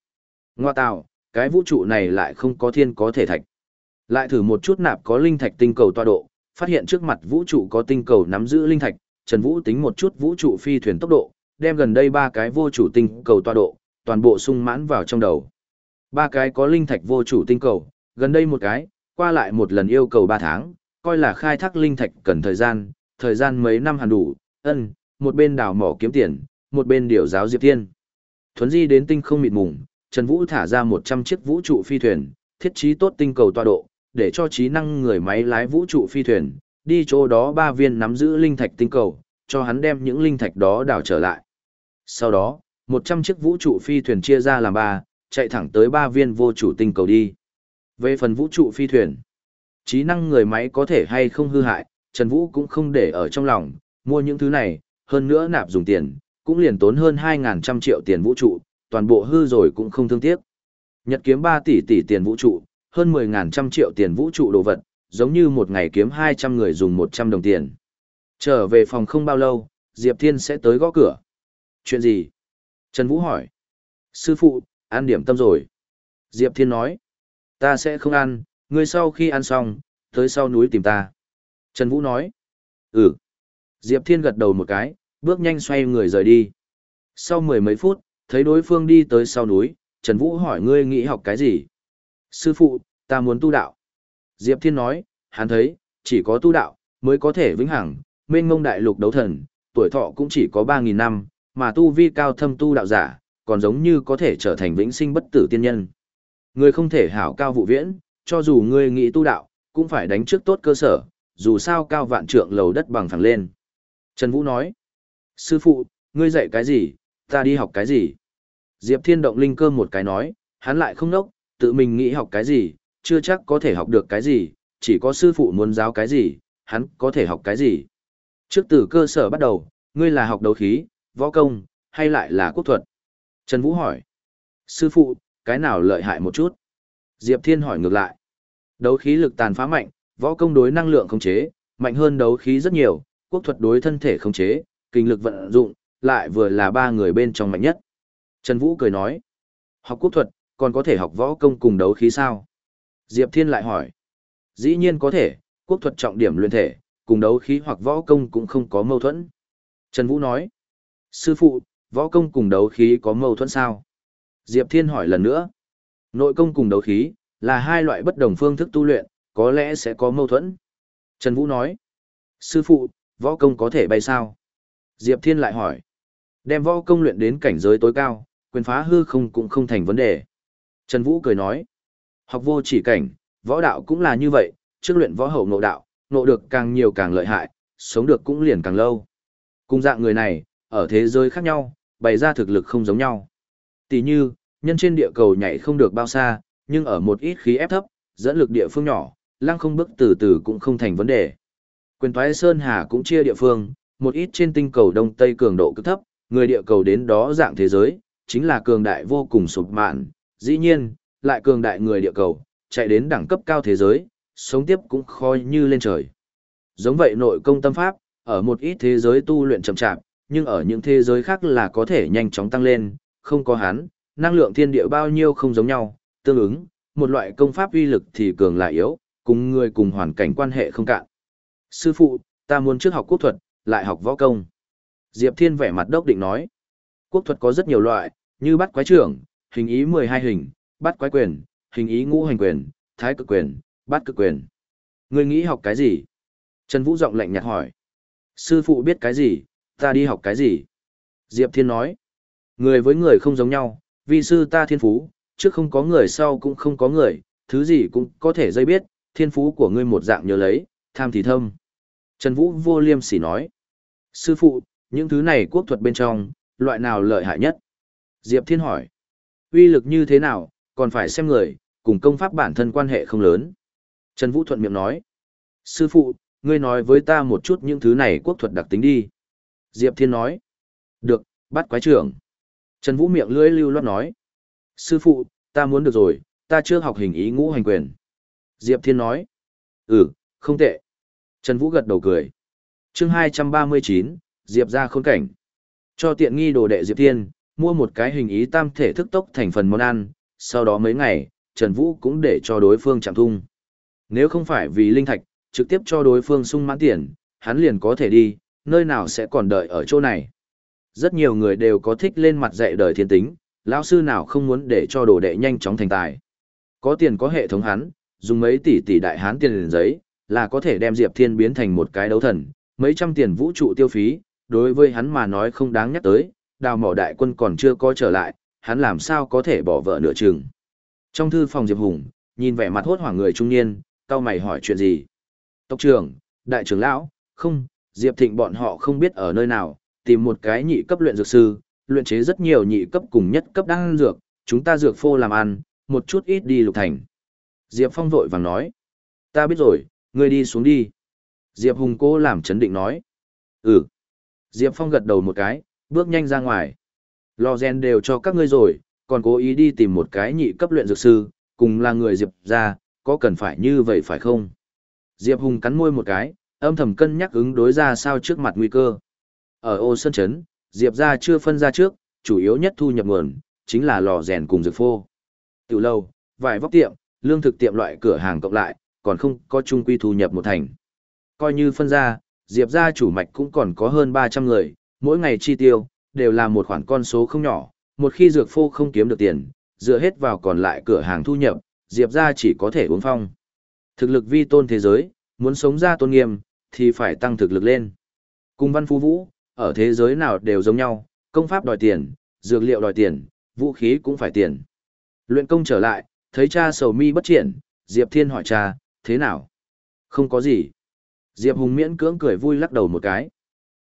[SPEAKER 1] Ngoa tạo, cái vũ trụ này lại không có thiên có thể thạch. Lại thử một chút nạp có linh thạch tinh cầu tọa độ, phát hiện trước mặt vũ trụ có tinh cầu nắm giữ linh thạch, Trần Vũ tính một chút vũ trụ phi thuyền tốc độ, đem gần đây ba cái vô chủ tinh cầu tọa độ, toàn bộ sung mãn vào trong đầu. Ba cái có linh thạch vô chủ tinh cầu, gần đây một cái, qua lại một lần yêu cầu 3 tháng, coi là khai thác linh thạch cần thời gian, thời gian mấy năm hẳn đủ, ân, một bên đào mỏ kiếm tiền, một bên điều giáo Diệp Thiên. Thuấn di đến tinh không mịt mùng, Trần Vũ thả ra 100 chiếc vũ trụ phi thuyền, thiết trí tốt tinh cầu tọa độ, để cho trí năng người máy lái vũ trụ phi thuyền, đi chỗ đó ba viên nắm giữ linh thạch tinh cầu, cho hắn đem những linh thạch đó đào trở lại. Sau đó, 100 chiếc vũ trụ phi thuyền chia ra làm ba, chạy thẳng tới ba viên vô chủ tinh cầu đi. Về phần vũ trụ phi thuyền, trí năng người máy có thể hay không hư hại, Trần Vũ cũng không để ở trong lòng, mua những thứ này, hơn nữa nạp dùng tiền, cũng liền tốn hơn 2.000 trăm triệu tiền vũ trụ, toàn bộ hư rồi cũng không thương tiếc. Nhật kiếm 3 tỷ tỷ tiền vũ trụ, hơn 10.000 trăm triệu tiền vũ trụ đồ vật, giống như một ngày kiếm 200 người dùng 100 đồng tiền. Trở về phòng không bao lâu, Diệp Thiên sẽ tới gõ cửa. Chuyện gì? Trần Vũ hỏi. Sư phụ, ăn điểm tâm rồi. Diệp Thiên nói. Ta sẽ không ăn, ngươi sau khi ăn xong, tới sau núi tìm ta. Trần Vũ nói. Ừ. Diệp Thiên gật đầu một cái, bước nhanh xoay người rời đi. Sau mười mấy phút, thấy đối phương đi tới sau núi, Trần Vũ hỏi ngươi nghĩ học cái gì? Sư phụ, ta muốn tu đạo. Diệp Thiên nói, hắn thấy, chỉ có tu đạo, mới có thể vĩnh hằng, mênh ngông đại lục đấu thần, tuổi thọ cũng chỉ có 3.000 năm, mà tu vi cao thâm tu đạo giả, còn giống như có thể trở thành vĩnh sinh bất tử tiên nhân. Ngươi không thể hảo cao vụ viễn, cho dù ngươi nghĩ tu đạo, cũng phải đánh trước tốt cơ sở, dù sao cao vạn trượng lầu đất bằng phẳng lên. Trần Vũ nói, Sư phụ, ngươi dạy cái gì, ta đi học cái gì? Diệp Thiên động linh cơ một cái nói, hắn lại không nốc, tự mình nghĩ học cái gì, chưa chắc có thể học được cái gì, chỉ có sư phụ muốn giáo cái gì, hắn có thể học cái gì. Trước từ cơ sở bắt đầu, ngươi là học đấu khí, võ công, hay lại là quốc thuật? Trần Vũ hỏi. Sư phụ, cái nào lợi hại một chút? Diệp Thiên hỏi ngược lại. Đấu khí lực tàn phá mạnh, võ công đối năng lượng khống chế, mạnh hơn đấu khí rất nhiều, quốc thuật đối thân thể khống chế, kinh lực vận dụng, lại vừa là ba người bên trong mạnh nhất. Trần Vũ cười nói. Học quốc thuật, còn có thể học võ công cùng đấu khí sao? Diệp Thiên lại hỏi. Dĩ nhiên có thể, quốc thuật trọng điểm luyện thể, cùng đấu khí hoặc võ công cũng không có mâu thuẫn. Trần Vũ nói. Sư phụ, võ công cùng đấu khí có mâu thuẫn sao? Diệp Thiên hỏi lần nữa. Nội công cùng đấu khí, là hai loại bất đồng phương thức tu luyện, có lẽ sẽ có mâu thuẫn. Trần Vũ nói. Sư phụ, võ công có thể bay sao? Diệp Thiên lại hỏi. Đem võ công luyện đến cảnh giới tối cao, quyền phá hư không cũng không thành vấn đề. Trần Vũ cười nói. Học vô chỉ cảnh, võ đạo cũng là như vậy, trước luyện võ hậu nộ đạo, nộ được càng nhiều càng lợi hại, sống được cũng liền càng lâu. Cùng dạng người này, ở thế giới khác nhau, bày ra thực lực không giống nhau. Tỷ như, nhân trên địa cầu nhảy không được bao xa, nhưng ở một ít khí ép thấp, dẫn lực địa phương nhỏ, lăng không bước từ từ cũng không thành vấn đề. Quyền toái Sơn Hà cũng chia địa phương, một ít trên tinh cầu đông tây cường độ cực thấp, người địa cầu đến đó dạng thế giới, chính là cường đại vô cùng sụp mạn, dĩ nhiên, lại cường đại người địa cầu, chạy đến đẳng cấp cao thế giới, sống tiếp cũng khó như lên trời. Giống vậy nội công tâm pháp, ở một ít thế giới tu luyện chậm chạp, nhưng ở những thế giới khác là có thể nhanh chóng tăng lên, không có hắn, năng lượng thiên địa bao nhiêu không giống nhau, tương ứng, một loại công pháp uy lực thì cường lại yếu, cùng người cùng hoàn cảnh quan hệ không cạn. Sư phụ, ta muốn trước học quốc thuật, lại học võ công. Diệp Thiên vẻ mặt đốc định nói, quốc thuật có rất nhiều loại, như bắt quái trưởng, hình ý 12 hình, bắt quái quyền, hình ý ngũ hành quyền, thái cực quyền, bắt cực quyền. Ngươi nghĩ học cái gì? Trần Vũ giọng lạnh nhạt hỏi. Sư phụ biết cái gì, ta đi học cái gì? Diệp Thiên nói. Người với người không giống nhau, vì sư ta thiên phú, trước không có người sau cũng không có người, thứ gì cũng có thể dây biết, thiên phú của ngươi một dạng nhớ lấy, tham thì thâm. Trần Vũ vô liêm sỉ nói. Sư phụ, những thứ này quốc thuật bên trong, loại nào lợi hại nhất? Diệp Thiên hỏi. Uy lực như thế nào, còn phải xem người, cùng công pháp bản thân quan hệ không lớn. Trần Vũ thuận miệng nói. Sư phụ, ngươi nói với ta một chút những thứ này quốc thuật đặc tính đi. Diệp Thiên nói. Được, bắt quái trưởng. Trần Vũ miệng lưỡi lưu loát nói. Sư phụ, ta muốn được rồi, ta chưa học hình ý ngũ hành quyền. Diệp Thiên nói. Ừ, không tệ. Trần Vũ gật đầu cười. chương 239, Diệp ra khôn cảnh. Cho tiện nghi đồ đệ Diệp Thiên, mua một cái hình ý tam thể thức tốc thành phần món ăn, sau đó mấy ngày, Trần Vũ cũng để cho đối phương chạm thung. Nếu không phải vì linh thạch, trực tiếp cho đối phương sung mãn tiền, hắn liền có thể đi, nơi nào sẽ còn đợi ở chỗ này. Rất nhiều người đều có thích lên mặt dạy đời thiên tính, lão sư nào không muốn để cho đồ đệ nhanh chóng thành tài. Có tiền có hệ thống hắn, dùng mấy tỷ tỷ đại hán tiền liền giấy, là có thể đem Diệp Thiên biến thành một cái đấu thần, mấy trăm tiền vũ trụ tiêu phí, đối với hắn mà nói không đáng nhắc tới, đào mỏ đại quân còn chưa có trở lại, hắn làm sao có thể bỏ vợ nửa chừng. Trong thư phòng Diệp Hùng, nhìn vẻ mặt hốt hoảng người trung niên, cao mày hỏi chuyện gì. Tộc trưởng, đại trưởng lão, không, Diệp Thịnh bọn họ không biết ở nơi nào, tìm một cái nhị cấp luyện dược sư, luyện chế rất nhiều nhị cấp cùng nhất cấp đan dược, chúng ta dược phô làm ăn, một chút ít đi lục thành. Diệp Phong vội vàng nói, ta biết rồi, ngươi đi xuống đi. Diệp Hùng cố làm chấn định nói, ừ. Diệp Phong gật đầu một cái, bước nhanh ra ngoài. Lò gen đều cho các ngươi rồi, còn cố ý đi tìm một cái nhị cấp luyện dược sư, cùng là người Diệp ra, có cần phải như vậy phải không? Diệp Hùng cắn môi một cái, âm thầm cân nhắc ứng đối ra sao trước mặt nguy cơ. Ở ô sân chấn, Diệp ra chưa phân ra trước, chủ yếu nhất thu nhập nguồn, chính là lò rèn cùng dược phô. Tiểu lâu, vài vóc tiệm, lương thực tiệm loại cửa hàng cộng lại, còn không có chung quy thu nhập một thành. Coi như phân ra, Diệp gia chủ mạch cũng còn có hơn 300 người, mỗi ngày chi tiêu, đều là một khoản con số không nhỏ, một khi dược phô không kiếm được tiền, dựa hết vào còn lại cửa hàng thu nhập, Diệp gia chỉ có thể uống phong. Thực lực vi tôn thế giới, muốn sống ra tôn nghiêm, thì phải tăng thực lực lên. Cùng văn phú vũ, ở thế giới nào đều giống nhau, công pháp đòi tiền, dược liệu đòi tiền, vũ khí cũng phải tiền. Luyện công trở lại, thấy cha sầu mi bất triển, Diệp Thiên hỏi cha, thế nào? Không có gì. Diệp Hùng miễn cưỡng cười vui lắc đầu một cái.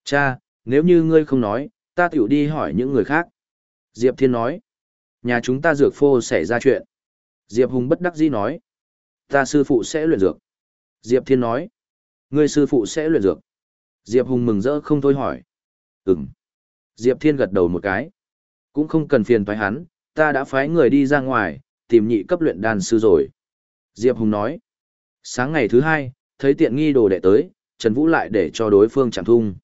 [SPEAKER 1] Cha, nếu như ngươi không nói, ta tiểu đi hỏi những người khác. Diệp Thiên nói, nhà chúng ta dược phô xảy ra chuyện. Diệp Hùng bất đắc dĩ nói, Ta sư phụ sẽ luyện dược. Diệp Thiên nói. Ngươi sư phụ sẽ luyện dược. Diệp Hùng mừng rỡ không thôi hỏi. Ừm. Diệp Thiên gật đầu một cái. Cũng không cần phiền phải hắn, ta đã phái người đi ra ngoài, tìm nhị cấp luyện đan sư rồi. Diệp Hùng nói. Sáng ngày thứ hai, thấy tiện nghi đồ đệ tới, Trần Vũ lại để cho đối phương chạm thung.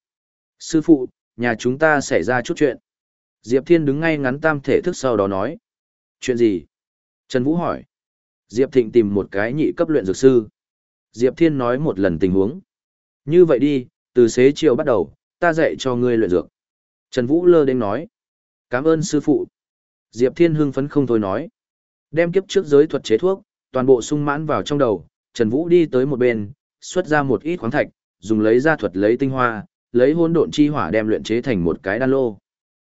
[SPEAKER 1] Sư phụ, nhà chúng ta xảy ra chút chuyện. Diệp Thiên đứng ngay ngắn tam thể thức sau đó nói. Chuyện gì? Trần Vũ hỏi. Diệp Thịnh tìm một cái nhị cấp luyện dược sư. Diệp Thiên nói một lần tình huống. Như vậy đi, từ xế chiều bắt đầu, ta dạy cho ngươi luyện dược. Trần Vũ lơ đến nói. Cảm ơn sư phụ. Diệp Thiên hưng phấn không thôi nói. Đem kiếp trước giới thuật chế thuốc, toàn bộ sung mãn vào trong đầu, Trần Vũ đi tới một bên, xuất ra một ít khoáng thạch, dùng lấy ra thuật lấy tinh hoa, lấy hỗn độn chi hỏa đem luyện chế thành một cái đan lô.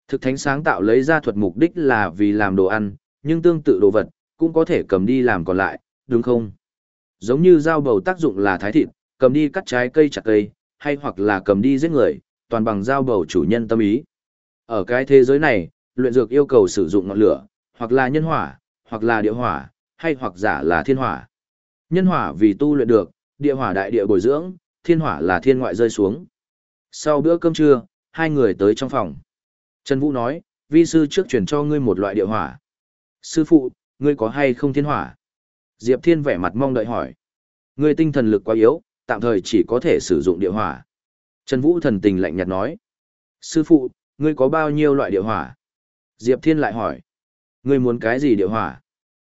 [SPEAKER 1] Thực thánh sáng tạo lấy ra thuật mục đích là vì làm đồ ăn, nhưng tương tự đồ vật, cũng có thể cầm đi làm còn lại, đúng không? Giống như dao bầu tác dụng là thái thịt, cầm đi cắt trái cây chặt cây, hay hoặc là cầm đi giết người, toàn bằng dao bầu chủ nhân tâm ý. Ở cái thế giới này, luyện dược yêu cầu sử dụng ngọn lửa, hoặc là nhân hỏa, hoặc là địa hỏa, hay hoặc giả là thiên hỏa. Nhân hỏa vì tu luyện được, địa hỏa đại địa bồi dưỡng, thiên hỏa là thiên ngoại rơi xuống. Sau bữa cơm trưa, hai người tới trong phòng. Trần Vũ nói, vi sư trước chuyển cho ngươi một loại địa hỏa. Sư phụ, ngươi có hay không thiên hỏa? Diệp Thiên vẻ mặt mong đợi hỏi. Ngươi tinh thần lực quá yếu, tạm thời chỉ có thể sử dụng địa hỏa. Trần Vũ thần tình lạnh nhạt nói. Sư phụ, ngươi có bao nhiêu loại địa hỏa? Diệp Thiên lại hỏi. Ngươi muốn cái gì địa hỏa?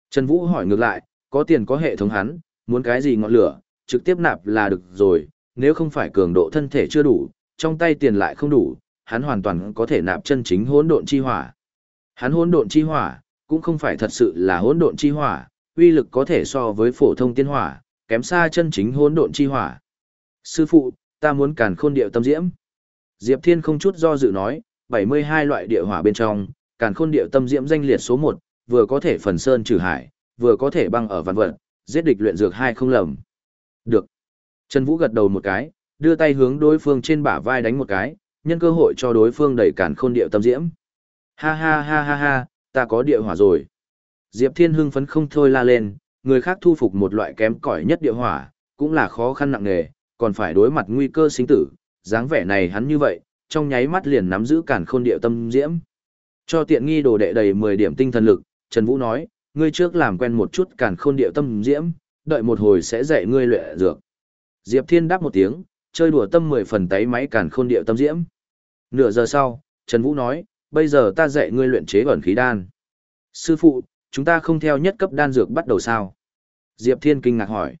[SPEAKER 1] Trần Vũ hỏi ngược lại, có tiền có hệ thống hắn, muốn cái gì ngọn lửa, trực tiếp nạp là được rồi, nếu không phải cường độ thân thể chưa đủ, trong tay tiền lại không đủ, hắn hoàn toàn có thể nạp chân chính hỗn độn chi hỏa. Hắn hỗn độn chi hỏa, cũng không phải thật sự là hỗn độn chi hỏa, uy lực có thể so với phổ thông tiên hỏa, kém xa chân chính hỗn độn chi hỏa. Sư phụ, ta muốn càn khôn điệu tâm diễm. Diệp Thiên không chút do dự nói, 72 loại địa hỏa bên trong, càn khôn điệu tâm diễm danh liệt số 1, vừa có thể phần sơn trừ hải, vừa có thể băng ở văn vật, giết địch luyện dược hai không lầm. Được. Trần Vũ gật đầu một cái, đưa tay hướng đối phương trên bả vai đánh một cái, nhân cơ hội cho đối phương đẩy cản khôn điệu tâm diễm. Ha ha ha ha ha, ta có địa hỏa rồi. Diệp Thiên hưng phấn không thôi la lên, người khác thu phục một loại kém cỏi nhất địa hỏa, cũng là khó khăn nặng nề, còn phải đối mặt nguy cơ sinh tử, dáng vẻ này hắn như vậy, trong nháy mắt liền nắm giữ cản khôn điệu tâm diễm. Cho tiện nghi đồ đệ đầy 10 điểm tinh thần lực, Trần Vũ nói, ngươi trước làm quen một chút càn khôn điệu tâm diễm, đợi một hồi sẽ dạy ngươi luyện dược. Diệp Thiên đáp một tiếng, chơi đùa tâm mười phần tấy máy càn khôn điệu tâm diễm. Nửa giờ sau, Trần Vũ nói, bây giờ ta dạy ngươi luyện chế ẩn khí đan. Sư phụ, chúng ta không theo nhất cấp đan dược bắt đầu sao? Diệp Thiên kinh ngạc hỏi.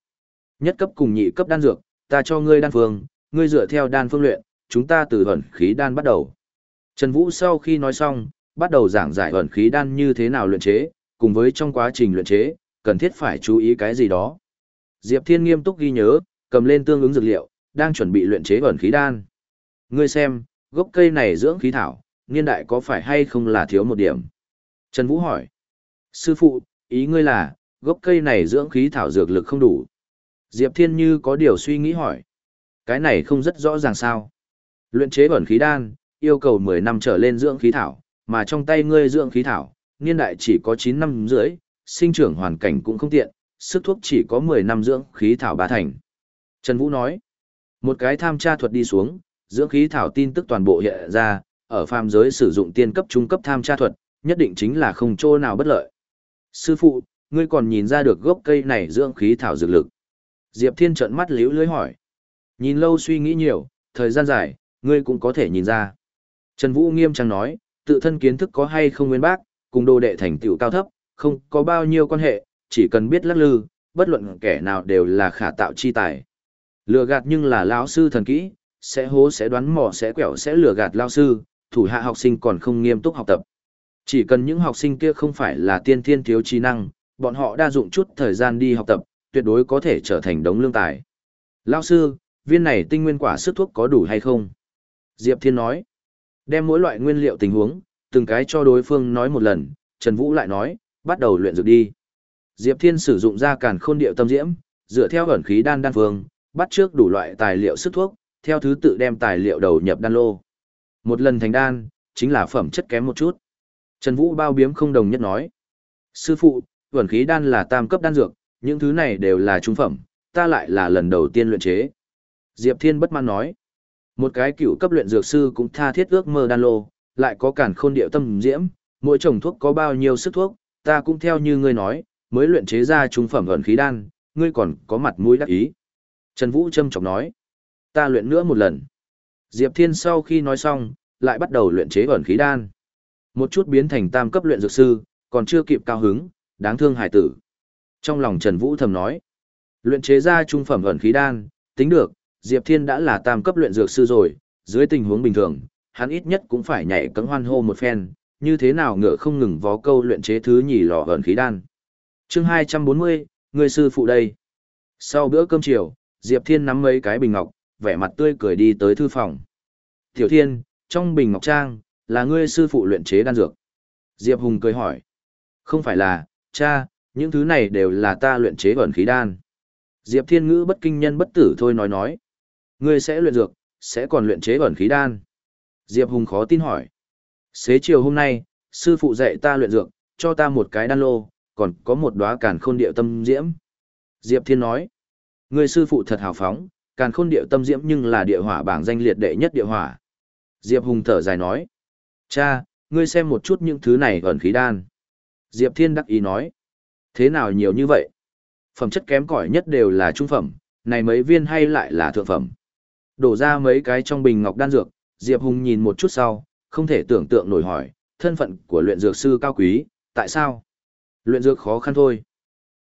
[SPEAKER 1] Nhất cấp cùng nhị cấp đan dược, ta cho ngươi đan phương, ngươi dựa theo đan phương luyện, chúng ta từ ẩn khí đan bắt đầu. Trần Vũ sau khi nói xong, bắt đầu giảng giải ẩn khí đan như thế nào luyện chế, cùng với trong quá trình luyện chế, cần thiết phải chú ý cái gì đó. Diệp Thiên nghiêm túc ghi nhớ, cầm lên tương ứng dược liệu, đang chuẩn bị luyện chế ẩn khí đan. Ngươi xem, gốc cây này dưỡng khí thảo, niên đại có phải hay không là thiếu một điểm? Trần Vũ hỏi. Sư phụ, ý ngươi là, gốc cây này dưỡng khí thảo dược lực không đủ. Diệp Thiên Như có điều suy nghĩ hỏi. Cái này không rất rõ ràng sao. Luyện chế ẩn khí đan, yêu cầu 10 năm trở lên dưỡng khí thảo, mà trong tay ngươi dưỡng khí thảo, niên đại chỉ có 9 năm rưỡi, sinh trưởng hoàn cảnh cũng không tiện, sức thuốc chỉ có 10 năm dưỡng khí thảo ba thành. Trần Vũ nói, một cái tham tra thuật đi xuống, dưỡng khí thảo tin tức toàn bộ hiện ra, ở phàm giới sử dụng tiên cấp trung cấp tham tra thuật, nhất định chính là không chỗ nào bất lợi. Sư phụ, ngươi còn nhìn ra được gốc cây này dưỡng khí thảo dược lực. Diệp Thiên trợn mắt liễu lưới hỏi. Nhìn lâu suy nghĩ nhiều, thời gian dài, ngươi cũng có thể nhìn ra. Trần Vũ nghiêm trang nói, tự thân kiến thức có hay không nguyên bác, cùng đồ đệ thành tựu cao thấp, không có bao nhiêu quan hệ, chỉ cần biết lắc lư, bất luận kẻ nào đều là khả tạo chi tài. Lừa gạt nhưng là lão sư thần kỹ, sẽ hố sẽ đoán mò sẽ quẹo sẽ lừa gạt lão sư, thủ hạ học sinh còn không nghiêm túc học tập. Chỉ cần những học sinh kia không phải là tiên thiên thiếu trí năng, bọn họ đa dụng chút thời gian đi học tập, tuyệt đối có thể trở thành đống lương tài. Lão sư, viên này tinh nguyên quả sức thuốc có đủ hay không? Diệp Thiên nói, đem mỗi loại nguyên liệu tình huống, từng cái cho đối phương nói một lần, Trần Vũ lại nói, bắt đầu luyện dược đi. Diệp Thiên sử dụng ra càn khôn điệu tâm diễm, dựa theo ẩn khí đan đan phương, bắt trước đủ loại tài liệu sức thuốc, theo thứ tự đem tài liệu đầu nhập đan lô. Một lần thành đan, chính là phẩm chất kém một chút. Trần Vũ bao biếm không đồng nhất nói. Sư phụ, ẩn khí đan là tam cấp đan dược, Những thứ này đều là trung phẩm, ta lại là lần đầu tiên luyện chế. Diệp Thiên bất mãn nói. Một cái cựu cấp luyện dược sư cũng tha thiết ước mơ đan lô, lại có cản khôn điệu tâm diễm, mỗi chồng thuốc có bao nhiêu sức thuốc, ta cũng theo như ngươi nói, mới luyện chế ra trung phẩm ẩn khí đan, ngươi còn có mặt mũi đắc ý. Trần Vũ châm chọc nói, ta luyện nữa một lần. Diệp Thiên sau khi nói xong, lại bắt đầu luyện chế ẩn khí đan. Một chút biến thành tam cấp luyện dược sư, còn chưa kịp cao hứng, đáng thương hải tử. Trong lòng Trần Vũ thầm nói, luyện chế ra trung phẩm ẩn khí đan, tính được, Diệp Thiên đã là tam cấp luyện dược sư rồi, dưới tình huống bình thường, hắn ít nhất cũng phải nhảy cẫng hoan hô một phen, như thế nào ngựa không ngừng vó câu luyện chế thứ nhì lò hờn khí đan. Chương 240, người sư phụ đây. Sau bữa cơm chiều, Diệp Thiên nắm mấy cái bình ngọc, vẻ mặt tươi cười đi tới thư phòng. Tiểu Thiên, trong bình ngọc trang, là ngươi sư phụ luyện chế đan dược. Diệp Hùng cười hỏi. Không phải là, cha, những thứ này đều là ta luyện chế ẩn khí đan. Diệp Thiên ngữ bất kinh nhân bất tử thôi nói nói. Ngươi sẽ luyện dược, sẽ còn luyện chế ẩn khí đan. Diệp Hùng khó tin hỏi. Xế chiều hôm nay, sư phụ dạy ta luyện dược, cho ta một cái đan lô, còn có một đóa càn khôn điệu tâm diễm. Diệp Thiên nói. người sư phụ thật hào phóng, càn khôn điệu tâm diễm nhưng là địa hỏa bảng danh liệt đệ nhất địa hỏa. Diệp Hùng thở dài nói. Cha, ngươi xem một chút những thứ này ẩn khí đan. Diệp Thiên đắc ý nói. Thế nào nhiều như vậy? Phẩm chất kém cỏi nhất đều là trung phẩm, này mấy viên hay lại là thượng phẩm. Đổ ra mấy cái trong bình ngọc đan dược, Diệp Hùng nhìn một chút sau, không thể tưởng tượng nổi hỏi, thân phận của luyện dược sư cao quý, tại sao? Luyện dược khó khăn thôi.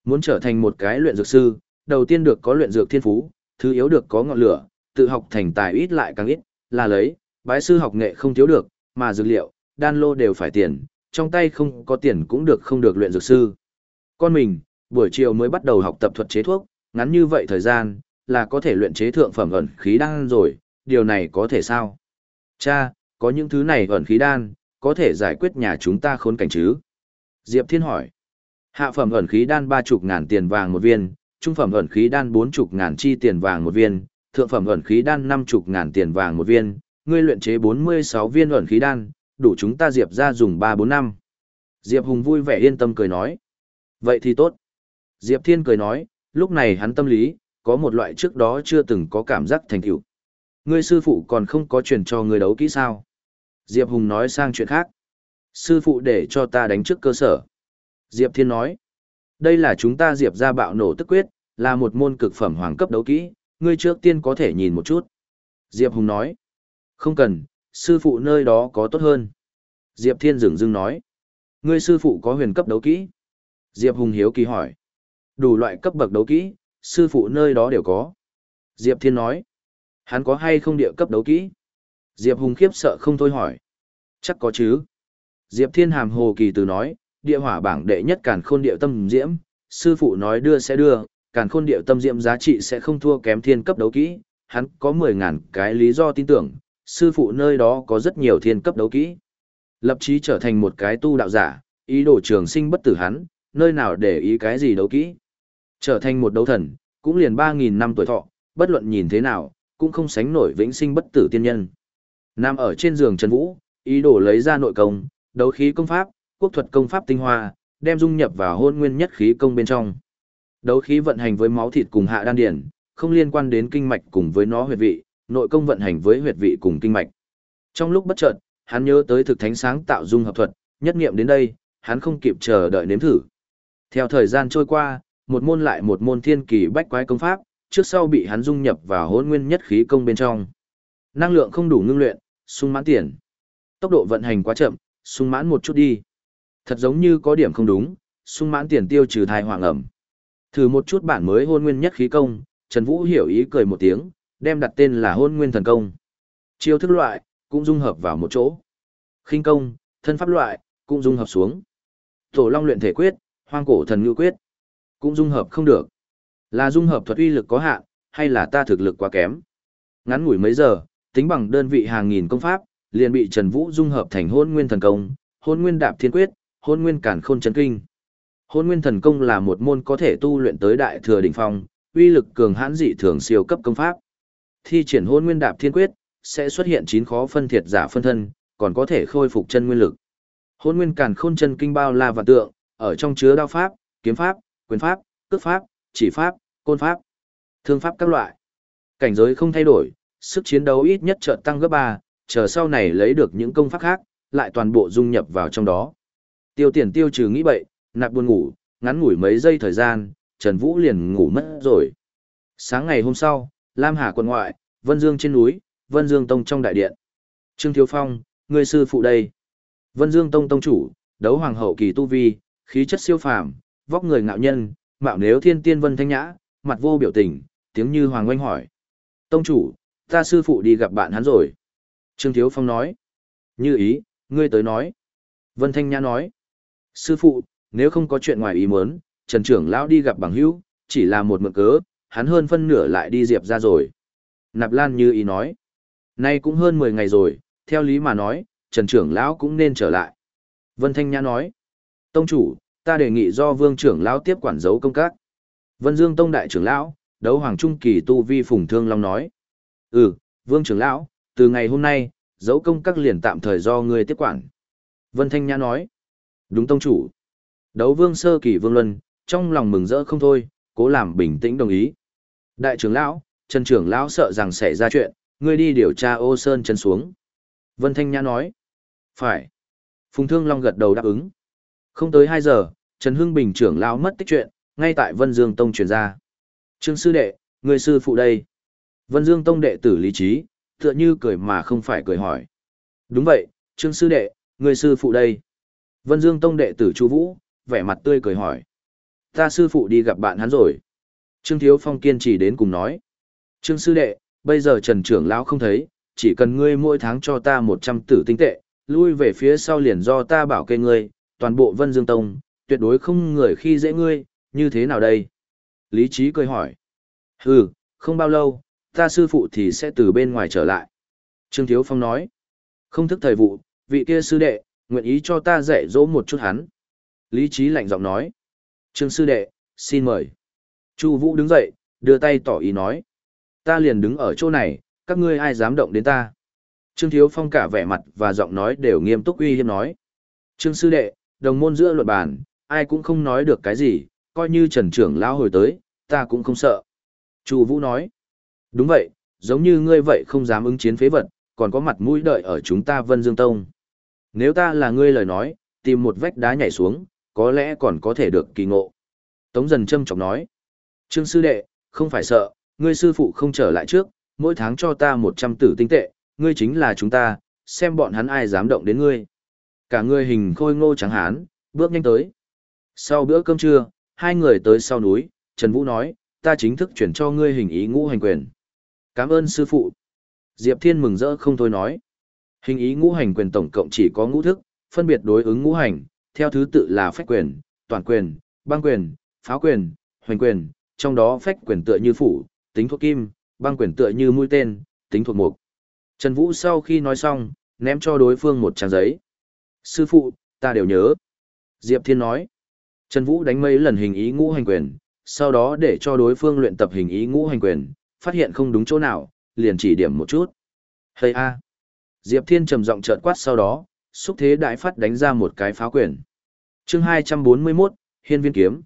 [SPEAKER 1] Muốn trở thành một cái luyện dược sư, đầu tiên được có luyện dược thiên phú, thứ yếu được có ngọn lửa, tự học thành tài ít lại càng ít, là lấy, bái sư học nghệ không thiếu được, mà dược liệu, đan lô đều phải tiền, trong tay không có tiền cũng được không được luyện dược sư. Con mình, buổi chiều mới bắt đầu học tập thuật chế thuốc, ngắn như vậy thời gian, là có thể luyện chế thượng phẩm ẩn khí đan rồi, điều này có thể sao? Cha, có những thứ này ẩn khí đan, có thể giải quyết nhà chúng ta khốn cảnh chứ? Diệp Thiên hỏi. Hạ phẩm ẩn khí đan ba chục ngàn tiền vàng một viên, trung phẩm ẩn khí đan bốn chục ngàn chi tiền vàng một viên, thượng phẩm ẩn khí đan năm chục ngàn tiền vàng một viên, ngươi luyện chế bốn mươi sáu viên ẩn khí đan, đủ chúng ta Diệp ra dùng ba bốn năm. Diệp Hùng vui vẻ yên tâm cười nói. Vậy thì tốt. Diệp Thiên cười nói, lúc này hắn tâm lý, có một loại trước đó chưa từng có cảm giác thành tựu. Ngươi sư phụ còn không có truyền cho ngươi đấu kỹ sao? Diệp Hùng nói sang chuyện khác. Sư phụ để cho ta đánh trước cơ sở. Diệp Thiên nói. Đây là chúng ta Diệp ra bạo nổ tức quyết, là một môn cực phẩm hoàng cấp đấu kỹ, ngươi trước tiên có thể nhìn một chút. Diệp Hùng nói. Không cần, sư phụ nơi đó có tốt hơn. Diệp Thiên dừng dưng nói. Ngươi sư phụ có huyền cấp đấu kỹ. Diệp Hùng hiếu kỳ hỏi. Đủ loại cấp bậc đấu kỹ, sư phụ nơi đó đều có. Diệp Thiên nói. Hắn có hay không địa cấp đấu kỹ? Diệp Hùng khiếp sợ không thôi hỏi. Chắc có chứ. Diệp Thiên hàm hồ kỳ từ nói, địa hỏa bảng đệ nhất càn khôn địa tâm diễm, sư phụ nói đưa sẽ đưa, càn khôn địa tâm diễm giá trị sẽ không thua kém thiên cấp đấu kỹ, hắn có 10.000 cái lý do tin tưởng, sư phụ nơi đó có rất nhiều thiên cấp đấu kỹ. Lập chí trở thành một cái tu đạo giả, ý đồ trường sinh bất tử hắn, nơi nào để ý cái gì đấu kỹ. Trở thành một đấu thần, cũng liền 3.000 năm tuổi thọ, bất luận nhìn thế nào, cũng không sánh nổi vĩnh sinh bất tử tiên nhân. Nam ở trên giường Trần Vũ, ý đồ lấy ra nội công, đấu khí công pháp, quốc thuật công pháp tinh hoa, đem dung nhập vào hôn nguyên nhất khí công bên trong. Đấu khí vận hành với máu thịt cùng hạ đan điển, không liên quan đến kinh mạch cùng với nó huyệt vị, nội công vận hành với huyệt vị cùng kinh mạch. Trong lúc bất chợt, hắn nhớ tới thực thánh sáng tạo dung hợp thuật, nhất nghiệm đến đây, hắn không kịp chờ đợi nếm thử. Theo thời gian trôi qua, một môn lại một môn thiên kỳ bách quái công pháp, trước sau bị hắn dung nhập vào hỗn nguyên nhất khí công bên trong. Năng lượng không đủ ngưng luyện, sung mãn tiền. Tốc độ vận hành quá chậm, sung mãn một chút đi. Thật giống như có điểm không đúng, sung mãn tiền tiêu trừ thai hoàng ẩm. Thử một chút bản mới hôn nguyên nhất khí công, Trần Vũ hiểu ý cười một tiếng, đem đặt tên là hôn nguyên thần công. Chiêu thức loại, cũng dung hợp vào một chỗ. khinh công, thân pháp loại, cũng dung hợp xuống. Tổ long luyện thể quyết, hoang cổ thần ngư quyết, cũng dung hợp không được. Là dung hợp thuật uy lực có hạn, hay là ta thực lực quá kém. Ngắn ngủi mấy giờ, tính bằng đơn vị hàng nghìn công pháp, liền bị Trần Vũ dung hợp thành hôn nguyên thần công, hôn nguyên đạp thiên quyết, hôn nguyên cản khôn chấn kinh. Hôn nguyên thần công là một môn có thể tu luyện tới đại thừa đỉnh phong, uy lực cường hãn dị thường siêu cấp công pháp. Thi triển hôn nguyên đạp thiên quyết, sẽ xuất hiện chín khó phân thiệt giả phân thân, còn có thể khôi phục chân nguyên lực. Hôn nguyên càn khôn chân kinh bao la và tượng, ở trong chứa đao pháp, kiếm pháp, quyền pháp, cước pháp, chỉ pháp, côn pháp, thương pháp các loại. Cảnh giới không thay đổi, sức chiến đấu ít nhất chợt tăng gấp 3, chờ sau này lấy được những công pháp khác, lại toàn bộ dung nhập vào trong đó. Tiêu tiền tiêu trừ nghĩ bậy, nạp buồn ngủ, ngắn ngủi mấy giây thời gian, Trần Vũ liền ngủ mất rồi. Sáng ngày hôm sau, Lam Hà quận ngoại, Vân Dương trên núi, Vân Dương Tông trong đại điện. Trương Thiếu Phong, người sư phụ đây. Vân Dương Tông Tông chủ, đấu hoàng hậu kỳ tu vi, khí chất siêu phàm, vóc người ngạo nhân, mạo nếu thiên tiên vân thanh nhã, mặt vô biểu tình, tiếng như hoàng oanh hỏi. Tông chủ, ta sư phụ đi gặp bạn hắn rồi. Trương Thiếu Phong nói. Như ý, ngươi tới nói. Vân Thanh Nhã nói. Sư phụ, nếu không có chuyện ngoài ý muốn, Trần trưởng lão đi gặp bằng hữu, chỉ là một mượn cớ, hắn hơn phân nửa lại đi diệp ra rồi. Nạp Lan như ý nói. Nay cũng hơn 10 ngày rồi, theo lý mà nói, Trần trưởng lão cũng nên trở lại. Vân Thanh Nhã nói. Tông chủ, ta đề nghị do vương trưởng lão tiếp quản dấu công các. Vân Dương Tông đại trưởng lão, đấu hoàng trung kỳ tu vi phùng thương long nói. Ừ, vương trưởng lão, từ ngày hôm nay, dấu công các liền tạm thời do ngươi tiếp quản. Vân Thanh Nhã nói. Đúng tông chủ. Đấu vương sơ kỳ vương luân, trong lòng mừng rỡ không thôi, cố làm bình tĩnh đồng ý. Đại trưởng lão, Trần trưởng lão sợ rằng sẽ ra chuyện, ngươi đi điều tra ô sơn chân xuống. Vân Thanh Nhã nói. Phải. Phùng Thương Long gật đầu đáp ứng. Không tới 2 giờ, Trần Hưng Bình trưởng lão mất tích chuyện, ngay tại Vân Dương Tông truyền ra. Trương sư đệ, người sư phụ đây. Vân Dương Tông đệ tử lý trí, tựa như cười mà không phải cười hỏi. Đúng vậy, Trương sư đệ, người sư phụ đây. Vân Dương Tông đệ tử Chu Vũ, vẻ mặt tươi cười hỏi. Ta sư phụ đi gặp bạn hắn rồi. Trương Thiếu Phong kiên trì đến cùng nói. Trương sư đệ, bây giờ Trần trưởng lão không thấy, chỉ cần ngươi mỗi tháng cho ta 100 tử tinh tệ, lui về phía sau liền do ta bảo kê ngươi, toàn bộ Vân Dương Tông, tuyệt đối không người khi dễ ngươi, như thế nào đây? Lý trí cười hỏi. Hừ, không bao lâu, ta sư phụ thì sẽ từ bên ngoài trở lại. Trương Thiếu Phong nói. Không thức thời vụ, vị kia sư đệ, nguyện ý cho ta dạy dỗ một chút hắn. Lý trí lạnh giọng nói. Trương sư đệ, xin mời. Chu Vũ đứng dậy, đưa tay tỏ ý nói. Ta liền đứng ở chỗ này, các ngươi ai dám động đến ta. Trương Thiếu Phong cả vẻ mặt và giọng nói đều nghiêm túc uy hiếp nói. Trương sư đệ, đồng môn giữa luật bàn, ai cũng không nói được cái gì, coi như trần trưởng lão hồi tới, ta cũng không sợ. Chu Vũ nói. Đúng vậy, giống như ngươi vậy không dám ứng chiến phế vật, còn có mặt mũi đợi ở chúng ta Vân Dương Tông. Nếu ta là ngươi lời nói, tìm một vách đá nhảy xuống, có lẽ còn có thể được kỳ ngộ. Tống dần châm chọc nói. Trương sư đệ, không phải sợ, ngươi sư phụ không trở lại trước, mỗi tháng cho ta 100 tử tinh tệ, ngươi chính là chúng ta, xem bọn hắn ai dám động đến ngươi. Cả người hình khôi ngô trắng hán, bước nhanh tới. Sau bữa cơm trưa, hai người tới sau núi, Trần Vũ nói, ta chính thức chuyển cho ngươi hình ý ngũ hành quyền. Cảm ơn sư phụ. Diệp Thiên mừng rỡ không thôi nói. Hình ý ngũ hành quyền tổng cộng chỉ có ngũ thức, phân biệt đối ứng ngũ hành, theo thứ tự là phách quyền, toàn quyền, băng quyền, pháo quyền, hoành quyền, trong đó phách quyền tựa như phủ, tính thuộc kim, băng quyền tựa như mũi tên, tính thuộc mục. Trần Vũ sau khi nói xong, ném cho đối phương một trang giấy. Sư phụ, ta đều nhớ. Diệp Thiên nói. Trần Vũ đánh mấy lần hình ý ngũ hành quyền, sau đó để cho đối phương luyện tập hình ý ngũ hành quyền, phát hiện không đúng chỗ nào, liền chỉ điểm một chút. Hây a. Diệp Thiên trầm giọng chợt quát sau đó, xúc thế đại phát đánh ra một cái phá quyền. Chương 241, Hiên viên kiếm.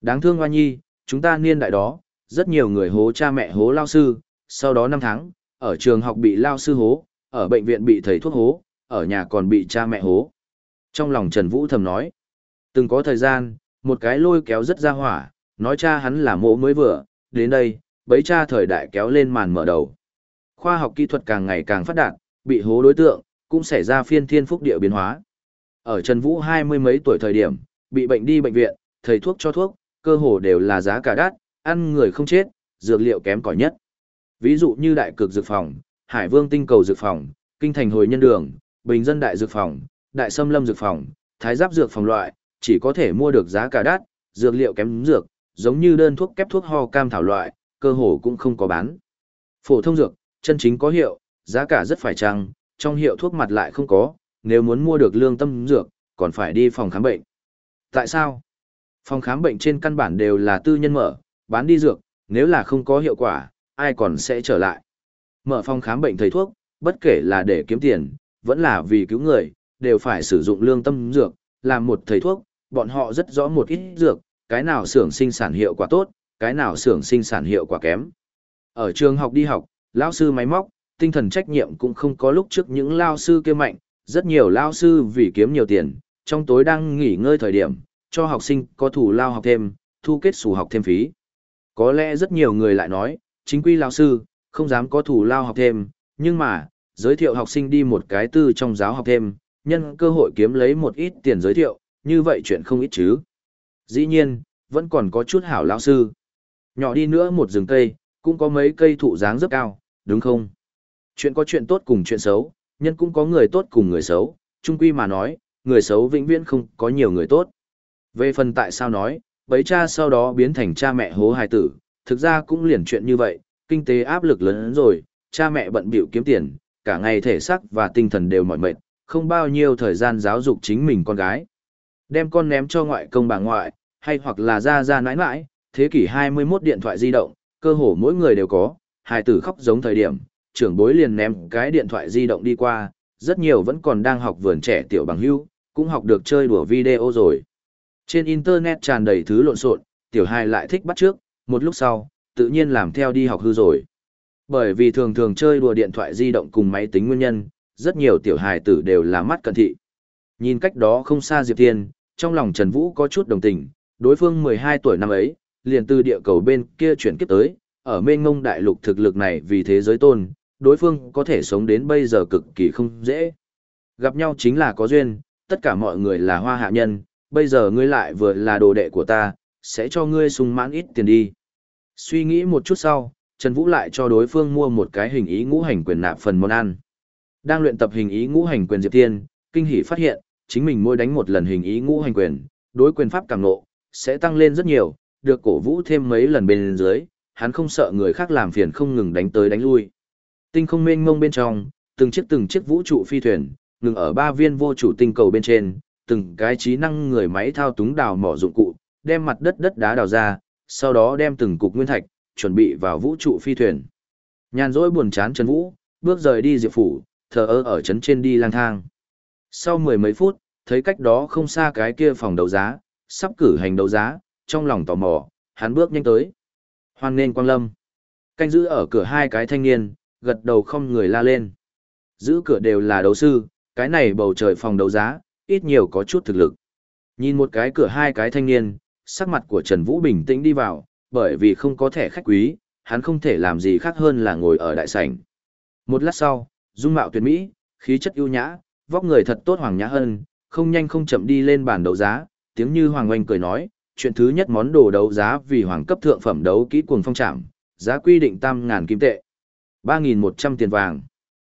[SPEAKER 1] Đáng thương Hoa Nhi, chúng ta niên đại đó, rất nhiều người hố cha mẹ hố lao sư, sau đó năm tháng, ở trường học bị lao sư hố, ở bệnh viện bị thầy thuốc hố, ở nhà còn bị cha mẹ hố. Trong lòng Trần Vũ thầm nói, từng có thời gian, một cái lôi kéo rất ra hỏa, nói cha hắn là mộ mới vừa, đến đây, bấy cha thời đại kéo lên màn mở đầu. Khoa học kỹ thuật càng ngày càng phát đạt, bị hố đối tượng, cũng xảy ra phiên thiên phúc địa biến hóa. Ở Trần Vũ hai mươi mấy tuổi thời điểm, bị bệnh đi bệnh viện, thầy thuốc cho thuốc, cơ hồ đều là giá cả đắt, ăn người không chết, dược liệu kém cỏi nhất. Ví dụ như đại cực dược phòng, Hải Vương tinh cầu dược phòng, kinh thành hồi nhân đường, bình dân đại dược phòng, đại sâm lâm dược phòng, thái giáp dược phòng loại, chỉ có thể mua được giá cả đắt, dược liệu kém dược, giống như đơn thuốc kép thuốc ho cam thảo loại, cơ hồ cũng không có bán. Phổ thông dược, chân chính có hiệu, giá cả rất phải chăng, trong hiệu thuốc mặt lại không có, nếu muốn mua được lương tâm dược, còn phải đi phòng khám bệnh. Tại sao? Phòng khám bệnh trên căn bản đều là tư nhân mở, bán đi dược, nếu là không có hiệu quả, ai còn sẽ trở lại. Mở phòng khám bệnh thầy thuốc, bất kể là để kiếm tiền, vẫn là vì cứu người, đều phải sử dụng lương tâm dược, làm một thầy thuốc, bọn họ rất rõ một ít dược, cái nào xưởng sinh sản hiệu quả tốt, cái nào xưởng sinh sản hiệu quả kém. Ở trường học đi học, lão sư máy móc, tinh thần trách nhiệm cũng không có lúc trước những lao sư kia mạnh, rất nhiều lao sư vì kiếm nhiều tiền, trong tối đang nghỉ ngơi thời điểm, cho học sinh có thủ lao học thêm, thu kết sủ học thêm phí. Có lẽ rất nhiều người lại nói, chính quy lao sư, không dám có thủ lao học thêm, nhưng mà, giới thiệu học sinh đi một cái tư trong giáo học thêm, nhân cơ hội kiếm lấy một ít tiền giới thiệu, như vậy chuyện không ít chứ. Dĩ nhiên, vẫn còn có chút hảo lão sư. Nhỏ đi nữa một rừng cây, cũng có mấy cây thụ dáng rất cao, đúng không? Chuyện có chuyện tốt cùng chuyện xấu, nhân cũng có người tốt cùng người xấu, chung quy mà nói, người xấu vĩnh viễn không có nhiều người tốt. Về phần tại sao nói, bấy cha sau đó biến thành cha mẹ hố hài tử, thực ra cũng liền chuyện như vậy, kinh tế áp lực lớn hơn rồi, cha mẹ bận bịu kiếm tiền, cả ngày thể xác và tinh thần đều mỏi mệt, không bao nhiêu thời gian giáo dục chính mình con gái. Đem con ném cho ngoại công bà ngoại, hay hoặc là ra ra nãi nãi, thế kỷ 21 điện thoại di động, cơ hồ mỗi người đều có, hài tử khóc giống thời điểm, trưởng bối liền ném cái điện thoại di động đi qua, rất nhiều vẫn còn đang học vườn trẻ tiểu bằng hưu, cũng học được chơi đùa video rồi. Trên internet tràn đầy thứ lộn xộn, tiểu hài lại thích bắt trước, một lúc sau, tự nhiên làm theo đi học hư rồi. Bởi vì thường thường chơi đùa điện thoại di động cùng máy tính nguyên nhân, rất nhiều tiểu hài tử đều là mắt cận thị. Nhìn cách đó không xa Diệp Thiên, trong lòng Trần Vũ có chút đồng tình, đối phương 12 tuổi năm ấy, liền từ địa cầu bên kia chuyển kiếp tới, ở mênh ngông đại lục thực lực này vì thế giới tôn, đối phương có thể sống đến bây giờ cực kỳ không dễ. Gặp nhau chính là có duyên, tất cả mọi người là hoa hạ nhân, bây giờ ngươi lại vừa là đồ đệ của ta, sẽ cho ngươi sung mãn ít tiền đi. Suy nghĩ một chút sau, Trần Vũ lại cho đối phương mua một cái hình ý ngũ hành quyền nạp phần món ăn. Đang luyện tập hình ý ngũ hành quyền Diệp Thiên, kinh hỉ phát hiện, chính mình mỗi đánh một lần hình ý ngũ hành quyền, đối quyền pháp càng nộ, sẽ tăng lên rất nhiều, được cổ vũ thêm mấy lần bên dưới, hắn không sợ người khác làm phiền không ngừng đánh tới đánh lui. Tinh không mênh mông bên trong, từng chiếc từng chiếc vũ trụ phi thuyền, ngừng ở ba viên vô chủ tinh cầu bên trên, từng cái trí năng người máy thao túng đào mỏ dụng cụ, đem mặt đất đất đá đào ra, sau đó đem từng cục nguyên thạch, chuẩn bị vào vũ trụ phi thuyền. Nhàn rỗi buồn chán Trần Vũ, bước rời đi Diệp Phủ, thờ ơ ở trấn trên đi lang thang. Sau mười mấy phút, thấy cách đó không xa cái kia phòng đấu giá, sắp cử hành đấu giá, trong lòng tò mò, hắn bước nhanh tới. Hoan nên quang lâm. Canh giữ ở cửa hai cái thanh niên, gật đầu không người la lên. Giữ cửa đều là đấu sư, cái này bầu trời phòng đấu giá, ít nhiều có chút thực lực. Nhìn một cái cửa hai cái thanh niên, sắc mặt của Trần Vũ bình tĩnh đi vào, bởi vì không có thẻ khách quý, hắn không thể làm gì khác hơn là ngồi ở đại sảnh. Một lát sau, dung mạo tuyệt mỹ, khí chất ưu nhã, vóc người thật tốt Hoàng Nhã hơn, không nhanh không chậm đi lên bàn đấu giá, tiếng như Hoàng Oanh cười nói, chuyện thứ nhất món đồ đấu giá vì hoàng cấp thượng phẩm đấu kỹ cuồng phong trạm, giá quy định tam ngàn kim tệ. 3.100 tiền vàng,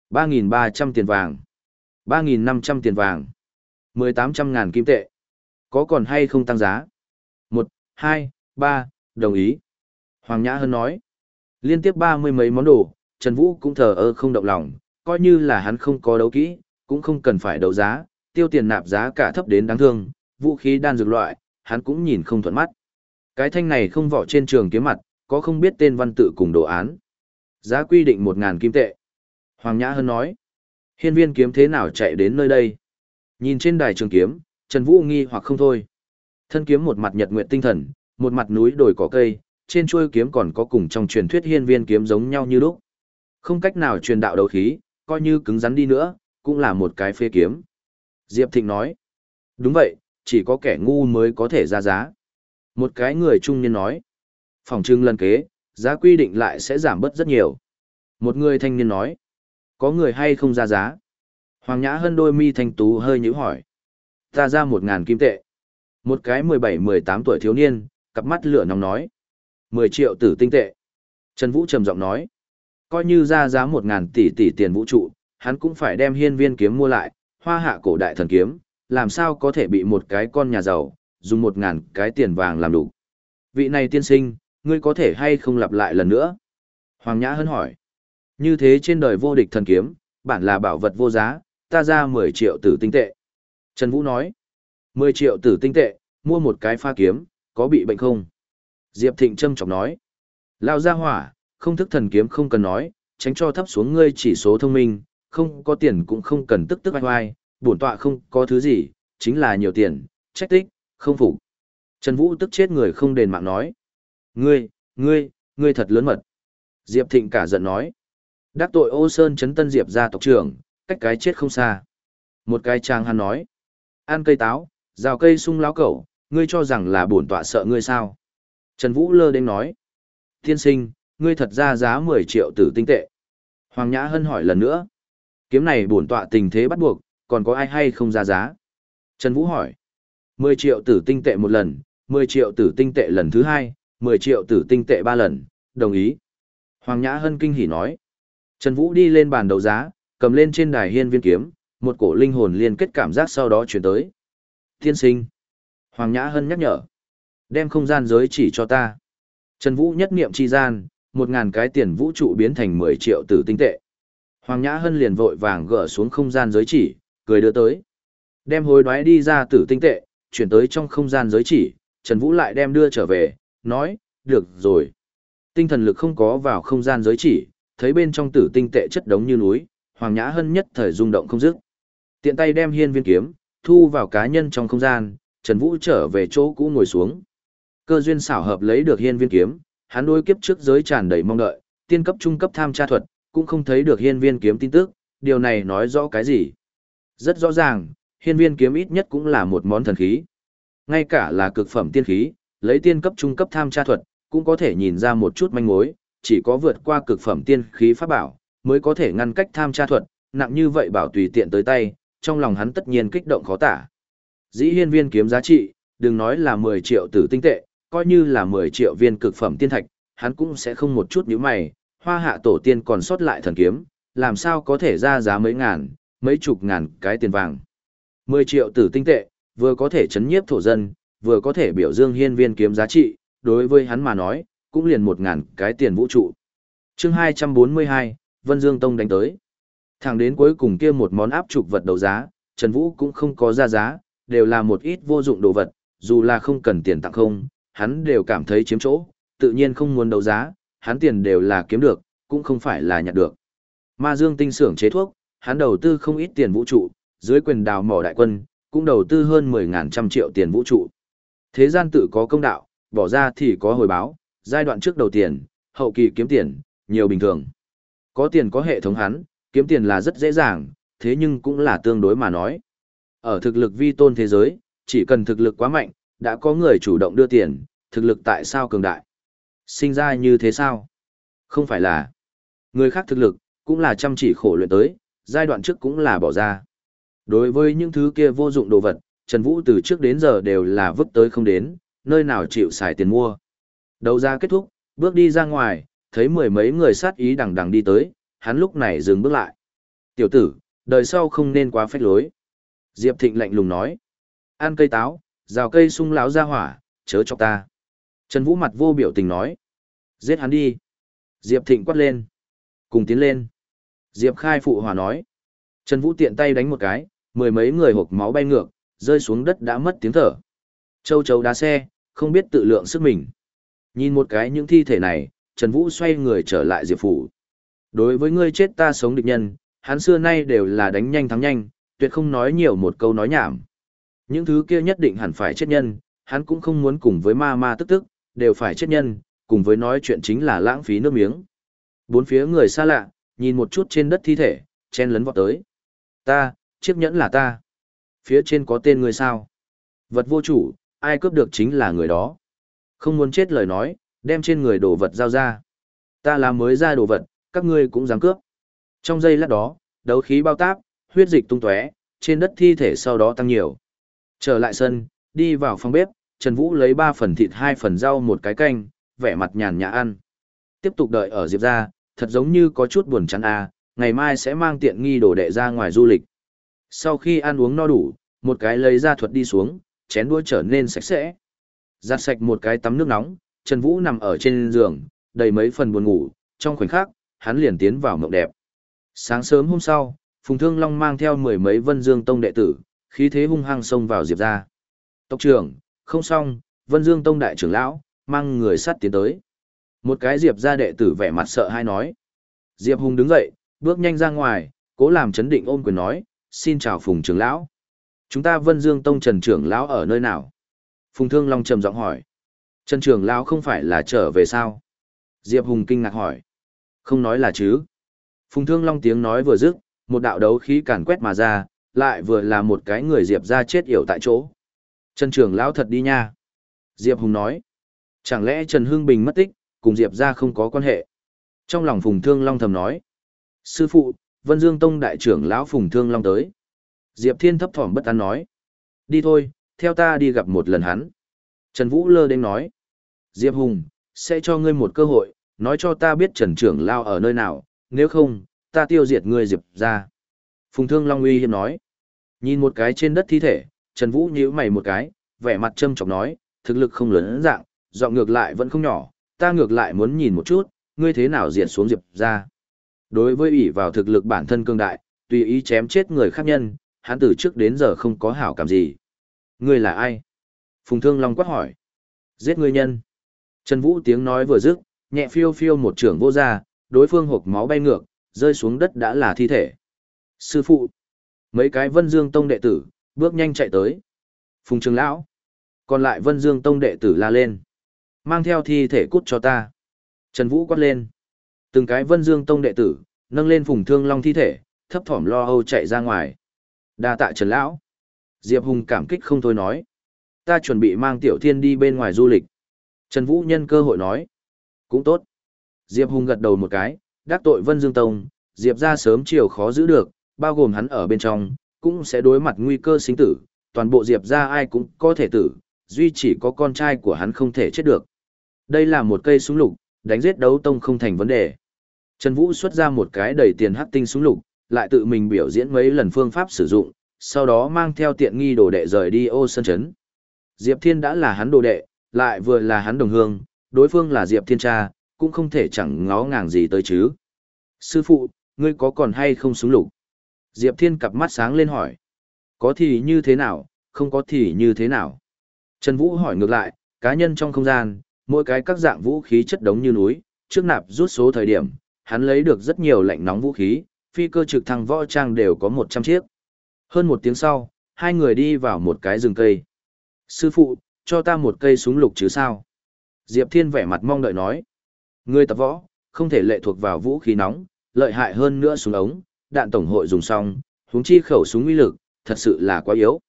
[SPEAKER 1] 3.300 tiền vàng, 3.500 tiền vàng, 1800 ngàn kim tệ. Có còn hay không tăng giá? 1, 2, 3, đồng ý. Hoàng Nhã Hân nói. Liên tiếp ba mươi mấy món đồ, Trần Vũ cũng thờ ơ không động lòng, coi như là hắn không có đấu kỹ, cũng không cần phải đấu giá, tiêu tiền nạp giá cả thấp đến đáng thương, vũ khí đan dược loại, hắn cũng nhìn không thuận mắt. Cái thanh này không vỏ trên trường kiếm mặt, có không biết tên văn tự cùng đồ án. Giá quy định 1.000 kim tệ. Hoàng Nhã Hân nói. Hiên viên kiếm thế nào chạy đến nơi đây? Nhìn trên đài trường kiếm, Trần Vũ nghi hoặc không thôi. Thân kiếm một mặt nhật nguyện tinh thần, một mặt núi đồi cỏ cây, trên chuôi kiếm còn có cùng trong truyền thuyết hiên viên kiếm giống nhau như lúc. Không cách nào truyền đạo đấu khí, coi như cứng rắn đi nữa, cũng là một cái phê kiếm. Diệp Thịnh nói. Đúng vậy, chỉ có kẻ ngu mới có thể ra giá. Một cái người trung niên nói. Phòng trưng lần kế, giá quy định lại sẽ giảm bớt rất nhiều. Một người thanh niên nói. Có người hay không ra giá? Hoàng Nhã Hân đôi mi thanh tú hơi nhíu hỏi. Ta ra một ngàn kim tệ. Một cái 17-18 tuổi thiếu niên, cặp mắt lửa nóng nói. 10 triệu tử tinh tệ. Trần Vũ trầm giọng nói. Coi như ra giá một ngàn tỷ tỷ tiền vũ trụ, hắn cũng phải đem hiên viên kiếm mua lại, hoa hạ cổ đại thần kiếm, làm sao có thể bị một cái con nhà giàu, dùng một ngàn cái tiền vàng làm đủ. Vị này tiên sinh, ngươi có thể hay không lặp lại lần nữa? Hoàng Nhã hân hỏi. Như thế trên đời vô địch thần kiếm, bản là bảo vật vô giá, ta ra 10 triệu tử tinh tệ. Trần Vũ nói. 10 triệu tử tinh tệ, mua một cái pha kiếm, có bị bệnh không? Diệp Thịnh trâm trọng nói. Lao ra hỏa, không thức thần kiếm không cần nói, tránh cho thấp xuống ngươi chỉ số thông minh, không có tiền cũng không cần tức tức ai oai, bổn tọa không có thứ gì, chính là nhiều tiền, trách tích, không phục. Trần Vũ tức chết người không đền mạng nói. Ngươi, ngươi, ngươi thật lớn mật. Diệp Thịnh cả giận nói. Đắc tội ô sơn chấn tân Diệp ra tộc trưởng, cách cái chết không xa. Một cái trang hắn nói. Ăn cây táo, rào cây sung láo cẩu, ngươi cho rằng là bổn tọa sợ ngươi sao. Trần Vũ lơ đến nói. Tiên sinh, ngươi thật ra giá 10 triệu tử tinh tệ. Hoàng Nhã Hân hỏi lần nữa. Kiếm này bổn tọa tình thế bắt buộc, còn có ai hay không ra giá? Trần Vũ hỏi. 10 triệu tử tinh tệ một lần, 10 triệu tử tinh tệ lần thứ hai, 10 triệu tử tinh tệ ba lần, đồng ý. Hoàng Nhã Hân kinh hỉ nói. Trần Vũ đi lên bàn đấu giá, cầm lên trên đài hiên viên kiếm, một cổ linh hồn liên kết cảm giác sau đó chuyển tới. Thiên sinh. Hoàng Nhã Hân nhắc nhở. Đem không gian giới chỉ cho ta. Trần Vũ nhất niệm chi gian, một ngàn cái tiền vũ trụ biến thành 10 triệu tử tinh tệ. Hoàng Nhã Hân liền vội vàng gỡ xuống không gian giới chỉ, cười đưa tới. Đem hối đoái đi ra tử tinh tệ, chuyển tới trong không gian giới chỉ, Trần Vũ lại đem đưa trở về, nói, được rồi. Tinh thần lực không có vào không gian giới chỉ, thấy bên trong tử tinh tệ chất đống như núi, Hoàng Nhã Hân nhất thời rung động không dứt. Tiện tay đem hiên viên kiếm, thu vào cá nhân trong không gian, Trần Vũ trở về chỗ cũ ngồi xuống. Cơ duyên xảo hợp lấy được hiên viên kiếm, hắn đôi kiếp trước giới tràn đầy mong đợi, tiên cấp trung cấp tham tra thuật, cũng không thấy được hiên viên kiếm tin tức, điều này nói rõ cái gì? Rất rõ ràng, hiên viên kiếm ít nhất cũng là một món thần khí. Ngay cả là cực phẩm tiên khí, lấy tiên cấp trung cấp tham tra thuật, cũng có thể nhìn ra một chút manh mối, chỉ có vượt qua cực phẩm tiên khí pháp bảo, mới có thể ngăn cách tham tra thuật, nặng như vậy bảo tùy tiện tới tay, trong lòng hắn tất nhiên kích động khó tả. Dĩ hiên viên kiếm giá trị, đừng nói là 10 triệu tử tinh tệ, coi như là 10 triệu viên cực phẩm tiên thạch, hắn cũng sẽ không một chút nhíu mày, hoa hạ tổ tiên còn sót lại thần kiếm, làm sao có thể ra giá mấy ngàn, mấy chục ngàn cái tiền vàng. 10 triệu tử tinh tệ, vừa có thể chấn nhiếp thổ dân, vừa có thể biểu dương hiên viên kiếm giá trị, đối với hắn mà nói, cũng liền một ngàn cái tiền vũ trụ. chương 242, Vân Dương Tông đánh tới. Thẳng đến cuối cùng kia một món áp trục vật đấu giá, Trần Vũ cũng không có ra giá, đều là một ít vô dụng đồ vật, dù là không cần tiền tặng không, hắn đều cảm thấy chiếm chỗ, tự nhiên không muốn đấu giá, hắn tiền đều là kiếm được, cũng không phải là nhặt được. Ma Dương tinh xưởng chế thuốc, hắn đầu tư không ít tiền vũ trụ, dưới quyền đào mỏ đại quân, cũng đầu tư hơn 10.000 trăm triệu tiền vũ trụ. Thế gian tự có công đạo, bỏ ra thì có hồi báo, giai đoạn trước đầu tiền, hậu kỳ kiếm tiền, nhiều bình thường. Có tiền có hệ thống hắn, kiếm tiền là rất dễ dàng, thế nhưng cũng là tương đối mà nói. Ở thực lực vi tôn thế giới, chỉ cần thực lực quá mạnh, đã có người chủ động đưa tiền, thực lực tại sao cường đại? Sinh ra như thế sao? Không phải là. Người khác thực lực, cũng là chăm chỉ khổ luyện tới, giai đoạn trước cũng là bỏ ra. Đối với những thứ kia vô dụng đồ vật, Trần Vũ từ trước đến giờ đều là vứt tới không đến, nơi nào chịu xài tiền mua. đầu ra kết thúc, bước đi ra ngoài, thấy mười mấy người sát ý đằng đằng đi tới, hắn lúc này dừng bước lại. Tiểu tử, đời sau không nên quá phách lối. Diệp Thịnh lạnh lùng nói. Ăn cây táo, rào cây sung láo ra hỏa, chớ cho ta. Trần Vũ mặt vô biểu tình nói. Giết hắn đi. Diệp Thịnh quát lên. Cùng tiến lên. Diệp Khai phụ hòa nói. Trần Vũ tiện tay đánh một cái, mười mấy người hộp máu bay ngược, rơi xuống đất đã mất tiếng thở. Châu chấu đá xe, không biết tự lượng sức mình. Nhìn một cái những thi thể này, Trần Vũ xoay người trở lại Diệp Phủ. Đối với ngươi chết ta sống địch nhân, hắn xưa nay đều là đánh nhanh thắng nhanh, tuyệt không nói nhiều một câu nói nhảm. Những thứ kia nhất định hẳn phải chết nhân, hắn cũng không muốn cùng với ma ma tức tức, đều phải chết nhân, cùng với nói chuyện chính là lãng phí nước miếng. Bốn phía người xa lạ, nhìn một chút trên đất thi thể, chen lấn vọt tới. Ta, chiếc nhẫn là ta. Phía trên có tên người sao? Vật vô chủ, ai cướp được chính là người đó. Không muốn chết lời nói, đem trên người đồ vật giao ra. Ta là mới ra đồ vật, các ngươi cũng dám cướp. Trong giây lát đó, đấu khí bao táp, huyết dịch tung tóe, trên đất thi thể sau đó tăng nhiều. Trở lại sân, đi vào phòng bếp, Trần Vũ lấy 3 phần thịt 2 phần rau một cái canh, vẻ mặt nhàn nhã ăn. Tiếp tục đợi ở Diệp ra, thật giống như có chút buồn chán à, ngày mai sẽ mang tiện nghi đồ đệ ra ngoài du lịch. Sau khi ăn uống no đủ, một cái lấy ra thuật đi xuống, chén đũa trở nên sạch sẽ. Giặt sạch một cái tắm nước nóng, Trần Vũ nằm ở trên giường, đầy mấy phần buồn ngủ, trong khoảnh khắc, hắn liền tiến vào mộng đẹp. Sáng sớm hôm sau, Phùng Thương Long mang theo mười mấy Vân Dương Tông đệ tử, khí thế hung hăng xông vào Diệp gia. Tộc trưởng, không xong, Vân Dương Tông đại trưởng lão, mang người sát tiến tới. Một cái Diệp gia đệ tử vẻ mặt sợ hãi nói. Diệp Hùng đứng dậy, bước nhanh ra ngoài, cố làm chấn định ôm quyền nói, xin chào Phùng trưởng lão. Chúng ta Vân Dương Tông Trần trưởng lão ở nơi nào? Phùng Thương Long trầm giọng hỏi. Trần trưởng Lão không phải là trở về sao? Diệp Hùng kinh ngạc hỏi. Không nói là chứ. Phùng Thương Long tiếng nói vừa dứt, một đạo đấu khí càn quét mà ra, lại vừa là một cái người Diệp ra chết yểu tại chỗ. Trần trưởng Lão thật đi nha. Diệp Hùng nói. Chẳng lẽ Trần Hưng Bình mất tích, cùng Diệp ra không có quan hệ? Trong lòng Phùng Thương Long thầm nói. Sư phụ, Vân Dương Tông đại trưởng lão Phùng Thương Long tới. Diệp Thiên thấp thỏm bất an nói. Đi thôi, theo ta đi gặp một lần hắn. Trần Vũ lơ đến nói. Diệp Hùng, sẽ cho ngươi một cơ hội, nói cho ta biết Trần trưởng lao ở nơi nào, nếu không, ta tiêu diệt ngươi Diệp ra. Phùng Thương Long uy hiếm nói. Nhìn một cái trên đất thi thể, Trần Vũ nhíu mày một cái, vẻ mặt châm chọc nói, thực lực không lớn dạng, dọn ngược lại vẫn không nhỏ, ta ngược lại muốn nhìn một chút, ngươi thế nào diệt xuống Diệp ra. Đối với ủy vào thực lực bản thân cương đại, tùy ý chém chết người khác nhân, hắn từ trước đến giờ không có hảo cảm gì. Ngươi là ai? Phùng Thương Long quát hỏi. Giết ngươi nhân. Trần Vũ tiếng nói vừa dứt, nhẹ phiêu phiêu một trưởng vô ra, đối phương hộp máu bay ngược, rơi xuống đất đã là thi thể. Sư phụ. Mấy cái Vân Dương Tông đệ tử, bước nhanh chạy tới. Phùng Trường Lão. Còn lại Vân Dương Tông đệ tử la lên. Mang theo thi thể cút cho ta. Trần Vũ quát lên. Từng cái Vân Dương Tông đệ tử, nâng lên Phùng Thương Long thi thể, thấp thỏm lo âu chạy ra ngoài. Đa tạ Trần Lão. Diệp Hùng cảm kích không thôi nói. Ta chuẩn bị mang Tiểu Thiên đi bên ngoài du lịch. Trần Vũ nhân cơ hội nói. Cũng tốt. Diệp Hùng gật đầu một cái, đắc tội Vân Dương Tông, Diệp ra sớm chiều khó giữ được, bao gồm hắn ở bên trong, cũng sẽ đối mặt nguy cơ sinh tử, toàn bộ Diệp ra ai cũng có thể tử, duy chỉ có con trai của hắn không thể chết được. Đây là một cây súng lục, đánh giết đấu tông không thành vấn đề. Trần Vũ xuất ra một cái đầy tiền hắc tinh súng lục, lại tự mình biểu diễn mấy lần phương pháp sử dụng, sau đó mang theo tiện nghi đồ đệ rời đi ô sân chấn. Diệp Thiên đã là hắn đồ đệ, lại vừa là hắn đồng hương, đối phương là Diệp Thiên cha, cũng không thể chẳng ngó ngàng gì tới chứ. Sư phụ, ngươi có còn hay không súng lục? Diệp Thiên cặp mắt sáng lên hỏi. Có thì như thế nào, không có thì như thế nào? Trần Vũ hỏi ngược lại, cá nhân trong không gian, mỗi cái các dạng vũ khí chất đống như núi, trước nạp rút số thời điểm, hắn lấy được rất nhiều lạnh nóng vũ khí, phi cơ trực thăng võ trang đều có 100 chiếc. Hơn một tiếng sau, hai người đi vào một cái rừng cây. Sư phụ, cho ta một cây súng lục chứ sao? Diệp Thiên vẻ mặt mong đợi nói. Người tập võ, không thể lệ thuộc vào vũ khí nóng, lợi hại hơn nữa súng ống, đạn tổng hội dùng xong, huống chi khẩu súng uy lực, thật sự là quá yếu.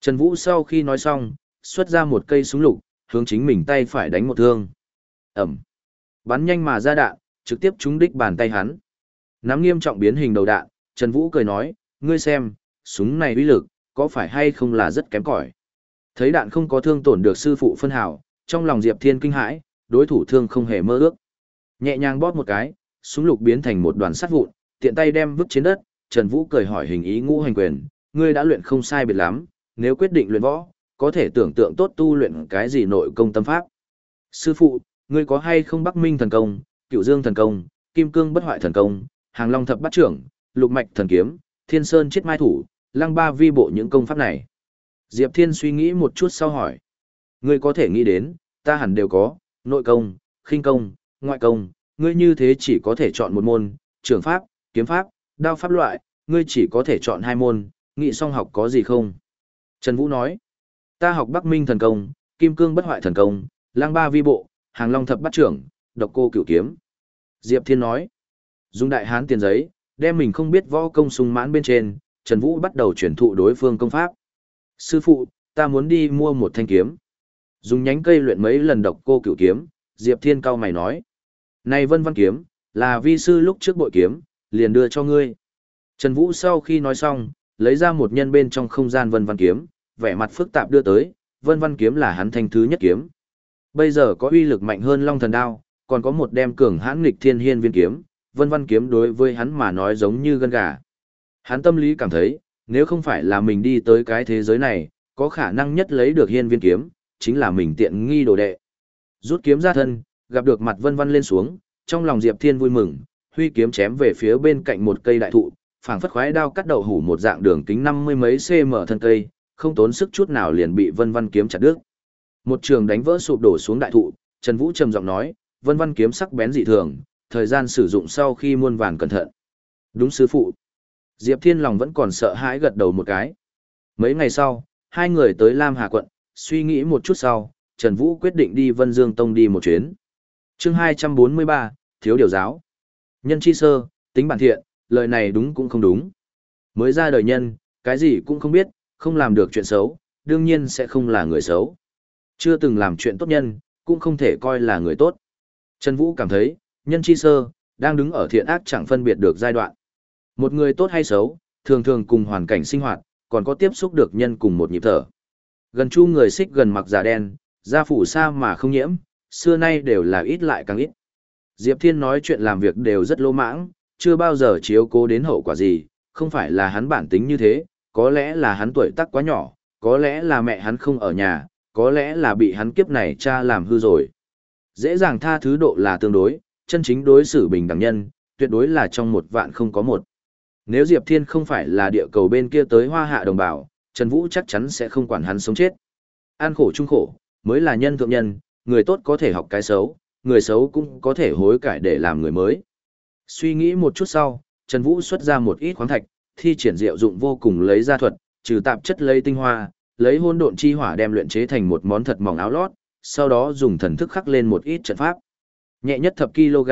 [SPEAKER 1] Trần Vũ sau khi nói xong, xuất ra một cây súng lục, hướng chính mình tay phải đánh một thương. Ẩm. Bắn nhanh mà ra đạn, trực tiếp trúng đích bàn tay hắn. Nắm nghiêm trọng biến hình đầu đạn, Trần Vũ cười nói, ngươi xem, súng này uy lực, có phải hay không là rất kém cỏi. Thấy đạn không có thương tổn được sư phụ phân hảo, trong lòng Diệp Thiên kinh hãi, đối thủ thương không hề mơ ước. Nhẹ nhàng bóp một cái, súng lục biến thành một đoàn sắt vụn, tiện tay đem vứt trên đất, Trần Vũ cười hỏi hình ý ngũ hành quyền, ngươi đã luyện không sai biệt lắm, nếu quyết định luyện võ, có thể tưởng tượng tốt tu luyện cái gì nội công tâm pháp. Sư phụ, ngươi có hay không Bắc Minh thần công, Cựu Dương thần công, Kim Cương bất hoại thần công, Hàng Long thập bát trưởng, Lục mạch thần kiếm, Thiên Sơn chết mai thủ, Lăng Ba vi bộ những công pháp này. Diệp Thiên suy nghĩ một chút sau hỏi. Ngươi có thể nghĩ đến, ta hẳn đều có, nội công, khinh công, ngoại công, ngươi như thế chỉ có thể chọn một môn, trường pháp, kiếm pháp, đao pháp loại, ngươi chỉ có thể chọn hai môn, nghị song học có gì không? Trần Vũ nói, ta học Bắc Minh thần công, Kim Cương bất hoại thần công, Lang Ba vi bộ, Hàng Long thập bắt trưởng, Độc Cô cửu kiếm. Diệp Thiên nói, dùng đại hán tiền giấy, đem mình không biết võ công sung mãn bên trên, Trần Vũ bắt đầu chuyển thụ đối phương công pháp. Sư phụ, ta muốn đi mua một thanh kiếm. Dùng nhánh cây luyện mấy lần độc cô cửu kiếm, Diệp Thiên cao mày nói. Này vân văn kiếm, là vi sư lúc trước bội kiếm, liền đưa cho ngươi. Trần Vũ sau khi nói xong, lấy ra một nhân bên trong không gian vân văn kiếm, vẻ mặt phức tạp đưa tới, vân văn kiếm là hắn thanh thứ nhất kiếm. Bây giờ có uy lực mạnh hơn long thần đao, còn có một đem cường hãn nghịch thiên hiên viên kiếm, vân văn kiếm đối với hắn mà nói giống như gân gà. Hắn tâm lý cảm thấy, nếu không phải là mình đi tới cái thế giới này, có khả năng nhất lấy được hiên viên kiếm, chính là mình tiện nghi đồ đệ. Rút kiếm ra thân, gặp được mặt vân vân lên xuống, trong lòng Diệp Thiên vui mừng, huy kiếm chém về phía bên cạnh một cây đại thụ, phảng phất khoái đao cắt đầu hủ một dạng đường kính năm mươi mấy cm thân cây, không tốn sức chút nào liền bị vân vân kiếm chặt đứt. Một trường đánh vỡ sụp đổ xuống đại thụ, Trần Vũ trầm giọng nói, vân vân kiếm sắc bén dị thường, thời gian sử dụng sau khi muôn vàn cẩn thận. Đúng sư phụ. Diệp Thiên lòng vẫn còn sợ hãi gật đầu một cái. Mấy ngày sau, hai người tới Lam Hà quận, suy nghĩ một chút sau, Trần Vũ quyết định đi Vân Dương Tông đi một chuyến chương 243, Thiếu Điều Giáo. Nhân chi sơ, tính bản thiện, lời này đúng cũng không đúng. Mới ra đời nhân, cái gì cũng không biết, không làm được chuyện xấu, đương nhiên sẽ không là người xấu. Chưa từng làm chuyện tốt nhân, cũng không thể coi là người tốt. Trần Vũ cảm thấy, nhân chi sơ, đang đứng ở thiện ác chẳng phân biệt được giai đoạn. Một người tốt hay xấu, thường thường cùng hoàn cảnh sinh hoạt, còn có tiếp xúc được nhân cùng một nhịp thở. Gần chu người xích gần mặc giả đen, da phủ sa mà không nhiễm, xưa nay đều là ít lại càng ít. Diệp Thiên nói chuyện làm việc đều rất lô mãng, chưa bao giờ chiếu cố đến hậu quả gì, không phải là hắn bản tính như thế, có lẽ là hắn tuổi tác quá nhỏ, có lẽ là mẹ hắn không ở nhà, có lẽ là bị hắn kiếp này cha làm hư rồi. Dễ dàng tha thứ độ là tương đối, chân chính đối xử bình đẳng nhân, tuyệt đối là trong một vạn không có một. Nếu Diệp Thiên không phải là địa cầu bên kia tới hoa hạ đồng bào, Trần Vũ chắc chắn sẽ không quản hắn sống chết. An khổ chung khổ, mới là nhân thượng nhân, người tốt có thể học cái xấu, người xấu cũng có thể hối cải để làm người mới. Suy nghĩ một chút sau, Trần Vũ xuất ra một ít khoáng thạch, thi triển diệu dụng vô cùng lấy ra thuật, trừ tạp chất lấy tinh hoa, lấy hôn độn chi hỏa đem luyện chế thành một món thật mỏng áo lót, sau đó dùng thần thức khắc lên một ít trận pháp. Nhẹ nhất thập kg,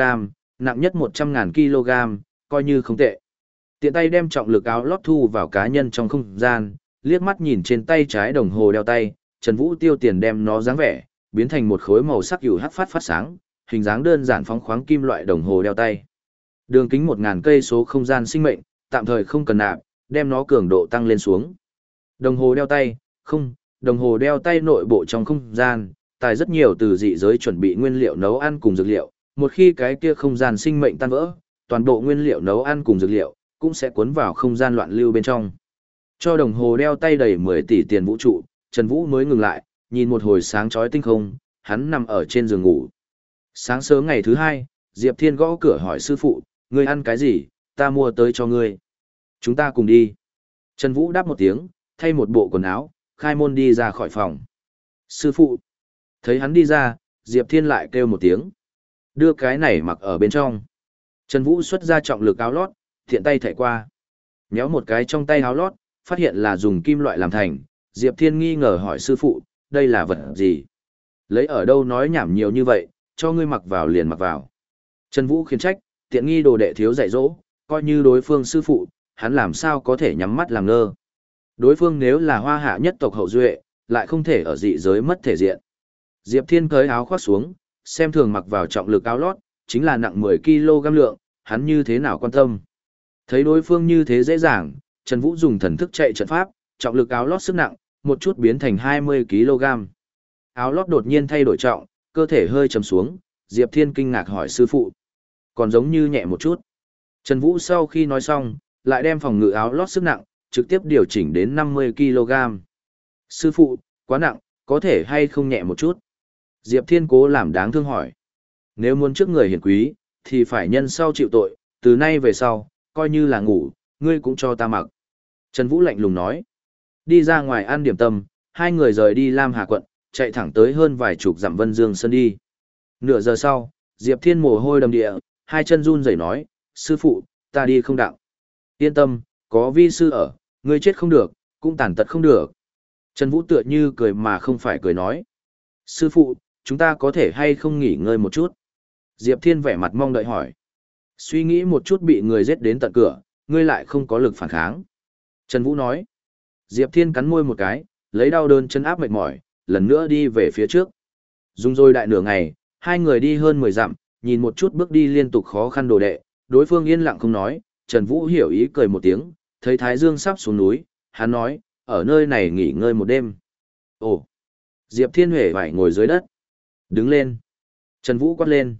[SPEAKER 1] nặng nhất 100.000 kg, coi như không tệ. Tiện tay đem trọng lực áo lót thu vào cá nhân trong không gian, liếc mắt nhìn trên tay trái đồng hồ đeo tay, Trần Vũ tiêu tiền đem nó dáng vẻ, biến thành một khối màu sắc hữu hắc phát phát sáng, hình dáng đơn giản phóng khoáng kim loại đồng hồ đeo tay. Đường kính 1000 cây số không gian sinh mệnh, tạm thời không cần nạp, đem nó cường độ tăng lên xuống. Đồng hồ đeo tay, không, đồng hồ đeo tay nội bộ trong không gian, tài rất nhiều từ dị giới chuẩn bị nguyên liệu nấu ăn cùng dược liệu, một khi cái kia không gian sinh mệnh tan vỡ, toàn bộ nguyên liệu nấu ăn cùng dược liệu cũng sẽ cuốn vào không gian loạn lưu bên trong. Cho đồng hồ đeo tay đầy 10 tỷ tiền vũ trụ, Trần Vũ mới ngừng lại, nhìn một hồi sáng chói tinh không, hắn nằm ở trên giường ngủ. Sáng sớm ngày thứ hai, Diệp Thiên gõ cửa hỏi sư phụ, ngươi ăn cái gì, ta mua tới cho ngươi. Chúng ta cùng đi. Trần Vũ đáp một tiếng, thay một bộ quần áo, khai môn đi ra khỏi phòng. Sư phụ. Thấy hắn đi ra, Diệp Thiên lại kêu một tiếng. Đưa cái này mặc ở bên trong. Trần Vũ xuất ra trọng lực áo lót, thiện tay thẻ qua. Nhéo một cái trong tay áo lót, phát hiện là dùng kim loại làm thành. Diệp Thiên nghi ngờ hỏi sư phụ, đây là vật gì? Lấy ở đâu nói nhảm nhiều như vậy, cho ngươi mặc vào liền mặc vào. Trần Vũ khiến trách, tiện nghi đồ đệ thiếu dạy dỗ, coi như đối phương sư phụ, hắn làm sao có thể nhắm mắt làm ngơ. Đối phương nếu là hoa hạ nhất tộc hậu duệ, lại không thể ở dị giới mất thể diện. Diệp Thiên cởi áo khoác xuống, xem thường mặc vào trọng lực áo lót, chính là nặng 10 kg lượng, hắn như thế nào quan tâm. Thấy đối phương như thế dễ dàng, Trần Vũ dùng thần thức chạy trận pháp, trọng lực áo lót sức nặng, một chút biến thành 20 kg. Áo lót đột nhiên thay đổi trọng, cơ thể hơi chầm xuống, Diệp Thiên kinh ngạc hỏi sư phụ. Còn giống như nhẹ một chút. Trần Vũ sau khi nói xong, lại đem phòng ngự áo lót sức nặng, trực tiếp điều chỉnh đến 50 kg. Sư phụ, quá nặng, có thể hay không nhẹ một chút? Diệp Thiên cố làm đáng thương hỏi. Nếu muốn trước người hiển quý, thì phải nhân sau chịu tội, từ nay về sau, coi như là ngủ, ngươi cũng cho ta mặc. Trần Vũ lạnh lùng nói. Đi ra ngoài ăn điểm tâm, hai người rời đi Lam Hà quận, chạy thẳng tới hơn vài chục dặm Vân Dương Sơn đi. Nửa giờ sau, Diệp Thiên mồ hôi đầm địa, hai chân run rẩy nói, sư phụ, ta đi không đạo. Yên tâm, có vi sư ở, ngươi chết không được, cũng tàn tật không được. Trần Vũ tựa như cười mà không phải cười nói. Sư phụ, chúng ta có thể hay không nghỉ ngơi một chút? Diệp Thiên vẻ mặt mong đợi hỏi. Suy nghĩ một chút bị người giết đến tận cửa, ngươi lại không có lực phản kháng. Trần Vũ nói. Diệp Thiên cắn môi một cái, lấy đau đơn chân áp mệt mỏi, lần nữa đi về phía trước. Dùng rồi đại nửa ngày, hai người đi hơn 10 dặm, nhìn một chút bước đi liên tục khó khăn đồ đệ, đối phương yên lặng không nói, Trần Vũ hiểu ý cười một tiếng, thấy Thái Dương sắp xuống núi, hắn nói, ở nơi này nghỉ ngơi một đêm. Ồ! Diệp Thiên Huệ phải ngồi dưới đất. Đứng lên. Trần Vũ quát lên.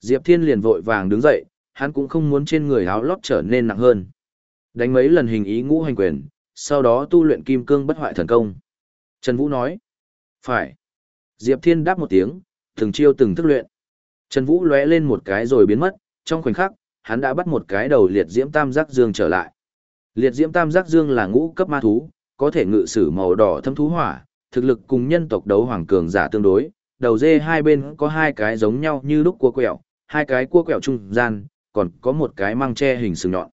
[SPEAKER 1] Diệp Thiên liền vội vàng đứng dậy, hắn cũng không muốn trên người áo lót trở nên nặng hơn. Đánh mấy lần hình ý ngũ hành quyền, sau đó tu luyện kim cương bất hoại thần công. Trần Vũ nói. Phải. Diệp Thiên đáp một tiếng, từng chiêu từng thức luyện. Trần Vũ lóe lên một cái rồi biến mất, trong khoảnh khắc, hắn đã bắt một cái đầu liệt diễm tam giác dương trở lại. Liệt diễm tam giác dương là ngũ cấp ma thú, có thể ngự sử màu đỏ thâm thú hỏa, thực lực cùng nhân tộc đấu hoàng cường giả tương đối, đầu dê hai bên có hai cái giống nhau như lúc cua quẹo, hai cái cua quẹo trung gian, còn có một cái mang che hình sừng nhọn.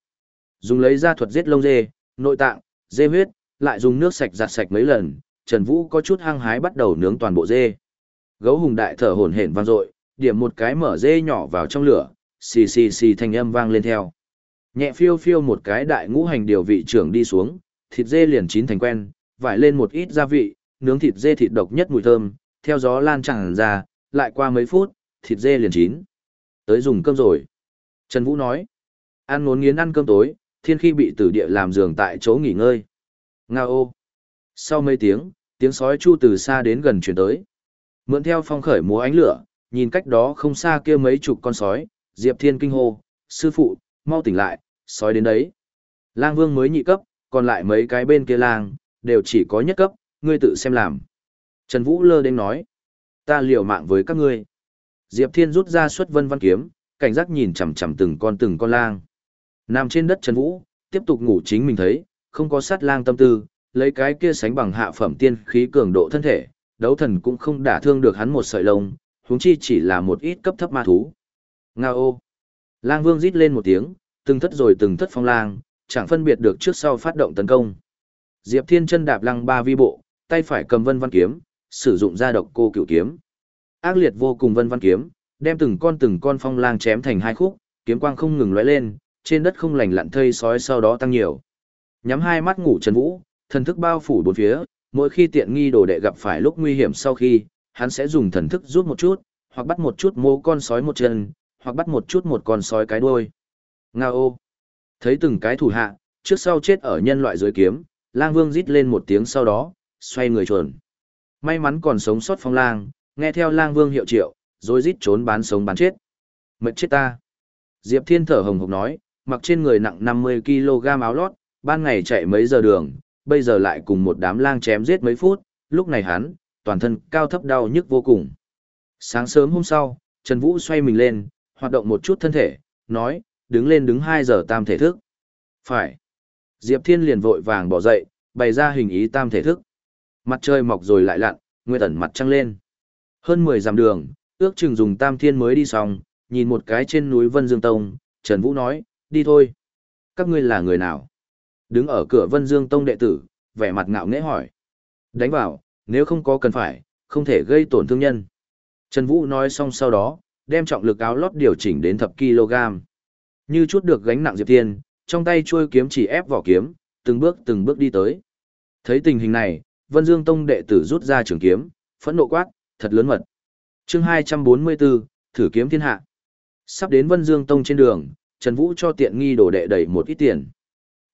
[SPEAKER 1] Dùng lấy ra thuật giết lông dê, nội tạng, dê huyết, lại dùng nước sạch giặt sạch mấy lần, Trần Vũ có chút hăng hái bắt đầu nướng toàn bộ dê. Gấu hùng đại thở hổn hển vang dội, điểm một cái mở dê nhỏ vào trong lửa, xì xì xì thanh âm vang lên theo. Nhẹ phiêu phiêu một cái đại ngũ hành điều vị trưởng đi xuống, thịt dê liền chín thành quen, vải lên một ít gia vị, nướng thịt dê thịt độc nhất mùi thơm, theo gió lan tràn ra, lại qua mấy phút, thịt dê liền chín. Tới dùng cơm rồi. Trần Vũ nói, ăn ngốn nghiến ăn cơm tối, thiên khi bị tử địa làm giường tại chỗ nghỉ ngơi. Nga ô. Sau mấy tiếng, tiếng sói chu từ xa đến gần chuyển tới. Mượn theo phong khởi múa ánh lửa, nhìn cách đó không xa kia mấy chục con sói, Diệp Thiên kinh hô, sư phụ, mau tỉnh lại, sói đến đấy. Lang Vương mới nhị cấp, còn lại mấy cái bên kia lang, đều chỉ có nhất cấp, ngươi tự xem làm. Trần Vũ lơ đến nói, ta liều mạng với các ngươi. Diệp Thiên rút ra xuất vân văn kiếm, cảnh giác nhìn chằm chằm từng con từng con lang. Nằm trên đất Trần Vũ, tiếp tục ngủ chính mình thấy, không có sát lang tâm tư, lấy cái kia sánh bằng hạ phẩm tiên khí cường độ thân thể, đấu thần cũng không đả thương được hắn một sợi lông, huống chi chỉ là một ít cấp thấp ma thú. Ngao ô. Lang Vương rít lên một tiếng, từng thất rồi từng thất phong lang, chẳng phân biệt được trước sau phát động tấn công. Diệp Thiên chân đạp lăng ba vi bộ, tay phải cầm vân văn kiếm, sử dụng ra độc cô cửu kiếm. Ác liệt vô cùng vân văn kiếm, đem từng con từng con phong lang chém thành hai khúc, kiếm quang không ngừng lóe lên, trên đất không lành lặn thây sói sau đó tăng nhiều. Nhắm hai mắt ngủ Trần Vũ, thần thức bao phủ bốn phía, mỗi khi tiện nghi đồ đệ gặp phải lúc nguy hiểm sau khi, hắn sẽ dùng thần thức rút một chút, hoặc bắt một chút mô con sói một chân, hoặc bắt một chút một con sói cái đuôi. Ngao Thấy từng cái thủ hạ, trước sau chết ở nhân loại dưới kiếm, lang vương rít lên một tiếng sau đó, xoay người chuẩn. May mắn còn sống sót phong lang, nghe theo lang vương hiệu triệu, rồi rít trốn bán sống bán chết. Mệt chết ta. Diệp Thiên thở hồng hộc nói, mặc trên người nặng 50kg áo lót, ban ngày chạy mấy giờ đường, bây giờ lại cùng một đám lang chém giết mấy phút, lúc này hắn, toàn thân cao thấp đau nhức vô cùng. Sáng sớm hôm sau, Trần Vũ xoay mình lên, hoạt động một chút thân thể, nói, đứng lên đứng 2 giờ tam thể thức. Phải. Diệp Thiên liền vội vàng bỏ dậy, bày ra hình ý tam thể thức. Mặt trời mọc rồi lại lặn, nguyên ẩn mặt trăng lên. Hơn 10 dặm đường, ước chừng dùng tam thiên mới đi xong, nhìn một cái trên núi Vân Dương Tông, Trần Vũ nói, đi thôi. Các ngươi là người nào? Đứng ở cửa Vân Dương Tông đệ tử, vẻ mặt ngạo nghễ hỏi. Đánh vào, nếu không có cần phải, không thể gây tổn thương nhân. Trần Vũ nói xong sau đó, đem trọng lực áo lót điều chỉnh đến thập kg. Như chút được gánh nặng Diệp Tiên, trong tay chuôi kiếm chỉ ép vỏ kiếm, từng bước từng bước đi tới. Thấy tình hình này, Vân Dương Tông đệ tử rút ra trường kiếm, phẫn nộ quát, thật lớn mật. Chương 244, thử kiếm thiên hạ. Sắp đến Vân Dương Tông trên đường, Trần Vũ cho tiện nghi đồ đệ đẩy một ít tiền.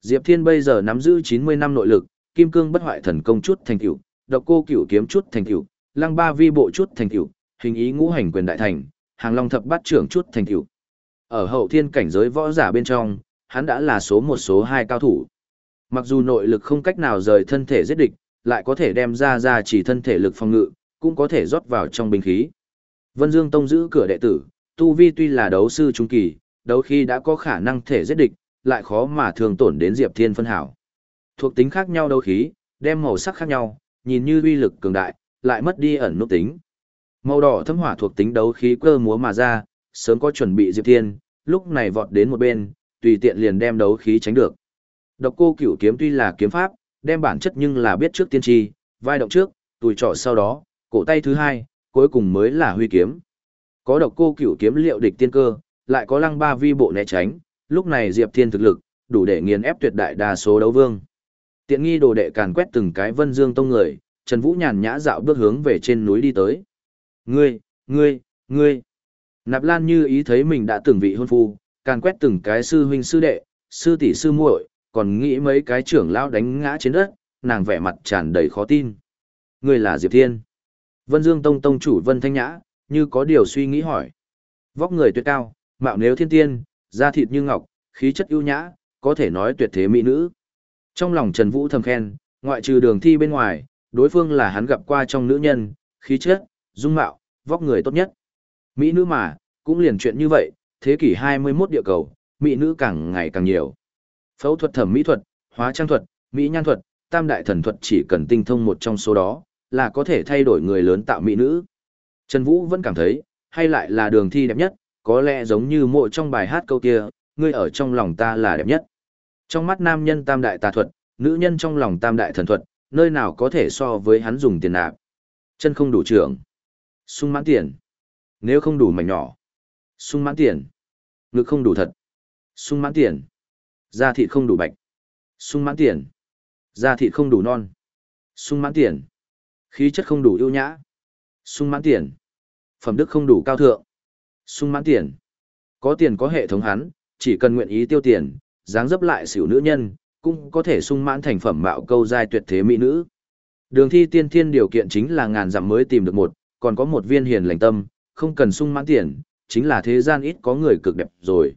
[SPEAKER 1] Diệp Thiên bây giờ nắm giữ 90 năm nội lực, kim cương bất hoại thần công chút thành tựu, độc cô cửu kiếm chút thành tựu, lăng ba vi bộ chút thành tựu, hình ý ngũ hành quyền đại thành, hàng long thập bát trưởng chút thành tựu. Ở hậu thiên cảnh giới võ giả bên trong, hắn đã là số một số hai cao thủ. Mặc dù nội lực không cách nào rời thân thể giết địch, lại có thể đem ra ra chỉ thân thể lực phòng ngự, cũng có thể rót vào trong binh khí. Vân Dương Tông giữ cửa đệ tử, Tu Vi tuy là đấu sư trung kỳ, đấu khi đã có khả năng thể giết địch, lại khó mà thường tổn đến Diệp Thiên phân hảo. Thuộc tính khác nhau đấu khí, đem màu sắc khác nhau, nhìn như uy lực cường đại, lại mất đi ẩn nút tính. Màu đỏ thâm hỏa thuộc tính đấu khí cơ múa mà ra, sớm có chuẩn bị Diệp Thiên, lúc này vọt đến một bên, tùy tiện liền đem đấu khí tránh được. Độc cô cửu kiếm tuy là kiếm pháp, đem bản chất nhưng là biết trước tiên tri, vai động trước, tùi trọ sau đó, cổ tay thứ hai, cuối cùng mới là huy kiếm. Có độc cô cửu kiếm liệu địch tiên cơ, lại có lăng ba vi bộ né tránh, lúc này Diệp Thiên thực lực, đủ để nghiền ép tuyệt đại đa số đấu vương. Tiện nghi đồ đệ càn quét từng cái vân dương tông người, Trần Vũ nhàn nhã dạo bước hướng về trên núi đi tới. Ngươi, ngươi, ngươi. Nạp Lan như ý thấy mình đã từng vị hôn phu, càn quét từng cái sư huynh sư đệ, sư tỷ sư muội, còn nghĩ mấy cái trưởng lão đánh ngã trên đất, nàng vẻ mặt tràn đầy khó tin. Ngươi là Diệp Thiên. Vân Dương Tông Tông chủ Vân Thanh Nhã, như có điều suy nghĩ hỏi. Vóc người tuyệt cao, mạo nếu thiên tiên, da thịt như ngọc, khí chất ưu nhã, có thể nói tuyệt thế mỹ nữ. Trong lòng Trần Vũ thầm khen, ngoại trừ đường thi bên ngoài, đối phương là hắn gặp qua trong nữ nhân, khí chất, dung mạo, vóc người tốt nhất. Mỹ nữ mà, cũng liền chuyện như vậy, thế kỷ 21 địa cầu, mỹ nữ càng ngày càng nhiều. Phẫu thuật thẩm mỹ thuật, hóa trang thuật, mỹ nhan thuật, tam đại thần thuật chỉ cần tinh thông một trong số đó, là có thể thay đổi người lớn tạo mỹ nữ. Trần Vũ vẫn cảm thấy, hay lại là đường thi đẹp nhất, có lẽ giống như mộ trong bài hát câu kia, ngươi ở trong lòng ta là đẹp nhất. Trong mắt nam nhân tam đại tà thuật, nữ nhân trong lòng tam đại thần thuật, nơi nào có thể so với hắn dùng tiền nạp. Chân không đủ trưởng. Sung mãn tiền. Nếu không đủ mảnh nhỏ. Sung mãn tiền. Ngực không đủ thật. Sung mãn tiền. Da thịt không đủ bạch. Sung mãn tiền. Da thịt không đủ non. Sung mãn tiền. Khí chất không đủ ưu nhã. Sung mãn tiền. Phẩm đức không đủ cao thượng. Sung mãn tiền. Có tiền có hệ thống hắn, chỉ cần nguyện ý tiêu tiền, dáng dấp lại xỉu nữ nhân, cũng có thể sung mãn thành phẩm mạo câu giai tuyệt thế mỹ nữ. Đường thi tiên thiên điều kiện chính là ngàn dặm mới tìm được một, còn có một viên hiền lành tâm, không cần sung mãn tiền, chính là thế gian ít có người cực đẹp rồi.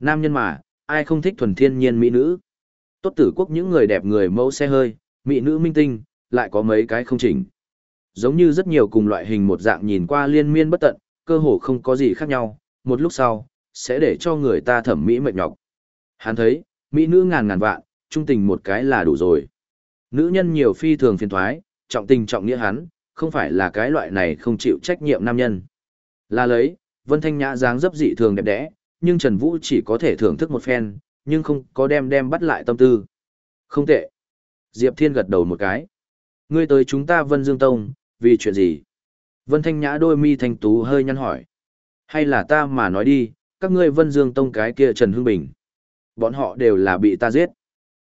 [SPEAKER 1] Nam nhân mà, ai không thích thuần thiên nhiên mỹ nữ. Tốt tử quốc những người đẹp người mẫu xe hơi, mỹ nữ minh tinh, lại có mấy cái không chỉnh. Giống như rất nhiều cùng loại hình một dạng nhìn qua liên miên bất tận, cơ hồ không có gì khác nhau, một lúc sau, sẽ để cho người ta thẩm mỹ mệt nhọc. Hắn thấy, mỹ nữ ngàn ngàn vạn, trung tình một cái là đủ rồi. Nữ nhân nhiều phi thường phiền thoái, trọng tình trọng nghĩa hắn, không phải là cái loại này không chịu trách nhiệm nam nhân. Là lấy, Vân Thanh Nhã dáng dấp dị thường đẹp đẽ, nhưng Trần Vũ chỉ có thể thưởng thức một phen, nhưng không có đem đem bắt lại tâm tư. Không tệ. Diệp Thiên gật đầu một cái. Ngươi tới chúng ta Vân Dương Tông, vì chuyện gì? Vân Thanh Nhã đôi mi thanh tú hơi nhăn hỏi. Hay là ta mà nói đi, các ngươi Vân Dương Tông cái kia Trần Hưng Bình. Bọn họ đều là bị ta giết.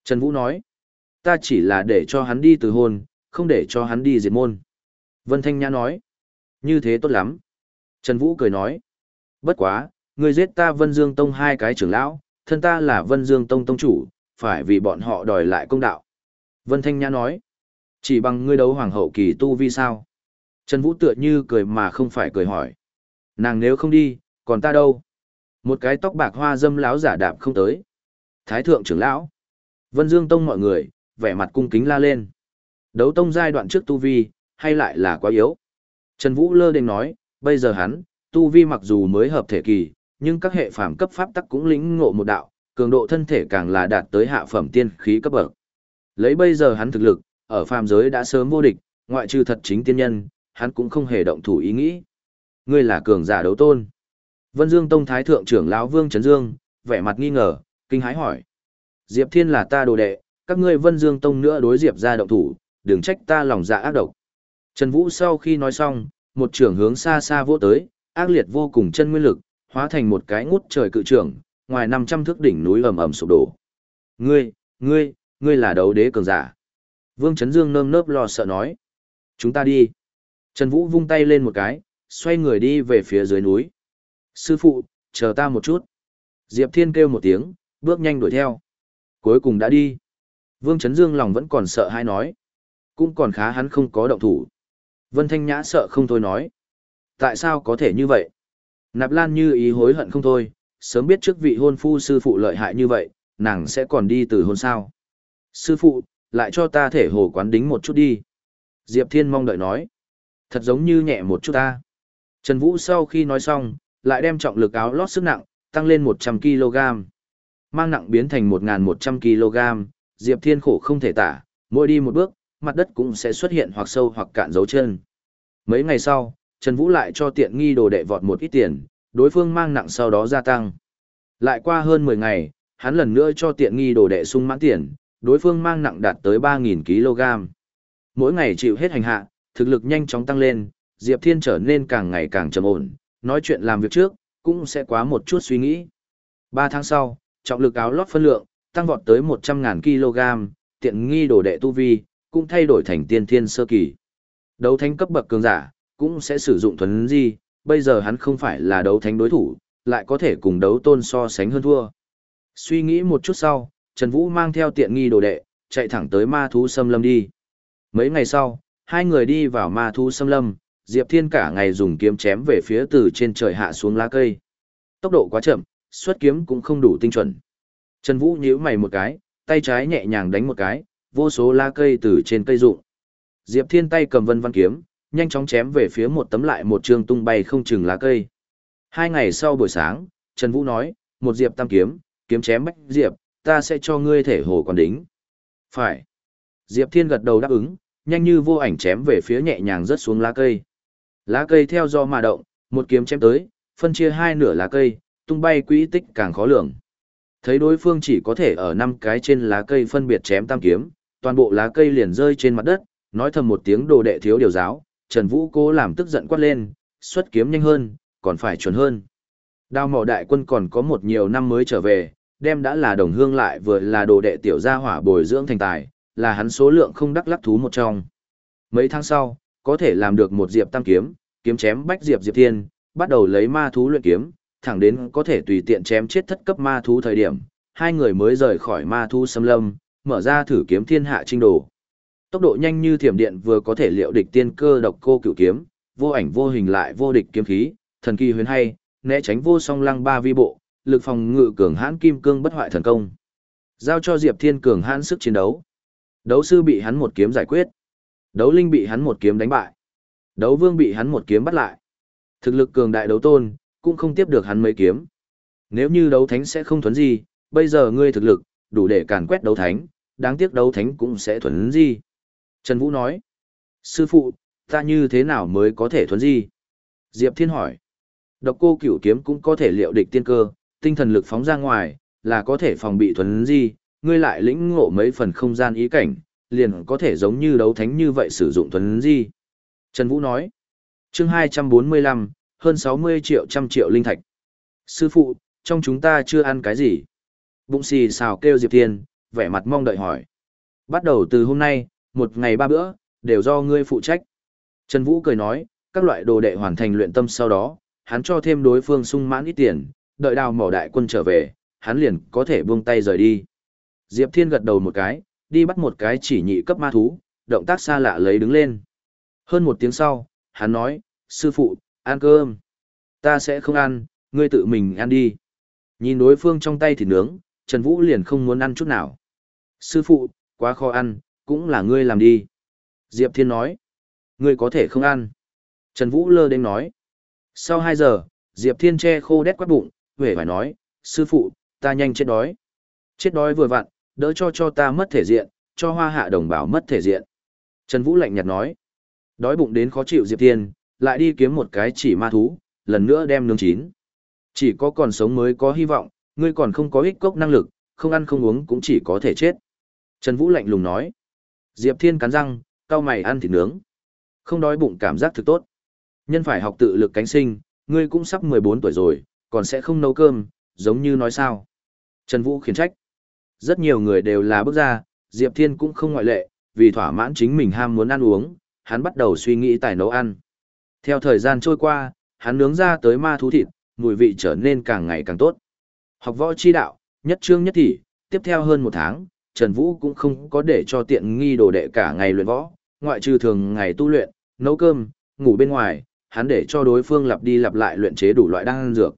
[SPEAKER 1] Trần Vũ nói. Ta chỉ là để cho hắn đi từ hôn, không để cho hắn đi diệt môn. Vân Thanh Nhã nói. Như thế tốt lắm. Trần Vũ cười nói. Bất quá, ngươi giết ta Vân Dương Tông hai cái trưởng lão, thân ta là Vân Dương Tông Tông chủ, phải vì bọn họ đòi lại công đạo. Vân Thanh Nhã nói. Chỉ bằng ngươi đấu hoàng hậu kỳ tu vi sao? Trần Vũ tựa như cười mà không phải cười hỏi. Nàng nếu không đi, còn ta đâu? Một cái tóc bạc hoa dâm lão giả đạp không tới. Thái thượng trưởng lão. Vân Dương Tông mọi người, vẻ mặt cung kính la lên. Đấu tông giai đoạn trước tu vi, hay lại là quá yếu. Trần Vũ lơ đình nói, bây giờ hắn, tu vi mặc dù mới hợp thể kỳ, nhưng các hệ phàm cấp pháp tắc cũng lĩnh ngộ một đạo, cường độ thân thể càng là đạt tới hạ phẩm tiên khí cấp bậc. Lấy bây giờ hắn thực lực, ở phàm giới đã sớm vô địch, ngoại trừ thật chính tiên nhân, hắn cũng không hề động thủ ý nghĩ. Ngươi là cường giả đấu tôn. Vân Dương Tông Thái Thượng trưởng lão Vương Trấn Dương, vẻ mặt nghi ngờ, kinh hãi hỏi. Diệp Thiên là ta đồ đệ, các ngươi Vân Dương Tông nữa đối Diệp ra động thủ, đừng trách ta lòng dạ ác độc. Trần Vũ sau khi nói xong, một trưởng hướng xa xa vỗ tới, ác liệt vô cùng chân nguyên lực, hóa thành một cái ngút trời cự trưởng, ngoài 500 thước đỉnh núi ầm ầm sụp đổ. Ngươi, ngươi, ngươi là đấu đế cường giả. Vương Trấn Dương nơm nớp lo sợ nói. Chúng ta đi. Trần Vũ vung tay lên một cái, xoay người đi về phía dưới núi. Sư phụ, chờ ta một chút. Diệp Thiên kêu một tiếng, bước nhanh đuổi theo. Cuối cùng đã đi. Vương Trấn Dương lòng vẫn còn sợ hãi nói. Cũng còn khá hắn không có động thủ. Vân Thanh Nhã sợ không thôi nói. Tại sao có thể như vậy? Nạp Lan như ý hối hận không thôi, sớm biết trước vị hôn phu sư phụ lợi hại như vậy, nàng sẽ còn đi từ hôn sao. Sư phụ, lại cho ta thể hồ quán đính một chút đi. Diệp Thiên mong đợi nói. Thật giống như nhẹ một chút ta. Trần Vũ sau khi nói xong, lại đem trọng lực áo lót sức nặng, tăng lên 100kg. Mang nặng biến thành 1.100kg, Diệp Thiên khổ không thể tả, mỗi đi một bước, mặt đất cũng sẽ xuất hiện hoặc sâu hoặc cạn dấu chân. Mấy ngày sau, Trần Vũ lại cho tiện nghi đồ đệ vọt một ít tiền, đối phương mang nặng sau đó gia tăng. Lại qua hơn 10 ngày, hắn lần nữa cho tiện nghi đồ đệ sung mãn tiền, đối phương mang nặng đạt tới 3.000 kg. Mỗi ngày chịu hết hành hạ, thực lực nhanh chóng tăng lên, Diệp Thiên trở nên càng ngày càng trầm ổn, nói chuyện làm việc trước, cũng sẽ quá một chút suy nghĩ. 3 tháng sau, trọng lực áo lót phân lượng, tăng vọt tới 100.000 kg, tiện nghi đồ đệ tu vi, cũng thay đổi thành tiên thiên sơ kỳ. Đấu thánh cấp bậc cường giả, cũng sẽ sử dụng thuấn di, bây giờ hắn không phải là đấu thánh đối thủ, lại có thể cùng đấu tôn so sánh hơn thua. Suy nghĩ một chút sau, Trần Vũ mang theo tiện nghi đồ đệ, chạy thẳng tới ma thú xâm lâm đi. Mấy ngày sau, hai người đi vào ma thu xâm lâm, Diệp Thiên cả ngày dùng kiếm chém về phía từ trên trời hạ xuống lá cây. Tốc độ quá chậm, xuất kiếm cũng không đủ tinh chuẩn. Trần Vũ nhíu mày một cái, tay trái nhẹ nhàng đánh một cái, vô số lá cây từ trên cây rụng. Diệp Thiên tay cầm vân văn kiếm, nhanh chóng chém về phía một tấm lại một trường tung bay không chừng lá cây. Hai ngày sau buổi sáng, Trần Vũ nói, một diệp tam kiếm, kiếm chém bách diệp, ta sẽ cho ngươi thể hồ còn đính. Phải. Diệp Thiên gật đầu đáp ứng, nhanh như vô ảnh chém về phía nhẹ nhàng rớt xuống lá cây. Lá cây theo do mà động, một kiếm chém tới, phân chia hai nửa lá cây, tung bay quỹ tích càng khó lường. Thấy đối phương chỉ có thể ở năm cái trên lá cây phân biệt chém tam kiếm, toàn bộ lá cây liền rơi trên mặt đất, nói thầm một tiếng đồ đệ thiếu điều giáo, Trần Vũ cố làm tức giận quát lên, xuất kiếm nhanh hơn, còn phải chuẩn hơn. Đao mỏ đại quân còn có một nhiều năm mới trở về, đem đã là đồng hương lại vừa là đồ đệ tiểu gia hỏa bồi dưỡng thành tài, là hắn số lượng không đắc lắc thú một trong. Mấy tháng sau, có thể làm được một diệp tam kiếm, kiếm chém bách diệp diệp thiên, bắt đầu lấy ma thú luyện kiếm, thẳng đến có thể tùy tiện chém chết thất cấp ma thú thời điểm, hai người mới rời khỏi ma thú xâm lâm, mở ra thử kiếm thiên hạ trinh đồ. Tốc độ nhanh như thiểm điện vừa có thể liệu địch tiên cơ độc cô cửu kiếm, vô ảnh vô hình lại vô địch kiếm khí, thần kỳ huyền hay, né tránh vô song lăng ba vi bộ, lực phòng ngự cường hãn kim cương bất hoại thần công. Giao cho Diệp Thiên cường hãn sức chiến đấu. Đấu sư bị hắn một kiếm giải quyết. Đấu linh bị hắn một kiếm đánh bại. Đấu vương bị hắn một kiếm bắt lại. Thực lực cường đại đấu tôn, cũng không tiếp được hắn mấy kiếm. Nếu như đấu thánh sẽ không thuấn gì, bây giờ ngươi thực lực, đủ để càn quét đấu thánh, đáng tiếc đấu thánh cũng sẽ thuấn gì. Trần Vũ nói, sư phụ, ta như thế nào mới có thể thuấn gì? Diệp Thiên hỏi, độc cô cửu kiếm cũng có thể liệu địch tiên cơ, tinh thần lực phóng ra ngoài, là có thể phòng bị thuấn gì, ngươi lại lĩnh ngộ mấy phần không gian ý cảnh, liền có thể giống như đấu thánh như vậy sử dụng thuấn di. Trần Vũ nói, chương 245, hơn 60 triệu trăm triệu linh thạch. Sư phụ, trong chúng ta chưa ăn cái gì? Bụng xì xào kêu Diệp Thiên, vẻ mặt mong đợi hỏi. Bắt đầu từ hôm nay, một ngày ba bữa, đều do ngươi phụ trách. Trần Vũ cười nói, các loại đồ đệ hoàn thành luyện tâm sau đó, hắn cho thêm đối phương sung mãn ít tiền, đợi đào mỏ đại quân trở về, hắn liền có thể buông tay rời đi. Diệp Thiên gật đầu một cái, đi bắt một cái chỉ nhị cấp ma thú, động tác xa lạ lấy đứng lên. Hơn một tiếng sau, hắn nói, sư phụ, ăn cơm. Ta sẽ không ăn, ngươi tự mình ăn đi. Nhìn đối phương trong tay thịt nướng, Trần Vũ liền không muốn ăn chút nào. Sư phụ, quá khó ăn, cũng là ngươi làm đi. Diệp Thiên nói, ngươi có thể không ăn. Trần Vũ lơ đến nói. Sau 2 giờ, Diệp Thiên che khô đét quát bụng, vẻ phải nói, sư phụ, ta nhanh chết đói. Chết đói vừa vặn, đỡ cho cho ta mất thể diện, cho hoa hạ đồng bào mất thể diện. Trần Vũ lạnh nhạt nói, đói bụng đến khó chịu Diệp Thiên, lại đi kiếm một cái chỉ ma thú, lần nữa đem nướng chín. Chỉ có còn sống mới có hy vọng, ngươi còn không có ích cốc năng lực, không ăn không uống cũng chỉ có thể chết. Trần Vũ lạnh lùng nói. Diệp Thiên cắn răng, cao mày ăn thịt nướng. Không đói bụng cảm giác thực tốt. Nhân phải học tự lực cánh sinh, ngươi cũng sắp 14 tuổi rồi, còn sẽ không nấu cơm, giống như nói sao. Trần Vũ khiển trách. Rất nhiều người đều là bước ra, Diệp Thiên cũng không ngoại lệ, vì thỏa mãn chính mình ham muốn ăn uống, hắn bắt đầu suy nghĩ tài nấu ăn. Theo thời gian trôi qua, hắn nướng ra tới ma thú thịt, mùi vị trở nên càng ngày càng tốt. Học võ chi đạo, nhất trương nhất thị, tiếp theo hơn một tháng, Trần Vũ cũng không có để cho tiện nghi đồ đệ cả ngày luyện võ, ngoại trừ thường ngày tu luyện, nấu cơm, ngủ bên ngoài, hắn để cho đối phương lặp đi lặp lại luyện chế đủ loại đan dược.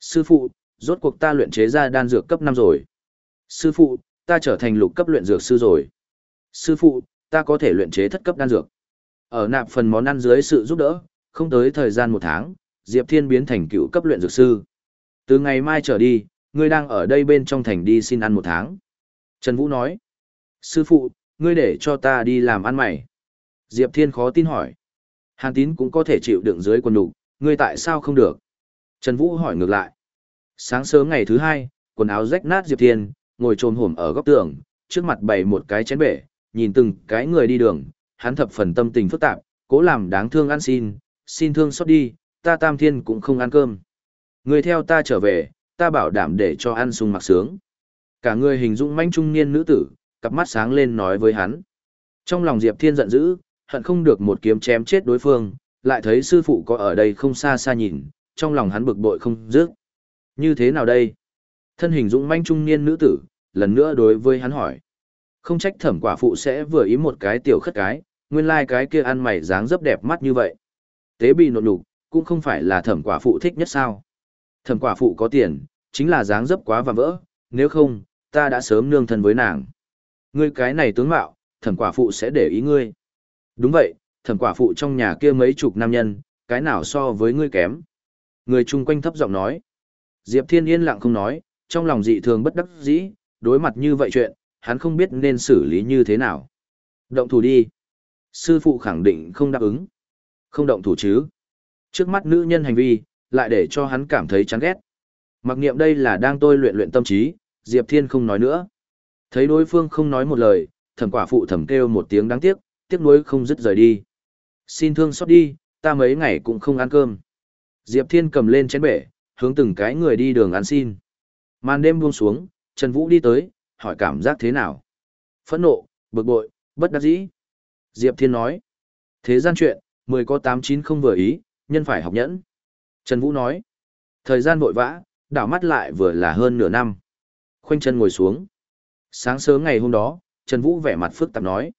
[SPEAKER 1] Sư phụ, rốt cuộc ta luyện chế ra đan dược cấp 5 rồi. Sư phụ, ta trở thành lục cấp luyện dược sư rồi. Sư phụ, ta có thể luyện chế thất cấp đan dược. Ở nạp phần món ăn dưới sự giúp đỡ, không tới thời gian một tháng, Diệp Thiên biến thành cựu cấp luyện dược sư. Từ ngày mai trở đi, ngươi đang ở đây bên trong thành đi xin ăn một tháng. Trần Vũ nói, sư phụ, ngươi để cho ta đi làm ăn mày. Diệp Thiên khó tin hỏi. Hàn tín cũng có thể chịu đựng dưới quần đục, ngươi tại sao không được? Trần Vũ hỏi ngược lại. Sáng sớm ngày thứ hai, quần áo rách nát Diệp Thiên, ngồi trồm hổm ở góc tường, trước mặt bày một cái chén bể, nhìn từng cái người đi đường, hắn thập phần tâm tình phức tạp, cố làm đáng thương ăn xin, xin thương xót đi, ta tam thiên cũng không ăn cơm. Người theo ta trở về, ta bảo đảm để cho ăn sung mặc sướng. Cả người hình dung manh trung niên nữ tử, cặp mắt sáng lên nói với hắn. Trong lòng Diệp Thiên giận dữ, hận không được một kiếm chém chết đối phương, lại thấy sư phụ có ở đây không xa xa nhìn, trong lòng hắn bực bội không dứt. Như thế nào đây? Thân hình dũng manh trung niên nữ tử, lần nữa đối với hắn hỏi. Không trách thẩm quả phụ sẽ vừa ý một cái tiểu khất cái, nguyên lai like cái kia ăn mày dáng dấp đẹp mắt như vậy. Tế bị nộn đục, cũng không phải là thẩm quả phụ thích nhất sao. Thẩm quả phụ có tiền, chính là dáng dấp quá và vỡ, nếu không, ta đã sớm nương thân với nàng. Ngươi cái này tướng mạo, thẩm quả phụ sẽ để ý ngươi. Đúng vậy, thẩm quả phụ trong nhà kia mấy chục nam nhân, cái nào so với ngươi kém. Người chung quanh thấp giọng nói. Diệp Thiên yên lặng không nói, trong lòng dị thường bất đắc dĩ, đối mặt như vậy chuyện, hắn không biết nên xử lý như thế nào. Động thủ đi. Sư phụ khẳng định không đáp ứng. Không động thủ chứ. Trước mắt nữ nhân hành vi, lại để cho hắn cảm thấy chán ghét. Mặc niệm đây là đang tôi luyện luyện tâm trí, Diệp Thiên không nói nữa. Thấy đối phương không nói một lời, thẩm quả phụ thẩm kêu một tiếng đáng tiếc, tiếc nuối không dứt rời đi. Xin thương xót đi, ta mấy ngày cũng không ăn cơm. Diệp Thiên cầm lên chén bể, hướng từng cái người đi đường ăn xin. Màn đêm buông xuống, Trần Vũ đi tới, hỏi cảm giác thế nào. Phẫn nộ, bực bội, bất đắc dĩ. Diệp Thiên nói. Thế gian chuyện, mười có tám chín không vừa ý, nhân phải học nhẫn. Trần Vũ nói. Thời gian vội vã, đảo mắt lại vừa là hơn nửa năm. Khoanh chân ngồi xuống. Sáng sớm ngày hôm đó, Trần Vũ vẻ mặt phức tạp nói.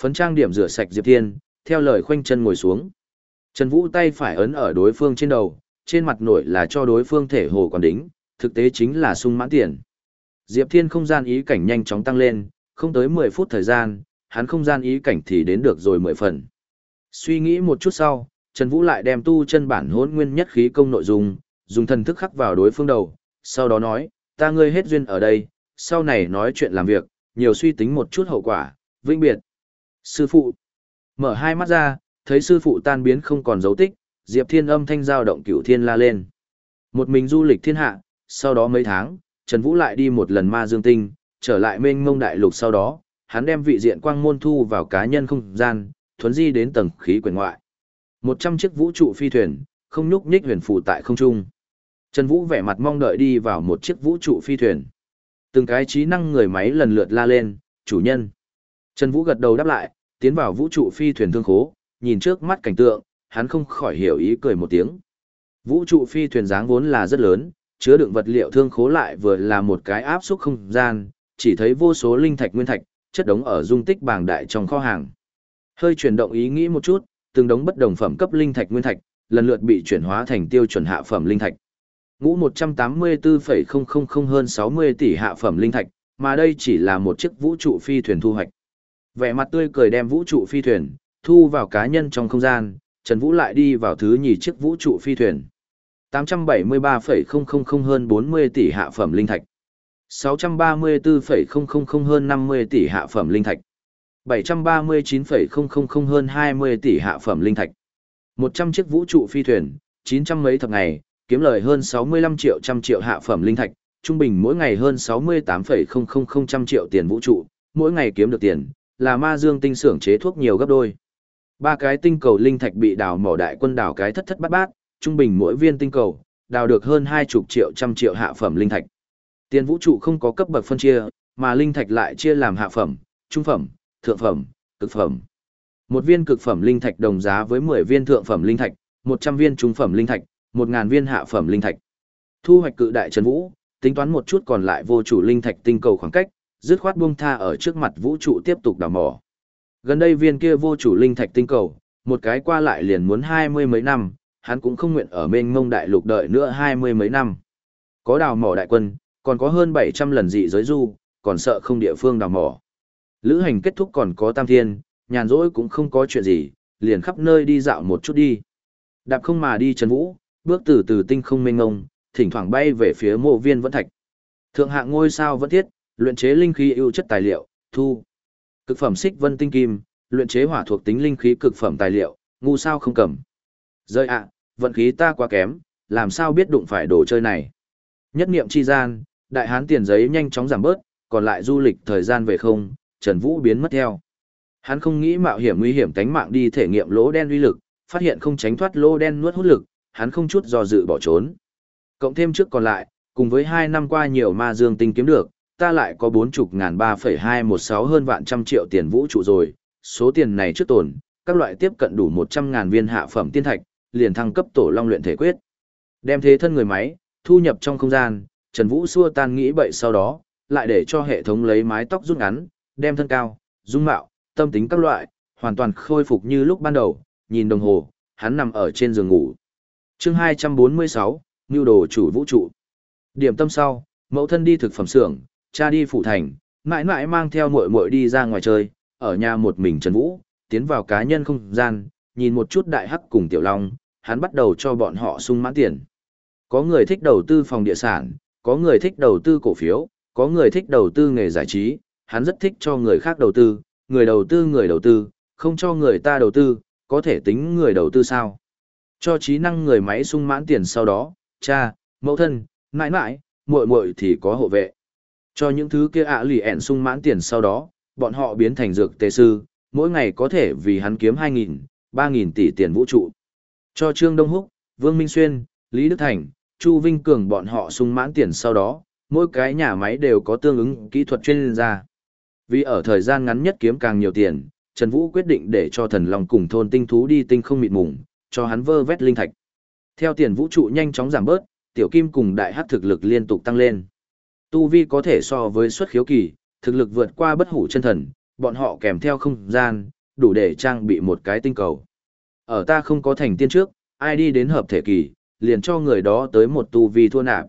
[SPEAKER 1] Phấn trang điểm rửa sạch Diệp Thiên, theo lời khoanh chân ngồi xuống. Trần Vũ tay phải ấn ở đối phương trên đầu, trên mặt nổi là cho đối phương thể hồ còn đính, thực tế chính là sung mãn tiền. Diệp Thiên không gian ý cảnh nhanh chóng tăng lên, không tới 10 phút thời gian, hắn không gian ý cảnh thì đến được rồi 10 phần. Suy nghĩ một chút sau, Trần Vũ lại đem tu chân bản hỗn nguyên nhất khí công nội dung, dùng thần thức khắc vào đối phương đầu, sau đó nói, ta ngươi hết duyên ở đây, sau này nói chuyện làm việc, nhiều suy tính một chút hậu quả, vĩnh biệt. Sư phụ, mở hai mắt ra, thấy sư phụ tan biến không còn dấu tích, Diệp Thiên âm thanh giao động cửu thiên la lên. Một mình du lịch thiên hạ, sau đó mấy tháng, Trần Vũ lại đi một lần ma dương tinh, trở lại mênh mông đại lục sau đó, hắn đem vị diện quang môn thu vào cá nhân không gian, thuấn di đến tầng khí quyển ngoại. Một trăm chiếc vũ trụ phi thuyền, không nhúc nhích huyền phù tại không trung. Trần Vũ vẻ mặt mong đợi đi vào một chiếc vũ trụ phi thuyền. Từng cái trí năng người máy lần lượt la lên, chủ nhân. Trần Vũ gật đầu đáp lại, tiến vào vũ trụ phi thuyền thương khố, nhìn trước mắt cảnh tượng, hắn không khỏi hiểu ý cười một tiếng. Vũ trụ phi thuyền dáng vốn là rất lớn, chứa đựng vật liệu thương khố lại vừa là một cái áp suất không gian, chỉ thấy vô số linh thạch nguyên thạch, chất đống ở dung tích bảng đại trong kho hàng. Hơi chuyển động ý nghĩ một chút, từng đống bất đồng phẩm cấp linh thạch nguyên thạch, lần lượt bị chuyển hóa thành tiêu chuẩn hạ phẩm linh thạch. Ngũ 184,000 hơn 60 tỷ hạ phẩm linh thạch, mà đây chỉ là một chiếc vũ trụ phi thuyền thu hoạch. Vẻ mặt tươi cười đem vũ trụ phi thuyền, thu vào cá nhân trong không gian, Trần Vũ lại đi vào thứ nhì chiếc vũ trụ phi thuyền. 873,000 hơn 40 tỷ hạ phẩm linh thạch. 634,000 hơn 50 tỷ hạ phẩm linh thạch. 739,000 hơn 20 tỷ hạ phẩm linh thạch. 100 chiếc vũ trụ phi thuyền, 900 mấy thập ngày, kiếm lời hơn 65 triệu trăm triệu hạ phẩm linh thạch, trung bình mỗi ngày hơn 68,000 trăm triệu tiền vũ trụ, mỗi ngày kiếm được tiền, là ma dương tinh xưởng chế thuốc nhiều gấp đôi. Ba cái tinh cầu linh thạch bị đào mỏ đại quân đào cái thất thất bát bát, trung bình mỗi viên tinh cầu, đào được hơn hai chục triệu trăm triệu hạ phẩm linh thạch. Tiền vũ trụ không có cấp bậc phân chia, mà linh thạch lại chia làm hạ phẩm, trung phẩm, thượng phẩm, cực phẩm. Một viên cực phẩm linh thạch đồng giá với 10 viên thượng phẩm linh thạch, 100 viên trung phẩm linh thạch, 1000 viên hạ phẩm linh thạch. Thu hoạch cự đại trần vũ, tính toán một chút còn lại vô chủ linh thạch tinh cầu khoảng cách, dứt khoát buông tha ở trước mặt vũ trụ tiếp tục đào mỏ. Gần đây viên kia vô chủ linh thạch tinh cầu, một cái qua lại liền muốn hai mươi mấy năm, hắn cũng không nguyện ở mênh mông đại lục đợi nữa hai mươi mấy năm. Có đào mỏ đại quân, còn có hơn bảy trăm lần dị giới du, còn sợ không địa phương đào mỏ. Lữ hành kết thúc còn có tam thiên, nhàn rỗi cũng không có chuyện gì, liền khắp nơi đi dạo một chút đi. Đạp không mà đi Trần Vũ, bước từ từ tinh không mênh ngông, thỉnh thoảng bay về phía mộ viên vẫn thạch. Thượng hạng ngôi sao vẫn thiết, luyện chế linh khí ưu chất tài liệu, thu. Cực phẩm xích vân tinh kim, luyện chế hỏa thuộc tính linh khí cực phẩm tài liệu, ngu sao không cầm. Rơi ạ, vận khí ta quá kém, làm sao biết đụng phải đồ chơi này. Nhất niệm chi gian, đại hán tiền giấy nhanh chóng giảm bớt, còn lại du lịch thời gian về không, Trần Vũ biến mất theo. Hắn không nghĩ mạo hiểm nguy hiểm tánh mạng đi thể nghiệm lỗ đen uy lực, phát hiện không tránh thoát lỗ đen nuốt hút lực, hắn không chút do dự bỏ trốn. Cộng thêm trước còn lại, cùng với hai năm qua nhiều ma dương tinh kiếm được, ta lại có bốn chục ngàn ba phẩy hai một sáu hơn vạn trăm triệu tiền vũ trụ rồi, số tiền này trước tổn, các loại tiếp cận đủ một trăm ngàn viên hạ phẩm tiên thạch, liền thăng cấp tổ long luyện thể quyết. Đem thế thân người máy, thu nhập trong không gian, Trần Vũ xua tan nghĩ bậy sau đó, lại để cho hệ thống lấy mái tóc rút ngắn, đem thân cao, dung mạo, tâm tính các loại, hoàn toàn khôi phục như lúc ban đầu, nhìn đồng hồ, hắn nằm ở trên giường ngủ. Chương hai trăm bốn mươi sáu, đồ chủ vũ trụ. Điểm tâm sau, mẫu thân đi thực phẩm xưởng, cha đi phủ thành, mãi mãi mang theo muội muội đi ra ngoài chơi, ở nhà một mình Trần Vũ, tiến vào cá nhân không gian, nhìn một chút đại hắc cùng tiểu long, hắn bắt đầu cho bọn họ sung mãn tiền. Có người thích đầu tư phòng địa sản, có người thích đầu tư cổ phiếu, có người thích đầu tư nghề giải trí, hắn rất thích cho người khác đầu tư, người đầu tư người đầu tư, không cho người ta đầu tư, có thể tính người đầu tư sao. Cho trí năng người máy sung mãn tiền sau đó, cha, mẫu thân, mãi mãi, muội muội thì có hộ vệ. Cho những thứ kia ạ lì ẹn sung mãn tiền sau đó, bọn họ biến thành dược tề sư, mỗi ngày có thể vì hắn kiếm 2.000, 3.000 tỷ tiền vũ trụ. Cho Trương Đông Húc, Vương Minh Xuyên, Lý Đức Thành, Chu Vinh Cường bọn họ sung mãn tiền sau đó, mỗi cái nhà máy đều có tương ứng kỹ thuật chuyên gia. Vì ở thời gian ngắn nhất kiếm càng nhiều tiền, Trần Vũ quyết định để cho thần long cùng thôn tinh thú đi tinh không mịt mùng, cho hắn vơ vét linh thạch. Theo tiền vũ trụ nhanh chóng giảm bớt, tiểu kim cùng đại hắc thực lực liên tục tăng lên. Tu vi có thể so với xuất khiếu kỳ, thực lực vượt qua bất hủ chân thần, bọn họ kèm theo không gian, đủ để trang bị một cái tinh cầu. Ở ta không có thành tiên trước, ai đi đến hợp thể kỳ, liền cho người đó tới một tu vi thua nạp.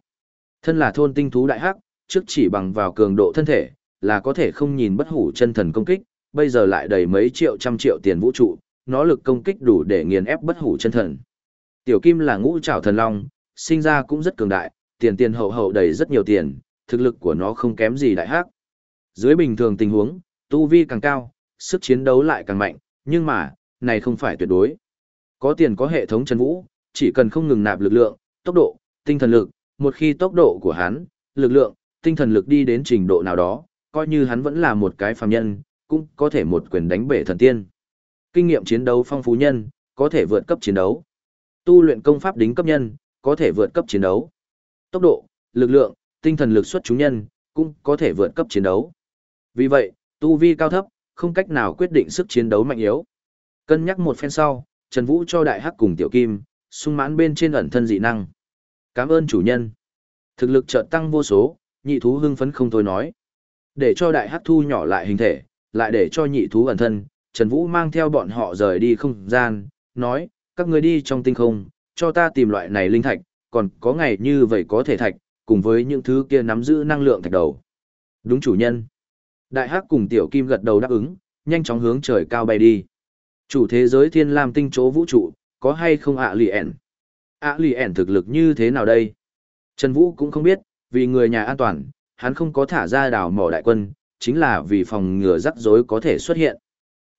[SPEAKER 1] Thân là thôn tinh thú đại hắc, trước chỉ bằng vào cường độ thân thể, là có thể không nhìn bất hủ chân thần công kích, bây giờ lại đầy mấy triệu trăm triệu tiền vũ trụ, nó lực công kích đủ để nghiền ép bất hủ chân thần. Tiểu Kim là ngũ trảo thần long, sinh ra cũng rất cường đại, tiền tiền hậu hậu đầy rất nhiều tiền, thực lực của nó không kém gì đại hắc. Dưới bình thường tình huống, tu vi càng cao, sức chiến đấu lại càng mạnh, nhưng mà, này không phải tuyệt đối. Có tiền có hệ thống chân vũ, chỉ cần không ngừng nạp lực lượng, tốc độ, tinh thần lực, một khi tốc độ của hắn, lực lượng, tinh thần lực đi đến trình độ nào đó, coi như hắn vẫn là một cái phàm nhân, cũng có thể một quyền đánh bể thần tiên. Kinh nghiệm chiến đấu phong phú nhân, có thể vượt cấp chiến đấu. Tu luyện công pháp đính cấp nhân, có thể vượt cấp chiến đấu. Tốc độ, lực lượng, tinh thần lực xuất chúng nhân, cũng có thể vượt cấp chiến đấu. Vì vậy, tu vi cao thấp, không cách nào quyết định sức chiến đấu mạnh yếu. Cân nhắc một phen sau, Trần Vũ cho đại hắc cùng tiểu kim, sung mãn bên trên ẩn thân dị năng. Cảm ơn chủ nhân. Thực lực chợt tăng vô số, nhị thú hưng phấn không thôi nói. Để cho đại hắc thu nhỏ lại hình thể, lại để cho nhị thú ẩn thân, Trần Vũ mang theo bọn họ rời đi không gian, nói, các người đi trong tinh không, cho ta tìm loại này linh thạch, còn có ngày như vậy có thể thạch, cùng với những thứ kia nắm giữ năng lượng thạch đầu. Đúng chủ nhân. Đại hắc cùng tiểu kim gật đầu đáp ứng, nhanh chóng hướng trời cao bay đi. Chủ thế giới thiên lam tinh chỗ vũ trụ, có hay không ạ lì ẻn? ạ lì ẻn thực lực như thế nào đây? Trần Vũ cũng không biết, vì người nhà an toàn, hắn không có thả ra đảo mỏ đại quân, chính là vì phòng ngừa rắc rối có thể xuất hiện.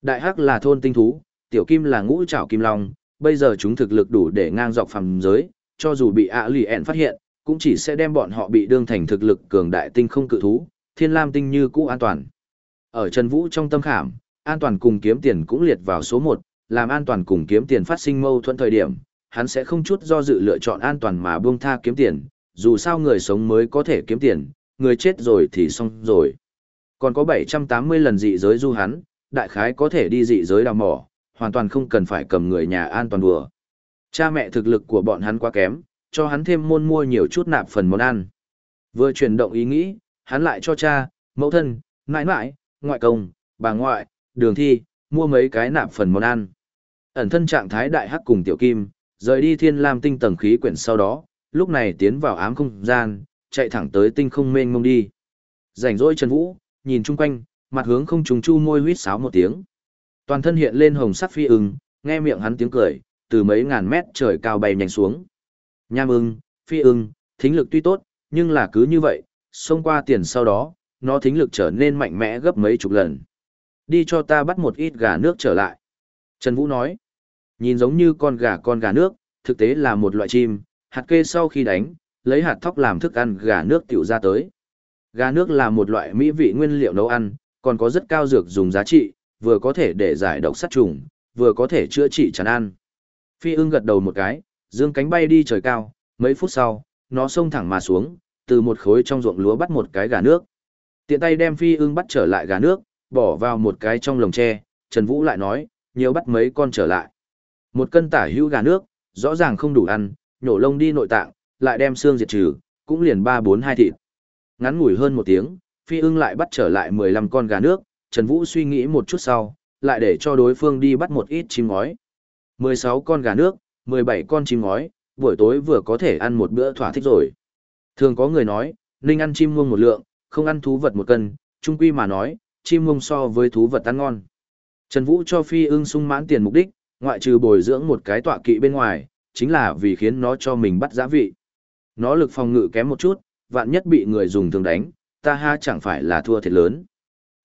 [SPEAKER 1] Đại hắc là thôn tinh thú, tiểu kim là ngũ trảo kim long, bây giờ chúng thực lực đủ để ngang dọc phàm giới, cho dù bị ạ lì ẻn phát hiện, cũng chỉ sẽ đem bọn họ bị đương thành thực lực cường đại tinh không cự thú, thiên lam tinh như cũ an toàn. Ở Trần Vũ trong tâm khảm, an toàn cùng kiếm tiền cũng liệt vào số 1, làm an toàn cùng kiếm tiền phát sinh mâu thuẫn thời điểm, hắn sẽ không chút do dự lựa chọn an toàn mà buông tha kiếm tiền, dù sao người sống mới có thể kiếm tiền, người chết rồi thì xong rồi. Còn có 780 lần dị giới du hắn, đại khái có thể đi dị giới đào mỏ, hoàn toàn không cần phải cầm người nhà an toàn đùa. Cha mẹ thực lực của bọn hắn quá kém, cho hắn thêm môn mua nhiều chút nạp phần món ăn. Vừa chuyển động ý nghĩ, hắn lại cho cha, mẫu thân, mãi mãi, ngoại công, bà ngoại, đường thi, mua mấy cái nạp phần món ăn. Ẩn thân trạng thái đại hắc cùng tiểu kim, rời đi thiên lam tinh tầng khí quyển sau đó, lúc này tiến vào ám không gian, chạy thẳng tới tinh không mênh mông đi. Rảnh rỗi Trần Vũ, nhìn chung quanh, mặt hướng không trùng chu môi huýt sáo một tiếng. Toàn thân hiện lên hồng sắc phi ưng, nghe miệng hắn tiếng cười, từ mấy ngàn mét trời cao bay nhanh xuống. Nham ưng, phi ưng, thính lực tuy tốt, nhưng là cứ như vậy, xông qua tiền sau đó, nó thính lực trở nên mạnh mẽ gấp mấy chục lần. Đi cho ta bắt một ít gà nước trở lại. Trần Vũ nói, nhìn giống như con gà con gà nước, thực tế là một loại chim, hạt kê sau khi đánh, lấy hạt thóc làm thức ăn gà nước tiểu ra tới. Gà nước là một loại mỹ vị nguyên liệu nấu ăn, còn có rất cao dược dùng giá trị, vừa có thể để giải độc sát trùng, vừa có thể chữa trị chán ăn. Phi ưng gật đầu một cái, dương cánh bay đi trời cao, mấy phút sau, nó xông thẳng mà xuống, từ một khối trong ruộng lúa bắt một cái gà nước. Tiện tay đem phi ưng bắt trở lại gà nước, bỏ vào một cái trong lồng tre, Trần Vũ lại nói, nhiều bắt mấy con trở lại. Một cân tả hữu gà nước, rõ ràng không đủ ăn, nhổ lông đi nội tạng, lại đem xương diệt trừ, cũng liền ba bốn hai thịt. Ngắn ngủi hơn một tiếng, phi ưng lại bắt trở lại 15 con gà nước, Trần Vũ suy nghĩ một chút sau, lại để cho đối phương đi bắt một ít chim ngói. 16 con gà nước, 17 con chim ngói, buổi tối vừa có thể ăn một bữa thỏa thích rồi. Thường có người nói, ninh ăn chim muông một lượng, không ăn thú vật một cân, trung quy mà nói, chim muông so với thú vật ăn ngon. Trần Vũ cho phi ưng sung mãn tiền mục đích, ngoại trừ bồi dưỡng một cái tọa kỵ bên ngoài, chính là vì khiến nó cho mình bắt giá vị. Nó lực phòng ngự kém một chút, vạn nhất bị người dùng thường đánh, ta ha chẳng phải là thua thiệt lớn.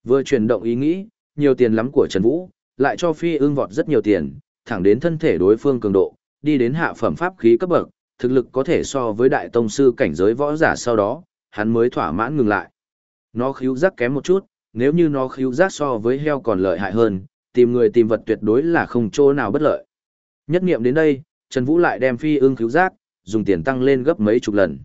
[SPEAKER 1] Vừa chuyển động ý nghĩ, nhiều tiền lắm của Trần Vũ, lại cho phi ưng vọt rất nhiều tiền, thẳng đến thân thể đối phương cường độ, đi đến hạ phẩm pháp khí cấp bậc, thực lực có thể so với đại tông sư cảnh giới võ giả sau đó, hắn mới thỏa mãn ngừng lại. Nó khíu giác kém một chút, nếu như nó khíu giác so với heo còn lợi hại hơn, tìm người tìm vật tuyệt đối là không chỗ nào bất lợi. Nhất nghiệm đến đây, Trần Vũ lại đem phi ưng khíu giác, dùng tiền tăng lên gấp mấy chục lần.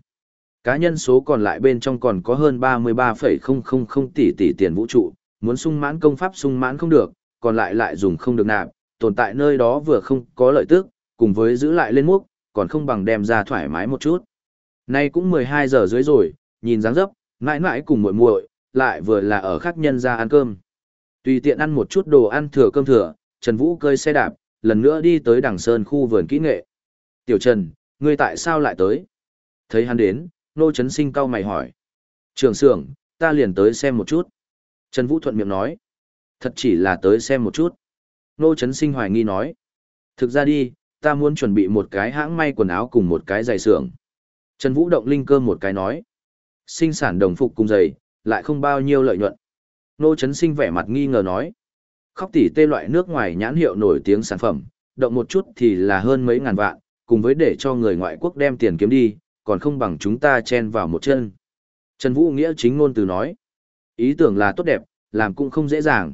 [SPEAKER 1] Cá nhân số còn lại bên trong còn có hơn 33,000 tỷ tỷ tiền vũ trụ, muốn sung mãn công pháp sung mãn không được, còn lại lại dùng không được nạp, tồn tại nơi đó vừa không có lợi tức, cùng với giữ lại lên múc, còn không bằng đem ra thoải mái một chút. Nay cũng 12 giờ dưới rồi, nhìn dáng dấp, mãi mãi cùng muội muội, lại vừa là ở khách nhân ra ăn cơm. Tùy tiện ăn một chút đồ ăn thừa cơm thừa, Trần Vũ cơi xe đạp, lần nữa đi tới đằng sơn khu vườn kỹ nghệ. Tiểu Trần, ngươi tại sao lại tới? Thấy hắn đến, Nô chấn Sinh cau mày hỏi. Trường sưởng, ta liền tới xem một chút. Trần Vũ thuận miệng nói. Thật chỉ là tới xem một chút. Nô chấn Sinh hoài nghi nói. Thực ra đi, ta muốn chuẩn bị một cái hãng may quần áo cùng một cái giày xưởng. Trần Vũ động linh cơ một cái nói. Sinh sản đồng phục cùng giày, lại không bao nhiêu lợi nhuận. Nô Trấn Sinh vẻ mặt nghi ngờ nói. Khóc tỉ tê loại nước ngoài nhãn hiệu nổi tiếng sản phẩm, động một chút thì là hơn mấy ngàn vạn, cùng với để cho người ngoại quốc đem tiền kiếm đi, còn không bằng chúng ta chen vào một chân. Trần Vũ Nghĩa chính ngôn từ nói. Ý tưởng là tốt đẹp, làm cũng không dễ dàng.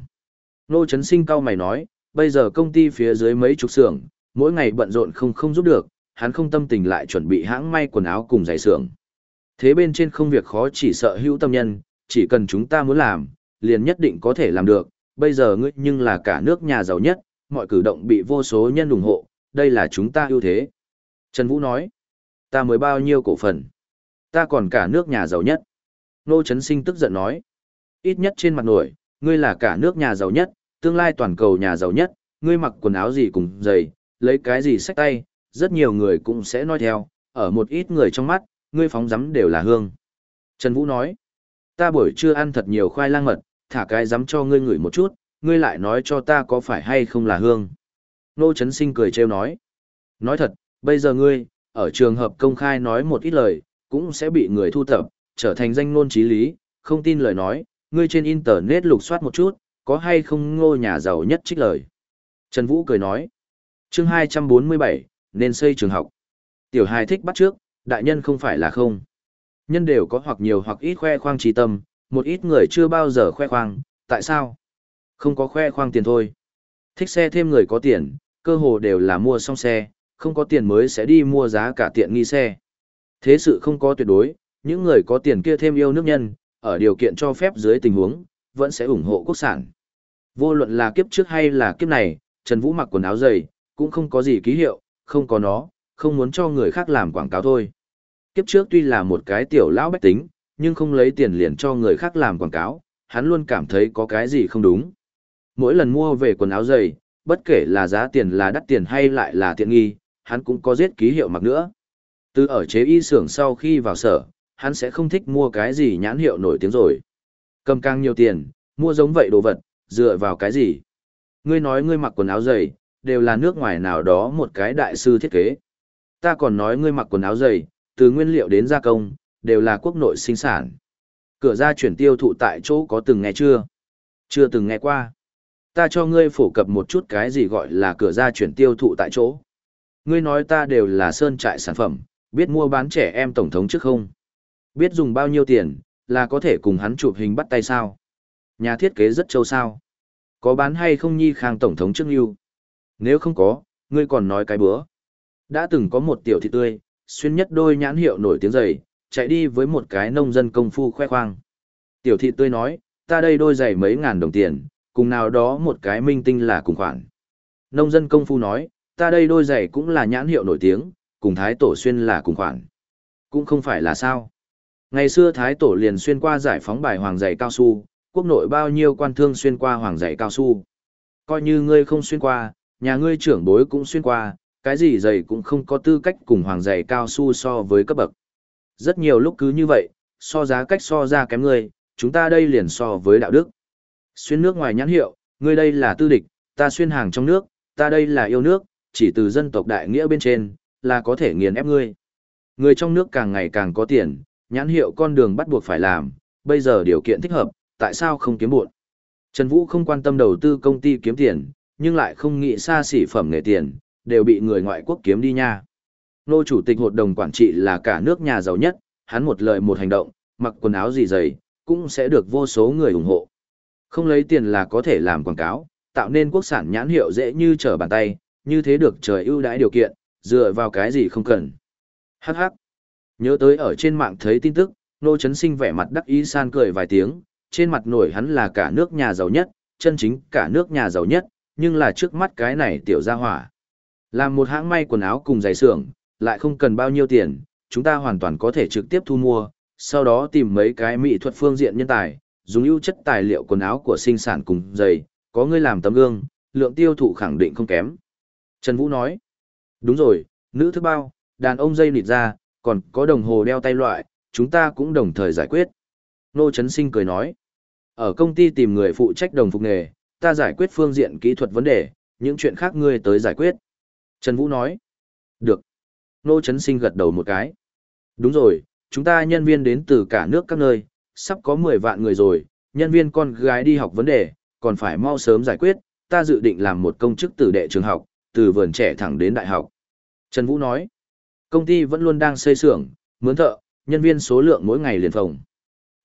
[SPEAKER 1] Nô Trấn Sinh cao mày nói, bây giờ công ty phía dưới mấy chục xưởng, mỗi ngày bận rộn không không giúp được, hắn không tâm tình lại chuẩn bị hãng may quần áo cùng giày xưởng. Thế bên trên không việc khó chỉ sợ hữu tâm nhân, chỉ cần chúng ta muốn làm, liền nhất định có thể làm được, bây giờ ngươi nhưng là cả nước nhà giàu nhất, mọi cử động bị vô số nhân ủng hộ, đây là chúng ta ưu thế. Trần Vũ nói, ta mới bao nhiêu cổ phần, ta còn cả nước nhà giàu nhất. Nô Trấn Sinh tức giận nói, ít nhất trên mặt nổi, ngươi là cả nước nhà giàu nhất, tương lai toàn cầu nhà giàu nhất, ngươi mặc quần áo gì cùng giày, lấy cái gì xách tay, rất nhiều người cũng sẽ nói theo, ở một ít người trong mắt, ngươi phóng giấm đều là hương. Trần Vũ nói, ta buổi trưa ăn thật nhiều khoai lang mật, thả cái giấm cho ngươi ngửi một chút, ngươi lại nói cho ta có phải hay không là hương. Nô Trấn Sinh cười trêu nói, nói thật, bây giờ ngươi, ở trường hợp công khai nói một ít lời, cũng sẽ bị người thu thập, trở thành danh ngôn trí lý, không tin lời nói, ngươi trên internet lục soát một chút, có hay không ngô nhà giàu nhất trích lời. Trần Vũ cười nói, chương 247, nên xây trường học. Tiểu hài thích bắt trước, đại nhân không phải là không. Nhân đều có hoặc nhiều hoặc ít khoe khoang trí tâm, một ít người chưa bao giờ khoe khoang, tại sao? Không có khoe khoang tiền thôi. Thích xe thêm người có tiền, cơ hồ đều là mua xong xe, không có tiền mới sẽ đi mua giá cả tiện nghi xe. Thế sự không có tuyệt đối, những người có tiền kia thêm yêu nước nhân, ở điều kiện cho phép dưới tình huống, vẫn sẽ ủng hộ quốc sản. Vô luận là kiếp trước hay là kiếp này, Trần Vũ mặc quần áo dày, cũng không có gì ký hiệu, không có nó, không muốn cho người khác làm quảng cáo thôi. Kiếp trước tuy là một cái tiểu lão bách tính, nhưng không lấy tiền liền cho người khác làm quảng cáo, hắn luôn cảm thấy có cái gì không đúng. Mỗi lần mua về quần áo dày, bất kể là giá tiền là đắt tiền hay lại là tiện nghi, hắn cũng có giết ký hiệu mặc nữa. Từ ở chế y xưởng sau khi vào sở, hắn sẽ không thích mua cái gì nhãn hiệu nổi tiếng rồi. Cầm càng nhiều tiền, mua giống vậy đồ vật, dựa vào cái gì? Ngươi nói ngươi mặc quần áo dày, đều là nước ngoài nào đó một cái đại sư thiết kế. Ta còn nói ngươi mặc quần áo dày, từ nguyên liệu đến gia công, đều là quốc nội sinh sản. Cửa ra chuyển tiêu thụ tại chỗ có từng nghe chưa? Chưa từng nghe qua. Ta cho ngươi phổ cập một chút cái gì gọi là cửa ra chuyển tiêu thụ tại chỗ. Ngươi nói ta đều là sơn trại sản phẩm, biết mua bán trẻ em tổng thống trước không? Biết dùng bao nhiêu tiền, là có thể cùng hắn chụp hình bắt tay sao? Nhà thiết kế rất châu sao? Có bán hay không nhi khang tổng thống trước yêu? Nếu không có, ngươi còn nói cái bữa. Đã từng có một tiểu thị tươi, xuyên nhất đôi nhãn hiệu nổi tiếng giày, chạy đi với một cái nông dân công phu khoe khoang. Tiểu thị tươi nói, ta đây đôi giày mấy ngàn đồng tiền, cùng nào đó một cái minh tinh là cùng khoản. Nông dân công phu nói, ta đây đôi giày cũng là nhãn hiệu nổi tiếng, cùng thái tổ xuyên là cùng khoản. Cũng không phải là sao. Ngày xưa thái tổ liền xuyên qua giải phóng bài hoàng giày cao su, quốc nội bao nhiêu quan thương xuyên qua hoàng giày cao su. Coi như ngươi không xuyên qua, nhà ngươi trưởng bối cũng xuyên qua, cái gì giày cũng không có tư cách cùng hoàng giày cao su so với cấp bậc. Rất nhiều lúc cứ như vậy, so giá cách so ra kém ngươi, chúng ta đây liền so với đạo đức. Xuyên nước ngoài nhãn hiệu, ngươi đây là tư địch, ta xuyên hàng trong nước, ta đây là yêu nước, chỉ từ dân tộc đại nghĩa bên trên, là có thể nghiền ép ngươi. Người trong nước càng ngày càng có tiền, nhãn hiệu con đường bắt buộc phải làm, bây giờ điều kiện thích hợp, tại sao không kiếm buộn? Trần Vũ không quan tâm đầu tư công ty kiếm tiền, nhưng lại không nghĩ xa xỉ phẩm nghề tiền, đều bị người ngoại quốc kiếm đi nha. Nô chủ tịch hội đồng quản trị là cả nước nhà giàu nhất, hắn một lời một hành động, mặc quần áo gì dày, cũng sẽ được vô số người ủng hộ. Không lấy tiền là có thể làm quảng cáo, tạo nên quốc sản nhãn hiệu dễ như trở bàn tay, như thế được trời ưu đãi điều kiện, dựa vào cái gì không cần. Hắc hắc. Nhớ tới ở trên mạng thấy tin tức, Nô Chấn Sinh vẻ mặt đắc ý san cười vài tiếng, trên mặt nổi hắn là cả nước nhà giàu nhất, chân chính cả nước nhà giàu nhất, nhưng là trước mắt cái này tiểu gia hỏa. Làm một hãng may quần áo cùng giày xưởng, lại không cần bao nhiêu tiền, chúng ta hoàn toàn có thể trực tiếp thu mua, sau đó tìm mấy cái mỹ thuật phương diện nhân tài, dùng ưu chất tài liệu quần áo của sinh sản cùng giày, có người làm tấm gương, lượng tiêu thụ khẳng định không kém. Trần Vũ nói, đúng rồi, nữ thứ bao, đàn ông dây nịt ra, còn có đồng hồ đeo tay loại, chúng ta cũng đồng thời giải quyết. Nô Trấn Sinh cười nói, ở công ty tìm người phụ trách đồng phục nghề, ta giải quyết phương diện kỹ thuật vấn đề, những chuyện khác ngươi tới giải quyết. Trần Vũ nói, được. Nô Trấn Sinh gật đầu một cái. Đúng rồi, chúng ta nhân viên đến từ cả nước các nơi, sắp có 10 vạn người rồi, nhân viên con gái đi học vấn đề, còn phải mau sớm giải quyết, ta dự định làm một công chức từ đệ trường học, từ vườn trẻ thẳng đến đại học. Trần Vũ nói, công ty vẫn luôn đang xây xưởng, mướn thợ, nhân viên số lượng mỗi ngày liền phòng.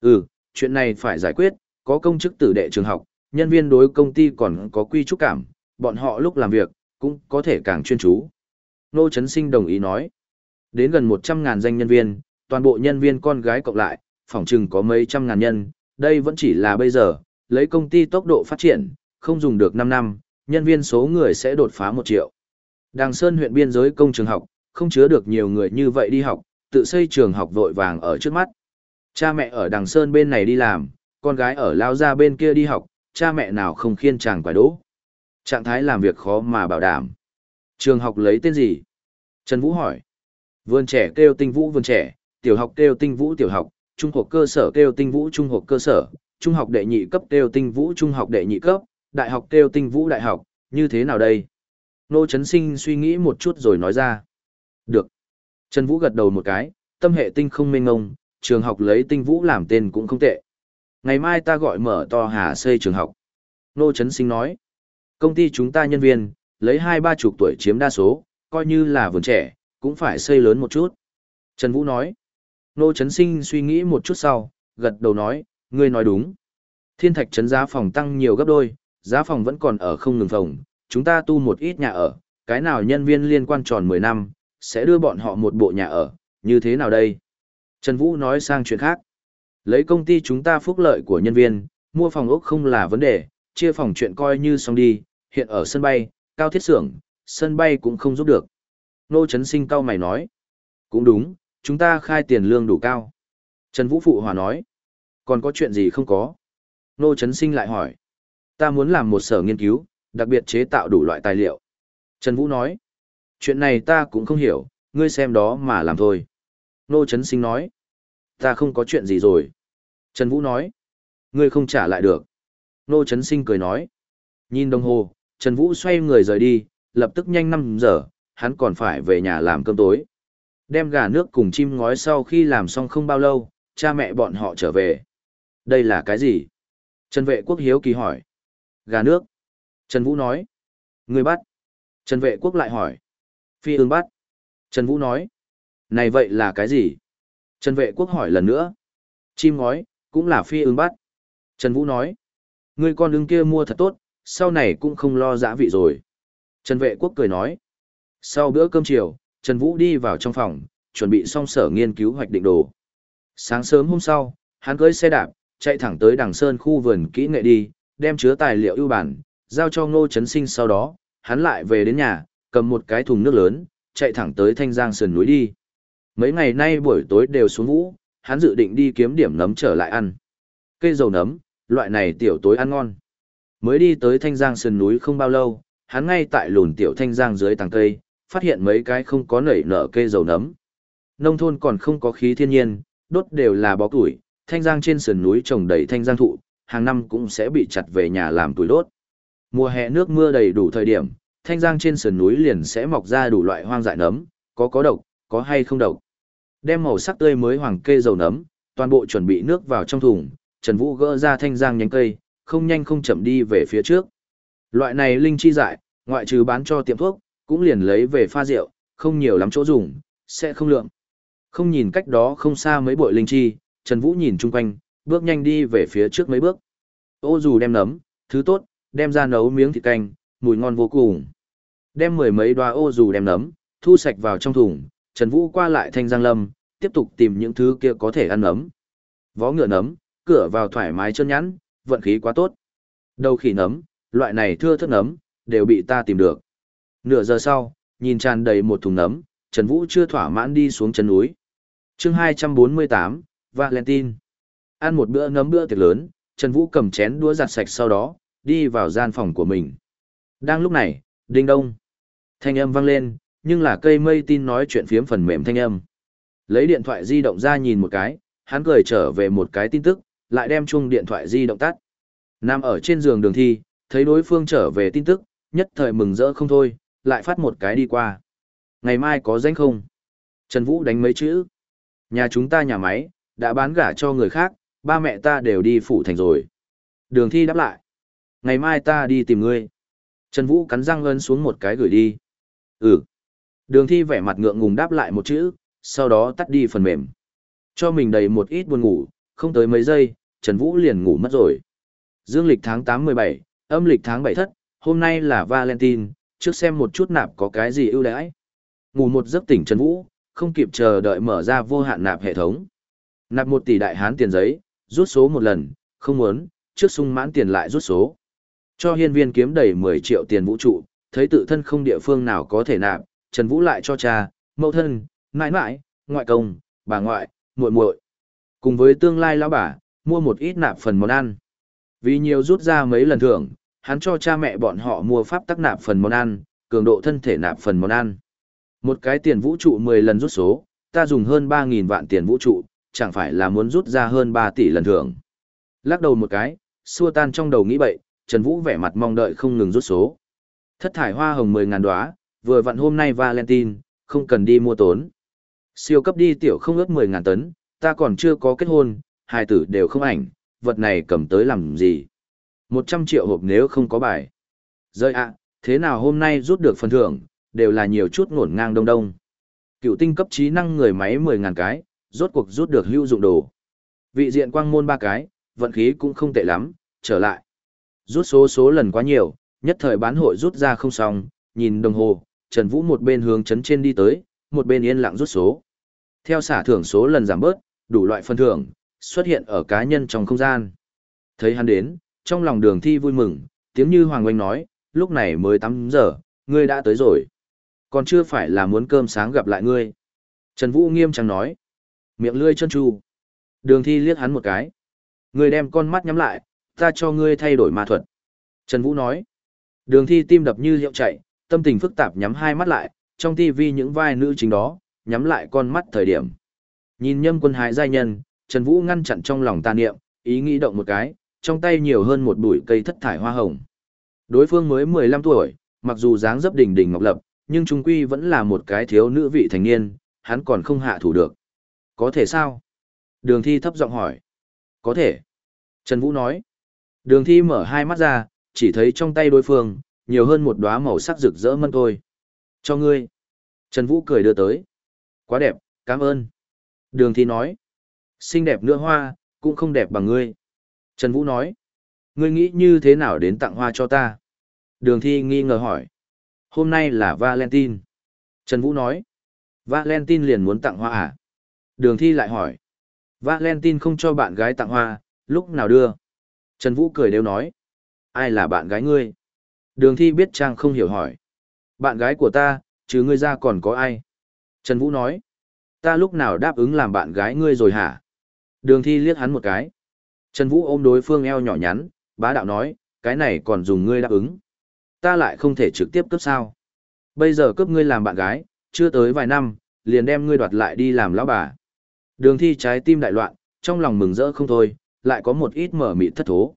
[SPEAKER 1] Ừ, chuyện này phải giải quyết, có công chức tử đệ trường học, nhân viên đối công ty còn có quy trúc cảm, bọn họ lúc làm việc, cũng có thể càng chuyên chú. Nô Trấn Sinh đồng ý nói, đến gần 100.000 danh nhân viên, toàn bộ nhân viên con gái cộng lại, phòng chừng có mấy trăm ngàn nhân, đây vẫn chỉ là bây giờ, lấy công ty tốc độ phát triển, không dùng được 5 năm, nhân viên số người sẽ đột phá 1 triệu. Đàng Sơn huyện biên giới công trường học, không chứa được nhiều người như vậy đi học, tự xây trường học vội vàng ở trước mắt. Cha mẹ ở Đàng Sơn bên này đi làm, con gái ở Lao Gia bên kia đi học, cha mẹ nào không khiên chàng quải đỗ. Trạng thái làm việc khó mà bảo đảm. Trường học lấy tên gì? Trần Vũ hỏi. Vườn trẻ kêu tinh vũ vườn trẻ, tiểu học kêu tinh vũ tiểu học, trung học cơ sở kêu tinh vũ trung học cơ sở, trung học đệ nhị cấp kêu tinh vũ trung học đệ nhị cấp, đại học kêu tinh vũ đại học, như thế nào đây? Nô Trấn Sinh suy nghĩ một chút rồi nói ra. Được. Trần Vũ gật đầu một cái, tâm hệ tinh không mênh ngông, trường học lấy tinh vũ làm tên cũng không tệ. Ngày mai ta gọi mở to hà xây trường học. Nô Trấn Sinh nói. Công ty chúng ta nhân viên, lấy hai ba chục tuổi chiếm đa số, coi như là vườn trẻ, cũng phải xây lớn một chút. Trần Vũ nói. Nô Trấn Sinh suy nghĩ một chút sau, gật đầu nói, ngươi nói đúng. Thiên thạch trấn giá phòng tăng nhiều gấp đôi, giá phòng vẫn còn ở không ngừng phòng, chúng ta tu một ít nhà ở, cái nào nhân viên liên quan tròn 10 năm, sẽ đưa bọn họ một bộ nhà ở, như thế nào đây? Trần Vũ nói sang chuyện khác. Lấy công ty chúng ta phúc lợi của nhân viên, mua phòng ốc không là vấn đề, chia phòng chuyện coi như xong đi, hiện ở sân bay, cao thiết xưởng, sân bay cũng không giúp được. Nô Trấn Sinh cao mày nói. Cũng đúng, chúng ta khai tiền lương đủ cao. Trần Vũ Phụ Hòa nói. Còn có chuyện gì không có? Nô Trấn Sinh lại hỏi. Ta muốn làm một sở nghiên cứu, đặc biệt chế tạo đủ loại tài liệu. Trần Vũ nói. Chuyện này ta cũng không hiểu, ngươi xem đó mà làm thôi. Nô Trấn Sinh nói. Ta không có chuyện gì rồi. Trần Vũ nói. Ngươi không trả lại được. Nô Trấn Sinh cười nói. Nhìn đồng hồ, Trần Vũ xoay người rời đi, lập tức nhanh 5 giờ, hắn còn phải về nhà làm cơm tối. Đem gà nước cùng chim ngói sau khi làm xong không bao lâu, cha mẹ bọn họ trở về. Đây là cái gì? Trần vệ quốc hiếu kỳ hỏi. Gà nước. Trần Vũ nói. Người bắt. Trần vệ quốc lại hỏi. Phi ương bắt. Trần Vũ nói. Này vậy là cái gì? Trần vệ quốc hỏi lần nữa. Chim ngói, cũng là phi ương bắt. Trần Vũ nói. Người con ưng kia mua thật tốt, sau này cũng không lo dã vị rồi. Trần vệ quốc cười nói. Sau bữa cơm chiều, Trần Vũ đi vào trong phòng, chuẩn bị xong sở nghiên cứu hoạch định đồ. Sáng sớm hôm sau, hắn cưỡi xe đạp, chạy thẳng tới đằng sơn khu vườn kỹ nghệ đi, đem chứa tài liệu ưu bản, giao cho Ngô Trấn Sinh sau đó, hắn lại về đến nhà, cầm một cái thùng nước lớn, chạy thẳng tới Thanh Giang sườn núi đi. Mấy ngày nay buổi tối đều xuống vũ, hắn dự định đi kiếm điểm nấm trở lại ăn. Cây dầu nấm, loại này tiểu tối ăn ngon. Mới đi tới Thanh Giang sườn núi không bao lâu, hắn ngay tại lùn tiểu Thanh Giang dưới tàng cây, phát hiện mấy cái không có nảy nở cây dầu nấm. Nông thôn còn không có khí thiên nhiên, đốt đều là bó tuổi, thanh giang trên sườn núi trồng đầy thanh giang thụ, hàng năm cũng sẽ bị chặt về nhà làm tuổi đốt. Mùa hè nước mưa đầy đủ thời điểm, thanh giang trên sườn núi liền sẽ mọc ra đủ loại hoang dại nấm, có có độc, có hay không độc. Đem màu sắc tươi mới hoàng kê dầu nấm, toàn bộ chuẩn bị nước vào trong thùng, Trần Vũ gỡ ra thanh giang nhánh cây, không nhanh không chậm đi về phía trước. Loại này linh chi dại, ngoại trừ bán cho tiệm thuốc, cũng liền lấy về pha rượu, không nhiều lắm chỗ dùng, sẽ không lượng. Không nhìn cách đó không xa mấy bội linh chi, Trần Vũ nhìn chung quanh, bước nhanh đi về phía trước mấy bước. Ô dù đem nấm, thứ tốt, đem ra nấu miếng thịt canh, mùi ngon vô cùng. Đem mười mấy đoá ô dù đem nấm, thu sạch vào trong thùng, Trần Vũ qua lại thanh giang lâm, tiếp tục tìm những thứ kia có thể ăn nấm. Vó ngựa nấm, cửa vào thoải mái chân nhẵn, vận khí quá tốt. Đầu khỉ nấm, loại này thưa thất nấm, đều bị ta tìm được. Nửa giờ sau, nhìn tràn đầy một thùng nấm, Trần Vũ chưa thỏa mãn đi xuống chân núi. chương 248, Valentine. Ăn một bữa nấm bữa tiệc lớn, Trần Vũ cầm chén đũa giặt sạch sau đó, đi vào gian phòng của mình. Đang lúc này, đinh đông. Thanh âm vang lên, nhưng là cây mây tin nói chuyện phiếm phần mềm thanh âm. Lấy điện thoại di động ra nhìn một cái, hắn cười trở về một cái tin tức, lại đem chung điện thoại di động tắt. nam ở trên giường đường thi, thấy đối phương trở về tin tức, nhất thời mừng rỡ không thôi, lại phát một cái đi qua. Ngày mai có danh không? Trần Vũ đánh mấy chữ. Nhà chúng ta nhà máy, đã bán gả cho người khác, ba mẹ ta đều đi phủ thành rồi. Đường thi đáp lại. Ngày mai ta đi tìm ngươi. Trần Vũ cắn răng ơn xuống một cái gửi đi. Ừ. Đường thi vẻ mặt ngượng ngùng đáp lại một chữ, sau đó tắt đi phần mềm. Cho mình đầy một ít buồn ngủ, không tới mấy giây, Trần Vũ liền ngủ mất rồi. Dương lịch tháng 8-17, âm lịch tháng 7 thất, hôm nay là Valentine, trước xem một chút nạp có cái gì ưu đãi. Ngủ một giấc tỉnh Trần Vũ, không kịp chờ đợi mở ra vô hạn nạp hệ thống. Nạp một tỷ đại hán tiền giấy, rút số một lần, không muốn, trước sung mãn tiền lại rút số. Cho hiên viên kiếm đầy 10 triệu tiền vũ trụ, thấy tự thân không địa phương nào có thể nạp, Trần Vũ lại cho cha, mẫu thân, nãi nãi, ngoại công, bà ngoại, muội muội, cùng với tương lai lão bà, mua một ít nạp phần món ăn. Vì nhiều rút ra mấy lần thưởng, hắn cho cha mẹ bọn họ mua pháp tắc nạp phần món ăn, cường độ thân thể nạp phần món ăn. Một cái tiền vũ trụ 10 lần rút số, ta dùng hơn 3.000 vạn tiền vũ trụ, chẳng phải là muốn rút ra hơn 3 tỷ lần thưởng. Lắc đầu một cái, xua tan trong đầu nghĩ bậy, Trần Vũ vẻ mặt mong đợi không ngừng rút số. Thất thải hoa hồng 10 ngàn đóa, vừa vặn hôm nay Valentine, không cần đi mua tốn. Siêu cấp đi tiểu không ước 10 ngàn tấn, ta còn chưa có kết hôn, hai tử đều không ảnh, vật này cầm tới làm gì. 100 triệu hộp nếu không có bài. Rơi ạ, thế nào hôm nay rút được phần thưởng, đều là nhiều chút ngổn ngang đông đông. Cựu tinh cấp trí năng người máy 10 ngàn cái, rốt cuộc rút được hữu dụng đồ. Vị diện quang môn ba cái, vận khí cũng không tệ lắm, trở lại. Rút số số lần quá nhiều, nhất thời bán hội rút ra không xong, nhìn đồng hồ, Trần Vũ một bên hướng chấn trên đi tới, một bên yên lặng rút số. Theo xả thưởng số lần giảm bớt, đủ loại phân thưởng, xuất hiện ở cá nhân trong không gian. Thấy hắn đến, trong lòng đường thi vui mừng, tiếng như Hoàng Oanh nói, lúc này mới 8 giờ, ngươi đã tới rồi. Còn chưa phải là muốn cơm sáng gặp lại ngươi. Trần Vũ nghiêm trang nói, miệng lươi chân tru. Đường thi liếc hắn một cái. Ngươi đem con mắt nhắm lại, ta cho ngươi thay đổi ma thuật. Trần Vũ nói, đường thi tim đập như liệu chạy, tâm tình phức tạp nhắm hai mắt lại, trong tivi những vai nữ chính đó, nhắm lại con mắt thời điểm. Nhìn nhâm quân hái giai nhân, Trần Vũ ngăn chặn trong lòng tà niệm, ý nghĩ động một cái, trong tay nhiều hơn một bụi cây thất thải hoa hồng. Đối phương mới 15 tuổi, mặc dù dáng dấp đỉnh đỉnh ngọc lập, nhưng trung quy vẫn là một cái thiếu nữ vị thành niên, hắn còn không hạ thủ được. Có thể sao? Đường thi thấp giọng hỏi. Có thể. Trần Vũ nói. Đường thi mở hai mắt ra, chỉ thấy trong tay đối phương, nhiều hơn một đóa màu sắc rực rỡ mân thôi. Cho ngươi. Trần Vũ cười đưa tới. Quá đẹp, cảm ơn. Đường thi nói. Xinh đẹp nữa hoa, cũng không đẹp bằng ngươi. Trần Vũ nói. Ngươi nghĩ như thế nào đến tặng hoa cho ta? Đường thi nghi ngờ hỏi. Hôm nay là Valentine. Trần Vũ nói. Valentine liền muốn tặng hoa à? Đường thi lại hỏi. Valentine không cho bạn gái tặng hoa, lúc nào đưa? Trần Vũ cười đều nói. Ai là bạn gái ngươi? Đường thi biết Trang không hiểu hỏi. Bạn gái của ta, chứ ngươi ra còn có ai? Trần Vũ nói. Ta lúc nào đáp ứng làm bạn gái ngươi rồi hả? Đường thi liếc hắn một cái. Trần Vũ ôm đối phương eo nhỏ nhắn, bá đạo nói, cái này còn dùng ngươi đáp ứng. Ta lại không thể trực tiếp cướp sao. Bây giờ cướp ngươi làm bạn gái, chưa tới vài năm, liền đem ngươi đoạt lại đi làm lão bà. Đường thi trái tim đại loạn, trong lòng mừng rỡ không thôi, lại có một ít mở mịt thất thố.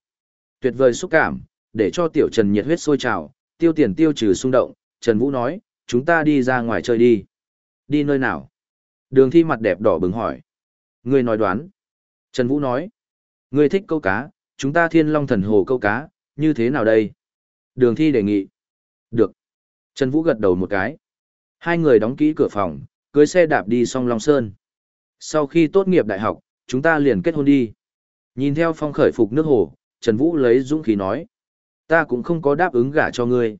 [SPEAKER 1] Tuyệt vời xúc cảm, để cho tiểu Trần nhiệt huyết sôi trào, tiêu tiền tiêu trừ xung động, Trần Vũ nói, chúng ta đi ra ngoài chơi đi. Đi nơi nào? Đường thi mặt đẹp đỏ bừng hỏi. Ngươi nói đoán. Trần Vũ nói. Ngươi thích câu cá, chúng ta thiên long thần hồ câu cá, như thế nào đây? Đường thi đề nghị. Được. Trần Vũ gật đầu một cái. Hai người đóng kỹ cửa phòng, cưới xe đạp đi song Long Sơn. Sau khi tốt nghiệp đại học, chúng ta liền kết hôn đi. Nhìn theo phong khởi phục nước hồ, Trần Vũ lấy dũng khí nói. Ta cũng không có đáp ứng gả cho ngươi.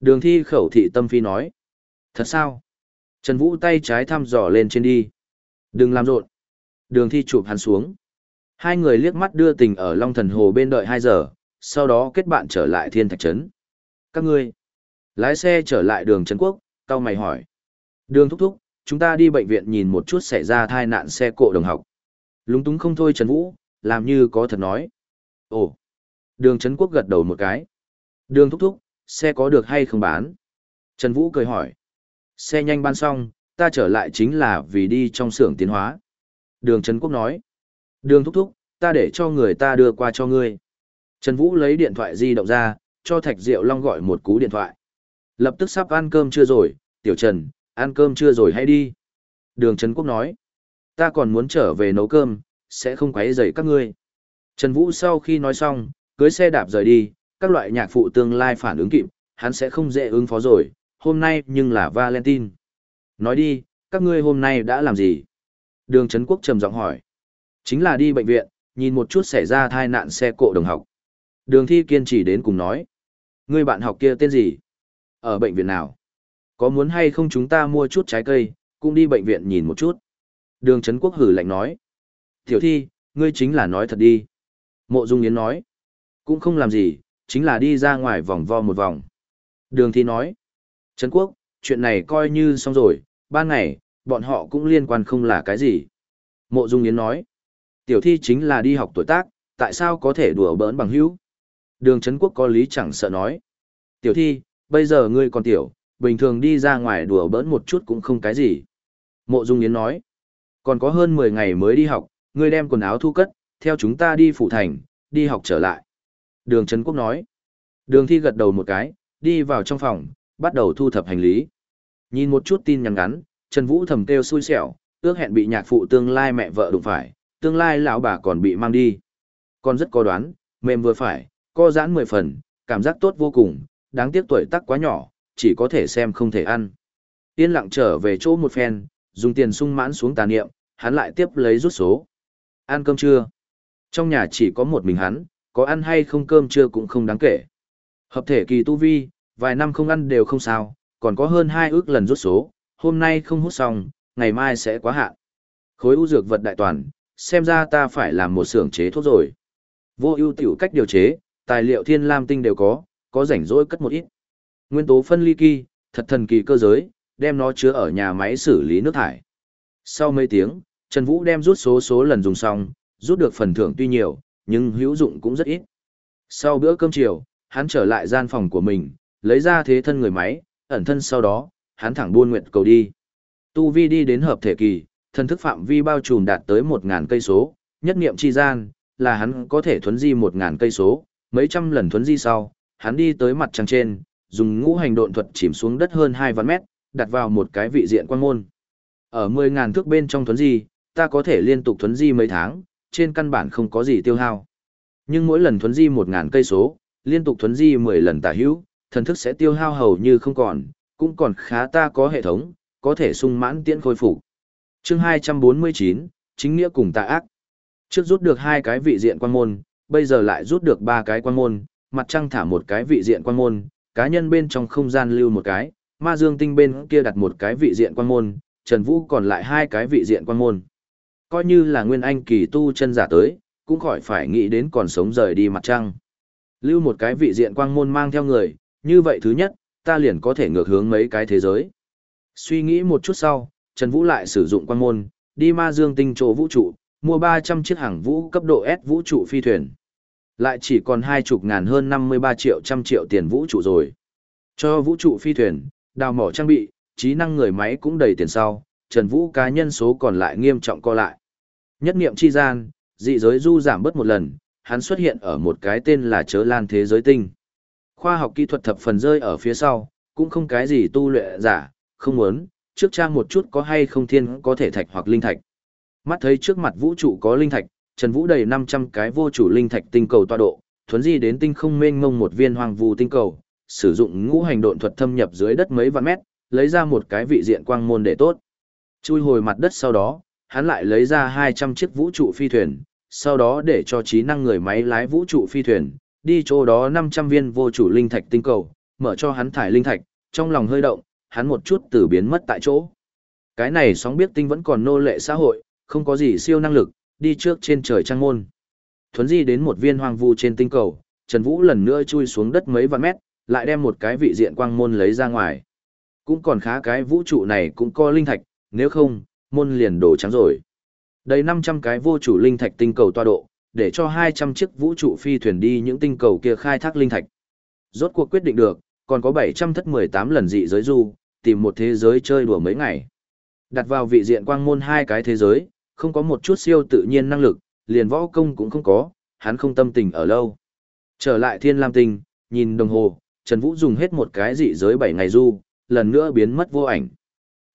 [SPEAKER 1] Đường thi khẩu thị tâm phi nói. Thật sao? Trần Vũ tay trái thăm dò lên trên đi. Đừng làm rộn. Đường thi chụp hắn xuống. Hai người liếc mắt đưa tình ở Long Thần Hồ bên đợi 2 giờ, sau đó kết bạn trở lại Thiên Thạch Trấn. Các ngươi, lái xe trở lại đường Trấn Quốc, cao mày hỏi. Đường thúc thúc, chúng ta đi bệnh viện nhìn một chút xảy ra thai nạn xe cộ đồng học. Lúng túng không thôi Trần Vũ, làm như có thật nói. Ồ, đường Trấn Quốc gật đầu một cái. Đường thúc thúc, xe có được hay không bán? Trần Vũ cười hỏi. Xe nhanh ban xong, ta trở lại chính là vì đi trong xưởng tiến hóa. Đường Trấn Quốc nói. Đường thúc thúc, ta để cho người ta đưa qua cho ngươi. Trần Vũ lấy điện thoại di động ra, cho Thạch Diệu Long gọi một cú điện thoại. Lập tức sắp ăn cơm chưa rồi, Tiểu Trần, ăn cơm chưa rồi hay đi. Đường Trấn Quốc nói. Ta còn muốn trở về nấu cơm, sẽ không quấy rầy các ngươi. Trần Vũ sau khi nói xong, cưới xe đạp rời đi, các loại nhạc phụ tương lai phản ứng kịp, hắn sẽ không dễ ứng phó rồi, hôm nay nhưng là Valentine. Nói đi, các ngươi hôm nay đã làm gì? Đường Trấn Quốc trầm giọng hỏi. Chính là đi bệnh viện, nhìn một chút xảy ra thai nạn xe cộ đồng học. Đường thi kiên trì đến cùng nói. Ngươi bạn học kia tên gì? Ở bệnh viện nào? Có muốn hay không chúng ta mua chút trái cây, cũng đi bệnh viện nhìn một chút. Đường Trấn Quốc hử lạnh nói. Tiểu thi, ngươi chính là nói thật đi. Mộ Dung Yến nói. Cũng không làm gì, chính là đi ra ngoài vòng vo một vòng. Đường thi nói. Trấn Quốc, chuyện này coi như xong rồi, ban ngày, bọn họ cũng liên quan không là cái gì. Mộ Dung Yến nói. Tiểu thi chính là đi học tuổi tác, tại sao có thể đùa bỡn bằng hữu? Đường Trấn Quốc có lý chẳng sợ nói. Tiểu thi, bây giờ ngươi còn tiểu, bình thường đi ra ngoài đùa bỡn một chút cũng không cái gì. Mộ Dung Yến nói. Còn có hơn 10 ngày mới đi học, ngươi đem quần áo thu cất, theo chúng ta đi phủ thành, đi học trở lại. Đường Trấn Quốc nói. Đường thi gật đầu một cái, đi vào trong phòng, bắt đầu thu thập hành lý. Nhìn một chút tin nhắn ngắn, Trần Vũ thầm kêu xui xẻo, ước hẹn bị nhạc phụ tương lai mẹ vợ đụng phải, tương lai lão bà còn bị mang đi. Con rất có đoán, mềm vừa phải, co giãn mười phần, cảm giác tốt vô cùng, đáng tiếc tuổi tác quá nhỏ, chỉ có thể xem không thể ăn. Yên lặng trở về chỗ một phen, dùng tiền sung mãn xuống tà niệm, hắn lại tiếp lấy rút số. Ăn cơm trưa. Trong nhà chỉ có một mình hắn, có ăn hay không cơm trưa cũng không đáng kể. Hợp thể kỳ tu vi, vài năm không ăn đều không sao, còn có hơn hai ước lần rút số, hôm nay không hút xong, ngày mai sẽ quá hạn. Khối u dược vật đại toàn, xem ra ta phải làm một xưởng chế thuốc rồi. Vô ưu tiểu cách điều chế, tài liệu thiên lam tinh đều có, có rảnh rỗi cất một ít. Nguyên tố phân ly kỳ, thật thần kỳ cơ giới, đem nó chứa ở nhà máy xử lý nước thải. Sau mấy tiếng, Trần Vũ đem rút số số lần dùng xong, rút được phần thưởng tuy nhiều, nhưng hữu dụng cũng rất ít. Sau bữa cơm chiều, hắn trở lại gian phòng của mình, lấy ra thế thân người máy, ẩn thân sau đó, hắn thẳng buôn nguyện cầu đi. Tu Vi đi đến hợp thể kỳ, thần thức phạm vi bao trùm đạt tới 1000 cây số, nhất niệm chi gian, là hắn có thể thuấn di 1000 cây số, mấy trăm lần thuấn di sau, hắn đi tới mặt trăng trên, dùng ngũ hành độn thuật chìm xuống đất hơn 2 vạn mét, đặt vào một cái vị diện quan môn. Ở 10000 thước bên trong thuấn di, ta có thể liên tục thuấn di mấy tháng, trên căn bản không có gì tiêu hao. Nhưng mỗi lần thuấn di 1000 cây số, liên tục thuấn di 10 lần tả hữu, thần thức sẽ tiêu hao hầu như không còn, cũng còn khá ta có hệ thống, có thể sung mãn tiễn khôi phục chương 249, chính nghĩa cùng tà ác. Trước rút được hai cái vị diện quan môn, bây giờ lại rút được ba cái quan môn, mặt trăng thả một cái vị diện quan môn, cá nhân bên trong không gian lưu một cái, ma dương tinh bên kia đặt một cái vị diện quan môn, Trần Vũ còn lại hai cái vị diện quan môn. Coi như là nguyên anh kỳ tu chân giả tới, cũng khỏi phải nghĩ đến còn sống rời đi mặt trăng. Lưu một cái vị diện quang môn mang theo người, như vậy thứ nhất, ta liền có thể ngược hướng mấy cái thế giới. Suy nghĩ một chút sau, Trần Vũ lại sử dụng quang môn, đi ma dương tinh chỗ vũ trụ, mua 300 chiếc hàng vũ cấp độ S vũ trụ phi thuyền. Lại chỉ còn hai chục ngàn hơn 53 triệu trăm triệu tiền vũ trụ rồi. Cho vũ trụ phi thuyền, đào mỏ trang bị, trí năng người máy cũng đầy tiền sau, Trần Vũ cá nhân số còn lại nghiêm trọng co lại. Nhất niệm chi gian, dị giới du giảm bớt một lần, hắn xuất hiện ở một cái tên là chớ lan thế giới tinh. Khoa học kỹ thuật thập phần rơi ở phía sau, cũng không cái gì tu luyện giả, không muốn, trước trang một chút có hay không thiên có thể thạch hoặc linh thạch. Mắt thấy trước mặt vũ trụ có linh thạch, Trần Vũ đầy 500 cái vô chủ linh thạch tinh cầu tọa độ, thuấn di đến tinh không mênh mông một viên hoàng vu tinh cầu, sử dụng ngũ hành độn thuật thâm nhập dưới đất mấy vạn mét, lấy ra một cái vị diện quang môn để tốt. Chui hồi mặt đất sau đó, hắn lại lấy ra 200 chiếc vũ trụ phi thuyền, sau đó để cho trí năng người máy lái vũ trụ phi thuyền, đi chỗ đó 500 viên vô chủ linh thạch tinh cầu, mở cho hắn thải linh thạch, trong lòng hơi động, hắn một chút từ biến mất tại chỗ. Cái này sóng biết tinh vẫn còn nô lệ xã hội, không có gì siêu năng lực, đi trước trên trời trăng môn. Thuấn di đến một viên hoang vu trên tinh cầu, Trần Vũ lần nữa chui xuống đất mấy vạn mét, lại đem một cái vị diện quang môn lấy ra ngoài. Cũng còn khá cái vũ trụ này cũng có linh thạch, nếu không, môn liền đổ trắng rồi. Đầy 500 cái vô chủ linh thạch tinh cầu toa độ, để cho 200 chiếc vũ trụ phi thuyền đi những tinh cầu kia khai thác linh thạch. Rốt cuộc quyết định được, còn có 700 thất 18 lần dị giới du, tìm một thế giới chơi đùa mấy ngày. Đặt vào vị diện quang môn hai cái thế giới, không có một chút siêu tự nhiên năng lực, liền võ công cũng không có, hắn không tâm tình ở lâu. Trở lại thiên lam tinh, nhìn đồng hồ, Trần Vũ dùng hết một cái dị giới 7 ngày du, lần nữa biến mất vô ảnh.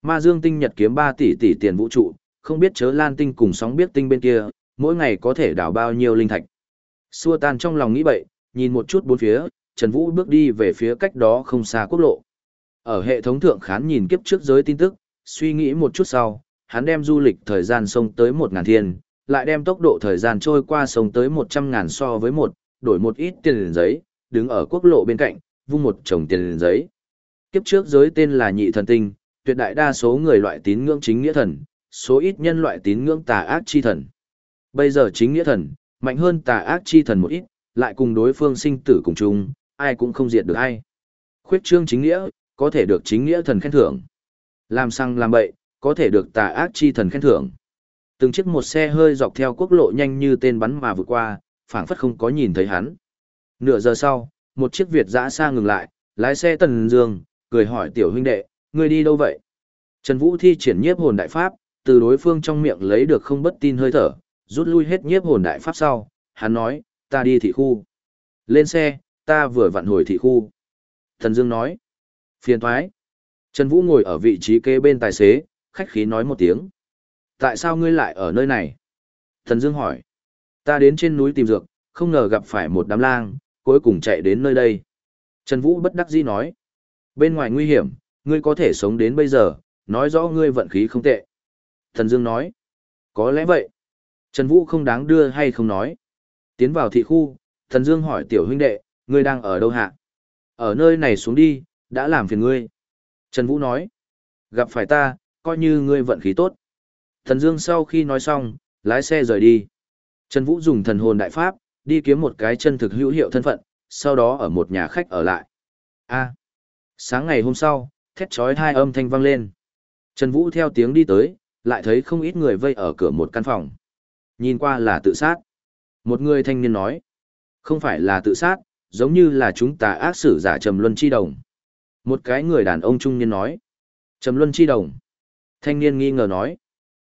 [SPEAKER 1] Ma Dương tinh nhật kiếm 3 tỷ tỷ tiền vũ trụ, không biết chớ lan tinh cùng sóng biết tinh bên kia, mỗi ngày có thể đào bao nhiêu linh thạch. Xua tan trong lòng nghĩ bậy, nhìn một chút bốn phía, Trần Vũ bước đi về phía cách đó không xa quốc lộ. Ở hệ thống thượng khán nhìn kiếp trước giới tin tức, suy nghĩ một chút sau, hắn đem du lịch thời gian sông tới 1.000 thiên, lại đem tốc độ thời gian trôi qua sông tới 100.000 so với một, đổi một ít tiền giấy, đứng ở quốc lộ bên cạnh, vung một chồng tiền giấy. Kiếp trước giới tên là nhị thần tinh, tuyệt đại đa số người loại tín ngưỡng chính nghĩa thần, số ít nhân loại tín ngưỡng tà ác chi thần. Bây giờ chính nghĩa thần, mạnh hơn tà ác chi thần một ít, lại cùng đối phương sinh tử cùng chung, ai cũng không diệt được ai. Khuyết trương chính nghĩa, có thể được chính nghĩa thần khen thưởng. Làm sang làm bậy, có thể được tà ác chi thần khen thưởng. Từng chiếc một xe hơi dọc theo quốc lộ nhanh như tên bắn mà vượt qua, phảng phất không có nhìn thấy hắn. Nửa giờ sau, một chiếc Việt dã xa ngừng lại, lái xe Tần Dương, cười hỏi tiểu huynh đệ, ngươi đi đâu vậy? Trần Vũ thi triển nhiếp hồn đại pháp, từ đối phương trong miệng lấy được không bất tin hơi thở, rút lui hết nhiếp hồn đại pháp sau, hắn nói, ta đi thị khu. Lên xe, ta vừa vặn hồi thị khu. Thần Dương nói, phiền thoái. Trần Vũ ngồi ở vị trí kế bên tài xế, khách khí nói một tiếng. Tại sao ngươi lại ở nơi này? Thần Dương hỏi, ta đến trên núi tìm dược, không ngờ gặp phải một đám lang, cuối cùng chạy đến nơi đây. Trần Vũ bất đắc dĩ nói, bên ngoài nguy hiểm, ngươi có thể sống đến bây giờ, nói rõ ngươi vận khí không tệ. Thần Dương nói, có lẽ vậy. Trần Vũ không đáng đưa hay không nói. Tiến vào thị khu, Thần Dương hỏi tiểu huynh đệ, ngươi đang ở đâu hạ? Ở nơi này xuống đi, đã làm phiền ngươi. Trần Vũ nói, gặp phải ta, coi như ngươi vận khí tốt. Thần Dương sau khi nói xong, lái xe rời đi. Trần Vũ dùng thần hồn đại pháp, đi kiếm một cái chân thực hữu hiệu thân phận, sau đó ở một nhà khách ở lại. A. sáng ngày hôm sau, thét chói hai âm thanh vang lên. Trần Vũ theo tiếng đi tới, lại thấy không ít người vây ở cửa một căn phòng. Nhìn qua là tự sát. Một người thanh niên nói, không phải là tự sát, giống như là chúng ta ác sử giả Trầm Luân Chi Đồng. Một cái người đàn ông trung niên nói, Trầm Luân Chi Đồng. Thanh niên nghi ngờ nói,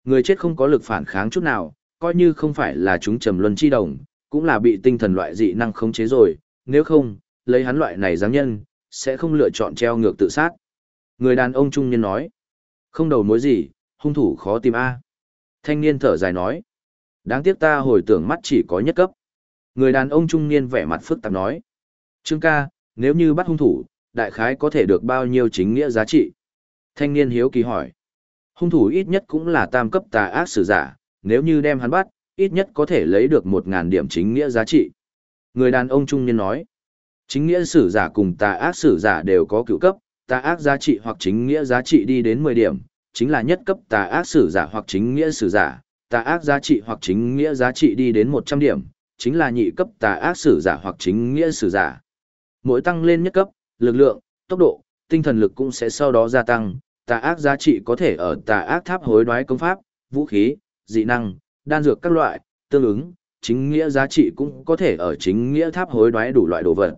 [SPEAKER 1] người chết không có lực phản kháng chút nào, coi như không phải là chúng Trầm Luân Chi Đồng, cũng là bị tinh thần loại dị năng khống chế rồi, nếu không, lấy hắn loại này dáng nhân, sẽ không lựa chọn treo ngược tự sát. Người đàn ông trung niên nói, không đầu mối gì, hung thủ khó tìm A. Thanh niên thở dài nói, đáng tiếc ta hồi tưởng mắt chỉ có nhất cấp. Người đàn ông trung niên vẻ mặt phức tạp nói, Trương ca, nếu như bắt hung thủ, đại khái có thể được bao nhiêu chính nghĩa giá trị? Thanh niên hiếu kỳ hỏi, hung thủ ít nhất cũng là tam cấp tà ác sử giả, nếu như đem hắn bắt, ít nhất có thể lấy được một ngàn điểm chính nghĩa giá trị. Người đàn ông trung niên nói, chính nghĩa sử giả cùng tà ác sử giả đều có cựu cấp, tà ác giá trị hoặc chính nghĩa giá trị đi đến 10 điểm, chính là nhất cấp tà ác sử giả hoặc chính nghĩa sử giả, tà ác giá trị hoặc chính nghĩa giá trị đi đến 100 điểm, chính là nhị cấp tà ác sử giả hoặc chính nghĩa sử giả. Mỗi tăng lên nhất cấp, lực lượng, tốc độ, tinh thần lực cũng sẽ sau đó gia tăng, tà ác giá trị có thể ở tà ác tháp hối đoái công pháp, vũ khí, dị năng, đan dược các loại, tương ứng, chính nghĩa giá trị cũng có thể ở chính nghĩa tháp hối đoái đủ loại đồ vật.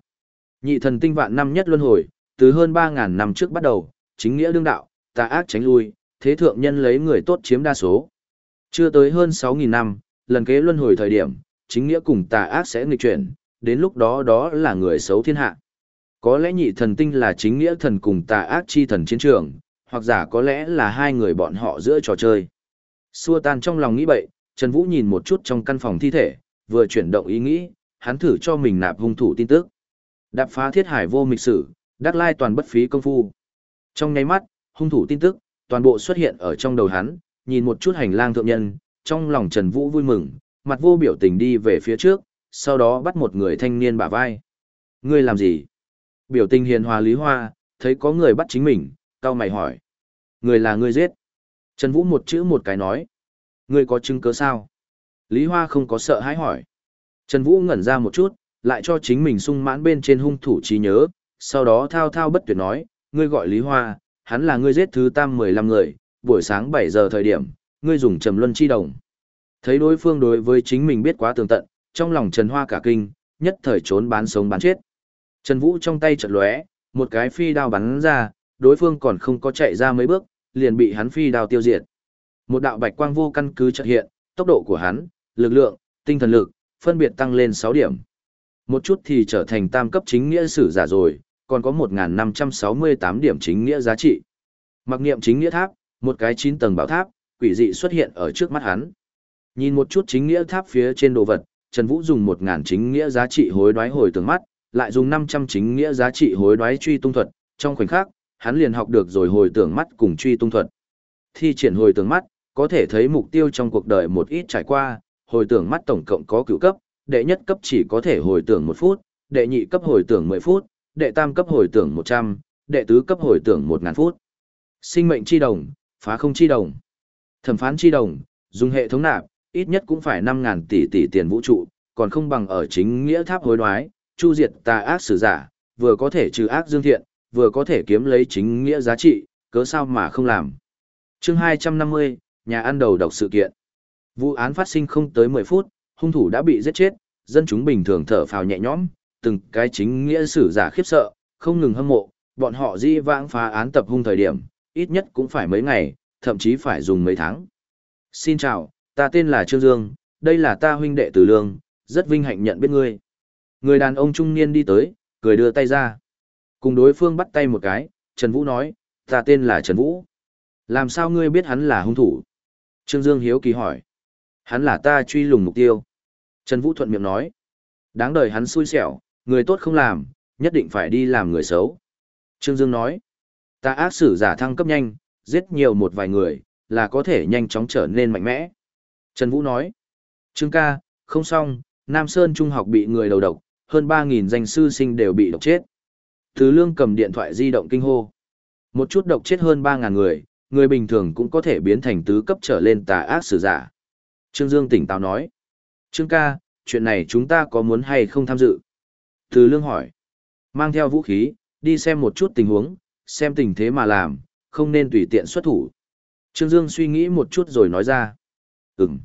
[SPEAKER 1] Nhị thần tinh vạn năm nhất luân hồi, từ hơn 3.000 năm trước bắt đầu, chính nghĩa đương đạo, tà ác tránh lui, thế thượng nhân lấy người tốt chiếm đa số. Chưa tới hơn 6.000 năm, lần kế luân hồi thời điểm, chính nghĩa cùng tà ác sẽ nghịch chuyển, đến lúc đó đó là người xấu thiên hạ. Có lẽ nhị thần tinh là chính nghĩa thần cùng tà ác chi thần chiến trường, hoặc giả có lẽ là hai người bọn họ giữa trò chơi. Xua tan trong lòng nghĩ bậy, Trần Vũ nhìn một chút trong căn phòng thi thể, vừa chuyển động ý nghĩ, hắn thử cho mình nạp hung thủ tin tức. Đạp phá thiết hải vô mịch sử, đắc lai toàn bất phí công phu. Trong nháy mắt, hung thủ tin tức, toàn bộ xuất hiện ở trong đầu hắn, nhìn một chút hành lang thượng nhân, trong lòng Trần Vũ vui mừng, mặt vô biểu tình đi về phía trước, sau đó bắt một người thanh niên bả vai. Ngươi làm gì? Biểu tình hiền hòa Lý Hoa, thấy có người bắt chính mình, cao mày hỏi. Người là ngươi giết. Trần Vũ một chữ một cái nói. Ngươi có chứng cứ sao? Lý Hoa không có sợ hãi hỏi. Trần Vũ ngẩn ra một chút, lại cho chính mình sung mãn bên trên hung thủ trí nhớ, sau đó thao thao bất tuyệt nói, ngươi gọi Lý Hoa, hắn là ngươi giết thứ tam 15 người, buổi sáng 7 giờ thời điểm, ngươi dùng trầm luân chi đồng. Thấy đối phương đối với chính mình biết quá tường tận, trong lòng Trần Hoa cả kinh, nhất thời trốn bán sống bán chết. Trần Vũ trong tay chợt lóe, một cái phi đao bắn ra, đối phương còn không có chạy ra mấy bước, liền bị hắn phi đao tiêu diệt. Một đạo bạch quang vô căn cứ chợt hiện, tốc độ của hắn, lực lượng, tinh thần lực, phân biệt tăng lên 6 điểm. Một chút thì trở thành tam cấp chính nghĩa sử giả rồi, còn có 1.568 điểm chính nghĩa giá trị. Mặc niệm chính nghĩa tháp, một cái 9 tầng bảo tháp, quỷ dị xuất hiện ở trước mắt hắn. Nhìn một chút chính nghĩa tháp phía trên đồ vật, Trần Vũ dùng 1.000 chính nghĩa giá trị hối đoái hồi tường mắt, lại dùng 500 chính nghĩa giá trị hối đoái truy tung thuật, trong khoảnh khắc, hắn liền học được rồi hồi tưởng mắt cùng truy tung thuật. Thi triển hồi tưởng mắt, có thể thấy mục tiêu trong cuộc đời một ít trải qua, hồi tưởng mắt tổng cộng có cửu cấp, đệ nhất cấp chỉ có thể hồi tưởng 1 phút, đệ nhị cấp hồi tưởng 10 phút, đệ tam cấp hồi tưởng 100, đệ tứ cấp hồi tưởng 1000 phút. Sinh mệnh chi đồng, phá không chi đồng, thẩm phán chi đồng, dùng hệ thống nạp, ít nhất cũng phải 5000 tỷ tỷ tiền vũ trụ, còn không bằng ở chính nghĩa tháp hối đoái, chu diệt tà ác sử giả, vừa có thể trừ ác dương thiện, vừa có thể kiếm lấy chính nghĩa giá trị, cớ sao mà không làm. Chương 250, nhà ăn đầu độc sự kiện. Vụ án phát sinh không tới 10 phút, hung thủ đã bị giết chết, dân chúng bình thường thở phào nhẹ nhõm, từng cái chính nghĩa sử giả khiếp sợ, không ngừng hâm mộ, bọn họ di vãng phá án tập hung thời điểm, ít nhất cũng phải mấy ngày, thậm chí phải dùng mấy tháng. Xin chào, ta tên là Trương Dương, đây là ta huynh đệ Từ Lương, rất vinh hạnh nhận biết ngươi. Người đàn ông trung niên đi tới, cười đưa tay ra. Cùng đối phương bắt tay một cái, Trần Vũ nói, ta tên là Trần Vũ. Làm sao ngươi biết hắn là hung thủ? Trương Dương hiếu kỳ hỏi. Hắn là ta truy lùng mục tiêu. Trần Vũ thuận miệng nói. Đáng đời hắn xui xẻo, người tốt không làm, nhất định phải đi làm người xấu. Trương Dương nói. Ta ác sử giả thăng cấp nhanh, giết nhiều một vài người, là có thể nhanh chóng trở nên mạnh mẽ. Trần Vũ nói. Trương ca, không xong, Nam Sơn Trung học bị người đầu độc, hơn 3.000 danh sư sinh đều bị độc chết. Thứ lương cầm điện thoại di động kinh hô. Một chút độc chết hơn 3.000 người, người bình thường cũng có thể biến thành tứ cấp trở lên tà ác sử giả. Trương Dương tỉnh táo nói. Trương ca, chuyện này chúng ta có muốn hay không tham dự? Từ lương hỏi. Mang theo vũ khí, đi xem một chút tình huống, xem tình thế mà làm, không nên tùy tiện xuất thủ. Trương Dương suy nghĩ một chút rồi nói ra. Ừm.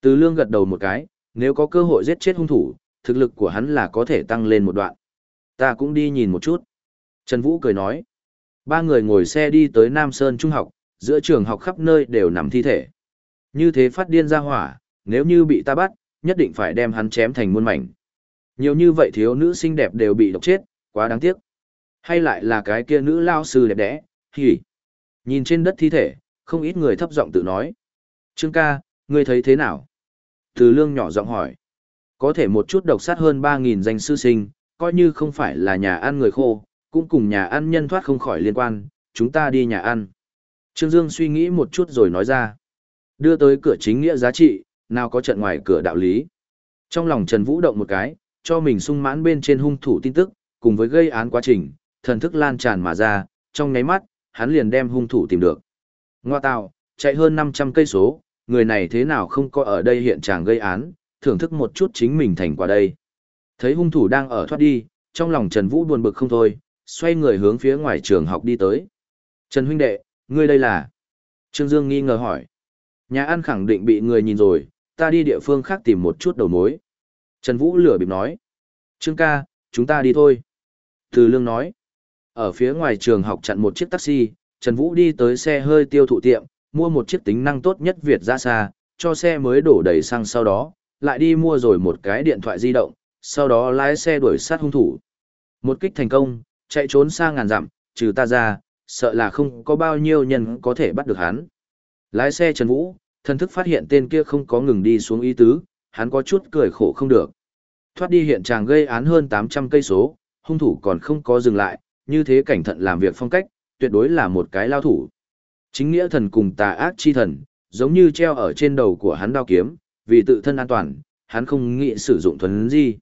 [SPEAKER 1] Từ lương gật đầu một cái, nếu có cơ hội giết chết hung thủ, thực lực của hắn là có thể tăng lên một đoạn. Ta cũng đi nhìn một chút. Trần Vũ cười nói. Ba người ngồi xe đi tới Nam Sơn Trung học, giữa trường học khắp nơi đều nằm thi thể. Như thế phát điên ra hỏa, nếu như bị ta bắt, nhất định phải đem hắn chém thành muôn mảnh. Nhiều như vậy thiếu nữ xinh đẹp đều bị độc chết, quá đáng tiếc. Hay lại là cái kia nữ lao sư đẹp đẽ, hỉ. Nhìn trên đất thi thể, không ít người thấp giọng tự nói. Trương ca, ngươi thấy thế nào? Từ lương nhỏ giọng hỏi. Có thể một chút độc sát hơn 3.000 danh sư sinh, coi như không phải là nhà ăn người khô, cũng cùng nhà ăn nhân thoát không khỏi liên quan, chúng ta đi nhà ăn. Trương Dương suy nghĩ một chút rồi nói ra. Đưa tới cửa chính nghĩa giá trị, nào có trận ngoài cửa đạo lý. Trong lòng Trần Vũ động một cái, cho mình sung mãn bên trên hung thủ tin tức, cùng với gây án quá trình, thần thức lan tràn mà ra, trong nháy mắt, hắn liền đem hung thủ tìm được. Ngoa tạo, chạy hơn 500 cây số, người này thế nào không có ở đây hiện trạng gây án, thưởng thức một chút chính mình thành quả đây. Thấy hung thủ đang ở thoát đi, trong lòng Trần Vũ buồn bực không thôi, xoay người hướng phía ngoài trường học đi tới. Trần huynh đệ, ngươi đây là? Trương Dương nghi ngờ hỏi. Nhà ăn khẳng định bị người nhìn rồi, ta đi địa phương khác tìm một chút đầu mối. Trần Vũ lửa bịp nói. Trương ca, chúng ta đi thôi. Từ lương nói. Ở phía ngoài trường học chặn một chiếc taxi, Trần Vũ đi tới xe hơi tiêu thụ tiệm, mua một chiếc tính năng tốt nhất Việt ra xa, cho xe mới đổ đầy xăng sau đó, lại đi mua rồi một cái điện thoại di động, sau đó lái xe đuổi sát hung thủ. Một kích thành công, chạy trốn xa ngàn dặm, trừ ta ra, sợ là không có bao nhiêu nhân có thể bắt được hắn. Lái xe Trần Vũ, thân thức phát hiện tên kia không có ngừng đi xuống ý tứ, hắn có chút cười khổ không được. Thoát đi hiện tràng gây án hơn 800 cây số, hung thủ còn không có dừng lại, như thế cảnh thận làm việc phong cách, tuyệt đối là một cái lao thủ. Chính nghĩa thần cùng tà ác chi thần, giống như treo ở trên đầu của hắn đao kiếm, vì tự thân an toàn, hắn không nghĩ sử dụng thuần gì.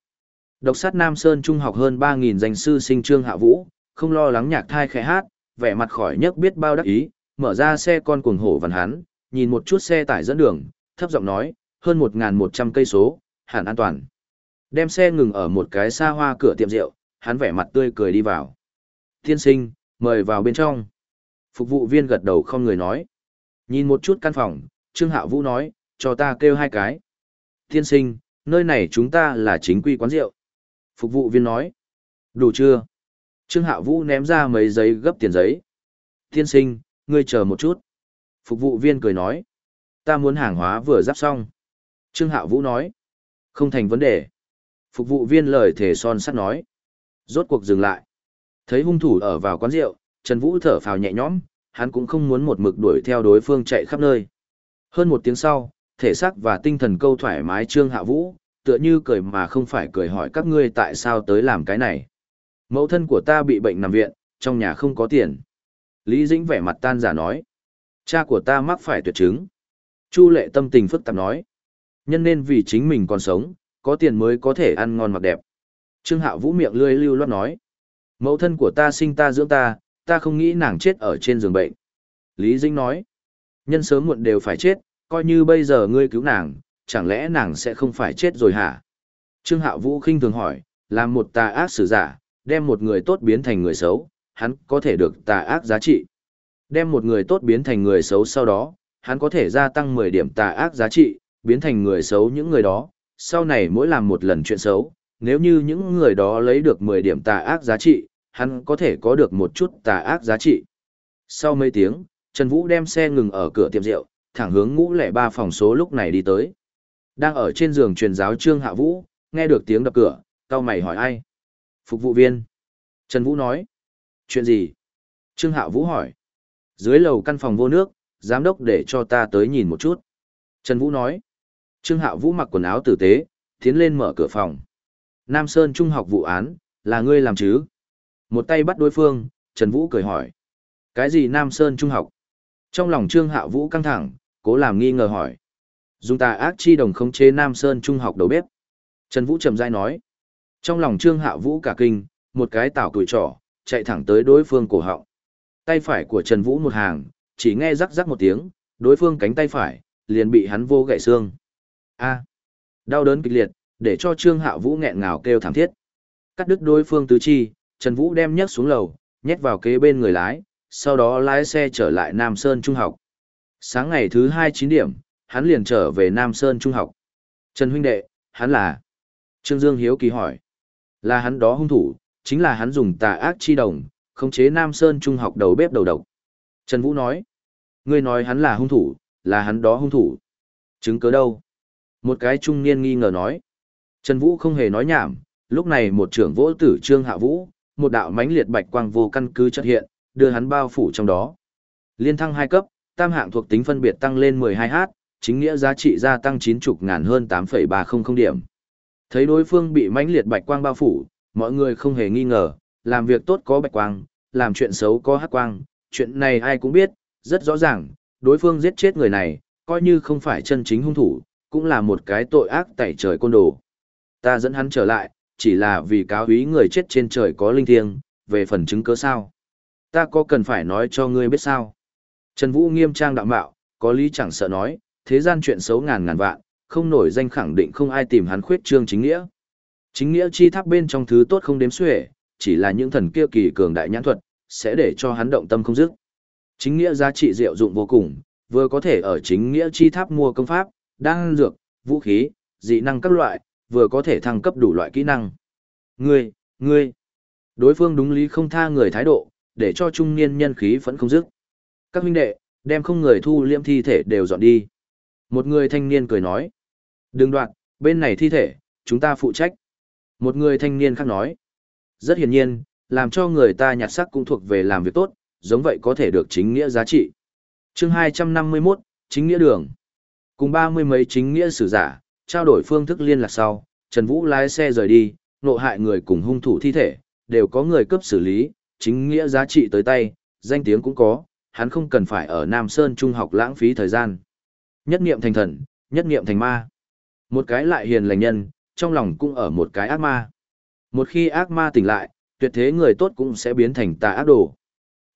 [SPEAKER 1] Độc sát Nam Sơn Trung học hơn 3.000 danh sư sinh trương hạ vũ, không lo lắng nhạc thai khẽ hát, vẻ mặt khỏi nhấc biết bao đắc ý, mở ra xe con cuồng hổ văn hắn, nhìn một chút xe tải dẫn đường, thấp giọng nói, hơn 1.100 cây số, hẳn an toàn. Đem xe ngừng ở một cái xa hoa cửa tiệm rượu, hắn vẻ mặt tươi cười đi vào. Tiên sinh, mời vào bên trong. Phục vụ viên gật đầu không người nói. Nhìn một chút căn phòng, Trương Hạ Vũ nói, cho ta kêu hai cái. Tiên sinh, nơi này chúng ta là chính quy quán rượu. Phục vụ viên nói. Đủ chưa? Trương Hạ Vũ ném ra mấy giấy gấp tiền giấy. Tiên sinh, ngươi chờ một chút. Phục vụ viên cười nói. Ta muốn hàng hóa vừa giáp xong. Trương Hạ Vũ nói. Không thành vấn đề. Phục vụ viên lời thể son sắt nói. Rốt cuộc dừng lại. Thấy hung thủ ở vào quán rượu, Trần Vũ thở phào nhẹ nhõm, hắn cũng không muốn một mực đuổi theo đối phương chạy khắp nơi. Hơn một tiếng sau, thể xác và tinh thần câu thoải mái Trương Hạ Vũ, tựa như cười mà không phải cười hỏi các ngươi tại sao tới làm cái này. Mẫu thân của ta bị bệnh nằm viện, trong nhà không có tiền. Lý Dĩnh vẻ mặt tan giả nói. Cha của ta mắc phải tuyệt chứng. Chu lệ tâm tình phức tạp nói. Nhân nên vì chính mình còn sống, có tiền mới có thể ăn ngon mặc đẹp. Trương Hạo Vũ miệng lươi lưu loát nói. Mẫu thân của ta sinh ta dưỡng ta, ta không nghĩ nàng chết ở trên giường bệnh. Lý Dĩnh nói. Nhân sớm muộn đều phải chết, coi như bây giờ ngươi cứu nàng, chẳng lẽ nàng sẽ không phải chết rồi hả? Trương Hạo Vũ khinh thường hỏi, làm một tà ác sử giả, đem một người tốt biến thành người xấu, hắn có thể được tà ác giá trị. Đem một người tốt biến thành người xấu sau đó, hắn có thể gia tăng 10 điểm tà ác giá trị, biến thành người xấu những người đó, sau này mỗi làm một lần chuyện xấu, nếu như những người đó lấy được 10 điểm tà ác giá trị, hắn có thể có được một chút tà ác giá trị. Sau mấy tiếng, Trần Vũ đem xe ngừng ở cửa tiệm rượu, thẳng hướng ngũ lẻ ba phòng số lúc này đi tới. Đang ở trên giường truyền giáo Trương Hạ Vũ, nghe được tiếng đập cửa, cao mày hỏi ai? Phục vụ viên. Trần Vũ nói. Chuyện gì? Trương Hạ Vũ hỏi. Dưới lầu căn phòng vô nước, giám đốc để cho ta tới nhìn một chút. Trần Vũ nói. Trương Hạo Vũ mặc quần áo tử tế, tiến lên mở cửa phòng. Nam Sơn Trung học vụ án, là ngươi làm chứ? Một tay bắt đối phương, Trần Vũ cười hỏi. Cái gì Nam Sơn Trung học? Trong lòng Trương Hạo Vũ căng thẳng, cố làm nghi ngờ hỏi. Dùng tà ác chi đồng khống chế Nam Sơn Trung học đầu bếp. Trần Vũ chậm dai nói. Trong lòng Trương Hạo Vũ cả kinh, một cái tảo tuổi trỏ, chạy thẳng tới đối phương cổ họng. Tay phải của Trần Vũ một hàng, chỉ nghe rắc rắc một tiếng, đối phương cánh tay phải, liền bị hắn vô gãy xương. A. đau đớn kịch liệt, để cho Trương Hạ Vũ nghẹn ngào kêu thảm thiết. Cắt đứt đối phương tứ chi, Trần Vũ đem nhấc xuống lầu, nhét vào kế bên người lái, sau đó lái xe trở lại Nam Sơn Trung học. Sáng ngày thứ hai chín điểm, hắn liền trở về Nam Sơn Trung học. Trần huynh đệ, hắn là... Trương Dương Hiếu kỳ hỏi. Là hắn đó hung thủ, chính là hắn dùng tà ác chi đồng, khống chế Nam Sơn Trung học đầu bếp đầu độc. Trần Vũ nói. Ngươi nói hắn là hung thủ, là hắn đó hung thủ. Chứng cứ đâu? Một cái trung niên nghi ngờ nói. Trần Vũ không hề nói nhảm, lúc này một trưởng vỗ tử Trương Hạ Vũ, một đạo mãnh liệt bạch quang vô căn cứ chợt hiện, đưa hắn bao phủ trong đó. Liên thăng hai cấp, tam hạng thuộc tính phân biệt tăng lên 12h, chính nghĩa giá trị gia tăng 90 ngàn hơn 8,300 điểm. Thấy đối phương bị mãnh liệt bạch quang bao phủ, mọi người không hề nghi ngờ, làm việc tốt có bạch quang, làm chuyện xấu có hắc quang, chuyện này ai cũng biết, rất rõ ràng, đối phương giết chết người này, coi như không phải chân chính hung thủ, cũng là một cái tội ác tẩy trời côn đồ. Ta dẫn hắn trở lại, chỉ là vì cáo ý người chết trên trời có linh thiêng, về phần chứng cớ sao. Ta có cần phải nói cho ngươi biết sao? Trần Vũ nghiêm trang đạo mạo, có lý chẳng sợ nói, thế gian chuyện xấu ngàn ngàn vạn, không nổi danh khẳng định không ai tìm hắn khuyết trương chính nghĩa. Chính nghĩa chi tháp bên trong thứ tốt không đếm xuể, chỉ là những thần kia kỳ cường đại nhãn thuật, sẽ để cho hắn động tâm không dứt. Chính nghĩa giá trị diệu dụng vô cùng, vừa có thể ở chính nghĩa chi tháp mua công pháp, đan dược, vũ khí, dị năng các loại, vừa có thể thăng cấp đủ loại kỹ năng. Ngươi, ngươi, đối phương đúng lý không tha người thái độ, để cho trung niên nhân khí vẫn không dứt. Các huynh đệ, đem không người thu liễm thi thể đều dọn đi. Một người thanh niên cười nói. Đừng đoạn, bên này thi thể, chúng ta phụ trách. Một người thanh niên khác nói. Rất hiển nhiên, làm cho người ta nhặt sắc cũng thuộc về làm việc tốt, giống vậy có thể được chính nghĩa giá trị. chương 251, chính nghĩa đường. Cùng ba mươi mấy chính nghĩa sử giả, trao đổi phương thức liên lạc sau, Trần Vũ lái xe rời đi, nộ hại người cùng hung thủ thi thể, đều có người cấp xử lý, chính nghĩa giá trị tới tay, danh tiếng cũng có, hắn không cần phải ở Nam Sơn Trung học lãng phí thời gian. Nhất niệm thành thần, nhất niệm thành ma. Một cái lại hiền lành nhân, trong lòng cũng ở một cái ác ma. Một khi ác ma tỉnh lại, tuyệt thế người tốt cũng sẽ biến thành tà ác đồ.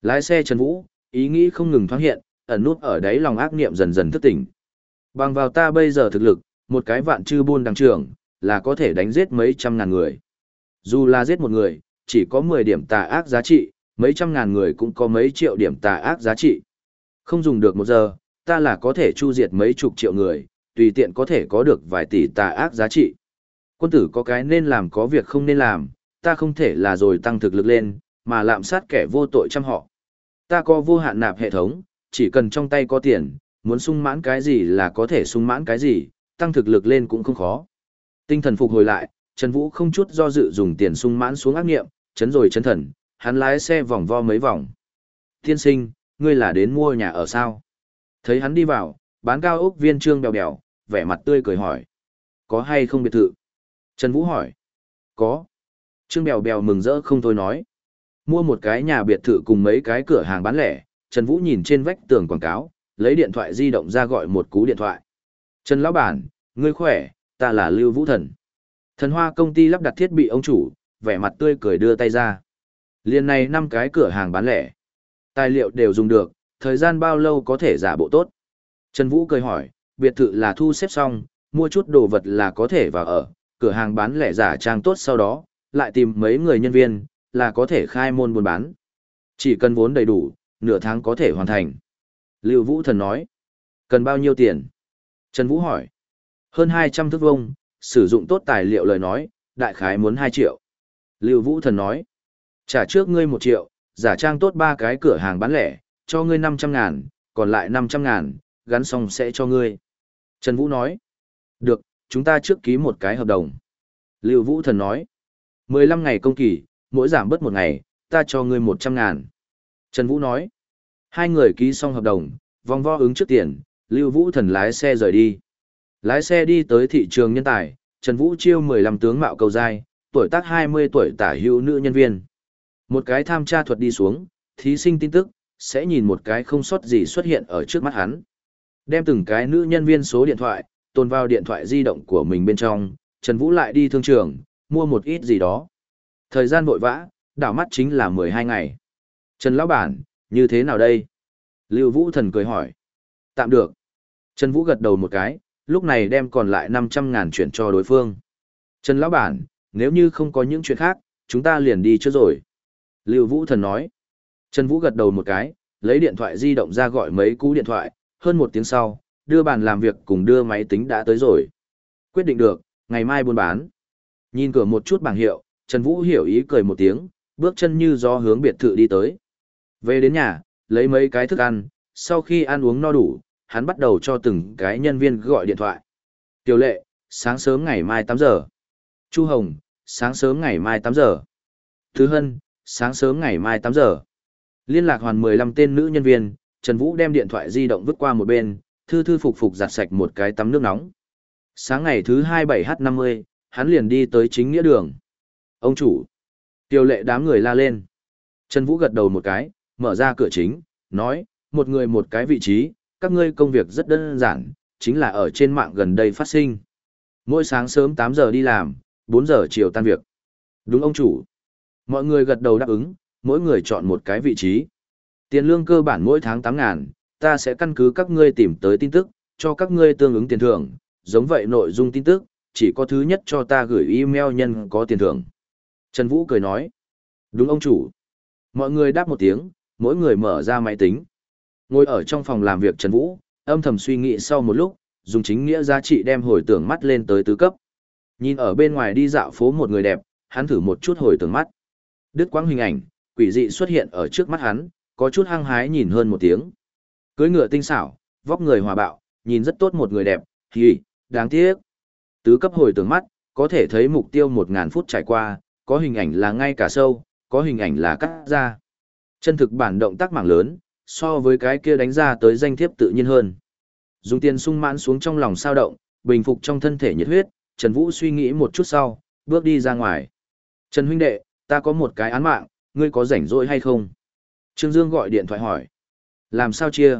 [SPEAKER 1] Lái xe Trần Vũ, ý nghĩ không ngừng thoáng hiện, ẩn nút ở đáy lòng ác niệm dần dần thức tỉnh. Bằng vào ta bây giờ thực lực, một cái vạn chư buôn đằng trưởng, là có thể đánh giết mấy trăm ngàn người. Dù là giết một người, chỉ có 10 điểm tà ác giá trị, mấy trăm ngàn người cũng có mấy triệu điểm tà ác giá trị. Không dùng được một giờ, ta là có thể chu diệt mấy chục triệu người, tùy tiện có thể có được vài tỷ tà ác giá trị. Quân tử có cái nên làm có việc không nên làm, ta không thể là rồi tăng thực lực lên, mà lạm sát kẻ vô tội trăm họ. Ta có vô hạn nạp hệ thống, chỉ cần trong tay có tiền, muốn sung mãn cái gì là có thể sung mãn cái gì, tăng thực lực lên cũng không khó. Tinh thần phục hồi lại, Trần Vũ không chút do dự dùng tiền sung mãn xuống ác nghiệm, chấn rồi chấn thần, hắn lái xe vòng vo mấy vòng. Tiên sinh, ngươi là đến mua nhà ở sao? Thấy hắn đi vào, bán cao ốc viên trương bèo bèo, vẻ mặt tươi cười hỏi. Có hay không biệt thự? Trần Vũ hỏi. Có. Trương bèo bèo mừng rỡ không thôi nói. Mua một cái nhà biệt thự cùng mấy cái cửa hàng bán lẻ, Trần Vũ nhìn trên vách tường quảng cáo, lấy điện thoại di động ra gọi một cú điện thoại. Trần Lão Bản, ngươi khỏe, ta là Lưu Vũ Thần. Thần Hoa công ty lắp đặt thiết bị ông chủ, vẻ mặt tươi cười đưa tay ra. Liên này năm cái cửa hàng bán lẻ. Tài liệu đều dùng được, thời gian bao lâu có thể giả bộ tốt. Trần Vũ cười hỏi, biệt thự là thu xếp xong, mua chút đồ vật là có thể vào ở, cửa hàng bán lẻ giả trang tốt sau đó, lại tìm mấy người nhân viên, là có thể khai môn buôn bán. Chỉ cần vốn đầy đủ, nửa tháng có thể hoàn thành. Lưu Vũ Thần nói, cần bao nhiêu tiền? Trần Vũ hỏi, hơn 200 thước vông, sử dụng tốt tài liệu lời nói, đại khái muốn 2 triệu. Lưu Vũ Thần nói, trả trước ngươi 1 triệu, giả trang tốt ba cái cửa hàng bán lẻ, cho ngươi 500 ngàn, còn lại 500 ngàn, gắn xong sẽ cho ngươi. Trần Vũ nói, được, chúng ta trước ký một cái hợp đồng. Lưu Vũ Thần nói, 15 ngày công kỳ, mỗi giảm bớt một ngày, ta cho ngươi 100 ngàn. Trần Vũ nói, hai người ký xong hợp đồng, vòng vo ứng trước tiền, Lưu Vũ Thần lái xe rời đi. Lái xe đi tới thị trường nhân tài, Trần Vũ chiêu 15 tướng mạo cầu dai, tuổi tác 20 tuổi tả hữu nữ nhân viên. Một cái tham tra thuật đi xuống, thí sinh tin tức, sẽ nhìn một cái không sót gì xuất hiện ở trước mắt hắn. Đem từng cái nữ nhân viên số điện thoại, tồn vào điện thoại di động của mình bên trong, Trần Vũ lại đi thương trường, mua một ít gì đó. Thời gian vội vã, đảo mắt chính là 12 ngày. Trần Lão Bản, như thế nào đây? Lưu Vũ Thần cười hỏi. Tạm được. Trần Vũ gật đầu một cái, lúc này đem còn lại 500 ngàn chuyển cho đối phương. Trần Lão Bản, nếu như không có những chuyện khác, chúng ta liền đi trước rồi. Lưu Vũ Thần nói. Trần Vũ gật đầu một cái, lấy điện thoại di động ra gọi mấy cú điện thoại, hơn một tiếng sau, đưa bàn làm việc cùng đưa máy tính đã tới rồi. Quyết định được, ngày mai buôn bán. Nhìn cửa một chút bảng hiệu, Trần Vũ hiểu ý cười một tiếng, bước chân như gió hướng biệt thự đi tới. Về đến nhà, lấy mấy cái thức ăn, sau khi ăn uống no đủ, hắn bắt đầu cho từng cái nhân viên gọi điện thoại. Tiểu lệ, sáng sớm ngày mai 8 giờ. Chu Hồng, sáng sớm ngày mai 8 giờ. Thứ Hân, sáng sớm ngày mai 8 giờ. Liên lạc hoàn 15 tên nữ nhân viên, Trần Vũ đem điện thoại di động vứt qua một bên, thư thư phục phục giặt sạch một cái tắm nước nóng. Sáng ngày thứ 27H50, hắn liền đi tới chính nghĩa đường. Ông chủ. Tiêu lệ đám người la lên. Trần Vũ gật đầu một cái, mở ra cửa chính, nói, một người một cái vị trí, các ngươi công việc rất đơn giản, chính là ở trên mạng gần đây phát sinh. Mỗi sáng sớm 8 giờ đi làm, 4 giờ chiều tan việc. Đúng ông chủ. Mọi người gật đầu đáp ứng, mỗi người chọn một cái vị trí. Tiền lương cơ bản mỗi tháng 8 ngàn, ta sẽ căn cứ các ngươi tìm tới tin tức, cho các ngươi tương ứng tiền thưởng, giống vậy nội dung tin tức, chỉ có thứ nhất cho ta gửi email nhân có tiền thưởng. Trần Vũ cười nói, đúng ông chủ. Mọi người đáp một tiếng, mỗi người mở ra máy tính. Ngồi ở trong phòng làm việc Trần Vũ, âm thầm suy nghĩ sau một lúc, dùng chính nghĩa giá trị đem hồi tưởng mắt lên tới tứ cấp. Nhìn ở bên ngoài đi dạo phố một người đẹp, hắn thử một chút hồi tưởng mắt. Đứt quãng hình ảnh, quỷ dị xuất hiện ở trước mắt hắn, có chút hăng hái nhìn hơn một tiếng. Cưới ngựa tinh xảo, vóc người hòa bạo, nhìn rất tốt một người đẹp, thì, đáng tiếc. Tứ cấp hồi tưởng mắt, có thể thấy mục tiêu 1.000 phút trải qua, có hình ảnh là ngay cả sâu, có hình ảnh là cắt ra. Chân thực bản động tác mảng lớn, so với cái kia đánh ra tới danh thiếp tự nhiên hơn. Dùng tiền sung mãn xuống trong lòng sao động, bình phục trong thân thể nhiệt huyết, Trần Vũ suy nghĩ một chút sau, bước đi ra ngoài. Trần huynh đệ, ta có một cái án mạng, ngươi có rảnh rỗi hay không? Trương Dương gọi điện thoại hỏi. Làm sao chia?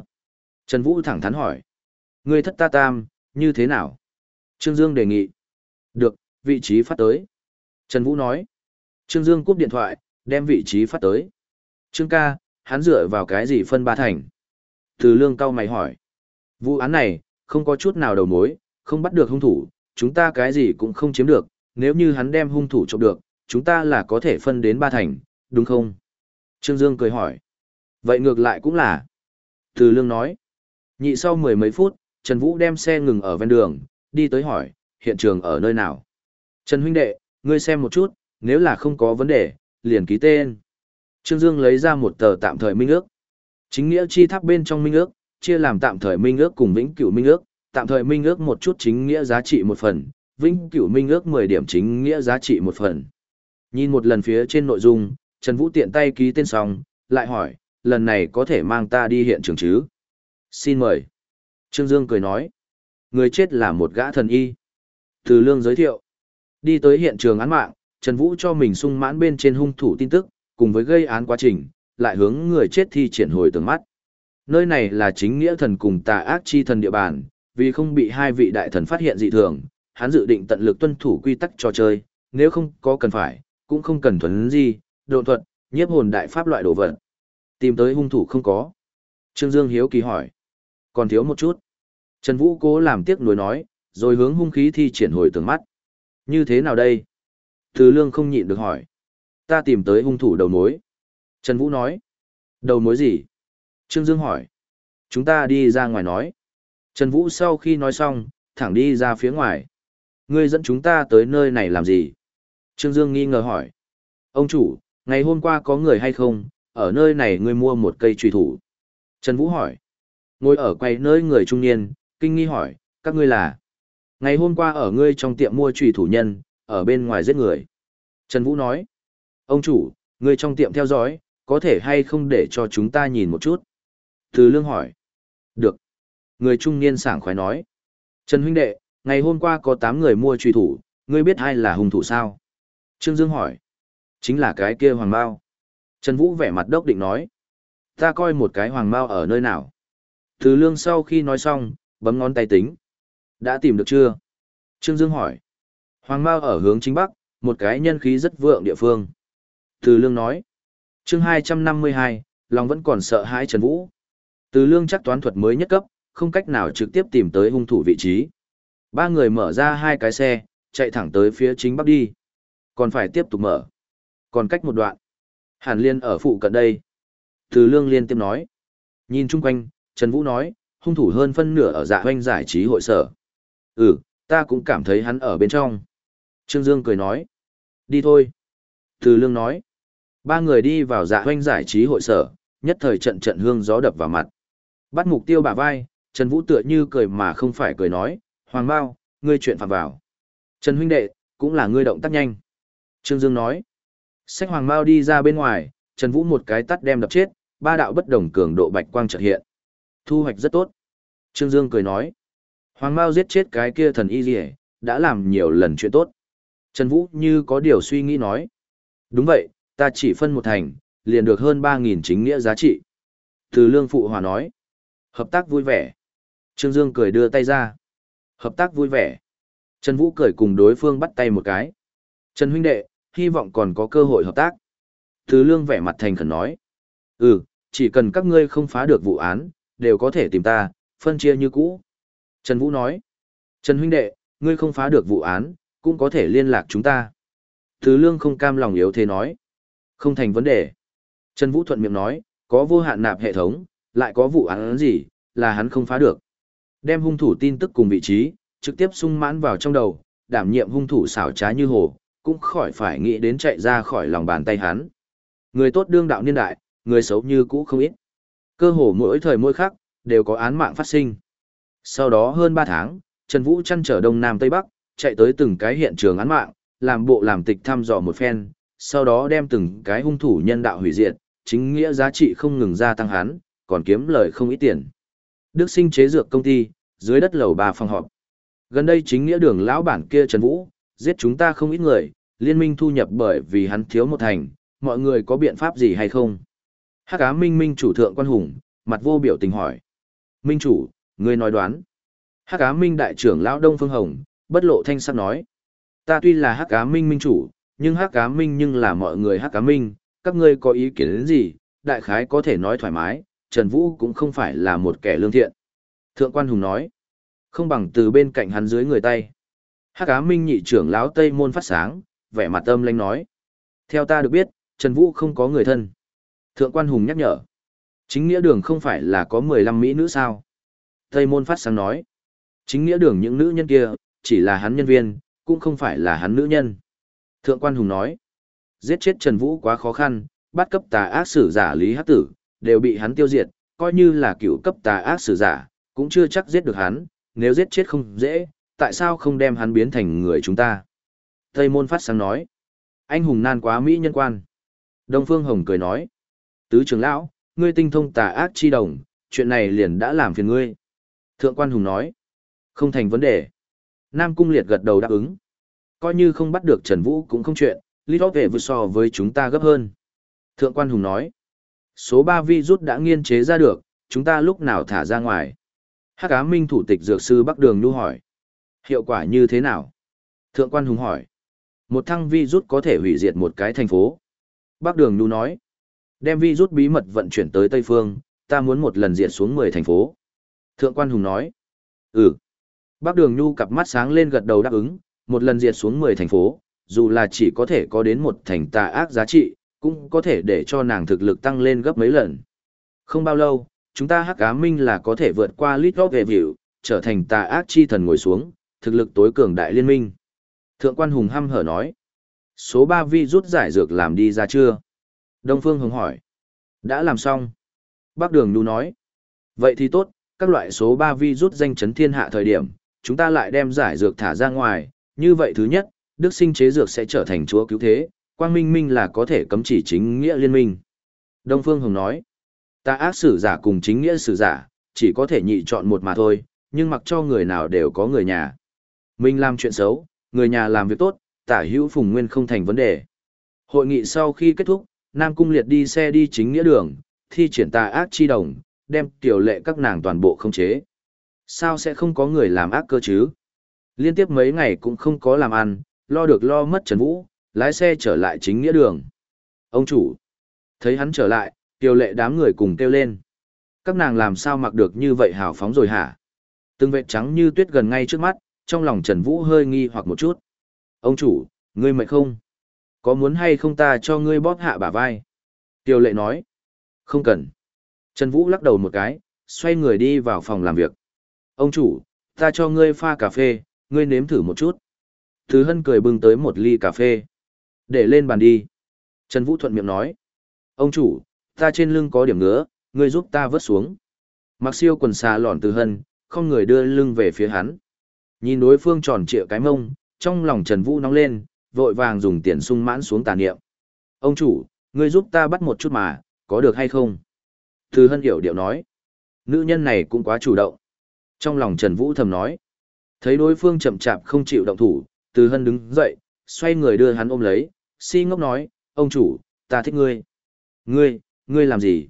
[SPEAKER 1] Trần Vũ thẳng thắn hỏi. Ngươi thất ta tam, như thế nào? Trương Dương đề nghị. Được, vị trí phát tới. Trần Vũ nói. Trương Dương cúp điện thoại, đem vị trí phát tới. Trương ca, hắn dựa vào cái gì phân ba thành? Từ lương cao mày hỏi. Vụ án này, không có chút nào đầu mối, không bắt được hung thủ, chúng ta cái gì cũng không chiếm được, nếu như hắn đem hung thủ chụp được, chúng ta là có thể phân đến ba thành, đúng không? Trương Dương cười hỏi. Vậy ngược lại cũng là. Từ lương nói. Nhị sau mười mấy phút, Trần Vũ đem xe ngừng ở ven đường, đi tới hỏi, hiện trường ở nơi nào? Trần huynh đệ, ngươi xem một chút, nếu là không có vấn đề, liền ký tên. Trương Dương lấy ra một tờ tạm thời minh ước. Chính nghĩa chi tháp bên trong minh ước, chia làm tạm thời minh ước cùng vĩnh cửu minh ước, tạm thời minh ước một chút chính nghĩa giá trị một phần, vĩnh cửu minh ước 10 điểm chính nghĩa giá trị một phần. Nhìn một lần phía trên nội dung, Trần Vũ tiện tay ký tên xong, lại hỏi, lần này có thể mang ta đi hiện trường chứ? Xin mời. Trương Dương cười nói, người chết là một gã thần y. Từ lương giới thiệu, đi tới hiện trường án mạng, Trần Vũ cho mình sung mãn bên trên hung thủ tin tức, cùng với gây án quá trình, lại hướng người chết thi triển hồi tưởng mắt. Nơi này là chính nghĩa thần cùng tà ác chi thần địa bàn, vì không bị hai vị đại thần phát hiện dị thường, hắn dự định tận lực tuân thủ quy tắc trò chơi, nếu không có cần phải, cũng không cần thuần gì, độ thuật, nhiếp hồn đại pháp loại đồ vật. Tìm tới hung thủ không có. Trương Dương hiếu kỳ hỏi. Còn thiếu một chút. Trần Vũ cố làm tiếc nuối nói, rồi hướng hung khí thi triển hồi tưởng mắt. Như thế nào đây? Từ lương không nhịn được hỏi. Ta tìm tới hung thủ đầu mối. Trần Vũ nói. Đầu mối gì? Trương Dương hỏi. Chúng ta đi ra ngoài nói. Trần Vũ sau khi nói xong, thẳng đi ra phía ngoài. Ngươi dẫn chúng ta tới nơi này làm gì? Trương Dương nghi ngờ hỏi. Ông chủ, ngày hôm qua có người hay không, ở nơi này ngươi mua một cây trùy thủ. Trần Vũ hỏi. Ngồi ở quầy nơi người trung niên, kinh nghi hỏi, các ngươi là. Ngày hôm qua ở ngươi trong tiệm mua trùy thủ nhân, ở bên ngoài giết người. Trần Vũ nói. Ông chủ, người trong tiệm theo dõi, có thể hay không để cho chúng ta nhìn một chút? Từ lương hỏi. Được. Người trung niên sảng khoái nói. Trần huynh đệ, ngày hôm qua có 8 người mua truy thủ, ngươi biết ai là hung thủ sao? Trương Dương hỏi. Chính là cái kia hoàng bao. Trần Vũ vẻ mặt đốc định nói. Ta coi một cái hoàng bao ở nơi nào? Từ lương sau khi nói xong, bấm ngón tay tính. Đã tìm được chưa? Trương Dương hỏi. Hoàng mao ở hướng chính bắc, một cái nhân khí rất vượng địa phương. Từ lương nói. chương 252, lòng vẫn còn sợ hãi Trần Vũ. Từ lương chắc toán thuật mới nhất cấp, không cách nào trực tiếp tìm tới hung thủ vị trí. Ba người mở ra hai cái xe, chạy thẳng tới phía chính bắc đi. Còn phải tiếp tục mở. Còn cách một đoạn. Hàn Liên ở phụ cận đây. Từ lương liên tiếp nói. Nhìn chung quanh, Trần Vũ nói, hung thủ hơn phân nửa ở dạ hoanh giải trí hội sở. Ừ, ta cũng cảm thấy hắn ở bên trong. Trương Dương cười nói. Đi thôi. Từ lương nói. Ba người đi vào dạ hoanh giải trí hội sở, nhất thời trận trận hương gió đập vào mặt. Bắt mục tiêu bả vai, Trần Vũ tựa như cười mà không phải cười nói, Hoàng Bao, ngươi chuyện phạm vào. Trần huynh đệ, cũng là ngươi động tác nhanh. Trương Dương nói, sách Hoàng Bao đi ra bên ngoài, Trần Vũ một cái tắt đem đập chết, ba đạo bất đồng cường độ bạch quang chợt hiện. Thu hoạch rất tốt. Trương Dương cười nói, Hoàng Bao giết chết cái kia thần y gì đã làm nhiều lần chuyện tốt. Trần Vũ như có điều suy nghĩ nói, đúng vậy, ta chỉ phân một thành, liền được hơn 3.000 chính nghĩa giá trị. Từ lương phụ hòa nói, hợp tác vui vẻ. Trương Dương cười đưa tay ra. Hợp tác vui vẻ. Trần Vũ cười cùng đối phương bắt tay một cái. Trần huynh đệ, hy vọng còn có cơ hội hợp tác. Từ lương vẻ mặt thành khẩn nói. Ừ, chỉ cần các ngươi không phá được vụ án, đều có thể tìm ta, phân chia như cũ. Trần Vũ nói. Trần huynh đệ, ngươi không phá được vụ án, cũng có thể liên lạc chúng ta. Từ lương không cam lòng yếu thế nói. Không thành vấn đề. Trần Vũ thuận miệng nói, có vô hạn nạp hệ thống, lại có vụ án gì, là hắn không phá được. Đem hung thủ tin tức cùng vị trí, trực tiếp sung mãn vào trong đầu, đảm nhiệm hung thủ xảo trá như hồ, cũng khỏi phải nghĩ đến chạy ra khỏi lòng bàn tay hắn. Người tốt đương đạo niên đại, người xấu như cũ không ít. Cơ hồ mỗi thời mỗi khắc, đều có án mạng phát sinh. Sau đó hơn 3 tháng, Trần Vũ chăn trở Đông Nam Tây Bắc, chạy tới từng cái hiện trường án mạng, làm bộ làm tịch thăm dò một phen, sau đó đem từng cái hung thủ nhân đạo hủy diệt, chính nghĩa giá trị không ngừng gia tăng hắn, còn kiếm lời không ít tiền. Đức sinh chế dược công ty, dưới đất lầu ba phòng họp. Gần đây chính nghĩa đường lão bản kia Trần Vũ, giết chúng ta không ít người, liên minh thu nhập bởi vì hắn thiếu một thành, mọi người có biện pháp gì hay không? Hắc Á Minh Minh chủ thượng quan hùng, mặt vô biểu tình hỏi. Minh chủ, người nói đoán. Hắc Á Minh đại trưởng lão Đông Phương Hồng, bất lộ thanh sắc nói. Ta tuy là hắc ám minh minh chủ, nhưng hắc cá minh nhưng là mọi người hắc cá minh, các ngươi có ý kiến đến gì, đại khái có thể nói thoải mái, Trần Vũ cũng không phải là một kẻ lương thiện. Thượng quan hùng nói, không bằng từ bên cạnh hắn dưới người tay. Hắc cá minh nhị trưởng lão Tây Môn phát sáng, vẻ mặt âm lãnh nói. Theo ta được biết, Trần Vũ không có người thân. Thượng quan hùng nhắc nhở. Chính nghĩa đường không phải là có 15 mỹ nữ sao? Tây Môn phát sáng nói. Chính nghĩa đường những nữ nhân kia, chỉ là hắn nhân viên, cũng không phải là hắn nữ nhân. Thượng quan hùng nói. Giết chết Trần Vũ quá khó khăn, bắt cấp tà ác sử giả Lý Hắc Tử, đều bị hắn tiêu diệt, coi như là cựu cấp tà ác sử giả, cũng chưa chắc giết được hắn, nếu giết chết không dễ, tại sao không đem hắn biến thành người chúng ta? Tây môn phát sáng nói, anh hùng nan quá mỹ nhân quan. Đông Phương Hồng cười nói, tứ trưởng lão, ngươi tinh thông tà ác chi đồng, chuyện này liền đã làm phiền ngươi. Thượng quan Hùng nói, không thành vấn đề. Nam Cung Liệt gật đầu đáp ứng. Coi như không bắt được Trần Vũ cũng không chuyện, lý đó về vừa so với chúng ta gấp hơn. Thượng quan Hùng nói, số 3 vi rút đã nghiên chế ra được, chúng ta lúc nào thả ra ngoài. Hắc Á Minh thủ tịch dược sư Bắc Đường Nhu hỏi. Hiệu quả như thế nào? Thượng quan Hùng hỏi. Một thăng vi rút có thể hủy diệt một cái thành phố. Bắc Đường Nhu nói. Đem vi rút bí mật vận chuyển tới Tây Phương, ta muốn một lần diệt xuống 10 thành phố. Thượng quan Hùng nói. Ừ. Bắc Đường Nhu cặp mắt sáng lên gật đầu đáp ứng, một lần diệt xuống 10 thành phố, dù là chỉ có thể có đến một thành tà ác giá trị, cũng có thể để cho nàng thực lực tăng lên gấp mấy lần. Không bao lâu, chúng ta hắc ám minh là có thể vượt qua lít góc về vịu, trở thành tà ác chi thần ngồi xuống, thực lực tối cường đại liên minh. Thượng quan hùng hăm hở nói. Số 3 vi rút giải dược làm đi ra chưa? Đông Phương Hồng hỏi. Đã làm xong. Bác Đường Nhu nói. Vậy thì tốt, các loại số 3 vi rút danh chấn thiên hạ thời điểm, chúng ta lại đem giải dược thả ra ngoài. Như vậy thứ nhất, Đức sinh chế dược sẽ trở thành chúa cứu thế, Quang Minh Minh là có thể cấm chỉ chính nghĩa liên minh. Đông Phương Hồng nói. Ta ác sử giả cùng chính nghĩa sử giả, chỉ có thể nhị chọn một mà thôi, nhưng mặc cho người nào đều có người nhà. Mình làm chuyện xấu, người nhà làm việc tốt, tả hữu phùng nguyên không thành vấn đề. Hội nghị sau khi kết thúc, Nam Cung Liệt đi xe đi chính nghĩa đường, thi triển tà ác chi đồng, đem tiểu lệ các nàng toàn bộ không chế. Sao sẽ không có người làm ác cơ chứ? Liên tiếp mấy ngày cũng không có làm ăn, lo được lo mất Trần Vũ, lái xe trở lại chính nghĩa đường. Ông chủ, thấy hắn trở lại, Tiêu lệ đám người cùng kêu lên. Các nàng làm sao mặc được như vậy hào phóng rồi hả? Từng vệt trắng như tuyết gần ngay trước mắt, trong lòng Trần Vũ hơi nghi hoặc một chút. Ông chủ, ngươi mệt không? Có muốn hay không ta cho ngươi bóp hạ bả vai? Tiêu lệ nói. Không cần. Trần Vũ lắc đầu một cái, xoay người đi vào phòng làm việc. Ông chủ, ta cho ngươi pha cà phê, ngươi nếm thử một chút. Thứ hân cười bưng tới một ly cà phê. Để lên bàn đi. Trần Vũ thuận miệng nói. Ông chủ, ta trên lưng có điểm ngứa, ngươi giúp ta vớt xuống. Mặc siêu quần xà lòn từ hân, không người đưa lưng về phía hắn. Nhìn đối phương tròn trịa cái mông, trong lòng Trần Vũ nóng lên, vội vàng dùng tiền sung mãn xuống tà niệm. Ông chủ, ngươi giúp ta bắt một chút mà, có được hay không? Từ hân hiểu điệu nói. Nữ nhân này cũng quá chủ động. Trong lòng Trần Vũ thầm nói. Thấy đối phương chậm chạp không chịu động thủ, từ hân đứng dậy, xoay người đưa hắn ôm lấy, si ngốc nói, ông chủ, ta thích ngươi. Ngươi, ngươi làm gì?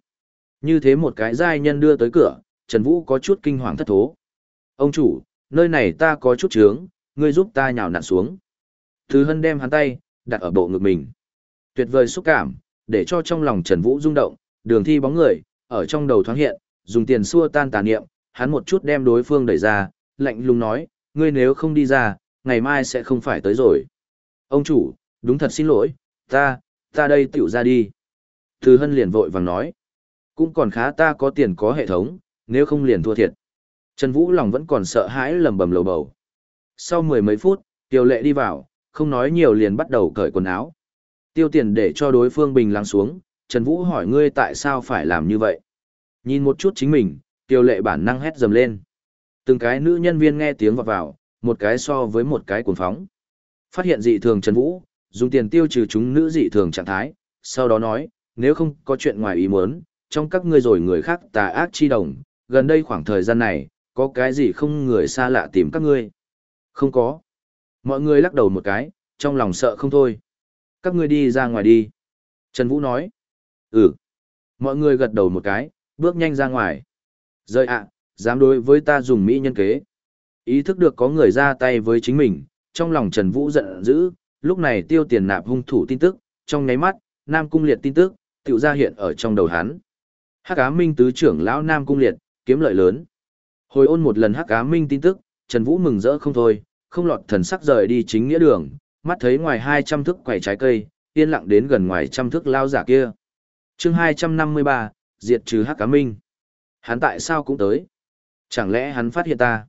[SPEAKER 1] Như thế một cái giai nhân đưa tới cửa, Trần Vũ có chút kinh hoàng thất thố. Ông chủ, nơi này ta có chút trướng, ngươi giúp ta nhào nặn xuống. Từ hân đem hắn tay, đặt ở bộ ngực mình. Tuyệt vời xúc cảm, để cho trong lòng Trần Vũ rung động, đường thi bóng người, ở trong đầu thoáng hiện, dùng tiền xua tan tà niệm, hắn một chút đem đối phương đẩy ra, lạnh lùng nói, ngươi nếu không đi ra, ngày mai sẽ không phải tới rồi. Ông chủ, đúng thật xin lỗi, ta, ta đây tiểu ra đi. Từ hân liền vội vàng nói, cũng còn khá ta có tiền có hệ thống, nếu không liền thua thiệt. Trần Vũ lòng vẫn còn sợ hãi lầm bầm lầu bầu. Sau mười mấy phút, Tiêu Lệ đi vào, không nói nhiều liền bắt đầu cởi quần áo. Tiêu tiền để cho đối phương bình lắng xuống, Trần Vũ hỏi ngươi tại sao phải làm như vậy. Nhìn một chút chính mình, Tiêu Lệ bản năng hét dầm lên. Từng cái nữ nhân viên nghe tiếng vọt vào, một cái so với một cái cuồng phóng. Phát hiện dị thường Trần Vũ, dùng tiền tiêu trừ chúng nữ dị thường trạng thái, sau đó nói, nếu không có chuyện ngoài ý muốn, trong các ngươi rồi người khác tà ác chi đồng, gần đây khoảng thời gian này, có cái gì không người xa lạ tìm các ngươi? Không có. Mọi người lắc đầu một cái, trong lòng sợ không thôi. Các ngươi đi ra ngoài đi. Trần Vũ nói. Ừ. Mọi người gật đầu một cái, bước nhanh ra ngoài. Rơi ạ, dám đối với ta dùng mỹ nhân kế. Ý thức được có người ra tay với chính mình, trong lòng Trần Vũ giận dữ, lúc này tiêu tiền nạp hung thủ tin tức, trong nháy mắt, Nam Cung Liệt tin tức, tiểu ra hiện ở trong đầu hắn. Hắc Á Minh tứ trưởng lão Nam Cung Liệt, kiếm lợi lớn. Hồi ôn một lần Hắc Á Minh tin tức, Trần Vũ mừng rỡ không thôi, không lọt thần sắc rời đi chính nghĩa đường, mắt thấy ngoài 200 thước quầy trái cây, yên lặng đến gần ngoài trăm thước lao giả kia. Chương 253, diệt trừ Hắc Á Minh. Hắn tại sao cũng tới? Chẳng lẽ hắn phát hiện ta?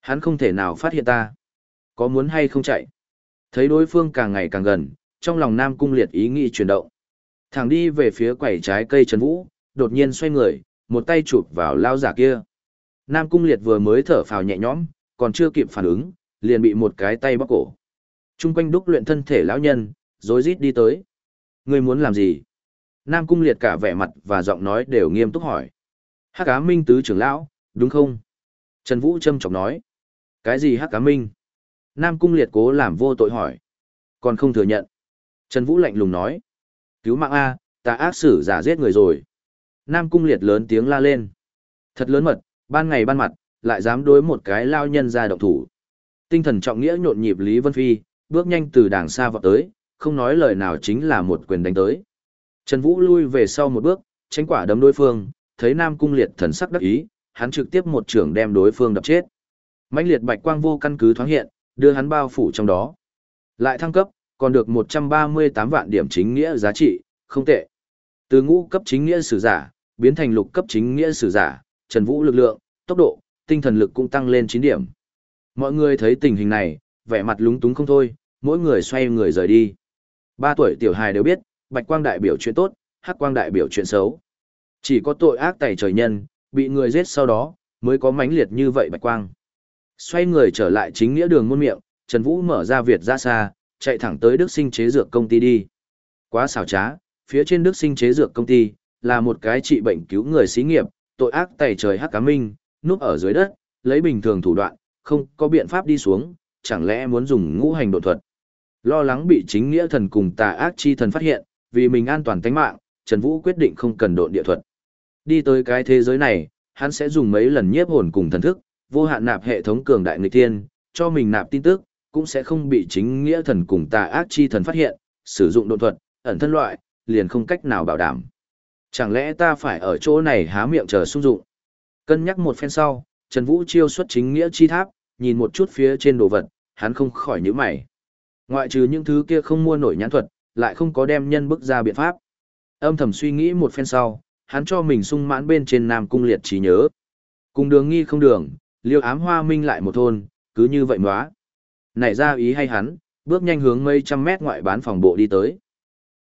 [SPEAKER 1] Hắn không thể nào phát hiện ta. Có muốn hay không chạy? Thấy đối phương càng ngày càng gần, trong lòng Nam Cung Liệt ý nghĩ chuyển động. Thẳng đi về phía quầy trái cây Trần Vũ, đột nhiên xoay người, một tay chụp vào lao giả kia. Nam Cung Liệt vừa mới thở phào nhẹ nhõm, còn chưa kịp phản ứng, liền bị một cái tay bóc cổ. Trung quanh đúc luyện thân thể lão nhân, rối rít đi tới. Ngươi muốn làm gì? Nam Cung Liệt cả vẻ mặt và giọng nói đều nghiêm túc hỏi. Hắc cá Minh tứ trưởng lão, đúng không? Trần Vũ châm chọc nói. Cái gì Hắc cá Minh? Nam Cung Liệt cố làm vô tội hỏi. Còn không thừa nhận. Trần Vũ lạnh lùng nói. Cứu mạng A, ta ác xử giả giết người rồi. Nam Cung Liệt lớn tiếng la lên. Thật lớn mật, ban ngày ban mặt, lại dám đối một cái lao nhân ra động thủ. Tinh thần trọng nghĩa nhộn nhịp Lý Vân Phi, bước nhanh từ đàng xa vọt tới, không nói lời nào chính là một quyền đánh tới. Trần Vũ lui về sau một bước, tránh quả đấm đối phương, thấy Nam Cung Liệt thần sắc đắc ý, hắn trực tiếp một trưởng đem đối phương đập chết. Mãnh liệt bạch quang vô căn cứ thoáng hiện, đưa hắn bao phủ trong đó. Lại thăng cấp, còn được 138 vạn điểm chính nghĩa giá trị, không tệ. Từ ngũ cấp chính nghĩa sử giả, biến thành lục cấp chính nghĩa sử giả, Trần Vũ lực lượng, tốc độ, tinh thần lực cũng tăng lên 9 điểm. Mọi người thấy tình hình này, vẻ mặt lúng túng không thôi, mỗi người xoay người rời đi. Ba tuổi tiểu hài đều biết, bạch quang đại biểu chuyện tốt, hắc quang đại biểu chuyện xấu. Chỉ có tội ác tẩy trời nhân, bị người giết sau đó, mới có mãnh liệt như vậy bạch quang. Xoay người trở lại chính nghĩa đường môn miệng, Trần Vũ mở ra Việt ra xa, chạy thẳng tới Đức Sinh chế dược công ty đi. Quá xảo trá, phía trên Đức Sinh chế dược công ty, là một cái trị bệnh cứu người xí nghiệp, tội ác tẩy trời hắc cá minh, núp ở dưới đất, lấy bình thường thủ đoạn, không có biện pháp đi xuống, chẳng lẽ muốn dùng ngũ hành độ thuật. Lo lắng bị chính nghĩa thần cùng tà ác chi thần phát hiện, vì mình an toàn tính mạng, Trần Vũ quyết định không cần độn địa thuật. Đi tới cái thế giới này, hắn sẽ dùng mấy lần nhiếp hồn cùng thần thức, vô hạn nạp hệ thống cường đại người tiên, cho mình nạp tin tức, cũng sẽ không bị chính nghĩa thần cùng tà ác chi thần phát hiện, sử dụng độn thuật, ẩn thân loại, liền không cách nào bảo đảm. Chẳng lẽ ta phải ở chỗ này há miệng chờ sung dụng? Cân nhắc một phen sau, Trần Vũ chiêu xuất chính nghĩa chi tháp, nhìn một chút phía trên đồ vật, hắn không khỏi nhíu mày. Ngoại trừ những thứ kia không mua nổi nhãn thuật, lại không có đem nhân bức ra biện pháp. Âm thầm suy nghĩ một phen sau, hắn cho mình sung mãn bên trên Nam Cung liệt trí nhớ. Cùng đường nghi không đường, liêu ám hoa minh lại một thôn, cứ như vậy móa. Nảy ra ý hay hắn, bước nhanh hướng mấy trăm mét ngoại bán phòng bộ đi tới.